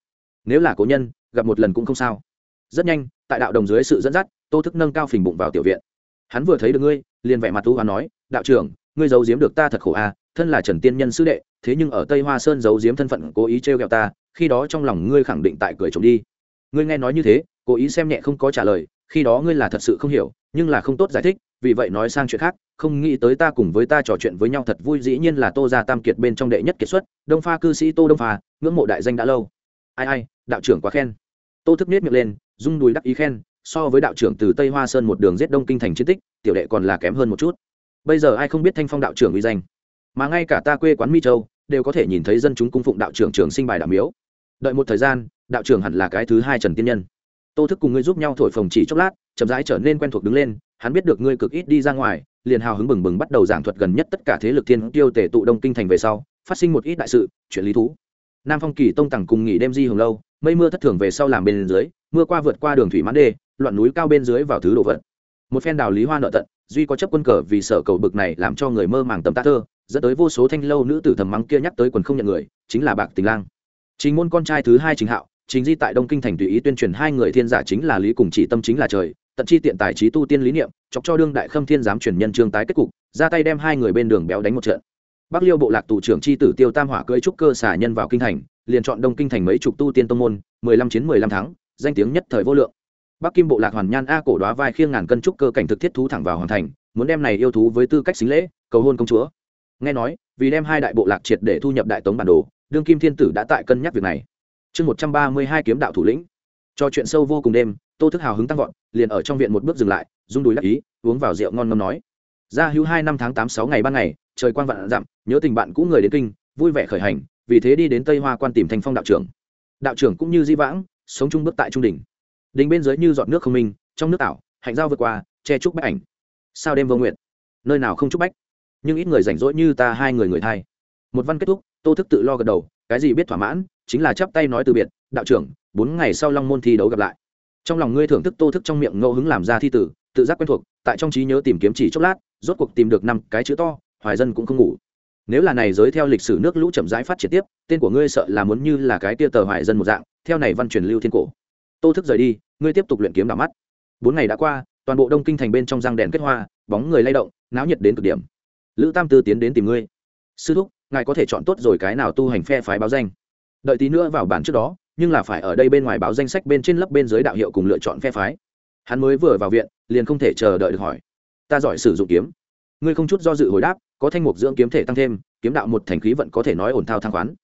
Nếu là cố nhân, gặp một lần cũng không sao. Rất nhanh, tại đạo đồng dưới sự dẫn dắt, tô thức nâng cao phình bụng vào tiểu viện. Hắn vừa thấy được ngươi, liền vẻ mặt tu hoa nói, đạo trưởng, ngươi giấu giếm được ta thật khổ à thân là trần tiên nhân sư đệ, thế nhưng ở tây hoa sơn giấu giếm thân phận cố ý t r g ta, khi đó trong lòng ngươi khẳng định tại cười trộm đi. Ngươi nghe nói như thế, cố ý xem nhẹ không có trả lời khi đó ngươi là thật sự không hiểu, nhưng là không tốt giải thích, vì vậy nói sang chuyện khác, không nghĩ tới ta cùng với ta trò chuyện với nhau thật vui, dĩ nhiên là tô gia tam kiệt bên trong đệ nhất kiệt xuất, đông pha cư sĩ tô đông pha, ngưỡng mộ đại danh đã lâu. Ai ai, đạo trưởng quá khen. Tô thức nết miệng lên, rung đùi đắc ý khen, so với đạo trưởng từ tây hoa sơn một đường giết đông kinh thành chiến tích, tiểu đệ còn là kém hơn một chút. Bây giờ ai không biết thanh phong đạo trưởng uy danh? Mà ngay cả ta quê quán mi châu, đều có thể nhìn thấy dân chúng cung phụng đạo trưởng trường sinh bài đạo miếu. Đợi một thời gian, đạo trưởng hẳn là cái thứ hai trần tiên nhân tô thức cùng ngươi giúp nhau thổi phồng chỉ chốc lát, chậm rãi trở nên quen thuộc đứng lên, hắn biết được ngươi cực ít đi ra ngoài, liền hào hứng bừng bừng bắt đầu giảng thuật gần nhất tất cả thế lực thiên tiêu tể tụ đông kinh thành về sau, phát sinh một ít đại sự, chuyện lý thú. Nam phong kỳ tông tặng cùng nghỉ đêm di hồng lâu, mây mưa thất thường về sau làm bên dưới, mưa qua vượt qua đường thủy mãn đê, loạn núi cao bên dưới vào thứ đồ vật. Một phen đào lý hoa nợ tận, duy có chấp quân cờ vì sở cầu bực này làm cho người mơ màng tầm tạ thơ, dẫn tới vô số thanh lâu nữ tử thầm mắng kia nhắc tới quần không nhận người, chính là bạc tình lang. Chính môn con trai thứ hai chính hạo chính di tại đông kinh thành tùy ý tuyên truyền hai người thiên giả chính là lý cùng chỉ tâm chính là trời, tận chi tiện tài trí tu tiên lý niệm, chọc cho đương đại khâm thiên giám truyền nhân trương tái kết cục, ra tay đem hai người bên đường béo đánh một trận. Bắc liêu bộ lạc tù trưởng chi tử tiêu tam hỏa cưỡi trúc cơ xả nhân vào kinh thành, liền chọn đông kinh thành mấy chục tu tiên tông môn, mười lăm chiến mười lăm tháng danh tiếng nhất thời vô lượng. Bắc kim bộ lạc hoàn nhan a cổ đoá vai khiêng ngàn cân trúc cơ cảnh thực thiết thú thẳng vào hoàn thành, muốn đem này yêu thú với tư cách xính lễ, cầu hôn công chúa. Nghe nói, vì đem hai đại bộ lạc triệt để thu nhập đại tống bản đồ, đương kim thiên tử đã tại cân nhắc việc này chương một trăm ba mươi hai kiếm đạo thủ lĩnh. Cho chuyện sâu vô cùng đêm, tô thức hào hứng tăng vọt, liền ở trong viện một bước dừng lại, rung đùi lắc ý, uống vào rượu ngon ngâm nói. Ra hữu hai năm tháng tám sáu ngày ban ngày, trời quan vạn dặm, nhớ tình bạn cũ người đến kinh, vui vẻ khởi hành, vì thế đi đến tây hoa quan tìm thành phong đạo trưởng. Đạo trưởng cũng như di vãng, sống chung bước tại trung đỉnh. Đình bên dưới như giọt nước không minh, trong nước ảo, hạnh giao vượt qua, che chúc bách ảnh. Sao đêm vô nguyện nơi nào không chúc bách? Nhưng ít người rảnh rỗi như ta, hai người người thay một văn kết thúc, tô thức tự lo gật đầu, cái gì biết thỏa mãn chính là chắp tay nói từ biệt, đạo trưởng, bốn ngày sau long môn thi đấu gặp lại. Trong lòng ngươi thưởng thức tô thức trong miệng ngẫu hứng làm ra thi tử, tự giác quen thuộc, tại trong trí nhớ tìm kiếm chỉ chốc lát, rốt cuộc tìm được năm cái chữ to, hoài dân cũng không ngủ. Nếu là này giới theo lịch sử nước lũ chậm rãi phát triển tiếp, tên của ngươi sợ là muốn như là cái tia tờ hoài dân một dạng, theo này văn truyền lưu thiên cổ. Tô thức rời đi, ngươi tiếp tục luyện kiếm đảo mắt. Bốn ngày đã qua, toàn bộ đông kinh thành bên trong răng đèn kết hoa, bóng người lay động, náo nhiệt đến cực điểm. Lữ tam tư tiến đến tìm ngươi. Sư thúc, ngài có thể chọn tốt rồi cái nào tu hành phe phái báo danh? Đợi tí nữa vào bản trước đó, nhưng là phải ở đây bên ngoài báo danh sách bên trên lớp bên dưới đạo hiệu cùng lựa chọn phe phái. Hắn mới vừa vào viện, liền không thể chờ đợi được hỏi. Ta giỏi sử dụng kiếm. Ngươi không chút do dự hồi đáp, có thanh mục dưỡng kiếm thể tăng thêm, kiếm đạo một thành khí vận có thể nói ổn thao thang khoán.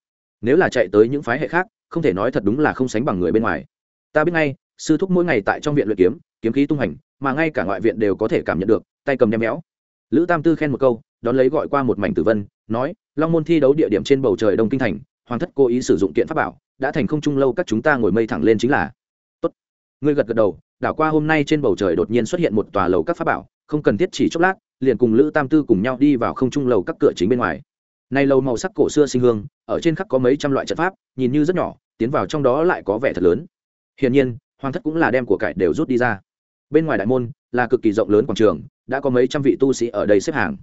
Nếu là chạy tới những phái hệ khác, không thể nói thật đúng là không sánh bằng người bên ngoài. Ta biết ngay, sư thúc mỗi ngày tại trong viện luyện kiếm kiếm khí tung hành, mà ngay cả ngoại viện đều có thể cảm nhận được, tay cầm đem méo. Lữ tam tư khen một câu, đón lấy gọi qua một mảnh tử vân, nói, long môn thi đấu địa điểm trên bầu trời đông kinh thành hoàng thất cố ý sử dụng kiện pháp bảo, đã thành không trung lâu các chúng ta ngồi mây thẳng lên chính là. Tốt. Ngươi gật gật đầu, đảo qua hôm nay trên bầu trời đột nhiên xuất hiện một tòa lầu các pháp bảo, không cần thiết chỉ chốc lát, liền cùng lữ tam tư cùng nhau đi vào không trung lầu các cửa chính bên ngoài. Này lầu màu sắc cổ xưa sinh hương, ở trên khắp có mấy trăm loại trận pháp, nhìn như rất nhỏ, tiến vào trong đó lại có vẻ thật lớn. Hiển nhiên, hoàng thất cũng là đem của cải đều rút đi ra. Bên ngoài đại môn, là cực kỳ rộng lớn quảng trường, đã có mấy trăm vị tu sĩ ở đây xếp hàng.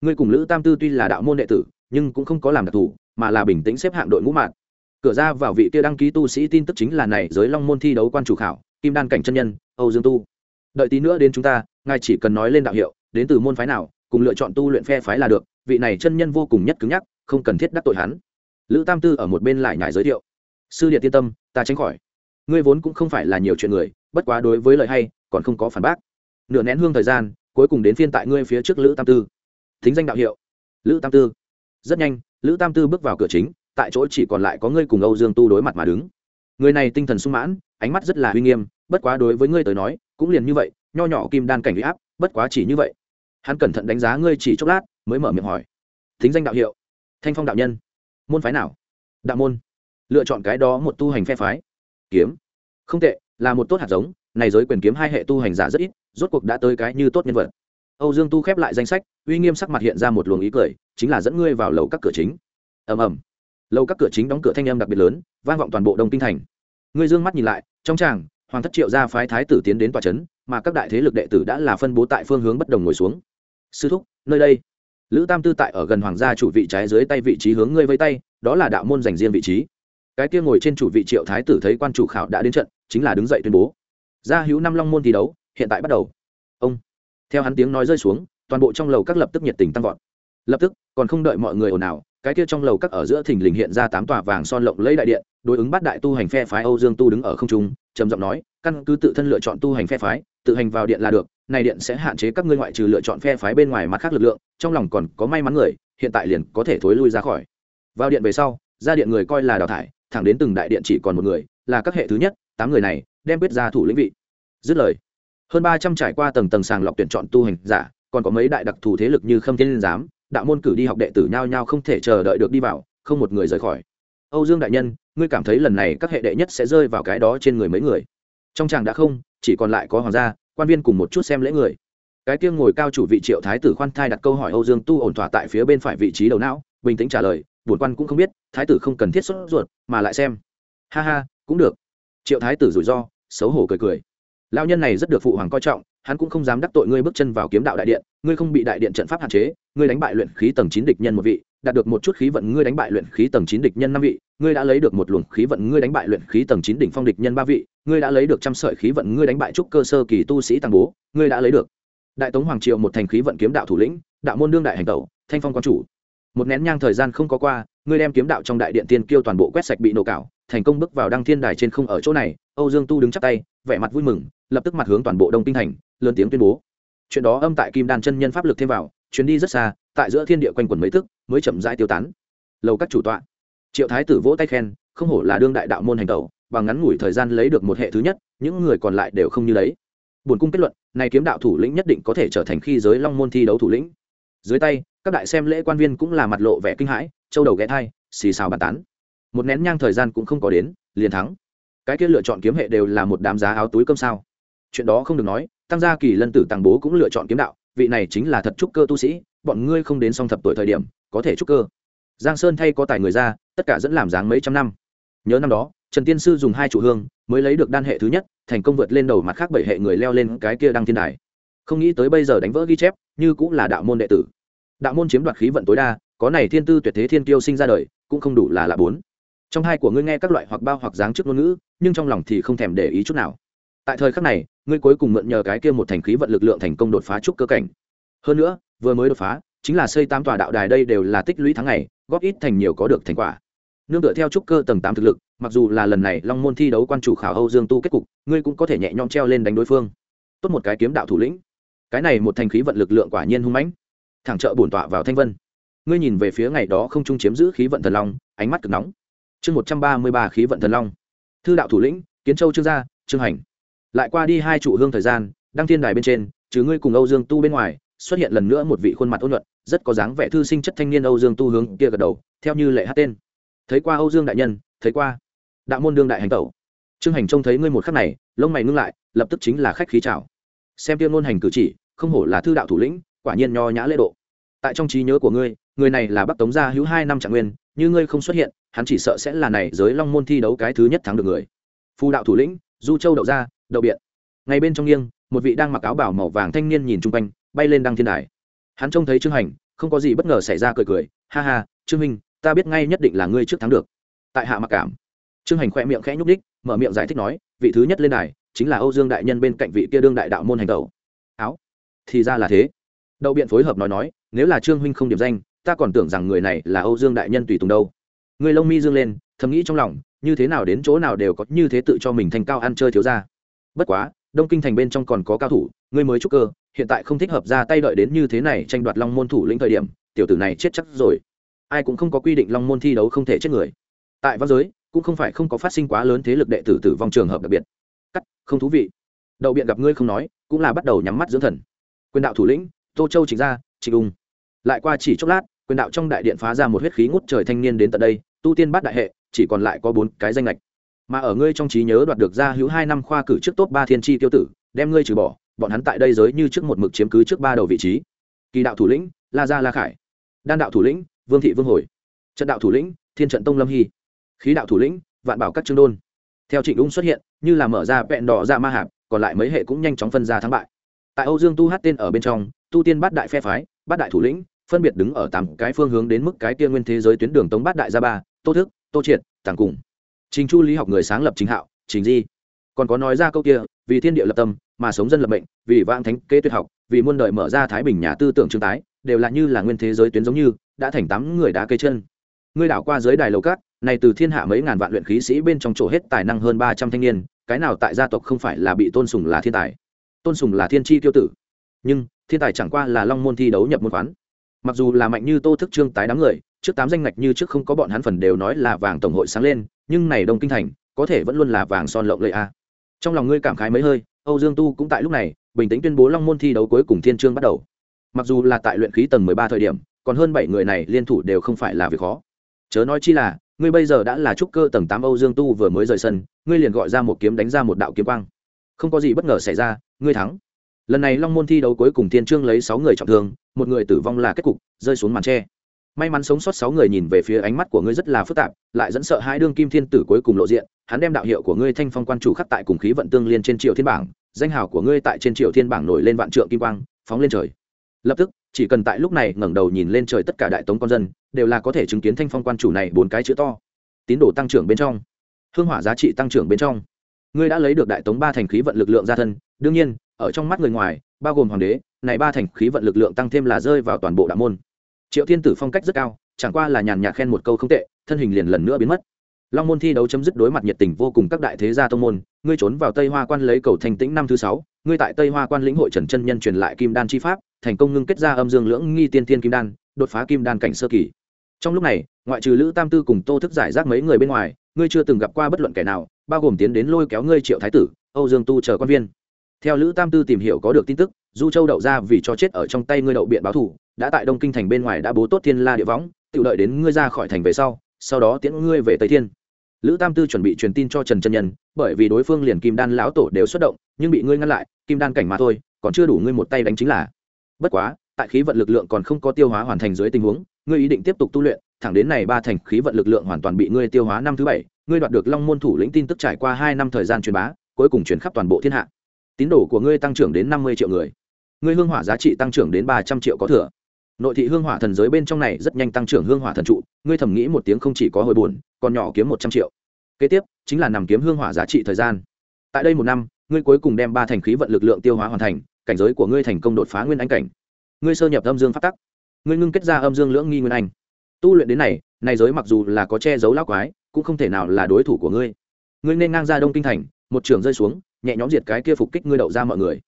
Ngươi cùng lữ tam tư tuy là đạo môn đệ tử, nhưng cũng không có làm đặc thù mà là bình tĩnh xếp hạng đội ngũ mạng cửa ra vào vị kia đăng ký tu sĩ tin tức chính là này, giới long môn thi đấu quan chủ khảo, kim đan cảnh chân nhân, âu dương tu. Đợi tí nữa đến chúng ta, ngài chỉ cần nói lên đạo hiệu, đến từ môn phái nào, cùng lựa chọn tu luyện phe phái là được, vị này chân nhân vô cùng nhất cứng nhắc, không cần thiết đắc tội hắn. Lữ tam tư ở một bên lại nhải giới thiệu. Sư điện tiên tâm, ta tránh khỏi. Ngươi vốn cũng không phải là nhiều chuyện người, bất quá đối với lời hay, còn không có phản bác. Nửa nén hương thời gian, cuối cùng đến phiên tại ngươi phía trước lữ tam tư. Thính danh đạo hiệu, lữ tam tư. Rất nhanh lữ tam tư bước vào cửa chính, tại chỗ chỉ còn lại có ngươi cùng âu dương tu đối mặt mà đứng. Người này tinh thần sung mãn, ánh mắt rất là uy nghiêm, bất quá đối với ngươi tới nói, cũng liền như vậy, nho nhỏ kim đan cảnh huy áp, bất quá chỉ như vậy. Hắn cẩn thận đánh giá ngươi chỉ chốc lát, mới mở miệng hỏi. Thính danh đạo hiệu, thanh phong đạo nhân. Môn phái nào? Đạo môn. Lựa chọn cái đó một tu hành phe phái. Kiếm. Không tệ, là một tốt hạt giống, này giới quyền kiếm hai hệ tu hành giả rất ít, rốt cuộc đã tới cái như tốt nhân vật. Âu dương tu khép lại danh sách, uy nghiêm sắc mặt hiện ra một luồng ý cười chính là dẫn ngươi vào lầu các cửa chính. Ầm ầm. Lầu các cửa chính đóng cửa thanh âm đặc biệt lớn, vang vọng toàn bộ đông kinh thành. Ngươi dương mắt nhìn lại, trong tràng, hoàng thất triệu gia phái thái tử tiến đến tòa trấn mà các đại thế lực đệ tử đã là phân bố tại phương hướng bất đồng ngồi xuống. Sư thúc, nơi đây. Lữ tam tư tại ở gần hoàng gia chủ vị trái dưới tay vị trí hướng ngươi vây tay, đó là đạo môn dành riêng vị trí. Cái kia ngồi trên chủ vị triệu thái tử thấy quan chủ khảo đã đến trận, chính là đứng dậy tuyên bố. Gia hữu năm long môn thi đấu, hiện tại bắt đầu. Ông. Theo hắn tiếng nói rơi xuống, toàn bộ trong lầu các lập tức nhiệt tình tăng vọt lập tức, còn không đợi mọi người ồn ào, cái kia trong lầu các ở giữa thình lình hiện ra tám tòa vàng son lộng lấy đại điện, đối ứng bắt đại tu hành phe phái âu dương tu đứng ở không trung, trầm giọng nói, căn cứ tự thân lựa chọn tu hành phe phái, tự hành vào điện là được, này điện sẽ hạn chế các ngươi ngoại trừ lựa chọn phe phái bên ngoài mặt khác lực lượng, trong lòng còn có may mắn người, hiện tại liền có thể thối lui ra khỏi. Vào điện về sau, ra điện người coi là đào thải, thẳng đến từng đại điện chỉ còn một người, là các hệ thứ nhất, tám người này, đem quyết ra thủ lĩnh vị. Dứt lời, hơn ba trăm trải qua tầng tầng sàng lọc tuyển chọn tu hành giả, còn có mấy đại đặc thù thế lực như khâm thiên giám đạo môn cử đi học đệ tử nhao nhao không thể chờ đợi được đi vào, không một người rời khỏi. Âu dương đại nhân, ngươi cảm thấy lần này các hệ đệ nhất sẽ rơi vào cái đó trên người mấy người? Trong chàng đã không, chỉ còn lại có hoàng gia, quan viên cùng một chút xem lễ người. Cái kia ngồi cao chủ vị triệu thái tử khoan thai đặt câu hỏi âu dương tu ổn thỏa tại phía bên phải vị trí đầu não, bình tĩnh trả lời bổn quan cũng không biết, thái tử không cần thiết sốt ruột, mà lại xem. Ha ha, cũng được. Triệu thái tử rủi ro, xấu hổ cười cười. Lao nhân này rất được phụ hoàng coi trọng hắn cũng không dám đắc tội ngươi bước chân vào kiếm đạo đại điện, ngươi không bị đại điện trận pháp hạn chế, ngươi đánh bại luyện khí tầng chín địch nhân một vị, đạt được một chút khí vận ngươi đánh bại luyện khí tầng chín địch nhân năm vị, ngươi đã lấy được một luồng khí vận ngươi đánh bại luyện khí tầng chín đỉnh phong địch nhân ba vị, ngươi đã lấy được trăm sợi khí vận ngươi đánh bại trúc cơ sơ kỳ tu sĩ tăng bố, ngươi đã lấy được. Đại tống hoàng triệu một thành khí vận kiếm đạo thủ lĩnh, đạo môn đương đại hành tẩu, thanh phong quan chủ. Một nén nhang thời gian không có qua, ngươi đem kiếm đạo trong đại điện tiên kiêu toàn bộ quét sạch bị nổ cạo thành công bước vào đăng thiên đài trên không ở chỗ này, âu dương tu đứng chắp tay, vẻ mặt vui mừng, lập tức mặt hướng toàn bộ đông kinh thành, lớn tiếng tuyên bố. Chuyện đó âm tại kim đan chân nhân pháp lực thêm vào, chuyến đi rất xa, tại giữa thiên địa quanh quần mấy thức mới chậm rãi tiêu tán. Lầu các chủ tọa. Triệu thái tử vỗ tay khen, không hổ là đương đại đạo môn hành tẩu bằng ngắn ngủi thời gian lấy được một hệ thứ nhất, những người còn lại đều không như lấy buồn cung kết luận, này kiếm đạo thủ lĩnh nhất định có thể trở thành khi giới long môn thi đấu thủ lĩnh. Dưới tay, các đại xem lễ quan viên cũng là mặt lộ vẻ kinh hãi, châu đầu ghé thai, xì xào bàn tán một nén nhang thời gian cũng không có đến, liền thắng. Cái kia lựa chọn kiếm hệ đều là một đám giá áo túi cơm sao? Chuyện đó không được nói, tăng gia kỳ lân tử tàng bố cũng lựa chọn kiếm đạo, vị này chính là thật trúc cơ tu sĩ, bọn ngươi không đến song thập tuổi thời điểm, có thể trúc cơ. Giang sơn thay có tài người ra, tất cả dẫn làm dáng mấy trăm năm. Nhớ năm đó, trần tiên sư dùng hai chủ hương, mới lấy được đan hệ thứ nhất, thành công vượt lên đầu mặt khác bảy hệ người leo lên cái kia đăng thiên đài. Không nghĩ tới bây giờ đánh vỡ ghi chép, như cũng là đạo môn đệ tử. Đạo môn chiếm đoạt khí vận tối đa, có này thiên tư tuyệt thế thiên kiêu sinh ra đời, cũng không đủ là lạ bốn trong hai của ngươi nghe các loại hoặc bao hoặc dáng trước ngôn ngữ, nhưng trong lòng thì không thèm để ý chút nào. Tại thời khắc này, ngươi cuối cùng mượn nhờ cái kia một thành khí vận lực lượng thành công đột phá trúc cơ cảnh. Hơn nữa, vừa mới đột phá, chính là xây tám tòa đạo đài đây đều là tích lũy tháng ngày, góp ít thành nhiều có được thành quả. Nương tựa theo trúc cơ tầng tám thực lực, mặc dù là lần này long môn thi đấu quan chủ khảo âu dương tu kết cục, ngươi cũng có thể nhẹ nhõm treo lên đánh đối phương. Tốt một cái kiếm đạo thủ lĩnh. Cái này một thành khí vận lực lượng quả nhiên hung mãnh. Thẳng trợ bổn tọa vào thanh vân. Ngươi nhìn về phía ngày đó không trung chiếm giữ khí vận thần long, ánh mắt cực nóng chương một trăm ba mươi ba khí vận thần long. Thư đạo thủ lĩnh, kiến châu trương gia, trương hành. Lại qua đi hai trụ hương thời gian, đăng thiên đài bên trên chứ ngươi cùng âu dương tu bên ngoài, xuất hiện lần nữa một vị khuôn mặt ôn luận rất có dáng vẻ thư sinh chất thanh niên âu dương tu hướng kia gật đầu, theo như lệ hát tên. Thấy qua âu dương đại nhân, thấy qua. Đạo môn đương đại hành tẩu. Trương hành trông thấy ngươi một khắc này, lông mày ngưng lại, lập tức chính là khách khí chào. Xem tiêu ngôn hành cử chỉ, không hổ là thư đạo thủ lĩnh, quả nhiên nho nhã lễ độ. Tại trong trí nhớ của ngươi, người này là bắc tống gia hữu hai năm trạng nguyên như ngươi không xuất hiện, hắn chỉ sợ sẽ là này giới long môn thi đấu cái thứ nhất thắng được người. Phù đạo thủ lĩnh, du châu đậu gia đậu biện. Ngay bên trong nghiêng, một vị đang mặc áo bảo màu vàng thanh niên nhìn chung quanh, bay lên đăng thiên đài. Hắn trông thấy trương hành, không có gì bất ngờ xảy ra cười cười, ha ha, trương minh ta biết ngay nhất định là ngươi trước thắng được. Tại hạ mặc cảm, trương hành khoe miệng khẽ nhúc đích mở miệng giải thích nói, vị thứ nhất lên đài, chính là âu dương đại nhân bên cạnh vị kia đương đại đạo môn hành tẩu. Áo, thì ra là thế. Đậu biện phối hợp nói nói, nếu là trương huynh không điểm danh ta còn tưởng rằng người này là âu dương đại nhân tùy tùng đâu. Người lông mi dương lên thầm nghĩ trong lòng như thế nào đến chỗ nào đều có như thế tự cho mình thành cao ăn chơi thiếu ra bất quá đông kinh thành bên trong còn có cao thủ ngươi mới trúc cơ hiện tại không thích hợp ra tay đợi đến như thế này tranh đoạt long môn thủ lĩnh thời điểm tiểu tử này chết chắc rồi. Ai cũng không có quy định long môn thi đấu không thể chết người. Tại văn giới cũng không phải không có phát sinh quá lớn thế lực đệ tử tử vong trường hợp đặc biệt. Cắt không thú vị. Đậu biện gặp ngươi không nói cũng là bắt đầu nhắm mắt dưỡng thần. Quyền đạo thủ lĩnh tô châu trịnh ra, trịnh ung. Lại qua chỉ chốc lát quyền đạo trong đại điện phá ra một huyết khí ngút trời thanh niên đến tận đây, tu tiên bát đại hệ, chỉ còn lại có bốn cái danh lệch mà ở ngươi trong trí nhớ đoạt được ra hữu hai năm khoa cử trước top ba thiên tri tiêu tử, đem ngươi trừ bỏ, bọn hắn tại đây giới như trước một mực chiếm cứ trước ba đầu vị trí. Kỳ đạo thủ lĩnh, la gia la khải. Đan đạo thủ lĩnh, vương thị vương hồi. Trận đạo thủ lĩnh, thiên trận tông lâm hy. Khí đạo thủ lĩnh, vạn bảo các trương đôn. Theo trịnh ung xuất hiện, như là mở ra vẹn đỏ ra ma hạp, còn lại mấy hệ cũng nhanh chóng phân ra thắng bại. Tại âu dương tu hát tên ở bên trong, tu tiên bát đại phe phái, bát đại thủ lĩnh phân biệt đứng ở tám cái phương hướng đến mức cái kia nguyên thế giới tuyến đường tống bát đại gia ba, tô thức, tô triệt tàng cùng. Trình chu lý học người sáng lập chính hạo, trình di. Còn có nói ra câu kia, vì thiên địa lập tâm, mà sống dân lập mệnh, vì vang thánh kế tuyệt học, vì muôn đời mở ra thái bình nhà tư tưởng trương tái, đều là như là nguyên thế giới tuyến giống như, đã thành tám người đá cây chân. Ngươi đảo qua giới đài lầu cát, này từ thiên hạ mấy ngàn vạn luyện khí sĩ bên trong chỗ hết tài năng hơn ba trăm thanh niên, cái nào tại gia tộc không phải là bị tôn sùng là thiên tài? Tôn sùng là thiên tri tiêu tử. Nhưng, thiên tài chẳng qua là long môn thi đấu nhập môn khoán mặc dù là mạnh như tô thức trương tái đám người, trước tám danh ngạch như trước không có bọn hắn phần đều nói là vàng tổng hội sáng lên, nhưng này đông kinh thành, có thể vẫn luôn là vàng son lộng lẫy a. Trong lòng ngươi cảm khái mấy hơi, âu dương tu cũng tại lúc này, bình tĩnh tuyên bố long môn thi đấu cuối cùng thiên trương bắt đầu. Mặc dù là tại luyện khí tầng mười ba thời điểm, còn hơn bảy người này liên thủ đều không phải là việc khó. Chớ nói chi là, ngươi bây giờ đã là trúc cơ tầng tám âu dương tu vừa mới rời sân, ngươi liền gọi ra một kiếm đánh ra một đạo kiếm quang. Không có gì bất ngờ xảy ra, ngươi thắng lần này long môn thi đấu cuối cùng thiên trương lấy sáu người trọng thương, một người tử vong là kết cục, rơi xuống màn tre. May mắn sống sót sáu người nhìn về phía ánh mắt của ngươi rất là phức tạp, lại dẫn sợ hai đương kim thiên tử cuối cùng lộ diện, hắn đem đạo hiệu của ngươi thanh phong quan chủ khắc tại cùng khí vận tương liên trên triều thiên bảng, danh hào của ngươi tại trên triều thiên bảng nổi lên vạn trượng kim quang, phóng lên trời. Lập tức, chỉ cần tại lúc này ngẩng đầu nhìn lên trời tất cả đại tống con dân, đều là có thể chứng kiến thanh phong quan chủ này bốn cái chữ to. Tín đồ tăng trưởng bên trong. Hương hỏa giá trị tăng trưởng bên trong. Ngươi đã lấy được đại tống ba thành khí vận lực lượng gia thân, đương nhiên ở trong mắt người ngoài, bao gồm hoàng đế, này ba thành khí vận lực lượng tăng thêm là rơi vào toàn bộ đạo môn. Triệu thiên tử phong cách rất cao, chẳng qua là nhàn nhạt khen một câu không tệ, thân hình liền lần nữa biến mất. Long môn thi đấu chấm dứt đối mặt nhiệt tình vô cùng các đại thế gia tông môn, ngươi trốn vào tây hoa quan lấy cầu thành tĩnh năm thứ sáu, ngươi tại tây hoa quan lĩnh hội trần chân nhân truyền lại kim đan chi pháp, thành công ngưng kết ra âm dương lưỡng nghi tiên thiên kim đan, đột phá kim đan cảnh sơ kỳ. Trong lúc này, ngoại trừ lữ tam tư cùng tô thức giải rác mấy người bên ngoài, ngươi chưa từng gặp qua bất luận kẻ nào, bao gồm tiến đến lôi kéo ngươi triệu thái tử, âu dương tu chờ quan viên theo lữ tam tư tìm hiểu có được tin tức, du châu đậu ra vì cho chết ở trong tay ngươi đậu biện báo thủ, đã tại đông kinh thành bên ngoài đã bố tốt thiên la địa võng tự đợi đến ngươi ra khỏi thành về sau sau đó tiễn ngươi về tây thiên. Lữ tam tư chuẩn bị truyền tin cho trần Trân nhân, bởi vì đối phương liền kim đan lão tổ đều xuất động, nhưng bị ngươi ngăn lại, kim đan cảnh mà thôi, còn chưa đủ ngươi một tay đánh chính là. Bất quá, tại khí vận lực lượng còn không có tiêu hóa hoàn thành dưới tình huống, ngươi ý định tiếp tục tu luyện, thẳng đến này ba thành khí vận lực lượng hoàn toàn bị ngươi tiêu hóa năm thứ bảy, ngươi đoạt được long môn thủ lĩnh tin tức trải qua hai năm thời gian truyền bá, cuối cùng truyền khắp toàn bộ thiên hạ tín đồ của ngươi tăng trưởng đến năm mươi triệu người. Ngươi hương hỏa giá trị tăng trưởng đến ba trăm triệu có thừa. Nội thị hương hỏa thần giới bên trong này rất nhanh tăng trưởng hương hỏa thần trụ, ngươi thầm nghĩ một tiếng không chỉ có hồi buồn, còn nhỏ kiếm một trăm triệu. Kế tiếp, chính là nằm kiếm hương hỏa giá trị thời gian. Tại đây một năm, ngươi cuối cùng đem ba thành khí vận lực lượng tiêu hóa hoàn thành, cảnh giới của ngươi thành công đột phá nguyên anh cảnh. Ngươi sơ nhập âm dương phát tắc. Ngươi ngưng kết ra âm dương lưỡng nghi nguyên anh. Tu luyện đến này này giới mặc dù là có che giấu lão quái, cũng không thể nào là đối thủ của ngươi. Ngươi nên ngang ra đông kinh thành, một trường rơi xuống nhẹ nhõm diệt cái kia phục kích ngươi đậu ra mọi người.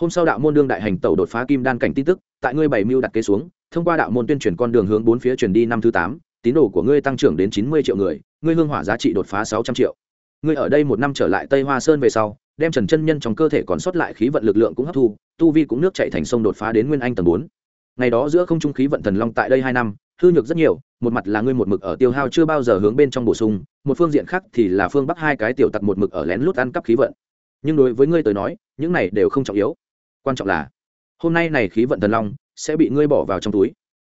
Hôm sau đạo môn đương đại hành tẩu đột phá kim đan cảnh tin tức, tại ngươi bảy mưu đặt kế xuống, thông qua đạo môn tuyên truyền con đường hướng bốn phía truyền đi năm thứ tám, tín đồ của ngươi tăng trưởng đến chín mươi triệu người, ngươi hương hỏa giá trị đột phá sáu trăm triệu. Ngươi ở đây một năm trở lại tây hoa sơn về sau, đem trần chân nhân trong cơ thể còn sót lại khí vận lực lượng cũng hấp thu, tu vi cũng nước chạy thành sông đột phá đến nguyên anh tầng bốn. Ngày đó giữa không trung khí vận thần long tại đây hai năm, hư nhược rất nhiều, một mặt là ngươi một mực ở tiêu hao chưa bao giờ hướng bên trong bổ sung, một phương diện khác thì là phương bắc hai cái tiểu tặc một mực ở lén lút ăn cắp khí vận nhưng đối với ngươi tới nói, những này đều không trọng yếu. Quan trọng là, hôm nay này khí vận thần long sẽ bị ngươi bỏ vào trong túi.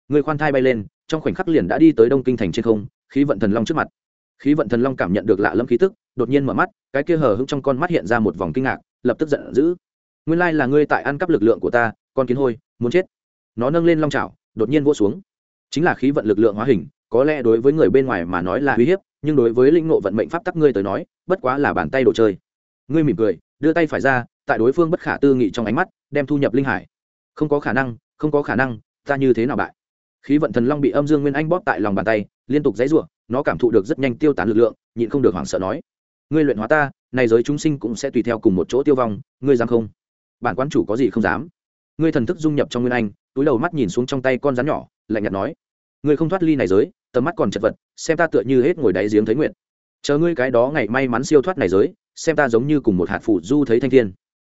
Ngươi khoan thai bay lên, trong khoảnh khắc liền đã đi tới đông kinh thành trên không, khí vận thần long trước mặt. Khí vận thần long cảm nhận được lạ lẫm khí tức, đột nhiên mở mắt, cái kia hờ hững trong con mắt hiện ra một vòng kinh ngạc, lập tức giận dữ. Nguyên lai là ngươi tại ăn cắp lực lượng của ta, con kiến hôi, muốn chết. Nó nâng lên long trào đột nhiên vỗ xuống. Chính là khí vận lực lượng hóa hình, có lẽ đối với người bên ngoài mà nói là uy hiếp, nhưng đối với linh ngộ vận mệnh pháp tắc ngươi tới nói, bất quá là bàn tay đồ chơi ngươi mỉm cười, đưa tay phải ra, tại đối phương bất khả tư nghị trong ánh mắt, đem thu nhập linh hải. Không có khả năng, không có khả năng, ta như thế nào bại? Khí vận thần long bị âm dương nguyên anh bóp tại lòng bàn tay, liên tục dãy r u ộ nó cảm thụ được rất nhanh tiêu tán lực lượng, nhịn không được hoảng sợ nói. Ngươi luyện hóa ta, này giới chúng sinh cũng sẽ tùy theo cùng một chỗ tiêu vong, ngươi dám không? Bản quán chủ có gì không dám? Ngươi thần thức dung nhập trong nguyên anh, túi đầu mắt nhìn xuống trong tay con rắn nhỏ, lạnh nhạt nói. Ngươi không thoát ly này giới, tầm mắt còn chật vật, xem ta tựa như hết ngồi đáy giếng thấy nguyện chờ ngươi cái đó ngày may mắn siêu thoát này giới xem ta giống như cùng một hạt phụ du thấy thanh thiên.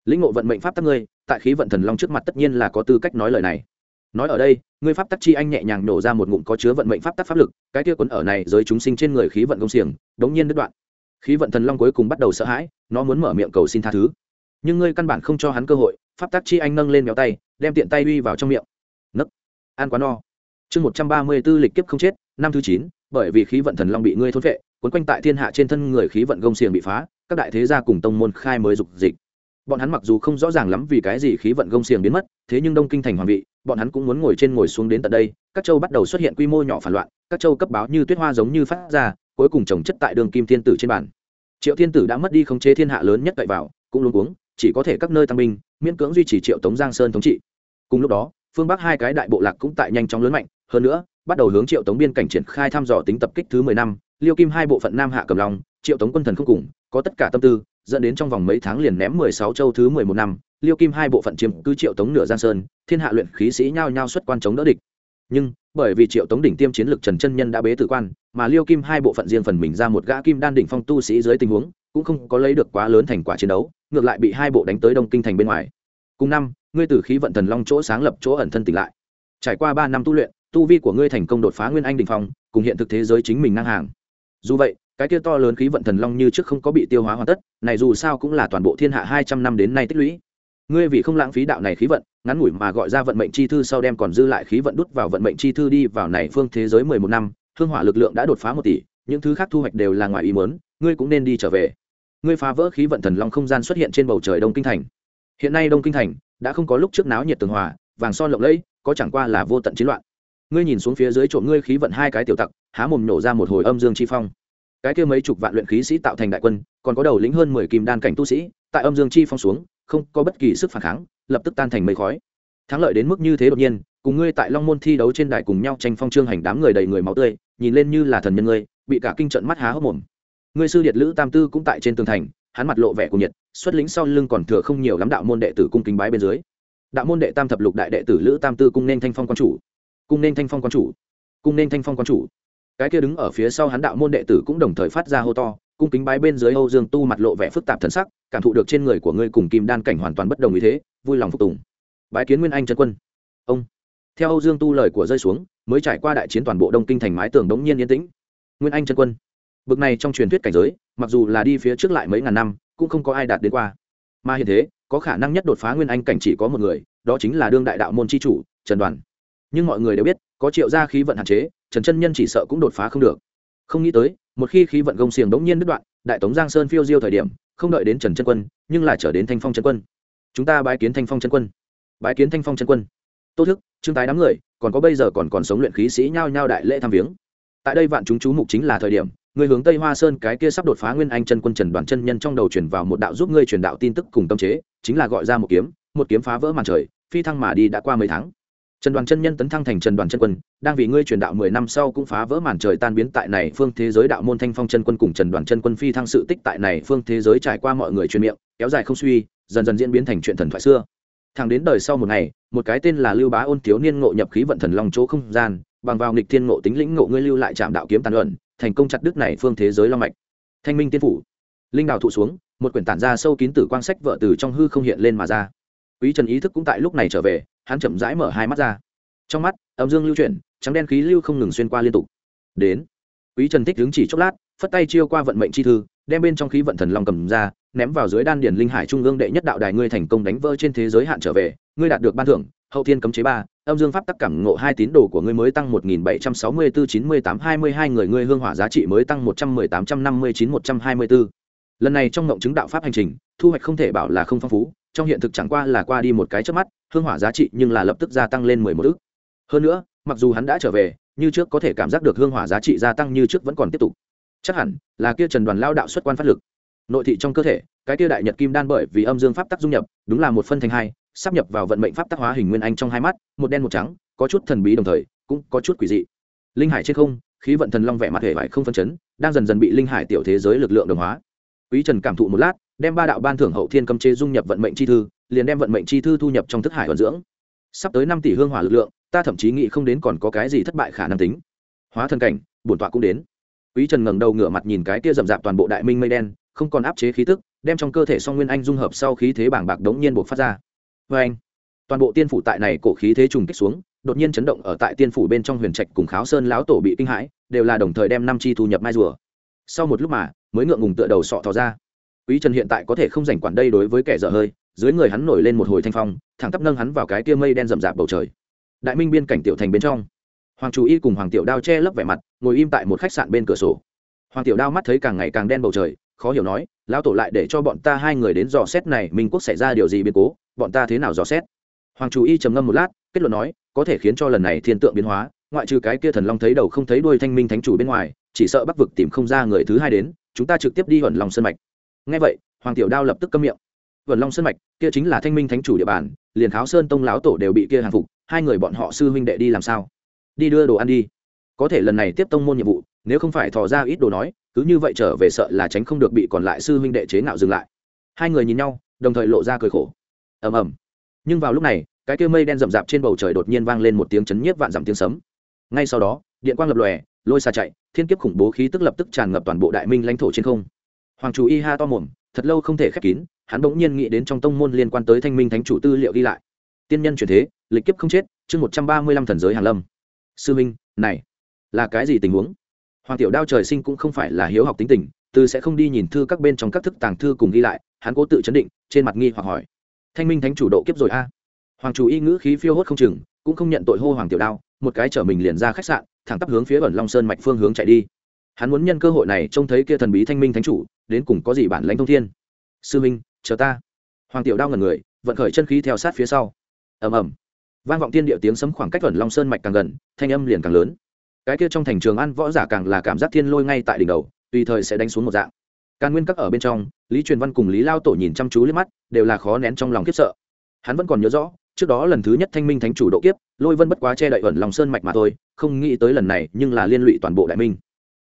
Lĩnh ngộ vận mệnh pháp tắc ngươi, tại khí vận thần long trước mặt tất nhiên là có tư cách nói lời này. Nói ở đây, ngươi pháp tắc chi anh nhẹ nhàng nổ ra một ngụm có chứa vận mệnh pháp tắc pháp lực, cái kia quấn ở này giới chúng sinh trên người khí vận công xiềng, đống nhiên đứt đoạn. Khí vận thần long cuối cùng bắt đầu sợ hãi, nó muốn mở miệng cầu xin tha thứ. Nhưng ngươi căn bản không cho hắn cơ hội, pháp tắc chi anh nâng lên méo tay, đem tiện tay uy vào trong miệng. Nấc. Ăn quá no. Chương một trăm ba mươi b ố lịch kiếp không chết, năm thứ chín, bởi vì khí vận thần long bị ngươi thôn vệ quấn quanh tại thiên hạ trên thân người khí vận gông xiềng bị phá, các đại thế gia cùng tông môn khai mới dục dịch. Bọn hắn mặc dù không rõ ràng lắm vì cái gì khí vận gông xiềng biến mất, thế nhưng đông kinh thành hoàng vị, bọn hắn cũng muốn ngồi trên ngồi xuống đến tận đây, các châu bắt đầu xuất hiện quy mô nhỏ phản loạn, các châu cấp báo như tuyết hoa giống như phát ra, cuối cùng trồng chất tại đường kim thiên tử trên bản triệu thiên tử đã mất đi khống chế thiên hạ lớn nhất cậy vào, cũng luôn uống chỉ có thể các nơi tăng binh, miễn cưỡng duy trì triệu tống giang sơn thống trị. Cùng lúc đó, phương bắc hai cái đại bộ lạc cũng tại nhanh chóng lớn mạnh, hơn nữa, bắt đầu hướng triệu tống biên cảnh triển khai thăm dò tính tập kích thứ mười năm liêu kim hai bộ phận nam hạ cầm long, triệu tống quân thần không cùng, có tất cả tâm tư, dẫn đến trong vòng mấy tháng liền ném mười sáu châu thứ mười một năm, liêu kim hai bộ phận chiếm cứ triệu tống nửa giang sơn, thiên hạ luyện khí sĩ nhao nhao xuất quan chống đỡ địch. Nhưng, bởi vì triệu tống đỉnh tiêm chiến lược trần chân nhân đã bế tử quan, mà liêu kim hai bộ phận riêng phần mình ra một gã kim đan đỉnh phong tu sĩ dưới tình huống, cũng không có lấy được quá lớn thành quả chiến đấu, ngược lại bị hai bộ đánh tới đông kinh thành bên ngoài. Cùng năm, ngươi từ khí vận thần long chỗ sáng lập chỗ ẩn thân tỉnh lại. Trải qua ba năm tu luyện, tu vi của ngươi thành công đột phá nguyên anh đình phong, cùng hiện thực thế giới chính mình ngang hàng dù vậy, cái kia to lớn khí vận thần long như trước không có bị tiêu hóa hoàn tất, này dù sao cũng là toàn bộ thiên hạ hai trăm năm đến nay tích lũy. Ngươi vì không lãng phí đạo này khí vận, ngắn ngủi mà gọi ra vận mệnh chi thư sau đem còn dư lại khí vận đút vào vận mệnh chi thư đi vào này phương thế giới mười một năm, hương hỏa lực lượng đã đột phá một tỷ, những thứ khác thu hoạch đều là ngoài ý muốn, ngươi cũng nên đi trở về. Ngươi phá vỡ khí vận thần long không gian xuất hiện trên bầu trời đông kinh thành. Hiện nay đông kinh thành đã không có lúc trước náo nhiệt tường hòa, vàng son lộng lẫy, có chẳng qua là vô tận chiến loạn ngươi nhìn xuống phía dưới trộm ngươi khí vận hai cái tiểu tặc, há mồm nổ ra một hồi âm dương chi phong. Cái kia mấy chục vạn luyện khí sĩ tạo thành đại quân, còn có đầu lĩnh hơn mười kim đan cảnh tu sĩ, tại âm dương chi phong xuống, không có bất kỳ sức phản kháng, lập tức tan thành mây khói. Thắng lợi đến mức như thế đột nhiên, cùng ngươi tại long môn thi đấu trên đài cùng nhau tranh phong trương hành đám người đầy người máu tươi, nhìn lên như là thần nhân ngươi, bị cả kinh trận mắt há hốc mồm. Ngươi sư điệt lữ tam tư cũng tại trên tường thành, hắn mặt lộ vẻ của nhiệt, xuất lĩnh sau lưng còn thừa không nhiều lắm đạo môn đệ tử cung kính bái bên dưới. Đạo môn đệ tam thập lục đại đệ tử lữ tam tư cung nên thanh phong quan chủ cung nên thanh phong quan chủ. Cung nên thanh phong quan chủ. Cái kia đứng ở phía sau hắn đạo môn đệ tử cũng đồng thời phát ra hô to, cung kính bái bên dưới âu dương tu mặt lộ vẻ phức tạp thân sắc, cảm thụ được trên người của ngươi cùng kim đan cảnh hoàn toàn bất đồng như thế, vui lòng phục tùng. Bái kiến nguyên anh trần quân. Ông. Theo âu dương tu lời của rơi xuống, mới trải qua đại chiến toàn bộ đông kinh thành mái tường đống nhiên yên tĩnh. Nguyên anh trần quân. Bực này trong truyền thuyết cảnh giới, mặc dù là đi phía trước lại mấy ngàn năm, cũng không có ai đạt đến qua. Mà hiện thế, có khả năng nhất đột phá nguyên anh cảnh chỉ có một người, đó chính là đương đại đạo môn tri chủ, trần đoàn nhưng mọi người đều biết, có triệu gia khí vận hạn chế, trần chân nhân chỉ sợ cũng đột phá không được. Không nghĩ tới, một khi khí vận gông xiềng đống nhiên đứt đoạn, đại tống giang sơn phiêu diêu thời điểm, không đợi đến trần chân quân, nhưng lại trở đến thanh phong chân quân. Chúng ta bái kiến thanh phong chân quân. Bái kiến thanh phong chân quân. Tô thức, trương tái đám người, còn có bây giờ còn còn sống luyện khí sĩ nhao nhao đại lễ tham viếng. Tại đây vạn chúng chú mục chính là thời điểm, người hướng tây hoa sơn cái kia sắp đột phá nguyên anh chân quân trần đoàn chân nhân trong đầu chuyển vào một đạo giúp ngươi truyền đạo tin tức cùng tâm chế, chính là gọi ra một kiếm một kiếm phá vỡ màn trời, phi thăng mà đi đã qua mấy tháng trần đoàn chân nhân tấn thăng thành trần đoàn chân quân, đang vì ngươi truyền đạo mười năm sau cũng phá vỡ màn trời tan biến tại này phương thế giới đạo môn thanh phong chân quân cùng trần đoàn chân quân phi thăng sự tích tại này phương thế giới trải qua mọi người truyền miệng, kéo dài không suy, dần dần diễn biến thành chuyện thần thoại xưa. Thẳng đến đời sau một ngày, một cái tên là lưu bá ôn thiếu niên ngộ nhập khí vận thần long chỗ không gian, bằng vào nghịch thiên ngộ tính lĩnh ngộ ngươi lưu lại trạm đạo kiếm tàn luận, thành công chặt đức này phương thế giới long mạch. Thanh minh tiên phủ. Linh đào thụ xuống, một quyển tản ra sâu kín tử quang sách vợ từ trong hư không hiện lên mà ra. Quý trần ý thức cũng tại lúc này trở về hắn chậm rãi mở hai mắt ra. Trong mắt, âm dương lưu chuyển, trắng đen khí lưu không ngừng xuyên qua liên tục. Đến, quý trần thích đứng chỉ chốc lát, phất tay chiêu qua vận mệnh chi thư, đem bên trong khí vận thần long cầm ra, ném vào dưới đan điển linh hải trung ương đệ nhất đạo đài ngươi thành công đánh vỡ trên thế giới hạn trở về, ngươi đạt được ban thưởng, hậu thiên cấm chế ba, âm dương pháp tắc cảm ngộ hai tín đồ của ngươi mới tăng một nghìn bảy trăm sáu mươi bốn chín mươi tám hai mươi hai người ngươi hương hỏa giá trị mới tăng một trăm mười tám trăm năm mươi chín một trăm hai mươi bốn lần này trong ngộng chứng đạo pháp hành trình, thu hoạch không thể bảo là không phong phú trong hiện thực chẳng qua là qua đi một cái trước mắt, hương hỏa giá trị nhưng là lập tức gia tăng lên mười một ước hơn nữa, mặc dù hắn đã trở về, như trước có thể cảm giác được hương hỏa giá trị gia tăng như trước vẫn còn tiếp tục. Chắc hẳn là kia trần đoàn lao đạo xuất quan phát lực. Nội thị trong cơ thể, cái kia đại nhật kim đan bởi vì âm dương pháp tắc dung nhập, đúng là một phân thành hai, sắp nhập vào vận mệnh pháp tắc hóa hình nguyên anh trong hai mắt, một đen một trắng, có chút thần bí đồng thời, cũng có chút quỷ dị. Linh hải trên không, khí vận thần long vẻ mặt hệ vải không phân chấn, đang dần dần bị linh hải tiểu thế giới lực lượng đồng hóa. Quý trần cảm thụ một lát đem ba đạo ban thưởng hậu thiên cấm chế dung nhập vận mệnh chi thư, liền đem vận mệnh chi thư thu nhập trong thức hải vận dưỡng. Sắp tới năm tỷ hương hỏa lực lượng, ta thậm chí nghĩ không đến còn có cái gì thất bại khả năng tính. Hóa thân cảnh, bổn tọa cũng đến. Quý trần ngẩng đầu ngửa mặt nhìn cái kia rậm rạp toàn bộ đại minh mây đen, không còn áp chế khí tức, đem trong cơ thể song nguyên anh dung hợp sau khí thế bảng bạc đống nhiên buộc phát ra. Vê anh, toàn bộ tiên phủ tại này cổ khí thế trùng kích xuống, đột nhiên chấn động ở tại tiên phủ bên trong huyền trạch cùng kháo sơn lão tổ bị kinh hãi, đều là đồng thời đem năm chi thu nhập mai rùa. Sau một lúc mà, mới ngượng ngùng tựa đầu sọ thò ra quý trần hiện tại có thể không rảnh quản đây đối với kẻ dở hơi, dưới người hắn nổi lên một hồi thanh phong, thẳng tắp nâng hắn vào cái kia mây đen rậm rạp bầu trời. Đại minh biên cảnh tiểu thành bên trong, hoàng chủ y cùng hoàng tiểu đao che lấp vẻ mặt, ngồi im tại một khách sạn bên cửa sổ. Hoàng tiểu đao mắt thấy càng ngày càng đen bầu trời, khó hiểu nói, lão tổ lại để cho bọn ta hai người đến dò xét này, minh quốc xảy ra điều gì biến cố, bọn ta thế nào dò xét? Hoàng chủ y trầm ngâm một lát, kết luận nói, có thể khiến cho lần này thiên tượng biến hóa, ngoại trừ cái kia thần long thấy đầu không thấy đuôi thanh minh thánh chủ bên ngoài, chỉ sợ bắc vực tìm không ra người thứ hai đến, chúng ta trực tiếp đi hẩn lòng sân mạch ngay vậy, hoàng tiểu đao lập tức câm miệng. Vẩn long sơn mạch, kia chính là thanh minh thánh chủ địa bàn, liền kháo sơn tông lão tổ đều bị kia hàng phục, hai người bọn họ sư huynh đệ đi làm sao? Đi đưa đồ ăn đi. Có thể lần này tiếp tông môn nhiệm vụ, nếu không phải thò ra ít đồ nói, cứ như vậy trở về sợ là tránh không được bị còn lại sư huynh đệ chế ngạo dừng lại. Hai người nhìn nhau, đồng thời lộ ra cười khổ. Ầm ầm. Nhưng vào lúc này, cái kia mây đen rậm rạp trên bầu trời đột nhiên vang lên một tiếng chấn nhiếp vạn dặm tiếng sấm. Ngay sau đó, điện quang lập lòe, lôi xa chạy, thiên kiếp khủng bố khí tức lập tức tràn ngập toàn bộ đại minh lãnh thổ trên không hoàng chủ y ha to mồm, thật lâu không thể khép kín, hắn bỗng nhiên nghĩ đến trong tông môn liên quan tới thanh minh thánh chủ tư liệu ghi lại. Tiên nhân truyền thế, lịch kiếp không chết, chương một trăm ba mươi lăm thần giới hàn lâm. Sư minh, này, là cái gì tình huống? Hoàng tiểu đao trời sinh cũng không phải là hiếu học tính tình, từ sẽ không đi nhìn thư các bên trong các thức tàng thư cùng ghi lại, hắn cố tự chấn định, trên mặt nghi hoặc hỏi. Thanh minh thánh chủ độ kiếp rồi a? Hoàng chủ y ngữ khí phiêu hốt không chừng, cũng không nhận tội hô hoàng tiểu đao, một cái chở mình liền ra khách sạn, thẳng tắp hướng phía ẩn long sơn mạch phương hướng chạy đi hắn muốn nhân cơ hội này trông thấy kia thần bí thanh minh thánh chủ, đến cùng có gì bản lãnh thông thiên? Sư minh chờ ta. Hoàng tiểu đao ngần người, vận khởi chân khí theo sát phía sau. Ầm ầm. Vang vọng tiên điệu tiếng sấm khoảng cách ẩn long sơn mạch càng gần, thanh âm liền càng lớn. Cái kia trong thành trường ăn võ giả càng là cảm giác thiên lôi ngay tại đỉnh đầu, tùy thời sẽ đánh xuống một dạng. Càng nguyên các ở bên trong, lý truyền văn cùng lý lao tổ nhìn chăm chú liếc mắt, đều là khó nén trong lòng khiếp sợ. Hắn vẫn còn nhớ rõ, trước đó lần thứ nhất thanh minh thánh chủ độ kiếp, lôi vân bất quá che đậy ẩn lòng sơn mạch mà thôi, không nghĩ tới lần này nhưng là liên lụy toàn bộ đại minh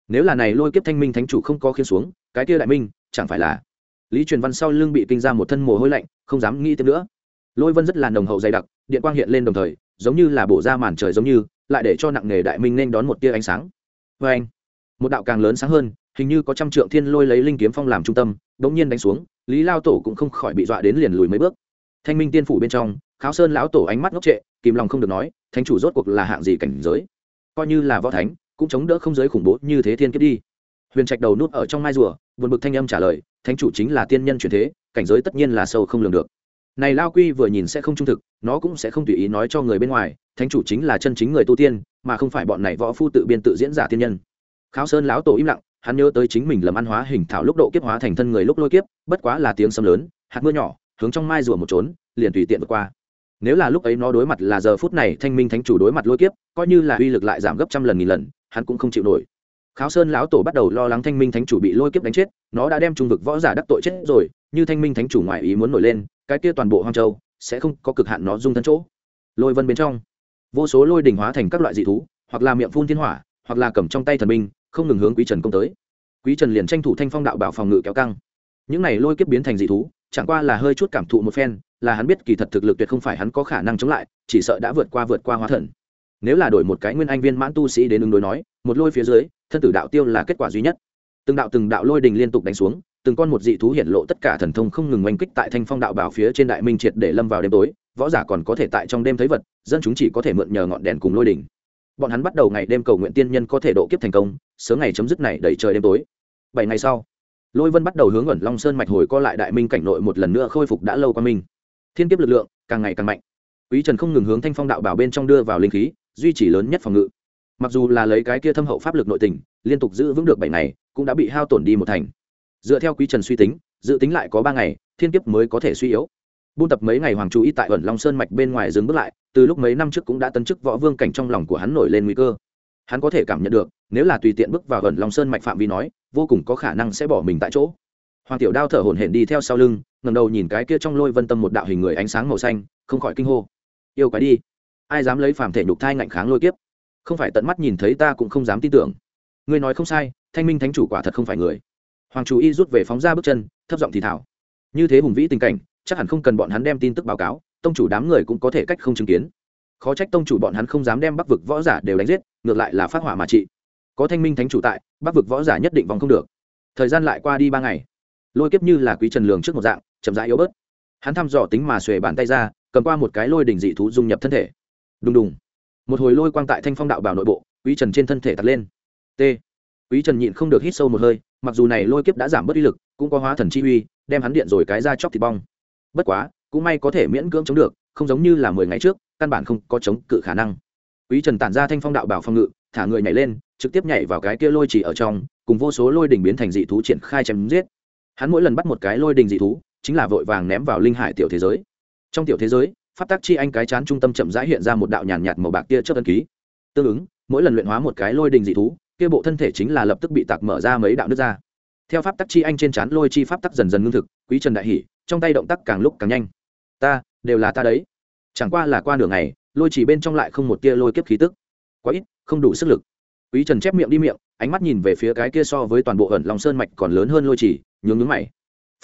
nếu là này lôi kiếp thanh minh thánh chủ không có khiến xuống, cái kia đại minh, chẳng phải là lý truyền văn sau lưng bị kinh ra một thân mồ hôi lạnh, không dám nghĩ tiếp nữa. Lôi vân rất là nồng hậu dày đặc, điện quang hiện lên đồng thời, giống như là bổ ra màn trời giống như, lại để cho nặng nghề đại minh nên đón một tia ánh sáng. Vê anh, một đạo càng lớn sáng hơn, hình như có trăm trượng thiên lôi lấy linh kiếm phong làm trung tâm, đống nhiên đánh xuống, lý lao tổ cũng không khỏi bị dọa đến liền lùi mấy bước. Thanh minh tiên phủ bên trong, kháo sơn lão tổ ánh mắt ngốc trệ, kìm lòng không được nói, thánh chủ rốt cuộc là hạng gì cảnh giới? Coi như là võ thánh cũng chống đỡ không giới khủng bố như thế thiên kiếp đi. Huyền trạch đầu nút ở trong mai rùa vượt bực thanh âm trả lời, thánh chủ chính là tiên nhân truyền thế, cảnh giới tất nhiên là sâu không lường được. Này lao quy vừa nhìn sẽ không trung thực, nó cũng sẽ không tùy ý nói cho người bên ngoài, thánh chủ chính là chân chính người tu tiên, mà không phải bọn này võ phu tự biên tự diễn giả tiên nhân. Kháo sơn lão tổ im lặng, hắn nhớ tới chính mình lầm ăn hóa hình thảo lúc độ kiếp hóa thành thân người lúc lôi kiếp, bất quá là tiếng sấm lớn, hạt mưa nhỏ, hướng trong mai rùa một trốn, liền tùy tiện vượt qua. Nếu là lúc ấy nó đối mặt là giờ phút này thanh minh thánh chủ đối mặt lôi kiếp, coi như là uy lực lại giảm gấp trăm lần nghìn lần hắn cũng không chịu nổi. Kháo sơn lão tổ bắt đầu lo lắng thanh minh thánh chủ bị lôi kiếp đánh chết, nó đã đem trung vực võ giả đắc tội chết rồi, như thanh minh thánh chủ ngoại ý muốn nổi lên, cái kia toàn bộ hoang châu sẽ không có cực hạn nó dung thân chỗ. Lôi vân bên trong, vô số lôi đình hóa thành các loại dị thú, hoặc là miệng phun thiên hỏa, hoặc là cầm trong tay thần binh, không ngừng hướng quý trần công tới. Quý trần liền tranh thủ thanh phong đạo bảo phòng ngự kéo căng. Những này lôi kiếp biến thành dị thú, chẳng qua là hơi chút cảm thụ một phen, là hắn biết kỳ thật thực lực tuyệt không phải hắn có khả năng chống lại, chỉ sợ đã vượt qua vượt qua hóa thần nếu là đổi một cái nguyên anh viên mãn tu sĩ đến ứng đối nói, một lôi phía dưới, thân tử đạo tiêu là kết quả duy nhất. Từng đạo từng đạo lôi đình liên tục đánh xuống, từng con một dị thú hiện lộ tất cả thần thông không ngừng oanh kích tại thanh phong đạo bảo phía trên đại minh triệt để lâm vào đêm tối, võ giả còn có thể tại trong đêm thấy vật, dân chúng chỉ có thể mượn nhờ ngọn đèn cùng lôi đỉnh bọn hắn bắt đầu ngày đêm cầu nguyện tiên nhân có thể độ kiếp thành công, sớm ngày chấm dứt này đẩy trời đêm tối. Bảy ngày sau, lôi vân bắt đầu hướng ẩn long sơn mạch hồi co lại đại minh cảnh nội một lần nữa khôi phục đã lâu qua minh thiên kiếp lực lượng càng ngày càng mạnh. Quý trần không ngừng hướng thanh phong đạo bảo bên trong đưa vào linh khí duy trì lớn nhất phòng ngự. Mặc dù là lấy cái kia thâm hậu pháp lực nội tình, liên tục giữ vững được bảy ngày, cũng đã bị hao tổn đi một thành. Dựa theo quý trần suy tính, dự tính lại có ba ngày, thiên kiếp mới có thể suy yếu. Buôn tập mấy ngày hoàng chú ý tại ẩn long sơn mạch bên ngoài dừng bước lại, từ lúc mấy năm trước cũng đã tấn chức võ vương cảnh trong lòng của hắn nổi lên nguy cơ. Hắn có thể cảm nhận được, nếu là tùy tiện bước vào ẩn long sơn mạch phạm vi nói, vô cùng có khả năng sẽ bỏ mình tại chỗ. Hoàng tiểu đao thở hổn hển đi theo sau lưng ngầm đầu nhìn cái kia trong lôi vân tâm một đạo hình người ánh sáng màu xanh, không khỏi kinh hô. Yêu cái đi ai dám lấy phàm thể nhục thai ngạnh kháng lôi kiếp? Không phải tận mắt nhìn thấy ta cũng không dám tin tưởng. Ngươi nói không sai, thanh minh thánh chủ quả thật không phải người. Hoàng chủ y rút về phóng ra bước chân, thấp giọng thì thảo như thế hùng vĩ tình cảnh, chắc hẳn không cần bọn hắn đem tin tức báo cáo, tông chủ đám người cũng có thể cách không chứng kiến. Khó trách tông chủ bọn hắn không dám đem bắc vực võ giả đều đánh giết, ngược lại là phát hỏa mà trị. Có thanh minh thánh chủ tại, bắc vực võ giả nhất định vòng không được. Thời gian lại qua đi ba ngày. Lôi kiếp như là quý trần lường trước một dạng, chậm rãi yếu bớt. Hắn thăm dò tính mà xuề bàn tay ra, cầm qua một cái lôi đình dị thú dung nhập thân thể đùng đùng. Một hồi lôi quang tại thanh phong đạo bảo nội bộ, quý trần trên thân thể tạt lên. T. Quý trần nhịn không được hít sâu một hơi, mặc dù này lôi kiếp đã giảm bớt đi lực, cũng có hóa thần chi uy, đem hắn điện rồi cái ra chóc thịt bong. Bất quá, cũng may có thể miễn cưỡng chống được, không giống như là mười ngày trước, căn bản không có chống cự khả năng. Quý trần tản ra thanh phong đạo bảo phong ngự, thả người nhảy lên, trực tiếp nhảy vào cái kia lôi chỉ ở trong, cùng vô số lôi đỉnh biến thành dị thú triển khai chém giết. Hắn mỗi lần bắt một cái lôi đỉnh dị thú, chính là vội vàng ném vào linh hải tiểu thế giới. Trong tiểu thế giới pháp tắc chi anh cái chán trung tâm chậm rãi hiện ra một đạo nhàn nhạt màu bạc tia chớp ân ký. Tương ứng, mỗi lần luyện hóa một cái lôi đình dị thú, kia bộ thân thể chính là lập tức bị tạc mở ra mấy đạo nước ra. Theo pháp tắc chi anh trên chán lôi chi pháp tắc dần dần ngưng thực, quý trần đại hỉ, trong tay động tác càng lúc càng nhanh. Ta, đều là ta đấy. Chẳng qua là qua nửa ngày, lôi chỉ bên trong lại không một tia lôi kiếp khí tức. Quá ít, không đủ sức lực. Quý trần chép miệng đi miệng, ánh mắt nhìn về phía cái kia so với toàn bộ ẩn lòng sơn mạch còn lớn hơn lôi chỉ, nhướng nhướng mày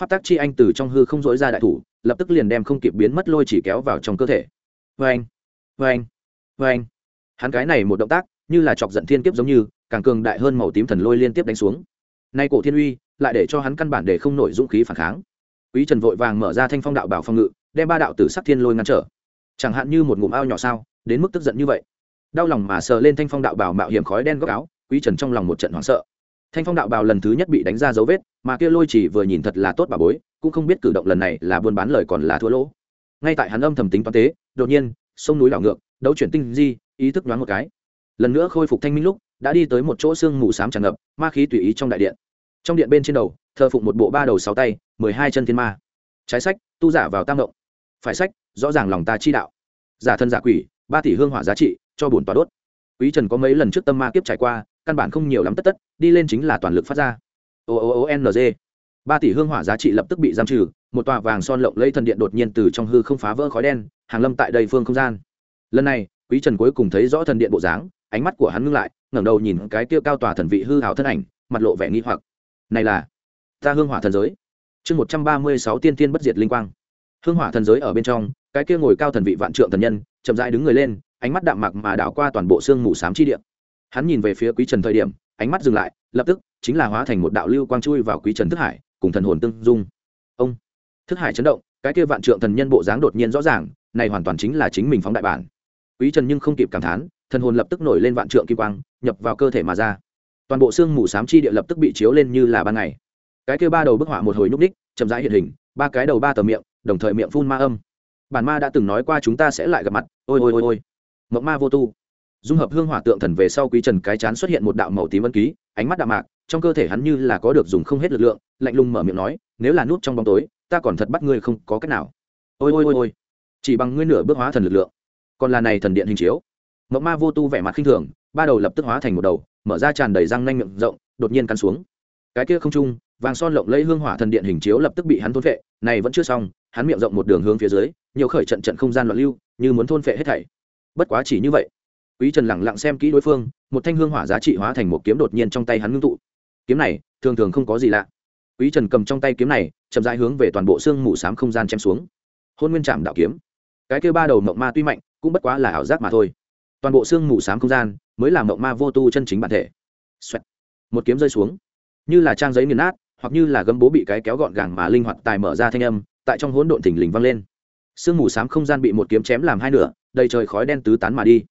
pháp tác chi anh từ trong hư không dỗi ra đại thủ, lập tức liền đem không kịp biến mất lôi chỉ kéo vào trong cơ thể. Vê anh vê anh vê anh hắn cái này một động tác, như là chọc giận thiên kiếp giống như, càng cường đại hơn màu tím thần lôi liên tiếp đánh xuống. Nay cổ thiên uy, lại để cho hắn căn bản để không nổi dũng khí phản kháng. Quý trần vội vàng mở ra thanh phong đạo bảo phong ngự, đem ba đạo tử sắc thiên lôi ngăn trở. Chẳng hạn như một ngụm ao nhỏ sao, đến mức tức giận như vậy. Đau lòng mà sờ lên thanh phong đạo bảo mạo hiểm khói đen góc áo, quý trần trong lòng một trận hoảng sợ thanh phong đạo bào lần thứ nhất bị đánh ra dấu vết, mà kia lôi chỉ vừa nhìn thật là tốt bà bối, cũng không biết cử động lần này là buôn bán lời còn là thua lỗ. Ngay tại hắn âm thầm tính toán tế đột nhiên, sông núi đảo ngược, đấu chuyển tinh di, ý thức đoán một cái. Lần nữa khôi phục thanh minh lúc, đã đi tới một chỗ xương mù sám tràn ngập, ma khí tùy ý trong đại điện. Trong điện bên trên đầu, thờ phụng một bộ ba đầu sáu tay, mười hai chân thiên ma. Trái sách, tu giả vào tam động. Phải sách, rõ ràng lòng ta chi đạo. Giả thân giả quỷ, ba tỷ hương hỏa giá trị, cho bổn tòa đốt. Quý trần có mấy lần trước tâm ma kiếp trải qua căn bản không nhiều lắm tất tất, đi lên chính là toàn lực phát ra. O o o n g. Ba tỷ hương hỏa giá trị lập tức bị giam trừ, một tòa vàng son lộng lẫy thần điện đột nhiên từ trong hư không phá vỡ khói đen, hàng lâm tại đây phương không gian. Lần này, quý trần cuối cùng thấy rõ thần điện bộ dáng, ánh mắt của hắn ngưng lại, ngẩng đầu nhìn cái kia cao tòa thần vị hư hào thân ảnh, mặt lộ vẻ nghi hoặc. Này là, ta hương hỏa thần giới. Chương một trăm ba mươi sáu tiên tiên bất diệt linh quang. Hương hỏa thần giới ở bên trong, cái kia ngồi cao thần vị vạn trượng thần nhân, chậm rãi đứng người lên, ánh mắt đạm mạc mà đảo qua toàn bộ xương mù xám chi điện hắn nhìn về phía quý trần thời điểm, ánh mắt dừng lại, lập tức, chính là hóa thành một đạo lưu quang chui vào quý trần thức hải, cùng thần hồn tương dung. Ông, thức hải chấn động, cái kia vạn trượng thần nhân bộ dáng đột nhiên rõ ràng, này hoàn toàn chính là chính mình phóng đại bản. Quý trần nhưng không kịp cảm thán, thần hồn lập tức nổi lên vạn trượng kim quang, nhập vào cơ thể mà ra. Toàn bộ xương mù xám chi địa lập tức bị chiếu lên như là ban ngày. Cái kia ba đầu bức họa một hồi nhúc ních chậm rãi hiện hình, ba cái đầu ba tờ miệng, đồng thời miệng phun ma âm. Bản ma đã từng nói qua chúng ta sẽ lại gặp mặt, ôi ôi ôi ôi. Mộng ma vô tu dung hợp hương hỏa tượng thần về sau quý trần cái chán xuất hiện một đạo màu tím ân ký, ánh mắt đạm mạc, trong cơ thể hắn như là có được dùng không hết lực lượng, lạnh lùng mở miệng nói, nếu là nút trong bóng tối, ta còn thật bắt ngươi không có cách nào. Ôi ôi ôi ôi, chỉ bằng ngươi nửa bước hóa thần lực lượng. Còn là này thần điện hình chiếu. Mẫu ma vô tu vẻ mặt khinh thường, ba đầu lập tức hóa thành một đầu, mở ra tràn đầy răng nanh miệng rộng, đột nhiên cắn xuống. Cái kia không trung, vàng son lộng lấy hương hỏa thần điện hình chiếu lập tức bị hắn thôn phệ, này vẫn chưa xong, hắn miệng rộng một đường hướng phía dưới, nhiều khởi trận trận không gian loạn lưu, như muốn thôn phệ hết thảy. Bất quá chỉ như vậy quý trần lẳng lặng xem kỹ đối phương, một thanh hương hỏa giá trị hóa thành một kiếm đột nhiên trong tay hắn ngưng tụ. Kiếm này, thường thường không có gì lạ. Quý trần cầm trong tay kiếm này, chậm rãi hướng về toàn bộ xương mù xám không gian chém xuống. Hôn nguyên trạm đạo kiếm. Cái kia ba đầu mộng ma tuy mạnh, cũng bất quá là ảo giác mà thôi. Toàn bộ xương mù xám không gian mới là mộng ma vô tu chân chính bản thể. Xoẹt. một kiếm rơi xuống. Như là trang giấy nghiền nát, hoặc như là gấm bố bị cái kéo gọn gàng mà linh hoạt tài mở ra thanh âm, tại trong hỗn độn thình lình vang lên. Sương mù xám không gian bị một kiếm chém làm hai nửa, đầy trời khói đen tứ tán mà đi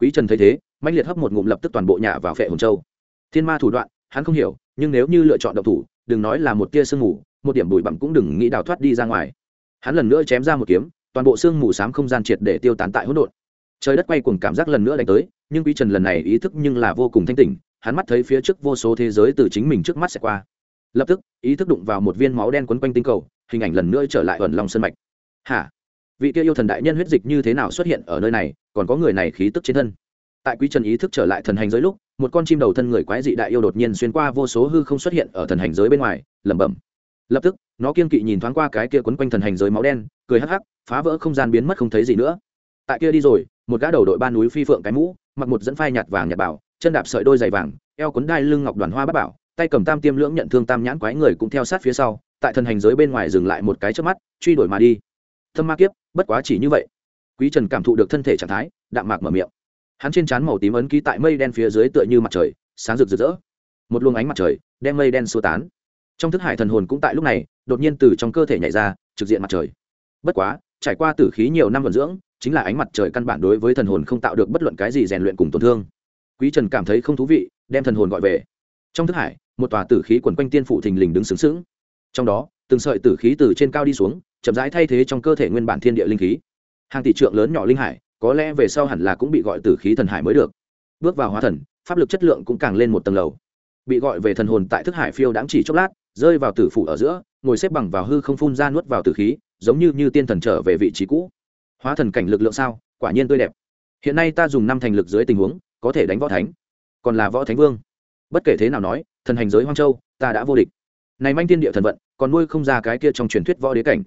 quý trần thấy thế mạnh liệt hấp một ngụm lập tức toàn bộ nhả vào phệ hồn châu. Thiên ma thủ đoạn, hắn không hiểu, nhưng nếu như lựa chọn động thủ, đừng nói là một tia sương mù, một điểm bụi bặm cũng đừng nghĩ đào thoát đi ra ngoài. Hắn lần nữa chém ra một kiếm, toàn bộ sương mù xám không gian triệt để tiêu tán tại hỗn độn. Trời đất quay cùng cảm giác lần nữa đánh tới, nhưng quý trần lần này ý thức nhưng là vô cùng thanh tỉnh, hắn mắt thấy phía trước vô số thế giới từ chính mình trước mắt sẽ qua. Lập tức, ý thức đụng vào một viên máu đen quấn quanh tinh cầu, hình ảnh lần nữa trở lại ẩn lòng sân mạch. Hả? Vị kia yêu thần đại nhân huyết dịch như thế nào xuất hiện ở nơi này, còn có người này khí tức trên thân. Tại quý trần ý thức trở lại thần hành giới lúc, một con chim đầu thân người quái dị đại yêu đột nhiên xuyên qua vô số hư không xuất hiện ở thần hành giới bên ngoài, lẩm bẩm. Lập tức, nó kiên kỵ nhìn thoáng qua cái kia quấn quanh thần hành giới máu đen, cười hắc hắc, phá vỡ không gian biến mất không thấy gì nữa. Tại kia đi rồi, một gã đầu đội ba núi phi phượng cái mũ, mặc một dẫn phai nhạt vàng nhạt bảo, chân đạp sợi đôi giày vàng, eo quấn đai lưng ngọc đoàn hoa bát bảo, tay cầm tam tiêm lưỡng nhận thương tam nhãn quái người cũng theo sát phía sau, tại thần hành giới bên ngoài dừng lại một cái trước mắt, truy đuổi mà đi. Thâm ma kiếp bất quá chỉ như vậy. Quý trần cảm thụ được thân thể trạng thái, đạm mạc mở miệng. Hắn trên trán màu tím ấn ký tại mây đen phía dưới tựa như mặt trời, sáng rực rực rỡ. Một luồng ánh mặt trời đem mây đen xua tán. Trong thức hải thần hồn cũng tại lúc này, đột nhiên từ trong cơ thể nhảy ra, trực diện mặt trời. Bất quá, trải qua tử khí nhiều năm vận dưỡng, chính là ánh mặt trời căn bản đối với thần hồn không tạo được bất luận cái gì rèn luyện cùng tổn thương. Quý trần cảm thấy không thú vị, đem thần hồn gọi về. Trong thức hải, một tòa tử khí quần quanh tiên phủ thình lình đứng sướng sướng trong đó từng sợi tử khí từ trên cao đi xuống, chậm rãi thay thế trong cơ thể nguyên bản thiên địa linh khí. Hàng tỷ trượng lớn nhỏ linh hải, có lẽ về sau hẳn là cũng bị gọi tử khí thần hải mới được. Bước vào hóa thần, pháp lực chất lượng cũng càng lên một tầng lầu. Bị gọi về thần hồn tại thức hải phiêu đáng chỉ chốc lát, rơi vào tử phủ ở giữa, ngồi xếp bằng vào hư không phun ra nuốt vào tử khí, giống như như tiên thần trở về vị trí cũ. Hóa thần cảnh lực lượng sao? Quả nhiên tươi đẹp. Hiện nay ta dùng năm thành lực dưới tình huống, có thể đánh võ thánh. Còn là võ thánh vương. Bất kể thế nào nói, thần hành giới hoang châu, ta đã vô địch. Này manh tiên địa thần vận còn nuôi không ra cái kia trong truyền thuyết võ đế cảnh.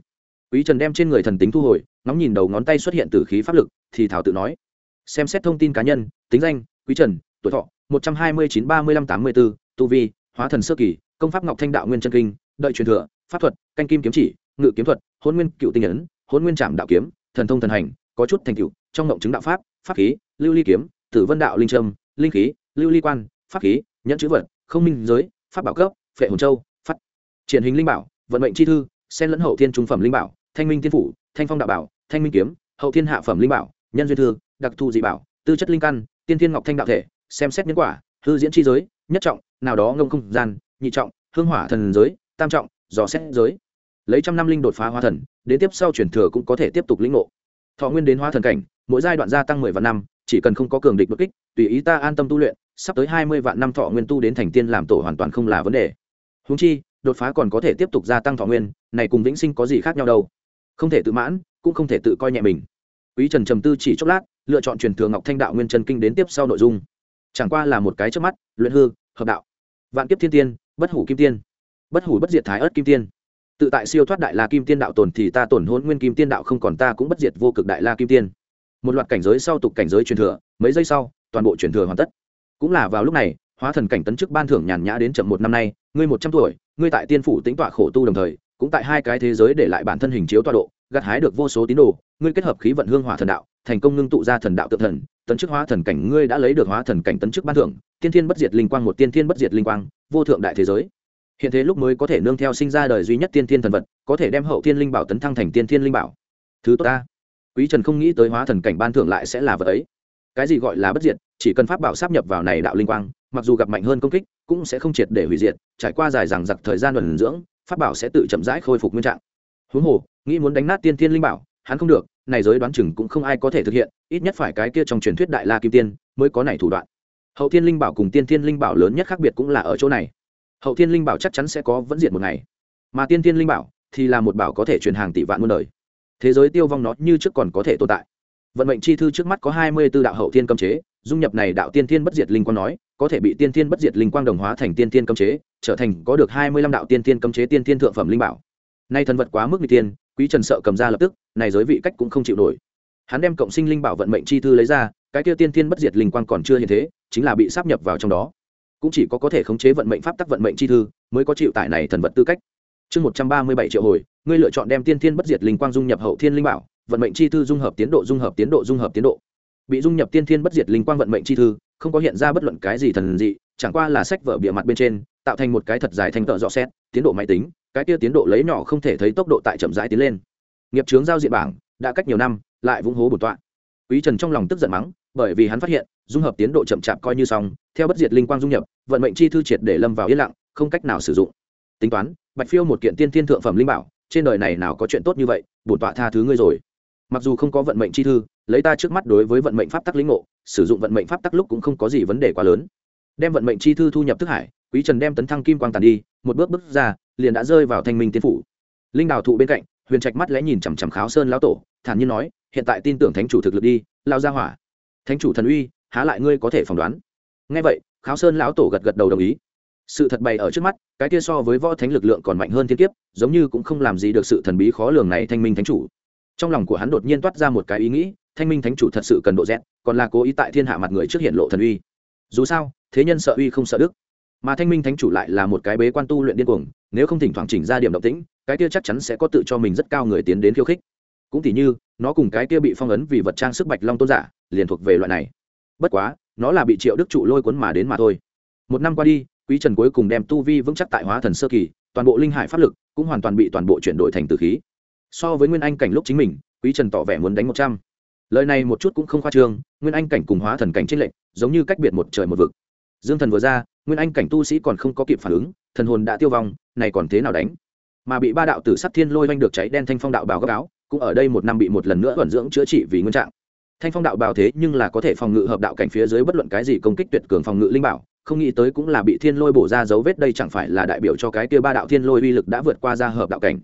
Quý trần đem trên người thần tính thu hồi, ngóng nhìn đầu ngón tay xuất hiện từ khí pháp lực, thì thảo tự nói, xem xét thông tin cá nhân, tính danh, quý trần, tuổi thọ, một trăm hai mươi chín ba mươi lăm tám mươi bốn tu vi, hóa thần sơ kỳ, công pháp ngọc thanh đạo nguyên chân kinh, đợi truyền thừa, pháp thuật, canh kim kiếm chỉ, ngự kiếm thuật, hôn nguyên cựu tinh ấn, hôn nguyên trạm đạo kiếm, thần thông thần hành, có chút thành cựu trong ngộng chứng đạo pháp pháp khí, lưu ly kiếm, tử vân đạo linh trâm, linh khí, lưu ly quan, pháp khí, nhẫn chữ vật, không minh giới, pháp bảo cấp, phệ hồn châu triển hình linh bảo, vận mệnh chi thư, sen lẫn hậu thiên trung phẩm linh bảo, thanh minh tiên phủ, thanh phong đạo bảo, thanh minh kiếm, hậu thiên hạ phẩm linh bảo, nhân duyên thư, đặc thù dị bảo, tư chất linh căn, tiên thiên ngọc thanh đạo thể, xem xét nhân quả, hư diễn chi giới, nhất trọng, nào đó ngông không gian, nhị trọng, hương hỏa thần giới, tam trọng, dò xét giới. Lấy trăm năm linh đột phá hóa thần, đến tiếp sau chuyển thừa cũng có thể tiếp tục lĩnh ngộ. Thọ nguyên đến hóa thần cảnh, mỗi giai đoạn gia tăng mười vạn năm, chỉ cần không có cường địch bất kích, tùy ý ta an tâm tu luyện, sắp tới hai mươi vạn năm thọ nguyên tu đến thành tiên làm tổ hoàn toàn không là vấn đề. Húng chi đột phá còn có thể tiếp tục gia tăng thọ nguyên, này cùng vĩnh sinh có gì khác nhau đâu? Không thể tự mãn, cũng không thể tự coi nhẹ mình. Quý trần trầm tư chỉ chốc lát, lựa chọn truyền thừa ngọc thanh đạo nguyên chân kinh đến tiếp sau nội dung. Chẳng qua là một cái trước mắt, luyện hư, hợp đạo. Vạn kiếp thiên tiên, bất hủ kim tiên. Bất hủ bất diệt thái ớt kim tiên. Tự tại siêu thoát đại la kim tiên đạo tồn thì ta tổn hôn nguyên kim tiên đạo không còn ta cũng bất diệt vô cực đại la kim tiên. Một loạt cảnh giới sau tục cảnh giới truyền thừa, mấy giây sau, toàn bộ truyền thừa hoàn tất. Cũng là vào lúc này hóa thần cảnh tấn chức ban thưởng nhàn nhã đến chậm một năm nay, ngươi một trăm tuổi, ngươi tại tiên phủ tính tọa khổ tu đồng thời, cũng tại hai cái thế giới để lại bản thân hình chiếu tọa độ, gặt hái được vô số tín đồ, ngươi kết hợp khí vận hương hỏa thần đạo, thành công ngưng tụ ra thần đạo tự thần, tấn chức hóa thần cảnh ngươi đã lấy được hóa thần cảnh tấn chức ban thưởng, tiên thiên bất diệt linh quang một tiên thiên bất diệt linh quang, vô thượng đại thế giới. Hiện thế lúc mới có thể nương theo sinh ra đời duy nhất tiên thiên thần vật, có thể đem hậu thiên linh bảo tấn thăng thành tiên thiên linh bảo. Thứ tốt ta. Quý trần không nghĩ tới hóa thần cảnh ban thưởng lại sẽ là vật ấy. Cái gì gọi là bất diệt, chỉ cần pháp bảo sáp nhập vào này đạo linh quang mặc dù gặp mạnh hơn công kích, cũng sẽ không triệt để hủy diệt, trải qua dài dằng dặc thời gian luận dưỡng, pháp bảo sẽ tự chậm rãi khôi phục nguyên trạng. Huống hồ, nghĩ muốn đánh nát tiên thiên linh bảo, hắn không được, này giới đoán chừng cũng không ai có thể thực hiện, ít nhất phải cái kia trong truyền thuyết đại la kim tiên, mới có này thủ đoạn. Hậu thiên linh bảo cùng tiên thiên linh bảo lớn nhất khác biệt cũng là ở chỗ này. Hậu thiên linh bảo chắc chắn sẽ có vẫn diệt một ngày. Mà tiên thiên linh bảo thì là một bảo có thể truyền hàng tỷ vạn muôn đời. Thế giới tiêu vong nó như trước còn có thể tồn tại vận mệnh chi thư trước mắt có hai mươi b ố đạo hậu thiên cấm chế, dung nhập này đạo tiên thiên bất diệt linh quang nói, có thể bị tiên thiên bất diệt linh quang đồng hóa thành tiên thiên cấm chế, trở thành có được hai mươi lăm đạo tiên thiên cấm chế tiên thiên thượng phẩm linh bảo. Nay thần vật quá mức n tiên quý trần sợ cầm ra lập tức, này giới vị cách cũng không chịu nổi. Hắn đem cộng sinh linh bảo vận mệnh chi thư lấy ra, cái kia tiên thiên bất diệt linh quang còn chưa hiện thế, chính là bị sắp nhập vào trong đó. Cũng chỉ có có thể khống chế vận mệnh pháp tắc vận mệnh chi thư, mới có chịu tại này thần vật tư cách. Chương một trăm ba mươi bảy triệu hồi, ngươi lựa chọn đem tiên thiên bất diệt linh quang dung nhập hậu thiên linh bảo vận mệnh chi thư dung hợp tiến độ, dung hợp tiến độ, dung hợp tiến độ. Bị dung nhập tiên thiên bất diệt linh quang vận mệnh chi thư, không có hiện ra bất luận cái gì thần dị, chẳng qua là sách vở bìa mặt bên trên, tạo thành một cái thật dài thành tợ rõ xét, tiến độ máy tính, cái kia tiến độ lấy nhỏ không thể thấy tốc độ tại chậm rãi tiến lên. Nghiệp chướng giao diện bảng, đã cách nhiều năm, lại vung hố bổn tọa. Quý trần trong lòng tức giận mắng, bởi vì hắn phát hiện, dung hợp tiến độ chậm chạp coi như xong, theo bất diệt linh quang dung nhập, vận mệnh chi thư triệt để lâm vào yên lặng, không cách nào sử dụng. Tính toán, bạch phiêu một kiện tiên thiên thượng phẩm linh bảo, trên đời này nào có chuyện tốt như vậy bổn tọa tha thứ ngươi rồi mặc dù không có vận mệnh chi thư, lấy ta trước mắt đối với vận mệnh pháp tắc lĩnh ngộ, sử dụng vận mệnh pháp tắc lúc cũng không có gì vấn đề quá lớn. Đem vận mệnh chi thư thu nhập thức hải, quý trần đem tấn thăng kim quang tàn đi, một bước bước ra, liền đã rơi vào thanh minh tiên phủ. Linh đào thụ bên cạnh, huyền trạch mắt lẽ nhìn chằm chằm kháo sơn lão tổ, thản nhiên nói, hiện tại tin tưởng thánh chủ thực lực đi lao ra hỏa. Thánh chủ thần uy, há lại ngươi có thể phỏng đoán? Ngay vậy, kháo sơn lão tổ gật gật đầu đồng ý. Sự thật bày ở trước mắt, cái kia so với võ thánh lực lượng còn mạnh hơn thiên kiếp, giống như cũng không làm gì được sự thần bí khó lường này thanh minh thánh chủ trong lòng của hắn đột nhiên toát ra một cái ý nghĩ, thanh minh thánh chủ thật sự cần độ rét còn là cố ý tại thiên hạ mặt người trước hiện lộ thần uy. Dù sao, thế nhân sợ uy không sợ đức. Mà thanh minh thánh chủ lại là một cái bế quan tu luyện điên cuồng, nếu không thỉnh thoảng chỉnh ra điểm động tĩnh, cái kia chắc chắn sẽ có tự cho mình rất cao người tiến đến khiêu khích. Cũng tỉ như, nó cùng cái kia bị phong ấn vì vật trang sức bạch long tôn giả, liền thuộc về loại này. Bất quá, nó là bị triệu đức trụ lôi cuốn mà đến mà thôi. Một năm qua đi, quý trần cuối cùng đem tu vi vững chắc tại hóa thần sơ kỳ, toàn bộ linh hải pháp lực cũng hoàn toàn bị toàn bộ chuyển đổi thành từ khí so với nguyên anh cảnh lúc chính mình, quý trần tỏ vẻ muốn đánh một trăm. Lời này một chút cũng không khoa trương, nguyên anh cảnh cùng hóa thần cảnh trích lệnh giống như cách biệt một trời một vực. Dương thần vừa ra, nguyên anh cảnh tu sĩ còn không có kịp phản ứng, thần hồn đã tiêu vong, này còn thế nào đánh? Mà bị ba đạo tử sắc thiên lôi oanh được cháy đen thanh phong đạo bào gấp áo cũng ở đây một năm bị một lần nữa vận dưỡng chữa trị vì nguyên trạng. Thanh phong đạo bào thế nhưng là có thể phòng ngự hợp đạo cảnh phía dưới bất luận cái gì công kích tuyệt cường phòng ngự linh bảo, không nghĩ tới cũng là bị thiên lôi bổ ra dấu vết đây chẳng phải là đại biểu cho cái kia ba đạo thiên lôi uy lực đã vượt qua ra hợp đạo cảnh.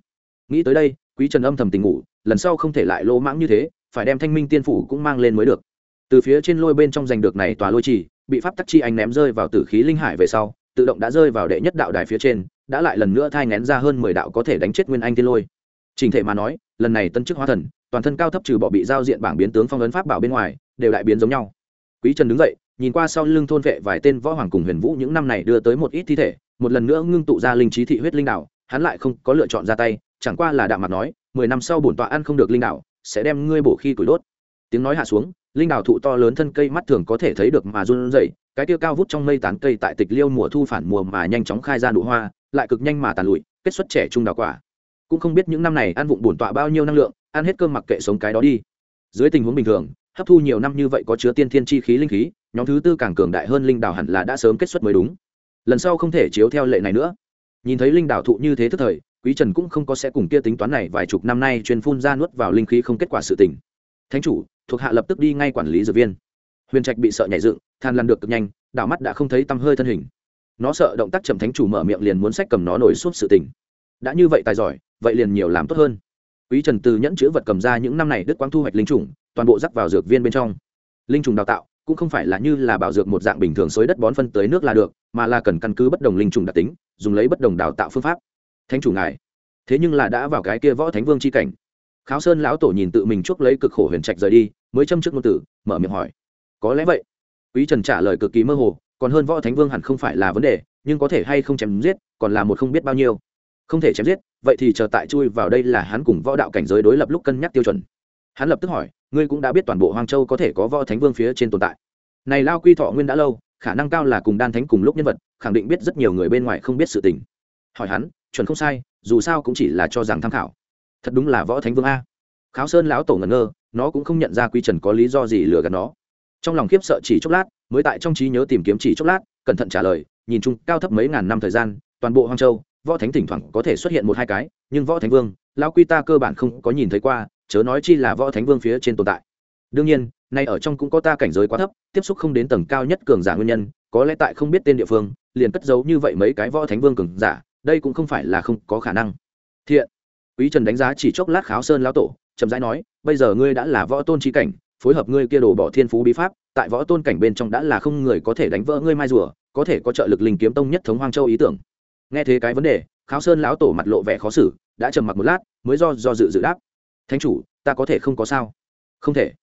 Nghĩ tới đây quý trần âm thầm tình ngủ, lần sau không thể lại lỗ mãng như thế, phải đem thanh minh tiên phủ cũng mang lên mới được. Từ phía trên lôi bên trong giành được này tòa lôi trì, bị pháp tắc chi anh ném rơi vào tử khí linh hải về sau, tự động đã rơi vào đệ nhất đạo đài phía trên, đã lại lần nữa thai ngén ra hơn mười đạo có thể đánh chết nguyên anh tiên lôi. Trình thể mà nói, lần này tân chức hóa thần, toàn thân cao thấp trừ bỏ bị giao diện bảng biến tướng phong ấn pháp bảo bên ngoài, đều đại biến giống nhau. Quý trần đứng dậy, nhìn qua sau lưng thôn vệ vài tên võ hoàng cùng huyền vũ những năm này đưa tới một ít thi thể, một lần nữa ngưng tụ ra linh trí thị huyết linh đạo, hắn lại không có lựa chọn ra tay chẳng qua là đạm mặt nói, mười năm sau bổn tọa ăn không được linh đạo sẽ đem ngươi bổ khi củi đốt. Tiếng nói hạ xuống, linh đào thụ to lớn thân cây mắt thường có thể thấy được mà run rẩy, cái tiêu cao vút trong mây tán cây tại tịch liêu mùa thu phản mùa mà nhanh chóng khai ra nụ hoa, lại cực nhanh mà tàn lụi, kết xuất trẻ trung đào quả. Cũng không biết những năm này ăn vụng bổn tọa bao nhiêu năng lượng, ăn hết cơm mặc kệ sống cái đó đi. Dưới tình huống bình thường, hấp thu nhiều năm như vậy có chứa tiên thiên chi khí linh khí, nhóm thứ tư càng cường đại hơn linh đào hẳn là đã sớm kết xuất mới đúng. Lần sau không thể chiếu theo lệ này nữa. Nhìn thấy linh đào thụ như thế thức thời quý trần cũng không có sẽ cùng kia tính toán này vài chục năm nay chuyên phun ra nuốt vào linh khí không kết quả sự tình. Thánh chủ, thuộc hạ lập tức đi ngay quản lý dược viên. Huyền trạch bị sợ nhảy dựng, than lăn được cực nhanh, đảo mắt đã không thấy tăm hơi thân hình. Nó sợ động tác chậm thánh chủ mở miệng liền muốn sách cầm nó nổi suốt sự tình. Đã như vậy tài giỏi, vậy liền nhiều làm tốt hơn. Quý trần từ nhẫn chữ vật cầm ra những năm này đức quang thu hoạch linh trùng, toàn bộ rắc vào dược viên bên trong. Linh trùng đào tạo, cũng không phải là như là bảo dược một dạng bình thường xới đất bón phân tới nước là được, mà là cần căn cứ bất đồng linh trùng đặc tính, dùng lấy bất đồng đào tạo phương pháp thánh chủ ngài. Thế nhưng là đã vào cái kia võ thánh vương c h i cảnh. Kháo sơn lão tổ nhìn tự mình chuốc lấy cực khổ huyền trạch rời đi, mới châm trước ngôn tử, mở miệng hỏi. Có lẽ vậy. Quý trần trả lời cực kỳ mơ hồ, còn hơn võ thánh vương hẳn không phải là vấn đề, nhưng có thể hay không chém giết, còn là một không biết bao nhiêu. Không thể chém giết, vậy thì chờ tại chui vào đây là hắn cùng võ đạo cảnh giới đối lập lúc cân nhắc tiêu chuẩn. Hắn lập tức hỏi, ngươi cũng đã biết toàn bộ hoang châu có thể có võ thánh vương phía trên tồn tại. Này lao quy thọ nguyên đã lâu, khả năng cao là cùng đan thánh cùng lúc nhân vật, khẳng định biết rất nhiều người bên ngoài không biết sự tình. Hỏi hắn chuẩn không sai, dù sao cũng chỉ là cho rằng tham khảo. Thật đúng là võ thánh vương a. Kháo sơn lão tổ ngẩn ngơ, nó cũng không nhận ra quy trần có lý do gì lừa gạt nó. Trong lòng khiếp sợ chỉ chốc lát, mới tại trong trí nhớ tìm kiếm chỉ chốc lát, cẩn thận trả lời, nhìn chung cao thấp mấy ngàn năm thời gian, toàn bộ hoang châu, võ thánh thỉnh thoảng có thể xuất hiện một hai cái, nhưng võ thánh vương, lão quy ta cơ bản không có nhìn thấy qua, chớ nói chi là võ thánh vương phía trên tồn tại. Đương nhiên, nay ở trong cũng có ta cảnh giới quá thấp, tiếp xúc không đến tầng cao nhất cường giả nguyên nhân, có lẽ tại không biết tên địa phương, liền cất giấu như vậy mấy cái võ thánh vương cường giả đây cũng không phải là không có khả năng. Thiện, quý trần đánh giá chỉ chốc lát kháo sơn lão tổ, chậm rãi nói, bây giờ ngươi đã là võ tôn trí cảnh, phối hợp ngươi kia đổ bỏ thiên phú bí pháp, tại võ tôn cảnh bên trong đã là không người có thể đánh vỡ ngươi mai rùa, có thể có trợ lực linh kiếm tông nhất thống hoang châu ý tưởng. Nghe thế cái vấn đề, kháo sơn lão tổ mặt lộ vẻ khó xử, đã trầm mặc một lát, mới do do dự dự đáp. Thánh chủ, ta có thể không có sao? Không thể.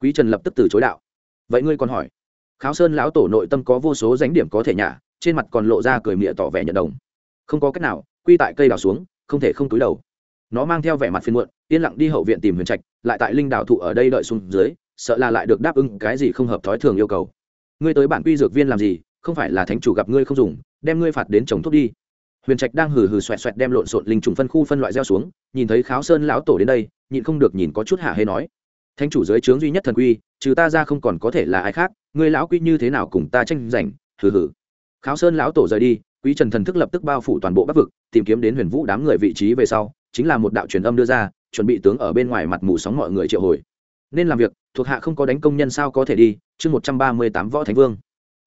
Quý trần lập tức từ chối đạo. Vậy ngươi còn hỏi? Kháo sơn lão tổ nội tâm có vô số dánh điểm có thể nhả, trên mặt còn lộ ra cười mịa tỏ vẻ nhận đồng không có cách nào, quy tại cây đào xuống, không thể không túi đầu. Nó mang theo vẻ mặt phiên muộn, yên lặng đi hậu viện tìm huyền trạch, lại tại linh đào thụ ở đây đợi xuống dưới, sợ là lại được đáp ứng cái gì không hợp thói thường yêu cầu. Ngươi tới bản quy dược viên làm gì, không phải là thánh chủ gặp ngươi không dùng, đem ngươi phạt đến trồng thuốc đi. Huyền trạch đang hừ hừ xoẹt xoẹt đem lộn xộn linh trùng phân khu phân loại gieo xuống, nhìn thấy kháo sơn lão tổ đến đây, nhịn không được nhìn có chút hạ hay nói. Thánh chủ giới trướng duy nhất thần quy, trừ ta ra không còn có thể là ai khác, ngươi lão quy như thế nào cùng ta tranh giành, hừ hừ. Kháo sơn lão tổ rời đi quý trần thần thức lập tức bao phủ toàn bộ bắc vực, tìm kiếm đến huyền vũ đám người vị trí về sau, chính là một đạo truyền âm đưa ra, chuẩn bị tướng ở bên ngoài mặt mù sóng mọi người triệu hồi. Nên làm việc, thuộc hạ không có đánh công nhân sao có thể đi, chương một trăm ba mươi tám võ thánh vương.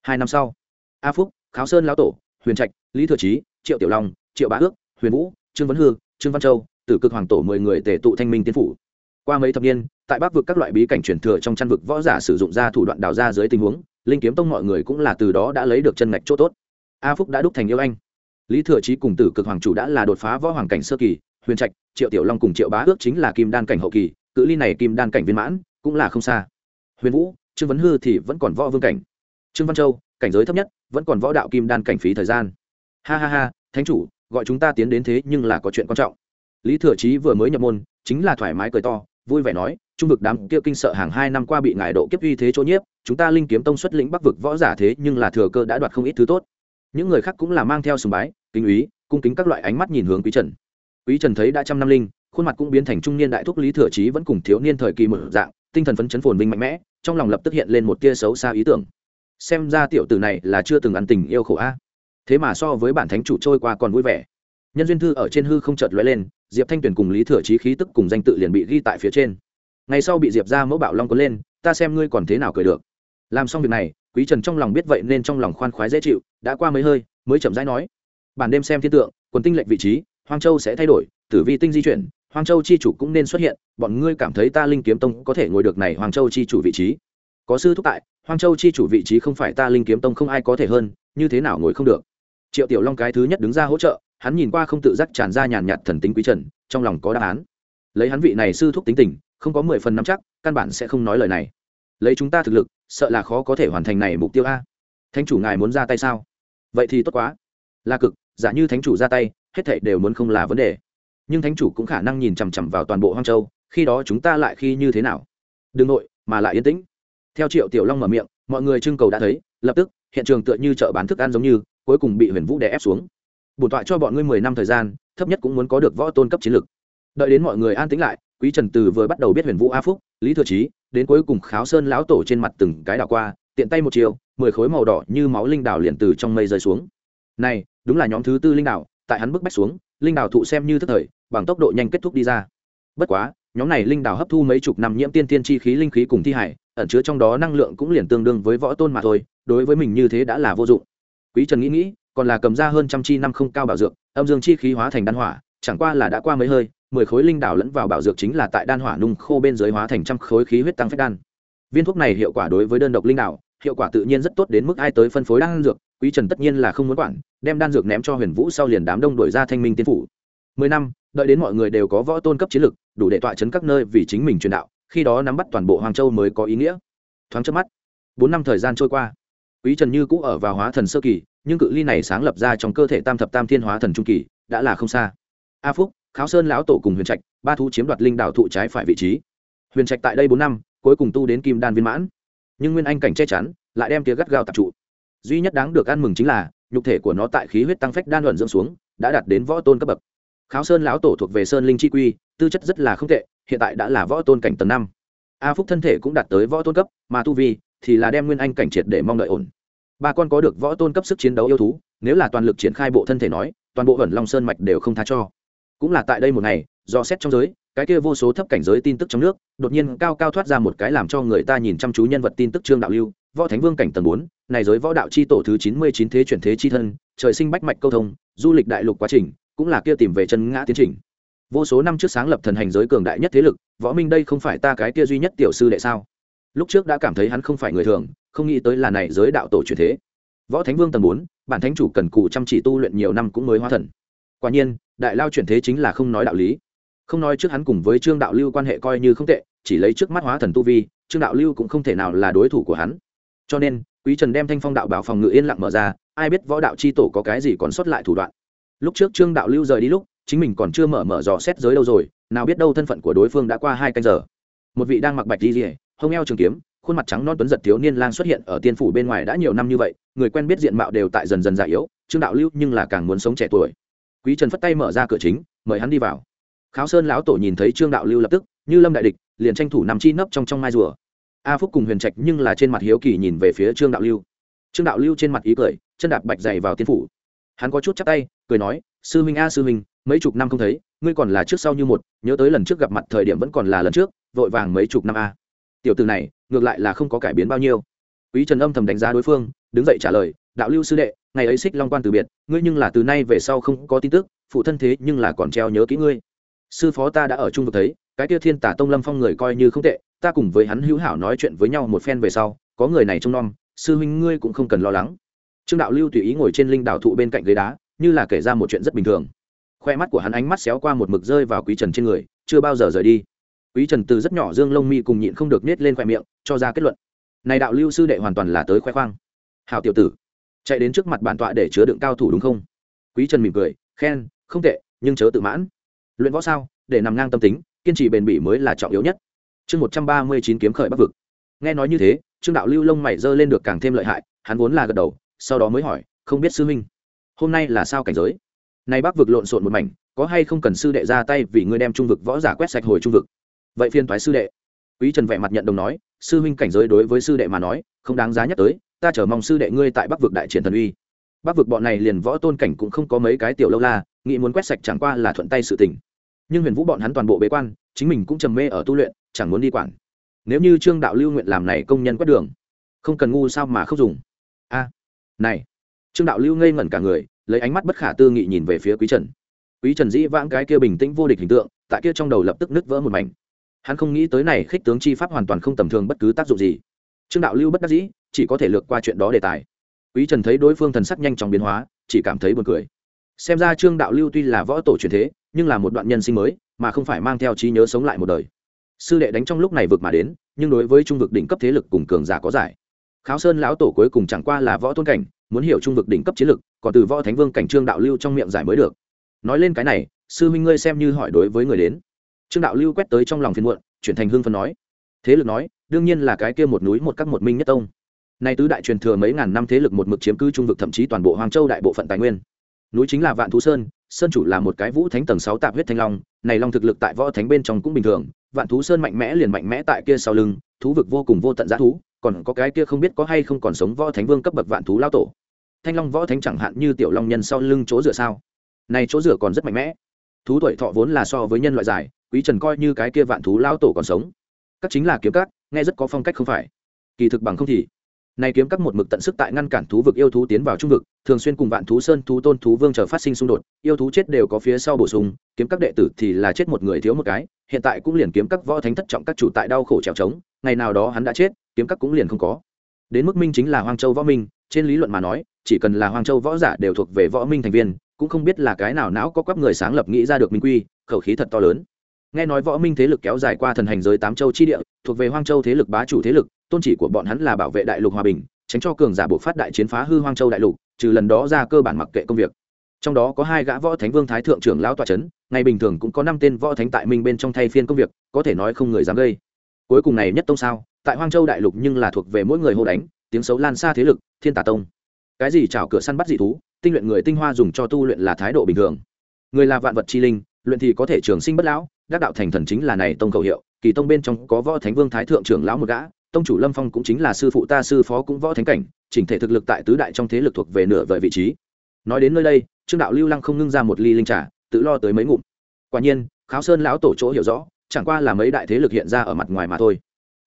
Hai năm sau, a phúc, kháo sơn lão tổ, huyền trạch, lý thừa trí triệu tiểu long, triệu bá ước, huyền vũ, trương vấn hương trương văn châu, tử cực hoàng tổ mười người tề tụ thanh minh tiên phủ. Qua mấy thập niên, tại bắc vực các loại bí cảnh truyền thừa trong chăn vực võ giả sử dụng ra thủ đoạn đào ra dưới tình huống, linh kiếm tông mọi người cũng là từ đó đã lấy được chân ngạch chỗ tốt a phúc đã đúc thành yêu anh. Lý thừa trí cùng tử cực hoàng chủ đã là đột phá võ hoàng cảnh sơ kỳ, huyền trạch, triệu tiểu long cùng triệu bá ước chính là kim đan cảnh hậu kỳ, cự ly này kim đan cảnh viên mãn, cũng là không xa. Huyền vũ, trương vấn hư thì vẫn còn võ vương cảnh. Trương văn châu, cảnh giới thấp nhất, vẫn còn võ đạo kim đan cảnh phí thời gian. Ha ha ha, thánh chủ, gọi chúng ta tiến đến thế nhưng là có chuyện quan trọng. Lý thừa trí vừa mới nhập môn, chính là thoải mái cười to, vui vẻ nói, trung vực đám kia kinh sợ hàng hai năm qua bị ngài độ kiếp uy thế chỗ nhiếp, chúng ta linh kiếm tông xuất lĩnh bắc vực võ giả thế nhưng là thừa cơ đã đoạt không ít thứ tốt những người khác cũng là mang theo sùng bái kinh úy cung kính các loại ánh mắt nhìn hướng quý trần. Quý trần thấy đã trăm năm linh, khuôn mặt cũng biến thành trung niên đại thúc lý thừa trí vẫn cùng thiếu niên thời kỳ mở dạng, tinh thần phấn chấn phồn vinh mạnh mẽ, trong lòng lập tức hiện lên một tia xấu xa ý tưởng. Xem ra tiểu tử này là chưa từng ăn tình yêu khổ a. Thế mà so với bản thánh chủ trôi qua còn vui vẻ. Nhân duyên thư ở trên hư không chợt lóe lên, diệp thanh tuyền cùng lý thừa trí khí tức cùng danh tự liền bị ghi tại phía trên. Ngày sau bị diệp ra mẫu bảo long có lên, ta xem ngươi còn thế nào cười được. Làm xong việc này quý trần trong lòng biết vậy nên trong lòng khoan khoái dễ chịu, đã qua mấy hơi, mới chậm rãi nói, bản đêm xem thiên tượng, quần tinh lệnh vị trí, hoang châu sẽ thay đổi, tử vi tinh di chuyển, hoang châu chi chủ cũng nên xuất hiện, bọn ngươi cảm thấy ta linh kiếm tông có thể ngồi được này hoàng châu chi chủ vị trí. Có sư thúc tại, hoang châu chi chủ vị trí không phải ta linh kiếm tông không ai có thể hơn, như thế nào ngồi không được? Triệu tiểu long cái thứ nhất đứng ra hỗ trợ, hắn nhìn qua không tự giác tràn ra nhàn nhạt thần tính quý trần, trong lòng có đáp án. Lấy hắn vị này sư thúc tính tình, không có mười phần nắm chắc, căn bản sẽ không nói lời này. Lấy chúng ta thực lực sợ là khó có thể hoàn thành này mục tiêu a. Thánh chủ ngài muốn ra tay sao? Vậy thì tốt quá. Là cực, giả như thánh chủ ra tay, hết thảy đều muốn không là vấn đề. Nhưng thánh chủ cũng khả năng nhìn chằm chằm vào toàn bộ hoang châu, khi đó chúng ta lại khi như thế nào? Đừng nội, mà lại yên tĩnh. Theo triệu tiểu long mở miệng, mọi người trưng cầu đã thấy, lập tức, hiện trường tựa như chợ bán thức ăn giống như, cuối cùng bị huyền vũ đè ép xuống. Bổn tọa cho bọn ngươi mười năm thời gian, thấp nhất cũng muốn có được võ tôn cấp chiến lực. Đợi đến mọi người an tĩnh lại, quý trần từ vừa bắt đầu biết huyền vũ a phúc lý thừa trí đến cuối cùng kháo sơn lão tổ trên mặt từng cái đảo qua, tiện tay một chiều, mười khối màu đỏ như máu linh đảo liền từ trong mây rơi xuống. Này, đúng là nhóm thứ tư linh đảo, tại hắn bức bách xuống, linh đảo thụ xem như thức thời, bằng tốc độ nhanh kết thúc đi ra. Bất quá, nhóm này linh đảo hấp thu mấy chục năm nhiễm tiên tiên chi khí linh khí cùng thi hải, ẩn chứa trong đó năng lượng cũng liền tương đương với võ tôn mà thôi, đối với mình như thế đã là vô dụng. Quý trần nghĩ nghĩ, còn là cầm ra hơn trăm chi năm không cao bảo dược, âm dương chi khí hóa thành đan hỏa, chẳng qua là đã qua mấy hơi mười khối linh đảo lẫn vào bảo dược chính là tại đan hỏa nung khô bên dưới hóa thành trăm khối khí huyết tăng phách đan. Viên thuốc này hiệu quả đối với đơn độc linh đảo, hiệu quả tự nhiên rất tốt đến mức ai tới phân phối đan dược, quý trần tất nhiên là không muốn quản, đem đan dược ném cho huyền vũ sau liền đám đông đổi ra thanh minh tiên phủ. Mười năm, đợi đến mọi người đều có võ tôn cấp chiến lực, đủ để tọa chấn các nơi vì chính mình truyền đạo, khi đó nắm bắt toàn bộ hoàng châu mới có ý nghĩa. Thoáng trước mắt, bốn năm thời gian trôi qua, quý trần như cũ ở vào hóa thần sơ kỳ, nhưng cự ly này sáng lập ra trong cơ thể tam thập tam thiên hóa thần trung kỳ, đã là không xa. A phúc kháo sơn lão tổ cùng huyền trạch, ba thú chiếm đoạt linh đảo thụ trái phải vị trí. Huyền trạch tại đây bốn năm, cuối cùng tu đến kim đan viên mãn. Nhưng nguyên anh cảnh che chắn, lại đem tía gắt gao tập trụ. Duy nhất đáng được ăn mừng chính là, nhục thể của nó tại khí huyết tăng phách đan luận dưỡng xuống, đã đạt đến võ tôn cấp bậc. Kháo sơn lão tổ thuộc về sơn linh chi quy, tư chất rất là không tệ, hiện tại đã là võ tôn cảnh tầng năm. A phúc thân thể cũng đạt tới võ tôn cấp, mà tu vi thì là đem nguyên anh cảnh triệt để mong đợi ổn. Ba con có được võ tôn cấp sức chiến đấu yêu thú, nếu là toàn lực triển khai bộ thân thể nói, toàn bộ ẩn long sơn mạch đều không tha cho cũng là tại đây một ngày, do xét trong giới, cái kia vô số thấp cảnh giới tin tức trong nước, đột nhiên cao cao thoát ra một cái làm cho người ta nhìn chăm chú nhân vật tin tức trương đạo lưu, võ thánh vương cảnh tầng bốn, này giới võ đạo chi tổ thứ chín mươi chín thế chuyển thế chi thân, trời sinh bách mạch câu thông, du lịch đại lục quá trình, cũng là kia tìm về chân ngã tiến trình. Vô số năm trước sáng lập thần hành giới cường đại nhất thế lực, võ minh đây không phải ta cái kia duy nhất tiểu sư đệ sao? Lúc trước đã cảm thấy hắn không phải người thường, không nghĩ tới là này giới đạo tổ truyền thế. Võ thánh vương tầng bốn, bản thánh chủ cần cù chăm chỉ tu luyện nhiều năm cũng mới hóa thần. Quả nhiên đại lao chuyển thế chính là không nói đạo lý. Không nói trước hắn cùng với trương đạo lưu quan hệ coi như không tệ, chỉ lấy trước mắt hóa thần tu vi, trương đạo lưu cũng không thể nào là đối thủ của hắn. Cho nên, quý trần đem thanh phong đạo bảo phòng ngự yên lặng mở ra, ai biết võ đạo c h i tổ có cái gì còn sót lại thủ đoạn. Lúc trước trương đạo lưu rời đi lúc, chính mình còn chưa mở mở dò xét giới đâu rồi, nào biết đâu thân phận của đối phương đã qua hai canh giờ. Một vị đang mặc bạch đi rỉa hông eo trường kiếm, khuôn mặt trắng non tuấn giật thiếu niên lang xuất hiện ở tiên phủ bên ngoài đã nhiều năm như vậy, người quen biết diện mạo đều tại dần dần già yếu, trương đạo lưu nhưng là càng muốn sống trẻ tuổi quý trần phất tay mở ra cửa chính, mời hắn đi vào. Kháo sơn lão tổ nhìn thấy trương đạo lưu lập tức, như lâm đại địch, liền tranh thủ nằm chi nấp trong trong mai rùa. A phúc cùng huyền trạch nhưng là trên mặt hiếu kỳ nhìn về phía trương đạo lưu. Trương đạo lưu trên mặt ý cười, chân đạp bạch dày vào tiên phủ. Hắn có chút chắc tay, cười nói, sư huynh a, sư huynh, mấy chục năm không thấy, ngươi còn là trước sau như một, nhớ tới lần trước gặp mặt thời điểm vẫn còn là lần trước, vội vàng mấy chục năm a. Tiểu từ này, ngược lại là không có cải biến bao nhiêu. Quý trần âm thầm đánh giá đối phương, đứng dậy trả lời, đạo lưu sư đệ ngày ấy xích long quan từ biệt, ngươi nhưng là từ nay về sau không có tin tức, phụ thân thế nhưng là còn treo nhớ kỹ ngươi. Sư phó ta đã ở chung vực thấy, cái kia thiên tả tông lâm phong người coi như không tệ, ta cùng với hắn hữu hảo nói chuyện với nhau một phen về sau, có người này trông nom, sư huynh ngươi cũng không cần lo lắng. Trương đạo lưu tùy ý ngồi trên linh đạo thụ bên cạnh ghế đá, như là kể ra một chuyện rất bình thường. Khoe mắt của hắn ánh mắt xéo qua một mực rơi vào quý trần trên người, chưa bao giờ rời đi. Quý trần từ rất nhỏ dương lông mi cùng nhịn không được nết lên khoe miệng, cho ra kết luận. Này đạo lưu sư đệ hoàn toàn là tới khoe khoang. Hào tiểu tử chạy đến trước mặt bản tọa để chứa đựng cao thủ đúng không? Quý trần mỉm cười, khen, không tệ, nhưng chớ tự mãn. Luyện võ sao, để nằm ngang tâm tính, kiên trì bền bỉ mới là trọng yếu nhất. Chương một trăm ba mươi chín kiếm khởi bắc vực. Nghe nói như thế, trương đạo lưu lông mày dơ lên được càng thêm lợi hại, hắn vốn là gật đầu, sau đó mới hỏi, không biết sư huynh, hôm nay là sao cảnh giới? Nay bắc vực lộn xộn một mảnh, có hay không cần sư đệ ra tay vì ngươi đem trung vực võ giả quét sạch hồi trung vực? Vậy phiên thoái sư đệ. Quý trần vẻ mặt nhận đồng nói, sư huynh cảnh giới đối với sư đệ mà nói, không đáng giá nhắc tới ta chờ mong sư đệ ngươi tại bắc vực đại triển thần uy. Bắc vực bọn này liền võ tôn cảnh cũng không có mấy cái tiểu lâu la, nghĩ muốn quét sạch chẳng qua là thuận tay sự tình. Nhưng huyền vũ bọn hắn toàn bộ bế quan, chính mình cũng trầm mê ở tu luyện, chẳng muốn đi quản. Nếu như trương đạo lưu nguyện làm này công nhân quét đường, không cần ngu sao mà không dùng. A, này. Trương đạo lưu ngây ngẩn cả người, lấy ánh mắt bất khả tư nghị nhìn về phía quý trần. Quý trần dĩ vãng cái kia bình tĩnh vô địch hình tượng, tại kia trong đầu lập tức nứt vỡ một mảnh. Hắn không nghĩ tới này khích tướng chi pháp hoàn toàn không tầm thường bất cứ tác dụng gì. Trương đạo lưu bất đắc dĩ chỉ có thể lược qua chuyện đó đề tài. Quý trần thấy đối phương thần sắc nhanh chóng biến hóa, chỉ cảm thấy buồn cười. Xem ra trương đạo lưu tuy là võ tổ truyền thế, nhưng là một đoạn nhân sinh mới, mà không phải mang theo trí nhớ sống lại một đời. Sư đệ đánh trong lúc này vượt mà đến, nhưng đối với trung vực đỉnh cấp thế lực cùng cường giả có giải. Kháo sơn lão tổ cuối cùng chẳng qua là võ tôn cảnh, muốn hiểu trung vực đỉnh cấp chiến lực, còn từ võ thánh vương cảnh trương đạo lưu trong miệng giải mới được. Nói lên cái này, sư Minh ngươi xem như hỏi đối với người đến. Trương đạo lưu quét tới trong lòng phiền muộn, chuyển thành hương phân nói. Thế lực nói, đương nhiên là cái kia một núi một các một minh nhất tông nay tứ đại truyền thừa mấy ngàn năm thế lực một mực chiếm cứ trung vực thậm chí toàn bộ hoàng châu đại bộ phận tài nguyên. Núi chính là vạn thú sơn sơn chủ là một cái vũ thánh tầng sáu tạp huyết thanh long, này long thực lực tại võ thánh bên trong cũng bình thường. Vạn thú sơn mạnh mẽ liền mạnh mẽ tại kia sau lưng, thú vực vô cùng vô tận giá thú, còn có cái kia không biết có hay không còn sống võ thánh vương cấp bậc vạn thú lao tổ. Thanh long võ thánh chẳng hạn như tiểu long nhân sau lưng chỗ dựa sao? Này chỗ dựa còn rất mạnh mẽ. Thú tuổi thọ vốn là so với nhân loại dài, quý trần coi như cái kia vạn thú lao tổ còn sống. Các chính là kiếm cát nghe rất có phong cách không phải. Kỳ thực bằng không thì này kiếm các một mực tận sức tại ngăn cản thú vực yêu thú tiến vào trung vực, thường xuyên cùng vạn thú sơn thú tôn thú vương chờ phát sinh xung đột, yêu thú chết đều có phía sau bổ sung, kiếm các đệ tử thì là chết một người thiếu một cái, hiện tại cũng liền kiếm các võ thánh thất trọng các chủ tại đau khổ trèo trống, ngày nào đó hắn đã chết, kiếm các cũng liền không có. Đến mức minh chính là hoang châu võ minh, trên lý luận mà nói, chỉ cần là hoang châu võ giả đều thuộc về võ minh thành viên, cũng không biết là cái nào não có quắp người sáng lập nghĩ ra được minh quy, khẩu khí thật to lớn nghe nói võ minh thế lực kéo dài qua thần hành giới tám châu chi địa, thuộc về hoang châu thế lực bá chủ thế lực, tôn chỉ của bọn hắn là bảo vệ đại lục hòa bình, tránh cho cường giả buộc phát đại chiến phá hư hoang châu đại lục, trừ lần đó ra cơ bản mặc kệ công việc. Trong đó có hai gã võ thánh vương thái thượng trưởng lão tòa c h ấ n ngày bình thường cũng có năm tên võ thánh tại minh bên trong thay phiên công việc, có thể nói không người dám gây. Cuối cùng này nhất tông sao, tại hoang châu đại lục nhưng là thuộc về mỗi người hô đánh, tiếng xấu lan xa thế lực, thiên tà tông. Cái gì chảo cửa săn bắt dị thú, tinh luyện người tinh hoa dùng cho tu luyện là thái độ bình thường. Người là vạn vật chi linh luyện thì có thể trường sinh bất lão, đắc đạo thành thần chính là này tông khẩu hiệu, kỳ tông bên trong có võ thánh vương thái thượng trưởng lão một gã, tông chủ lâm phong cũng chính là sư phụ ta sư phó cũng võ thánh cảnh, chỉnh thể thực lực tại tứ đại trong thế lực thuộc về nửa vời vị trí. Nói đến nơi đây, trương đạo lưu lăng không ngưng ra một ly linh trà, tự lo tới mấy ngụm. Quả nhiên, kháo sơn lão tổ chỗ hiểu rõ, chẳng qua là mấy đại thế lực hiện ra ở mặt ngoài mà thôi.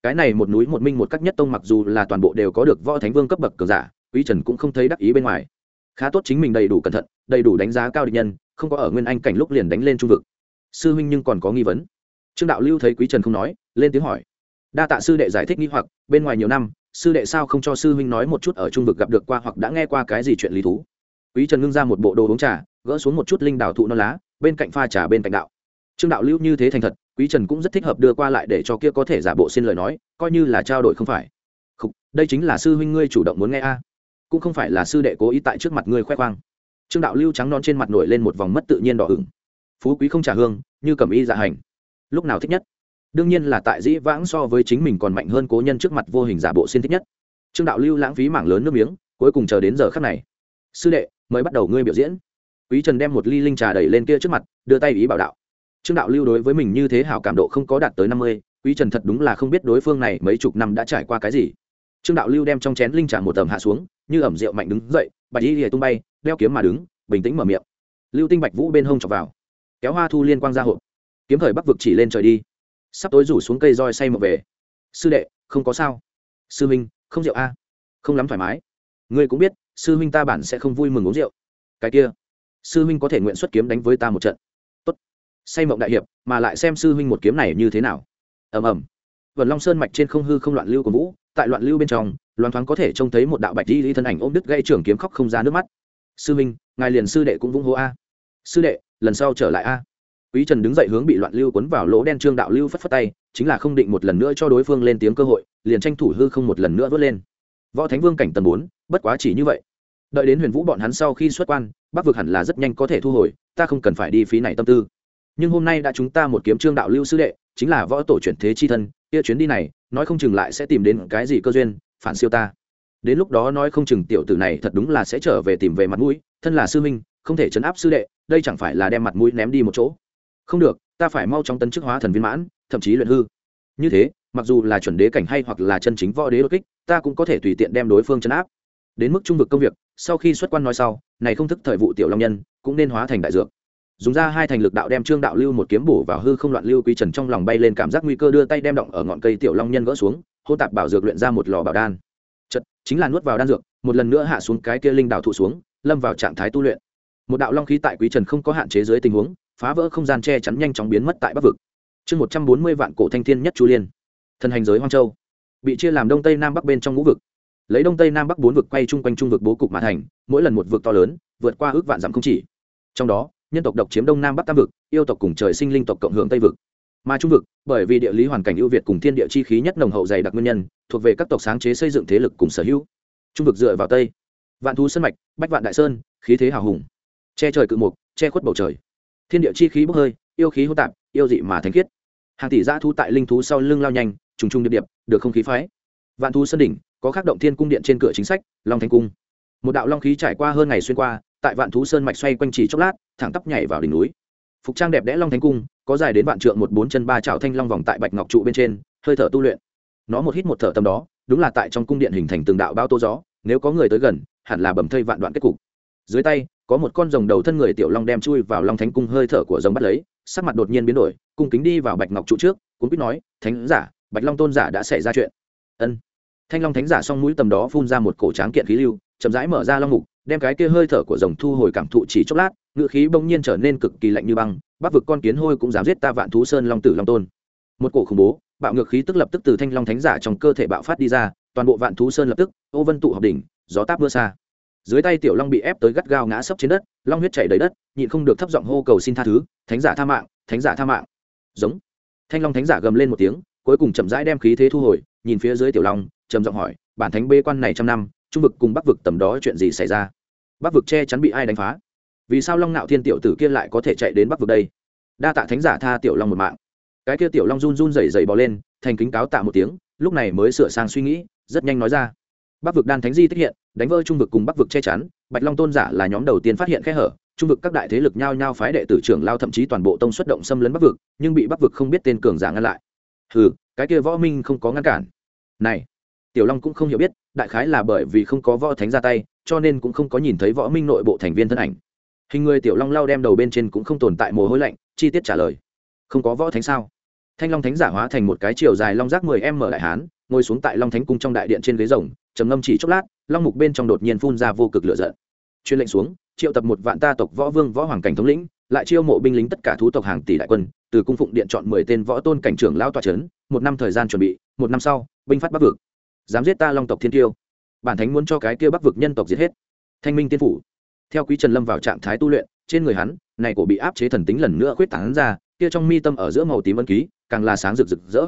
Cái này một núi một minh một cách nhất tông mặc dù là toàn bộ đều có được võ thánh vương cấp bậc cường giả, quý trần cũng không thấy đắc ý bên ngoài. Khá tốt chính mình đầy đủ cẩn thận, đầy đủ đánh giá cao địch nhân không có ở nguyên anh cảnh lúc liền đánh lên trung vực. Sư huynh nhưng còn có nghi vấn. Trương đạo lưu thấy quý trần không nói, lên tiếng hỏi. Đa tạ sư đệ giải thích nghi hoặc, bên ngoài nhiều năm, sư đệ sao không cho sư huynh nói một chút ở trung vực gặp được qua hoặc đã nghe qua cái gì chuyện lý thú. Quý trần ngưng ra một bộ đồ uống trà, gỡ xuống một chút linh đào thụ non lá, bên cạnh pha trà bên cạnh đạo. Trương đạo lưu như thế thành thật, quý trần cũng rất thích hợp đưa qua lại để cho kia có thể giả bộ xin lời nói, coi như là trao đổi không phải. Khục, đây chính là sư huynh ngươi chủ động muốn nghe a. Cũng không phải là sư đệ cố ý tại trước mặt ngươi khoe khoang trương đạo lưu trắng non trên mặt nổi lên một vòng mất tự nhiên đỏ ửng. Phú quý không trả hương, như cầm y dạ hành. Lúc nào thích nhất? Đương nhiên là tại dĩ vãng so với chính mình còn mạnh hơn cố nhân trước mặt vô hình giả bộ xin thích nhất. Trương đạo lưu lãng phí mảng lớn nước miếng, cuối cùng chờ đến giờ khắc này. Sư đệ mới bắt đầu ngươi biểu diễn. Quý trần đem một ly linh trà đẩy lên kia trước mặt, đưa tay ý bảo đạo. Trương đạo lưu đối với mình như thế hảo cảm độ không có đạt tới năm mươi, quý trần thật đúng là không biết đối phương này mấy chục năm đã trải qua cái gì. Trương đạo lưu đem trong chén linh trà một tầm hạ xuống, như ẩm rượu mạnh đứng dậy, bạch y lìa tung bay đeo kiếm mà đứng, bình tĩnh mở miệng. Lưu tinh bạch vũ bên hông chọc vào. Kéo hoa thu liên quang ra hộp. Kiếm thời bắc vực chỉ lên trời đi. Sắp tối rủ xuống cây roi say mộng về. Sư đệ, không có sao. Sư minh không rượu a không lắm thoải mái. Ngươi cũng biết, sư minh ta bản sẽ không vui mừng uống rượu. Cái kia, sư Minh có thể nguyện xuất kiếm đánh với ta một trận. Tốt. Say mộng đại hiệp, mà lại xem sư Minh một kiếm này như thế nào. Ầm ầm. Vần long sơn mạch trên không hư không loạn lưu của vũ, tại loạn lưu bên trong, loan thoáng có thể trông thấy một đạo bạch di lý thân ảnh ôm đứt gây trưởng kiếm khóc không ra nước mắt sư Minh, ngài liền sư đệ cũng vung hô a. Sư đệ lần sau trở lại a. Quý trần đứng dậy hướng bị loạn lưu cuốn vào lỗ đen trương đạo lưu phất phất tay chính là không định một lần nữa cho đối phương lên tiếng cơ hội liền tranh thủ hư không một lần nữa vớt lên. Võ thánh vương cảnh tầng bốn bất quá chỉ như vậy. Đợi đến huyền vũ bọn hắn sau khi xuất quan bắc vực hẳn là rất nhanh có thể thu hồi ta không cần phải đi phí này tâm tư. Nhưng hôm nay đã chúng ta một kiếm trương đạo lưu sư đệ chính là võ tổ chuyển thế chi thân kia chuyến đi này nói không chừng lại sẽ tìm đến cái gì cơ duyên phản siêu ta đến lúc đó nói không chừng tiểu tử này thật đúng là sẽ trở về tìm về mặt mũi, thân là sư minh không thể chấn áp sư đệ, đây chẳng phải là đem mặt mũi ném đi một chỗ. Không được, ta phải mau chóng tấn chức hóa thần viên mãn, thậm chí luyện hư. Như thế, mặc dù là chuẩn đế cảnh hay hoặc là chân chính võ đế đột kích, ta cũng có thể tùy tiện đem đối phương chấn áp. Đến mức trung vực công việc, sau khi xuất quan nói sau, này không thức thời vụ tiểu long nhân, cũng nên hóa thành đại dược. Dùng ra hai thành lực đạo đem trương đạo lưu một kiếm bổ vào hư không loạn lưu quý trần trong lòng bay lên cảm giác nguy cơ đưa tay đem động ở ngọn cây tiểu long nhân gỡ xuống hô tạp bảo dược luyện ra một lò bảo đan chật, chính là nuốt vào đan dược, một lần nữa hạ xuống cái kia linh đạo thụ xuống, lâm vào trạng thái tu luyện. Một đạo long khí tại quý trần không có hạn chế dưới tình huống, phá vỡ không gian che chắn nhanh chóng biến mất tại bắc vực. Chương một trăm bốn mươi vạn cổ thanh thiên nhất chu liên. Thần hành giới hoang châu. Bị chia làm đông tây nam bắc bên trong ngũ vực. Lấy đông tây nam bắc bốn vực quay chung quanh trung vực bố cục mà thành, mỗi lần một vực to lớn, vượt qua ước vạn dặm không chỉ. Trong đó, nhân tộc độc chiếm đông nam bắc tam vực, yêu tộc cùng trời sinh linh tộc cộng hưởng tây vực mà trung vực, bởi vì địa lý hoàn cảnh ưu việt cùng thiên địa chi khí nhất nồng hậu dày đặc nguyên nhân, thuộc về các tộc sáng chế xây dựng thế lực cùng sở hữu. Trung vực dựa vào tây, vạn thú sân mạch, bách vạn đại sơn, khí thế hào hùng, che trời cự mục, che khuất bầu trời. Thiên địa chi khí bốc hơi, yêu khí hô tạp, yêu dị mà thánh khiết. Hàng tỷ giã thu tại linh thú sau lưng lao nhanh, trùng trùng điệp điệp, được không khí phái. Vạn thú sân đỉnh, có khắc động thiên cung điện trên cửa chính sách, long thanh cung. Một đạo long khí trải qua hơn ngày xuyên qua, tại vạn thú sơn mạch xoay quanh chỉ chốc lát, thẳng tắp nhảy vào đỉnh núi phục trang đẹp đẽ long thánh cung, có dài đến vạn trượng một bốn chân ba trào thanh long vòng tại bạch ngọc trụ bên trên, hơi thở tu luyện. Nó một hít một thở tầm đó, đúng là tại trong cung điện hình thành từng đạo bao tô gió, nếu có người tới gần, hẳn là bầm thây vạn đoạn kết cục. Dưới tay, có một con rồng đầu thân người tiểu long đem chui vào long thánh cung hơi thở của rồng bắt lấy, sắc mặt đột nhiên biến đổi, cung kính đi vào bạch ngọc trụ trước cũng biết nói, thánh giả, bạch long tôn giả đã xảy ra chuyện. Ân. Thanh long thánh giả s o n g mũi tầm đó phun ra một cổ tráng kiện khí lưu, chậm rãi mở ra long mục, đem cái kia hơi thở của rồng thu hồi cảm thụ chỉ chốc lát ngự khí bỗng nhiên trở nên cực kỳ lạnh như băng bắc vực con kiến hôi cũng dám giết ta vạn thú sơn long tử long tôn. Một cổ khủng bố, bạo ngược khí tức lập tức từ thanh long thánh giả trong cơ thể bạo phát đi ra, toàn bộ vạn thú sơn lập tức, ô vân tụ học đỉnh, gió táp mưa xa. Dưới tay tiểu long bị ép tới gắt gao ngã sấp trên đất, long huyết chảy đầy đất, nhịn không được thấp giọng hô cầu xin tha thứ, thánh giả tha mạng, thánh giả tha mạng. Giống. Thanh long thánh giả gầm lên một tiếng, cuối cùng chậm rãi đem khí thế thu hồi, nhìn phía dưới tiểu long, trầm giọng hỏi, bản thánh bê quan này trăm năm, trung vực cùng bắc vực tầm đó chuyện gì xảy ra? Bắc vực che chắn bị ai đánh phá vì sao long nạo thiên tiểu tử kia lại có thể chạy đến bắc vực đây? Đa tạ thánh giả tha tiểu long một mạng. Cái kia tiểu long run run rẩy rẩy bò lên, thành kính cáo tạ một tiếng, lúc này mới sửa sang suy nghĩ, rất nhanh nói ra. Bắc vực đan thánh di tích hiện, đánh vỡ trung vực cùng bắc vực che chắn, bạch long tôn giả là nhóm đầu tiên phát hiện khe hở, trung vực các đại thế lực nhao nhao phái đệ tử trưởng lao thậm chí toàn bộ tông xuất động xâm lấn bắc vực, nhưng bị bắc vực không biết tên cường giả ngăn lại. Hừ, cái kia võ minh không có ngăn cản. Này, tiểu long cũng không hiểu biết, đại khái là bởi vì không có võ thánh ra tay, cho nên cũng không có nhìn thấy võ minh nội bộ thành viên thân ảnh hình người tiểu long lao đem đầu bên trên cũng không tồn tại mồ hôi lạnh, chi tiết trả lời. Không có võ thánh sao? Thanh long thánh giả hóa thành một cái chiều dài long rác mười m đại hán, ngồi xuống tại long thánh cung trong đại điện trên ghế rồng, trầm ngâm chỉ chốc lát, long mục bên trong đột nhiên phun ra vô cực lửa giận. Chuyên lệnh xuống, triệu tập một vạn ta tộc võ vương, võ hoàng cảnh thống lĩnh, lại chiêu mộ binh lính tất cả thú tộc hàng tỷ đại quân, từ cung phụng điện chọn mười tên võ tôn cảnh trưởng lao tòa trấn một năm thời gian chuẩn bị, một năm sau, binh phát bắc vực. Dám giết ta long tộc thiên tiêu. Bản thánh muốn cho cái kia bắc vực nhân tộc giết hết. Thanh minh tiên phủ theo quý trần lâm vào trạng thái tu luyện, trên người hắn, này cổ bị áp chế thần tính lần nữa khuyết tán ra, kia trong mi tâm ở giữa màu tím ân ký, càng là sáng rực rực rỡ.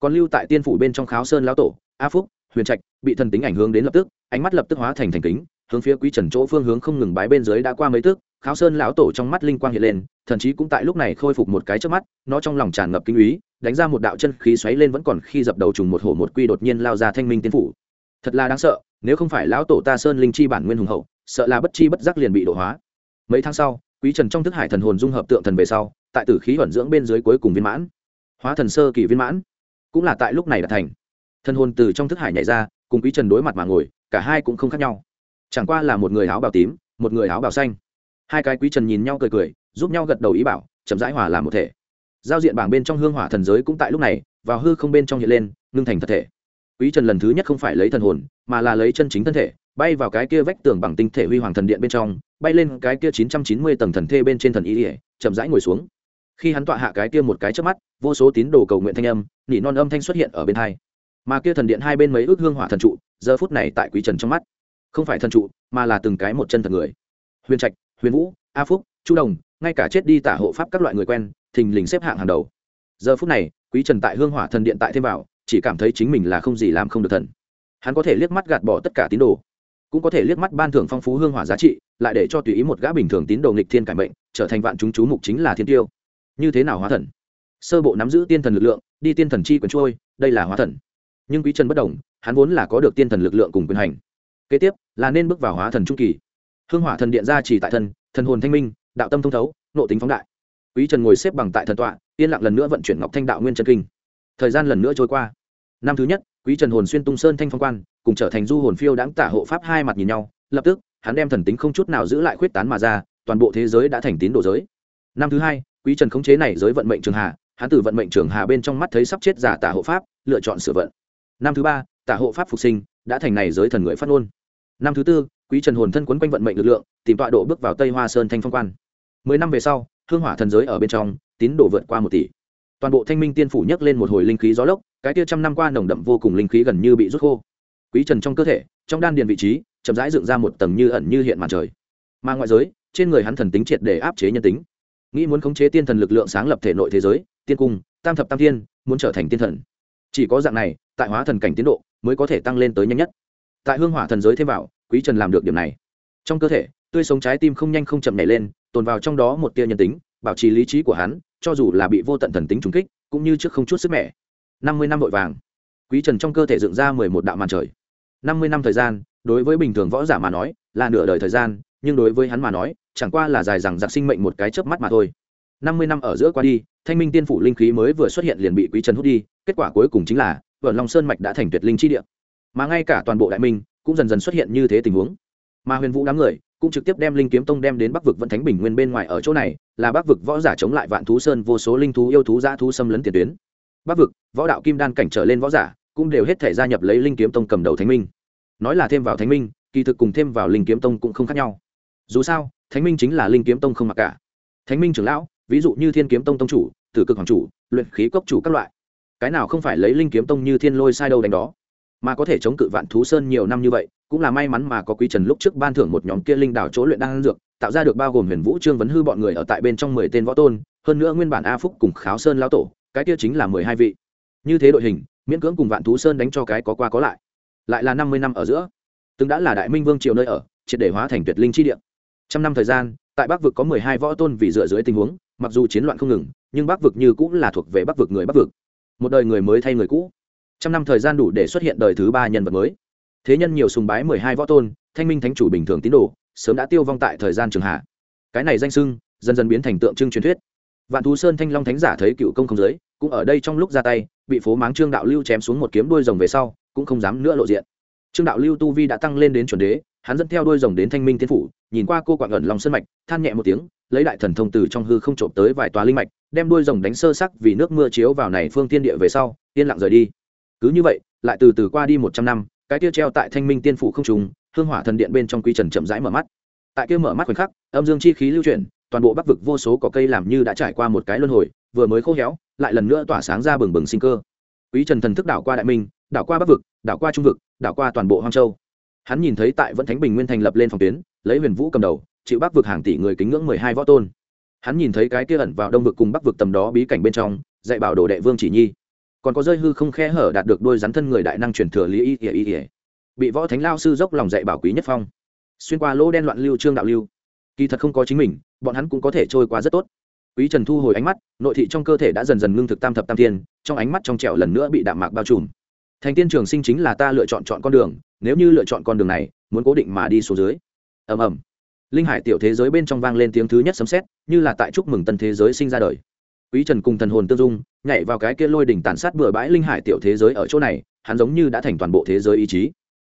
Còn lưu tại tiên phủ bên trong kháo sơn lão tổ, a phúc, huyền trạch, bị thần tính ảnh hưởng đến lập tức, ánh mắt lập tức hóa thành thành kính, hướng phía quý trần chỗ phương hướng không ngừng bái bên dưới đã qua mấy tước, kháo sơn lão tổ trong mắt linh quang hiện lên thần chí cũng tại lúc này khôi phục một cái trước mắt, nó trong lòng tràn ngập kinh úy đánh ra một đạo chân khí xoáy lên vẫn còn khi dập đầu trùng một hổ một quy đột nhiên lao ra thanh minh tiên phủ. Thật là đáng sợ, nếu không phải lão tổ ta sơn linh chi bản nguyên hùng hậu sợ là bất chi bất giác liền bị độ hóa. Mấy tháng sau, quý trần trong thức hải thần hồn dung hợp tượng thần về sau, tại tử khí vận dưỡng bên dưới cuối cùng viên mãn. Hóa thần sơ kỳ viên mãn, cũng là tại lúc này đã thành. Thần hồn từ trong thức hải nhảy ra, cùng quý trần đối mặt mà ngồi, cả hai cũng không khác nhau. Chẳng qua là một người áo bào tím, một người áo bào xanh. Hai cái quý trần nhìn nhau cười cười, giúp nhau gật đầu ý bảo, chậm rãi hòa làm một thể. Giao diện bảng bên trong hương hỏa thần giới cũng tại lúc này, vào hư không bên trong hiện lên, ngưng thành thật thể. Quý trần lần thứ nhất không phải lấy thần hồn, mà là lấy chân chính thân thể bay vào cái kia vách tường bằng tinh thể huy hoàng thần điện bên trong, bay lên cái kia chín trăm chín mươi tầng thần thê bên trên thần y ỉa chậm rãi ngồi xuống. Khi hắn tọa hạ cái kia một cái trước mắt, vô số tín đồ cầu nguyện thanh âm, nỉ non âm thanh xuất hiện ở bên hai. Mà kia thần điện hai bên mấy ước hương hỏa thần trụ, giờ phút này tại quý trần trong mắt. Không phải thần trụ, mà là từng cái một chân thật người. Huyền trạch, huyền vũ, a phúc, chu đồng, ngay cả chết đi tả hộ pháp các loại người quen, thình lình xếp hạng hàng đầu. Giờ phút này, quý trần tại hương hỏa thần điện tại thêm vào, chỉ cảm thấy chính mình là không gì làm không được thần. Hắn có thể liếc mắt gạt bỏ tất cả tín đồ cũng có thể liếc mắt ban thưởng phong phú hương hỏa giá trị lại để cho tùy ý một gã bình thường tín đồ nghịch thiên cải mệnh trở thành vạn chúng chú mục chính là thiên tiêu. Như thế nào hóa thần? Sơ bộ nắm giữ tiên thần lực lượng đi tiên thần chi quyền trôi đây là hóa thần. Nhưng quý trần bất đồng hắn vốn là có được tiên thần lực lượng cùng quyền hành. Kế tiếp là nên bước vào hóa thần trung kỳ. Hương hỏa thần điện ra chỉ tại thần, thần hồn thanh minh đạo tâm thông thấu nộ tính phóng đại. Quý trần ngồi xếp bằng tại thần tọa yên lặng lần nữa vận chuyển ngọc thanh đạo nguyên chân kinh. Thời gian lần nữa trôi qua. Năm thứ nhất quý trần hồn xuyên tung sơn thanh phong quan cùng trở thành du hồn phiêu đáng tả hộ pháp hai mặt nhìn nhau, lập tức, hắn đem thần tính không chút nào giữ lại khuyết tán mà ra, toàn bộ thế giới đã thành tín đồ giới. Năm thứ hai, quý trần khống chế này giới vận mệnh trường hà, hắn từ vận mệnh trường hà bên trong mắt thấy sắp chết giả tả hộ pháp, lựa chọn sửa vận. Năm thứ ba, tả hộ pháp phục sinh, đã thành này giới thần người phát ngôn. Năm thứ tư, quý trần hồn thân quấn quanh vận mệnh lực lượng, tìm tọa độ bước vào tây hoa sơn thanh phong quan. Mười năm về sau, hương hỏa thần giới ở bên trong, tín đồ vượt qua một tỷ. Toàn bộ thanh minh tiên phủ nhấc lên một hồi linh khí gió lốc, cái kia trăm năm qua nồng đậm vô cùng linh khí gần như bị rút khô quý trần trong cơ thể, trong đan điền vị trí, chậm rãi dựng ra một tầng như ẩn như hiện màn trời. Mà ngoại giới, trên người hắn thần tính triệt để áp chế nhân tính. Nghĩ muốn khống chế tiên thần lực lượng sáng lập thể nội thế giới, tiên cung, tam thập tam thiên, muốn trở thành tiên thần. Chỉ có dạng này, tại hóa thần cảnh tiến độ, mới có thể tăng lên tới nhanh nhất. Tại hương hỏa thần giới thêm vào, quý trần làm được điểm này. Trong cơ thể, tươi sống trái tim không nhanh không chậm nhảy lên, tồn vào trong đó một tia nhân tính, bảo trì lý trí của hắn, cho dù là bị vô tận thần tính trúng kích, cũng như trước không chút sức mẻ. Năm mươi năm vội vàng. Quý trần trong cơ thể dựng ra mười một đạo màn trời năm mươi năm thời gian, đối với bình thường võ giả mà nói, là nửa đời thời gian, nhưng đối với hắn mà nói, chẳng qua là dài rằng giặc sinh mệnh một cái chớp mắt mà thôi. năm mươi năm ở giữa qua đi, thanh minh tiên phủ linh khí mới vừa xuất hiện liền bị quý trần hút đi, kết quả cuối cùng chính là, vườn long sơn mạch đã thành tuyệt linh chi địa. Mà ngay cả toàn bộ đại minh, cũng dần dần xuất hiện như thế tình huống. Mà huyền vũ đám người, cũng trực tiếp đem linh kiếm tông đem đến bắc vực vẫn thánh bình nguyên bên ngoài ở chỗ này, là bắc vực võ giả chống lại vạn thú sơn, vô số linh thú, yêu thú giã thú xâm lấn tiền tuyến. Bắc vực, võ đạo kim đan cảnh trở lên võ giả, cũng đều hết thể gia nhập lấy linh kiếm tông cầm đầu thánh minh nói là thêm vào thánh minh, kỳ thực cùng thêm vào linh kiếm tông cũng không khác nhau. Dù sao, thánh minh chính là linh kiếm tông không mặc cả. Thánh minh trưởng lão, ví dụ như thiên kiếm tông tông chủ, tử cực hoàng chủ, luyện khí cốc chủ các loại. Cái nào không phải lấy linh kiếm tông như thiên lôi sai đâu đánh đó. Mà có thể chống cự vạn thú sơn nhiều năm như vậy, cũng là may mắn mà có quý trần lúc trước ban thưởng một nhóm kia linh đảo chỗ luyện đan dược, tạo ra được bao gồm huyền vũ, trương vấn hư bọn người ở tại bên trong mười tên võ tôn, hơn nữa nguyên bản a phúc cùng kháo sơn lao tổ, cái kia chính là mười hai vị. Như thế đội hình, miễn cưỡng cùng vạn thú sơn đánh cho cái có qua có lại lại là năm mươi năm ở giữa. Từng đã là đại minh vương triều nơi ở, triệt để hóa thành tuyệt linh chi địa. Trăm năm thời gian, tại bắc vực có mười hai võ tôn vì dựa dưới tình huống, mặc dù chiến loạn không ngừng, nhưng bắc vực như cũng là thuộc về bắc vực người bắc vực. Một đời người mới thay người cũ. Trăm năm thời gian đủ để xuất hiện đời thứ ba nhân vật mới. Thế nhân nhiều sùng bái mười hai võ tôn, thanh minh thánh chủ bình thường tín đồ, sớm đã tiêu vong tại thời gian trường hạ. Cái này danh sưng, dần dần biến thành tượng trưng truyền thuyết. Vạn thú sơn thanh long thánh giả thấy cựu công không giới, cũng ở đây trong lúc ra tay, bị phố máng trương đạo lưu chém xuống một kiếm đuôi rồng về sau cũng không dám nữa lộ diện. Trương đạo lưu tu vi đã tăng lên đến chuẩn đế, hắn dẫn theo đuôi rồng đến thanh minh tiên phủ, nhìn qua cô quạng ẩn lòng sơn mạch, than nhẹ một tiếng, lấy đại thần thông từ trong hư không trộm tới vài tòa linh mạch, đem đuôi rồng đánh sơ sắc vì nước mưa chiếu vào này phương tiên địa về sau, yên lặng rời đi. Cứ như vậy, lại từ từ qua đi một trăm năm, cái kia treo tại thanh minh tiên phủ không trùng hương hỏa thần điện bên trong quý trần chậm rãi mở mắt. Tại kia mở mắt khoảnh khắc, âm dương chi khí lưu chuyển, toàn bộ bắc vực vô số có cây làm như đã trải qua một cái luân hồi, vừa mới khô héo, lại lần nữa tỏa sáng ra bừng bừng sinh cơ. Quý trần thần thức đảo qua đại minh đảo qua bắc vực, đảo qua trung vực, đảo qua toàn bộ hoang châu. Hắn nhìn thấy tại vẫn thánh bình nguyên thành lập lên phòng tuyến, lấy huyền vũ cầm đầu, chịu bắc vực hàng tỷ người kính ngưỡng mười hai võ tôn. Hắn nhìn thấy cái kia ẩn vào đông vực cùng bắc vực tầm đó bí cảnh bên trong, dạy bảo đồ đệ vương chỉ nhi. Còn có rơi hư không khe hở đạt được đôi rắn thân người đại năng truyền thừa lý y ỉa y ỉa bị võ thánh lao sư dốc lòng dạy bảo quý nhất phong. Xuyên qua lỗ đen loạn lưu trương đạo lưu. Kỳ thật không có chính mình, bọn hắn cũng có thể trôi qua rất tốt. Quý trần thu hồi ánh mắt, nội thị trong cơ thể đã dần dần ngưng thực tam thập tam thiên, trong ánh mắt trong trẻo lần nữa bị đạm mạc bao trùm thành tiên trường sinh chính là ta lựa chọn chọn con đường, nếu như lựa chọn con đường này, muốn cố định mà đi xuống dưới. Ầm ầm. Linh hải tiểu thế giới bên trong vang lên tiếng thứ nhất sấm sét, như là tại chúc mừng tân thế giới sinh ra đời. Quý trần cùng thần hồn tương dung, nhảy vào cái kia lôi đỉnh tàn sát bừa bãi linh hải tiểu thế giới ở chỗ này, hắn giống như đã thành toàn bộ thế giới ý chí.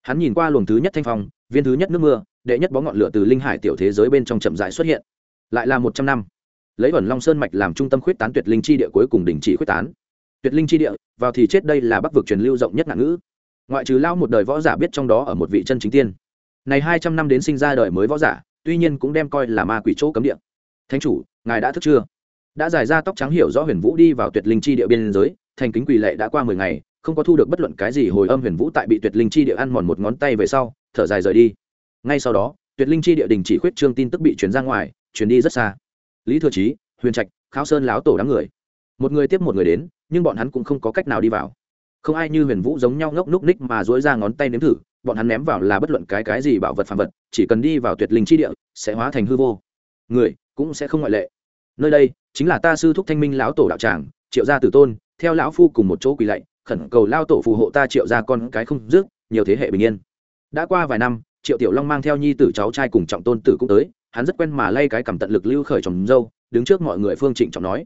Hắn nhìn qua luồng thứ nhất thanh phong, viên thứ nhất nước mưa, đệ nhất bó ngọn lửa từ linh hải tiểu thế giới bên trong chậm rãi xuất hiện. Lại là một trăm năm. Lấy vẩn long sơn mạch làm trung tâm khuyết tán tuyệt linh chi địa cuối cùng đình chỉ khuyết tán tuyệt linh chi địa, vào thì chết đây là bắc vực truyền lưu rộng nhất ngạn ngữ. Ngoại trừ lao một đời võ giả biết trong đó ở một vị chân chính tiên. Này hai trăm năm đến sinh ra đời mới võ giả, tuy nhiên cũng đem coi là ma quỷ chỗ cấm địa. Thánh chủ, ngài đã thức chưa? Đã giải ra tóc trắng hiểu rõ huyền vũ đi vào tuyệt linh chi địa biên giới, thành kính quỳ lệ đã qua mười ngày, không có thu được bất luận cái gì hồi âm huyền vũ tại bị tuyệt linh chi địa ăn mòn một ngón tay về sau, thở dài rời đi. Ngay sau đó, tuyệt linh chi địa đình chỉ khuyết trương tin tức bị chuyển ra ngoài chuyển đi rất xa. Lý thừa trí huyền trạch, kháo sơn láo tổ đám người một người tiếp một người đến, nhưng bọn hắn cũng không có cách nào đi vào. Không ai như huyền vũ giống nhau ngốc núc ních mà dối ra ngón tay nếm thử, bọn hắn ném vào là bất luận cái cái gì bảo vật phàm vật, chỉ cần đi vào tuyệt linh chi địa, sẽ hóa thành hư vô. Người cũng sẽ không ngoại lệ. Nơi đây chính là ta sư thúc thanh minh lão tổ đạo tràng, triệu gia tử tôn, theo lão phu cùng một chỗ quỳ lạy, khẩn cầu lao tổ phù hộ ta triệu gia con cái không dứt, nhiều thế hệ bình yên. Đã qua vài năm, triệu tiểu long mang theo nhi tử cháu trai cùng trọng tôn tử cũng tới, hắn rất quen mà lay cái cảm tận lực lưu khởi trồng dâu, đứng trước mọi người phương trịnh trọng nói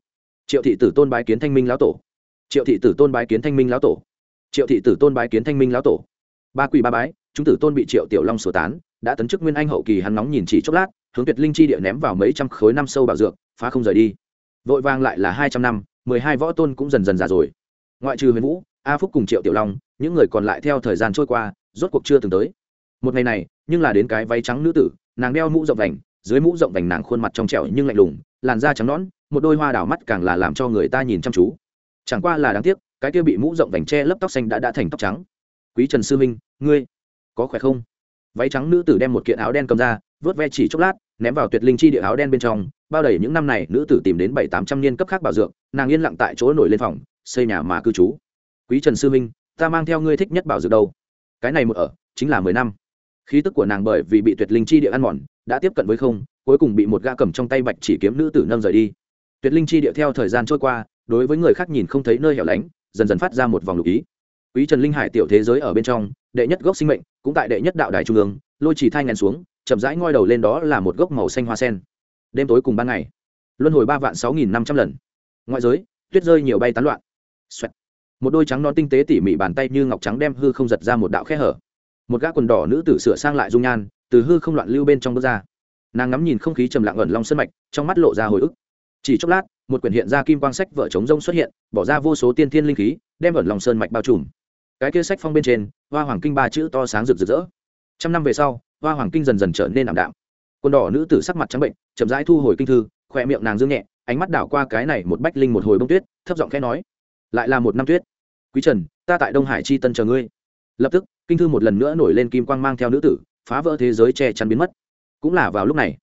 triệu thị tử tôn bái kiến thanh minh lão tổ. Triệu thị tử tôn bái kiến thanh minh lão tổ. Triệu thị tử tôn bái kiến thanh minh lão tổ. Ba quỳ ba bái, chúng tử tôn bị triệu tiểu long sửa tán, đã tấn chức nguyên anh hậu kỳ hắn nóng nhìn chỉ chốc lát, hướng tuyệt linh chi địa ném vào mấy trăm khối năm sâu bảo dược, phá không rời đi. Vội vang lại là hai trăm năm, mười hai võ tôn cũng dần dần già rồi. Ngoại trừ huyền vũ, a phúc cùng triệu tiểu long, những người còn lại theo thời gian trôi qua, rốt cuộc chưa từng tới. Một ngày này, nhưng là đến cái váy trắng nữ tử, nàng đeo mũ rộng vành, dưới mũ rộng vành nàng khuôn mặt trong trẻo nhưng lạnh lùng làn da trắng nõn, một đôi hoa đảo mắt càng là làm cho người ta nhìn chăm chú. Chẳng qua là đáng tiếc, cái kia bị mũ rộng vành che lấp tóc xanh đã đã thành tóc trắng. Quý trần sư minh, ngươi có khỏe không? Váy trắng nữ tử đem một kiện áo đen cầm ra, vớt ve chỉ chốc lát, ném vào tuyệt linh chi địa áo đen bên trong, bao đầy những năm này nữ tử tìm đến bảy tám trăm niên cấp khác bảo dược, nàng yên lặng tại chỗ nổi lên phòng, xây nhà mà cư trú. Quý trần sư minh, ta mang theo ngươi thích nhất bảo dược đâu? Cái này một ở, chính là mười năm. Khí tức của nàng bởi vì bị tuyệt linh chi địa ăn mòn, đã tiếp cận với không cuối cùng bị một gã cầm trong tay bạch chỉ kiếm nữ tử nâng rời đi. Tuyệt linh chi địa theo thời gian trôi qua, đối với người khác nhìn không thấy nơi hẻo lánh, dần dần phát ra một vòng lục ý. Quý trần linh hải tiểu thế giới ở bên trong, đệ nhất gốc sinh mệnh, cũng tại đệ nhất đạo đài trung ương, lôi chỉ thai ngàn xuống, chậm rãi ngoi đầu lên đó là một gốc màu xanh hoa sen. Đêm tối cùng ban ngày, luân hồi ba vạn sáu nghìn năm trăm lần. Ngoại giới, tuyết rơi nhiều bay tán loạn. Xoẹt. một đôi trắng non tinh tế tỉ mỉ bàn tay như ngọc trắng đem hư không giật ra một đạo khe hở. Một gã quần đỏ nữ tử sửa sang lại dung nhan, từ hư không loạn lưu bên trong bước ra nàng ngắm nhìn không khí trầm lặng ẩn long sân mạch, trong mắt lộ ra hồi ức. Chỉ chốc lát, một quyển hiện ra kim quang sách vợ chống rông xuất hiện, bỏ ra vô số tiên thiên linh khí, đem ẩn lòng sơn mạch bao trùm. Cái kia sách phong bên trên, hoa hoàng kinh ba chữ to sáng rực rực rỡ. Trăm năm về sau, hoa hoàng kinh dần dần trở nên ảm đạm. Quần đỏ nữ tử sắc mặt trắng bệnh, chậm rãi thu hồi kinh thư khỏe miệng nàng dương nhẹ, ánh mắt đảo qua cái này một bách linh một hồi bông tuyết, thấp giọng khẽ nói, lại là một năm tuyết. Quý trần, ta tại đông hải chi tân chờ ngươi. Lập tức, kinh thư một lần nữa nổi lên kim quang mang theo nữ tử, phá vỡ thế giới che chắn biến mất cũng là vào lúc này,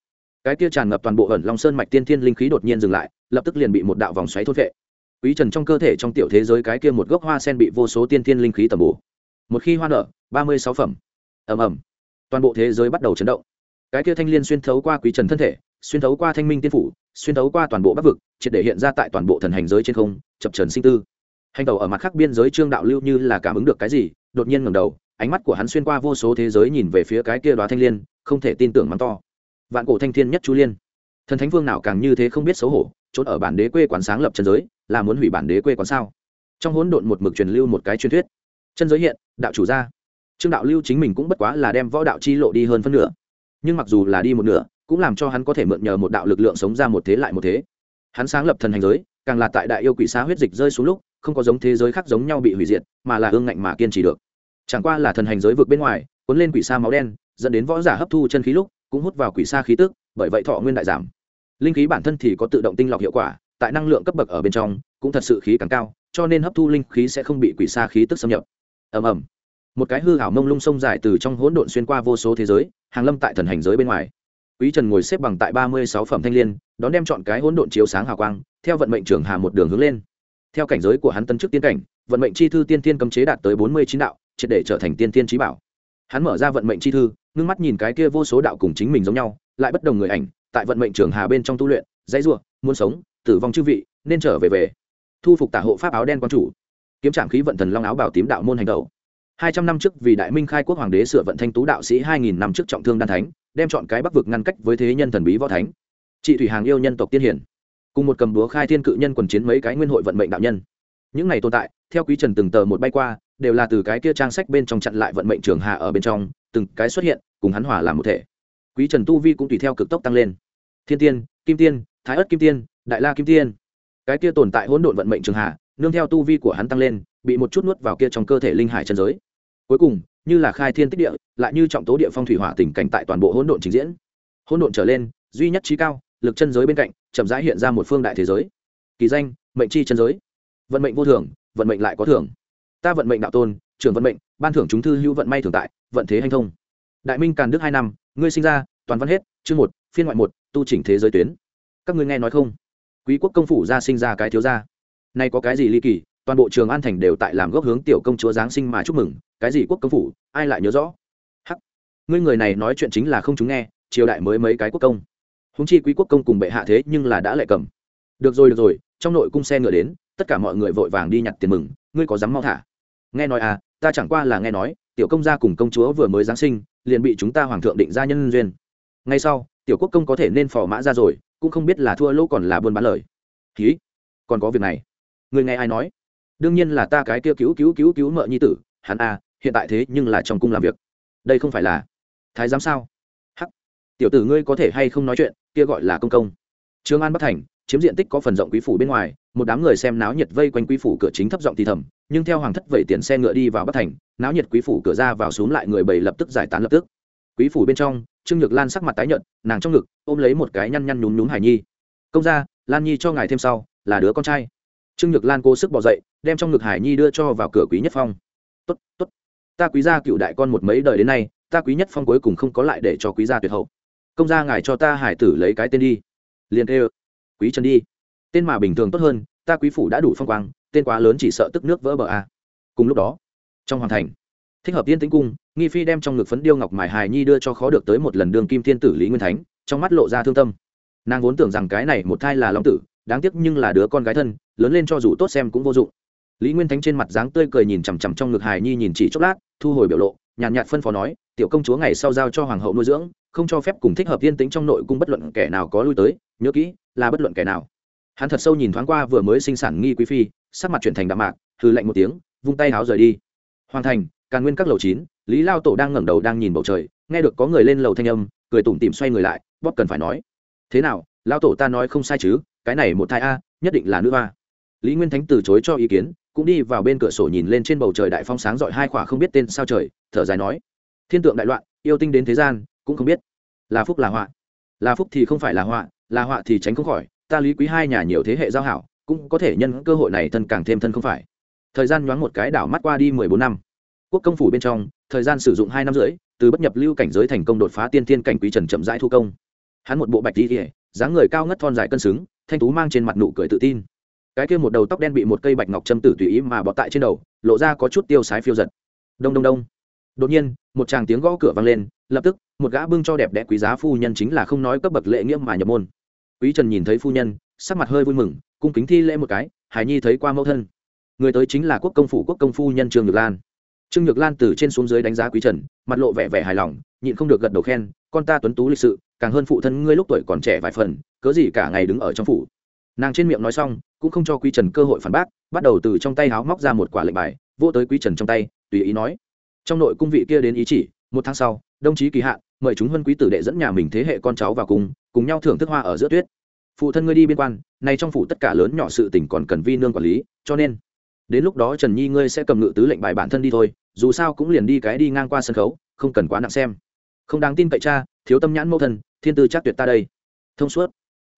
cái kia tràn ngập toàn bộ ẩn long sơn mạch tiên thiên linh khí đột nhiên dừng lại, lập tức liền bị một đạo vòng xoáy thốt vệ quý trần trong cơ thể trong tiểu thế giới cái kia một gốc hoa sen bị vô số tiên thiên linh khí tầm bổ. Một khi hoa nở, ba mươi sáu phẩm. Ầm ầm. Toàn bộ thế giới bắt đầu chấn động. Cái kia thanh liên xuyên thấu qua quý trần thân thể, xuyên thấu qua thanh minh tiên phủ, xuyên thấu qua toàn bộ bắc vực, triệt để hiện ra tại toàn bộ thần hành giới trên không, chập trần sinh tư. Hành tàu ở mặt khác biên giới trương đạo lưu như là cảm ứng được cái gì, đột nhiên ngẩng đầu, ánh mắt của hắn xuyên qua vô số thế giới nhìn về phía cái kia đoá thanh liên không thể tin tưởng mắng to. Vạn cổ thanh thiên nhất chú liên. Thần thánh vương nào càng như thế không biết xấu hổ trốn ở bản đế quê quán sáng lập chân giới, là muốn hủy bản đế quê quán sao? Trong hỗn độn một mực truyền lưu một cái truyền thuyết. Chân giới hiện, đạo chủ gia trương đạo lưu chính mình cũng bất quá là đem võ đạo chi lộ đi hơn phân nửa. Nhưng mặc dù là đi một nửa, cũng làm cho hắn có thể mượn nhờ một đạo lực lượng sống ra một thế lại một thế. Hắn sáng lập thần hành giới, càng là tại đại yêu quỷ xá huyết dịch rơi xuống lúc, không có giống thế giới khác giống nhau bị hủy diệt, mà là hương ngạnh mà kiên trì được. Chẳng qua là thần hành giới vượt bên ngoài, cuốn lên quỷ xa máu đen dẫn đến võ giả hấp thu chân khí lúc, cũng hút vào quỷ xa khí tức, bởi vậy thọ nguyên đại giảm. Linh khí bản thân thì có tự động tinh lọc hiệu quả, tại năng lượng cấp bậc ở bên trong, cũng thật sự khí càng cao, cho nên hấp thu linh khí sẽ không bị quỷ xa khí tức xâm nhập. Ầm ầm. Một cái hư hảo mông lung sông dài từ trong hỗn độn xuyên qua vô số thế giới, hàng lâm tại thần hành giới bên ngoài. Quý trần ngồi xếp bằng tại ba mươi sáu phẩm thanh liên, đón đem chọn cái hỗn độn chiếu sáng hào quang, theo vận mệnh trưởng hà một đường hướng lên. Theo cảnh giới của hắn tân chức tiên cảnh, vận mệnh chi thư tiên tiên cấm chế đạt tới bốn mươi chín đạo, triệt để trở thành tiên tiên trí bảo. Hắn mở ra vận mệnh chi thư ngưng mắt nhìn cái kia vô số đạo cùng chính mình giống nhau, lại bất đồng người ảnh, tại vận mệnh trường hà bên trong tu luyện, dãy ruộng muốn sống, tử vong chư vị, nên trở về về. Thu phục tả hộ pháp áo đen quan chủ. Kiếm trạm khí vận thần long áo bảo tím đạo môn hành đầu hai trăm năm trước vì đại minh khai quốc hoàng đế sửa vận thanh tú đạo sĩ hai nghìn năm trước trọng thương đan thánh, đem chọn cái bắc vực ngăn cách với thế nhân thần bí võ thánh. Chị thủy hàng yêu nhân tộc tiên hiển. Cùng một cầm búa khai thiên cự nhân quần chiến mấy cái nguyên hội vận mệnh đạo nhân. Những này tồn tại, theo quý trần từng tờ một bay qua, đều là từ cái kia trang sách bên trong chặn lại vận mệnh trường hạ ở bên trong, từng cái xuất hiện cùng hắn hòa làm một thể. Quý trần tu vi cũng tùy theo cực tốc tăng lên. Thiên tiên, kim tiên, thái ất kim tiên, đại la kim tiên. Cái kia tồn tại hỗn độn vận mệnh trường hạ, nương theo tu vi của hắn tăng lên, bị một chút nuốt vào kia trong cơ thể linh hải chân giới. Cuối cùng, như là khai thiên tích địa, lại như trọng tố địa phong thủy hỏa tình cảnh tại toàn bộ hỗn độn trình diễn. Hỗn độn trở lên, duy nhất trí cao, lực chân giới bên cạnh, chậm rãi hiện ra một phương đại thế giới. Kỳ danh, mệnh chi chân giới. Vận mệnh vô thường, vận mệnh lại có thường. Ta vận mệnh đạo tôn, trưởng vận mệnh, ban thưởng chúng thư hữu vận may thường tại, vận thế hành thông đại minh càn đức hai năm, ngươi sinh ra, toàn văn hết, chương một, phiên ngoại một, tu chỉnh thế giới tuyến. Các ngươi nghe nói không? Quý quốc công phủ ra sinh ra cái thiếu gia. Nay có cái gì ly kỳ, toàn bộ trường an thành đều tại làm gốc hướng tiểu công chúa giáng sinh mà chúc mừng, cái gì quốc công phủ, ai lại nhớ rõ? Hắc, ngươi người này nói chuyện chính là không chúng nghe, triều đại mới mấy cái quốc công. Húng chi quý quốc công cùng bệ hạ thế nhưng là đã lệ cầm. Được rồi được rồi, trong nội cung xe ngựa đến, tất cả mọi người vội vàng đi nhặt tiền mừng, ngươi có dám mau thả? Nghe nói à ta chẳng qua là nghe nói, tiểu công gia cùng công chúa vừa mới giáng sinh liền bị chúng ta hoàng thượng định ra nhân duyên. Ngay sau tiểu quốc công có thể nên phò mã ra rồi cũng không biết là thua lỗ còn là buôn bán lời. Ký còn có việc này. Người nghe ai nói? Đương nhiên là ta cái kia cứu cứu cứu cứu mợ nhi tử hắn a à, hiện tại thế nhưng là trong cung làm việc. Đây không phải là thái giám sao? Hắc tiểu tử ngươi có thể hay không nói chuyện kia gọi là công công. Trương an bắc thành chiếm diện tích có phần rộng quý phủ bên ngoài một đám người xem náo nhiệt vây quanh quý phủ cửa chính thấp giọng thì thầm nhưng theo hoàng thất vẩy tiền xe ngựa đi vào bắc thành, náo nhiệt quý phủ cửa ra vào xuống lại người bầy lập tức giải tán lập tức. Quý phủ bên trong, trương nhược lan sắc mặt tái nhợt, nàng trong ngực, ôm lấy một cái nhăn nhăn nhún nhún hải nhi. Công ra lan nhi cho ngài thêm sau, là đứa con trai. Trương nhược lan cố sức bỏ dậy, đem trong ngực hải nhi đưa cho vào cửa quý nhất phong. Tốt tốt, ta quý gia cựu đại con một mấy đời đến nay, ta quý nhất phong cuối cùng không có lại để cho quý gia tuyệt hậu. Công gia ngài cho ta hải tử lấy cái tên đi. Liền tê quý trần đi. Tên mà bình thường tốt hơn, ta quý phủ đã đủ phong quang tên quá lớn chỉ sợ tức nước vỡ bờ a. À. cùng lúc đó trong hoàng thành thích hợp tiên tĩnh cung nghi phi đem trong ngực phấn điêu ngọc mài hài nhi đưa cho khó được tới một lần đường kim thiên tử lý nguyên thánh trong mắt lộ ra thương tâm. Nàng vốn tưởng rằng cái này một thai là long tử đáng tiếc nhưng là đứa con gái thân lớn lên cho dù tốt xem cũng vô dụng. Lý nguyên thánh trên mặt dáng tươi cười nhìn chằm chằm trong ngực hài nhi nhìn chỉ chốc lát thu hồi biểu lộ nhàn nhạt, nhạt phân phó nói tiểu công chúa ngày sau giao cho hoàng hậu nuôi dưỡng không cho phép cùng thích hợp yên tĩnh trong nội cung bất luận kẻ nào có lui tới nhớ kỹ là bất luận kẻ nào. Hắn thật sâu nhìn thoáng qua vừa mới sinh sản nghi quý phi sắc mặt chuyển thành đạm mạc hư lạnh một tiếng, vung tay háo rời đi. Hoàn thành, càn nguyên các lầu chín, lý lao tổ đang ngẩng đầu đang nhìn bầu trời, nghe được có người lên lầu thanh âm, cười tủm tỉm xoay người lại, bóp cần phải nói. Thế nào, lao tổ ta nói không sai chứ, cái này một thai a, nhất định là nữ a. Lý nguyên thánh từ chối cho ý kiến, cũng đi vào bên cửa sổ nhìn lên trên bầu trời đại phong sáng dọi hai khỏa không biết tên sao trời, thở dài nói. Thiên tượng đại loạn, yêu tinh đến thế gian, cũng không biết. Là phúc là họa. Là phúc thì không phải là họa là họa thì tránh không khỏi, ta lý quý hai nhà nhiều thế hệ giao hảo cũng có thể nhân cơ hội này thân càng thêm thân không phải. Thời gian nhoáng một cái đảo mắt qua đi mười bốn năm. Quốc công phủ bên trong, thời gian sử dụng hai năm rưỡi, từ bất nhập lưu cảnh giới thành công đột phá tiên thiên cảnh quý trần chậm rãi thu công. Hắn một bộ bạch đi kỉa dáng người cao ngất thon dài cân xứng, thanh tú mang trên mặt nụ cười tự tin. Cái kia một đầu tóc đen bị một cây bạch ngọc châm tử tùy ý mà bọt tại trên đầu, lộ ra có chút tiêu sái phiêu giật. Đông đông đông. Đột nhiên, một tràng tiếng gõ cửa vang lên, lập tức, một gã bưng cho đẹp đẽ quý giá phu nhân chính là không nói cấp bậc lễ nghĩa mà nhập môn. Quý trần nhìn thấy phu nhân sắc mặt hơi vui mừng, cung kính thi lễ một cái, hải nhi thấy qua mẫu thân. Người tới chính là quốc công phủ quốc công phu nhân trương nhược lan. Trương nhược lan từ trên xuống dưới đánh giá quý trần, mặt lộ vẻ vẻ hài lòng, nhịn không được gật đầu khen, con ta tuấn tú lịch sự, càng hơn phụ thân ngươi lúc tuổi còn trẻ vài phần, cớ gì cả ngày đứng ở trong phủ? Nàng trên miệng nói xong, cũng không cho quý trần cơ hội phản bác, bắt đầu từ trong tay háo móc ra một quả lệnh bài vô tới quý trần trong tay, tùy ý nói, trong nội cung vị kia đến ý chỉ, một tháng sau, đồng chí kỳ hạn, mời chúng huân quý tử đệ dẫn nhà mình thế hệ con cháu vào cùng cùng nhau thưởng thức hoa ở giữa tuyết phụ thân ngươi đi biên quan, nay trong phủ tất cả lớn nhỏ sự tình còn cần vi nương quản lý, cho nên, đến lúc đó trần nhi ngươi sẽ cầm ngự tứ lệnh bài bản thân đi thôi, dù sao cũng liền đi cái đi ngang qua sân khấu, không cần quá nặng xem. Không đáng tin cậy cha, thiếu tâm nhãn mẫu thân, thiên tư chắc tuyệt ta đây. Thông suốt.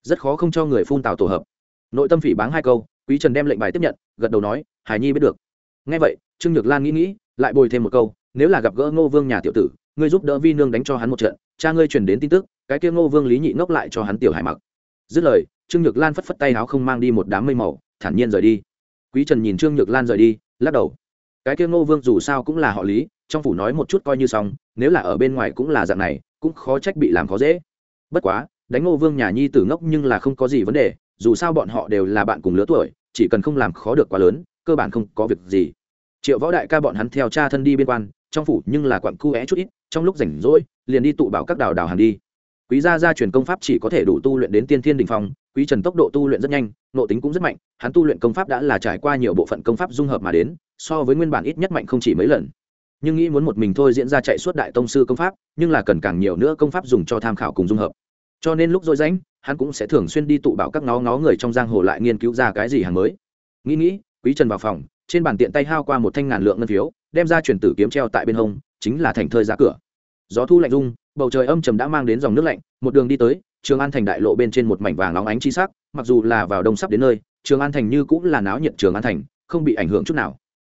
Rất khó không cho người phun tào tổ hợp. Nội tâm phỉ báng hai câu, quý trần đem lệnh bài tiếp nhận, gật đầu nói, hải nhi biết được. Ngay vậy, trương nhược lan nghĩ nghĩ, lại bồi thêm một câu, nếu là gặp gỡ ngô vương nhà tiểu tử, ngươi giúp đỡ vi nương đánh cho hắn một trận, cha ngươi truyền đến tin tức, cái kia ngô vương lý nhị ngốc lại cho hắn tiểu hải mặc dứt lời, trương nhược lan phất phất tay áo không mang đi một đám mây màu, thản nhiên rời đi. Quý trần nhìn trương nhược lan rời đi, lắc đầu. Cái kia ngô vương dù sao cũng là họ lý, trong phủ nói một chút coi như xong, nếu là ở bên ngoài cũng là dạng này, cũng khó trách bị làm khó dễ. Bất quá, đánh ngô vương nhà nhi tử ngốc nhưng là không có gì vấn đề, dù sao bọn họ đều là bạn cùng lứa tuổi, chỉ cần không làm khó được quá lớn, cơ bản không có việc gì. Triệu võ đại ca bọn hắn theo cha thân đi biên quan, trong phủ nhưng là quặn cu é chút ít, trong lúc rảnh rỗi, liền đi tụ bảo các đào đào hàng đi quý gia gia truyền công pháp chỉ có thể đủ tu luyện đến tiên thiên đình phong, quý trần tốc độ tu luyện rất nhanh nộ tính cũng rất mạnh, hắn tu luyện công pháp đã là trải qua nhiều bộ phận công pháp dung hợp mà đến, so với nguyên bản ít nhất mạnh không chỉ mấy lần. Nhưng nghĩ muốn một mình thôi diễn ra chạy suốt đại tông sư công pháp, nhưng là cần càng nhiều nữa công pháp dùng cho tham khảo cùng dung hợp. Cho nên lúc dối rãnh, hắn cũng sẽ thường xuyên đi tụ bảo các ngó ngó người trong giang hồ lại nghiên cứu ra cái gì hàng mới. Nghĩ nghĩ, quý trần vào phòng, trên bàn tiện tay hao qua một thanh ngàn lượng ngân phiếu, đem ra truyền tử kiếm treo tại bên hông, chính là thành thơi ra cửa. Gió thu lạnh rung bầu trời âm trầm đã mang đến dòng nước lạnh, một đường đi tới, trường an thành đại lộ bên trên một mảnh vàng óng ánh chi sắc, mặc dù là vào đông sắp đến nơi, trường an thành như cũng là náo nhiệt trường an thành, không bị ảnh hưởng chút nào.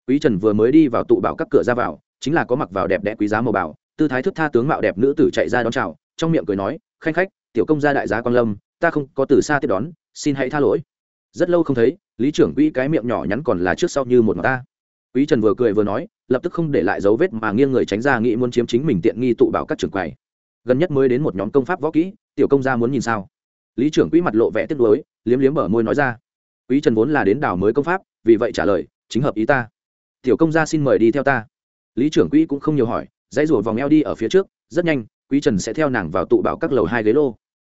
Quý trần vừa mới đi vào tụ bảo các cửa ra vào, chính là có mặc vào đẹp đẽ quý giá màu bảo, tư thái thức tha tướng mạo đẹp nữ tử chạy ra đón chào, trong miệng cười nói, khanh khách, tiểu công gia đại giá Quang lâm, ta không có từ xa tiếp đón, xin hãy tha lỗi. Rất lâu không thấy, lý trưởng quỹ cái miệng nhỏ nhắn còn là trước sau như một mặt ta quý trần vừa cười vừa nói, lập tức không để lại dấu vết mà nghiêng người tránh ra nghĩ muốn chiếm chính mình tiện nghi tụ bảo các trưởng quầy. Gần nhất mới đến một nhóm công pháp võ kỹ, tiểu công gia muốn nhìn sao? Lý trưởng quỹ mặt lộ vẻ tiếc nuối, liếm liếm mở môi nói ra. Quý trần vốn là đến đảo mới công pháp, vì vậy trả lời, chính hợp ý ta. Tiểu công gia xin mời đi theo ta. Lý trưởng quỹ cũng không nhiều hỏi, dãy rủa vòng eo đi ở phía trước, rất nhanh, quý trần sẽ theo nàng vào tụ bảo các lầu hai ghế lô.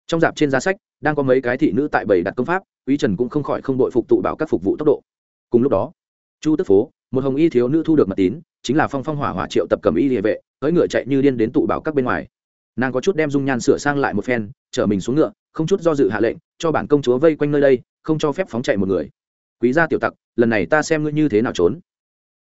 Trong dạp trên giá sách, đang có mấy cái thị nữ tại bảy đặt công pháp, quý trần cũng không khỏi không đội phục tụ bảo các phục vụ tốc độ. Cùng lúc đó, chu tức phố một hồng y thiếu nữ thu được mật tín, chính là phong phong hỏa hỏa triệu tập cầm y địa vệ, cưỡi ngựa chạy như điên đến tụ bảo các bên ngoài. Nàng có chút đem dung nhan sửa sang lại một phen, chở mình xuống ngựa, không chút do dự hạ lệnh, cho bản công chúa vây quanh nơi đây, không cho phép phóng chạy một người. Quý gia tiểu tặc, lần này ta xem ngươi như thế nào trốn.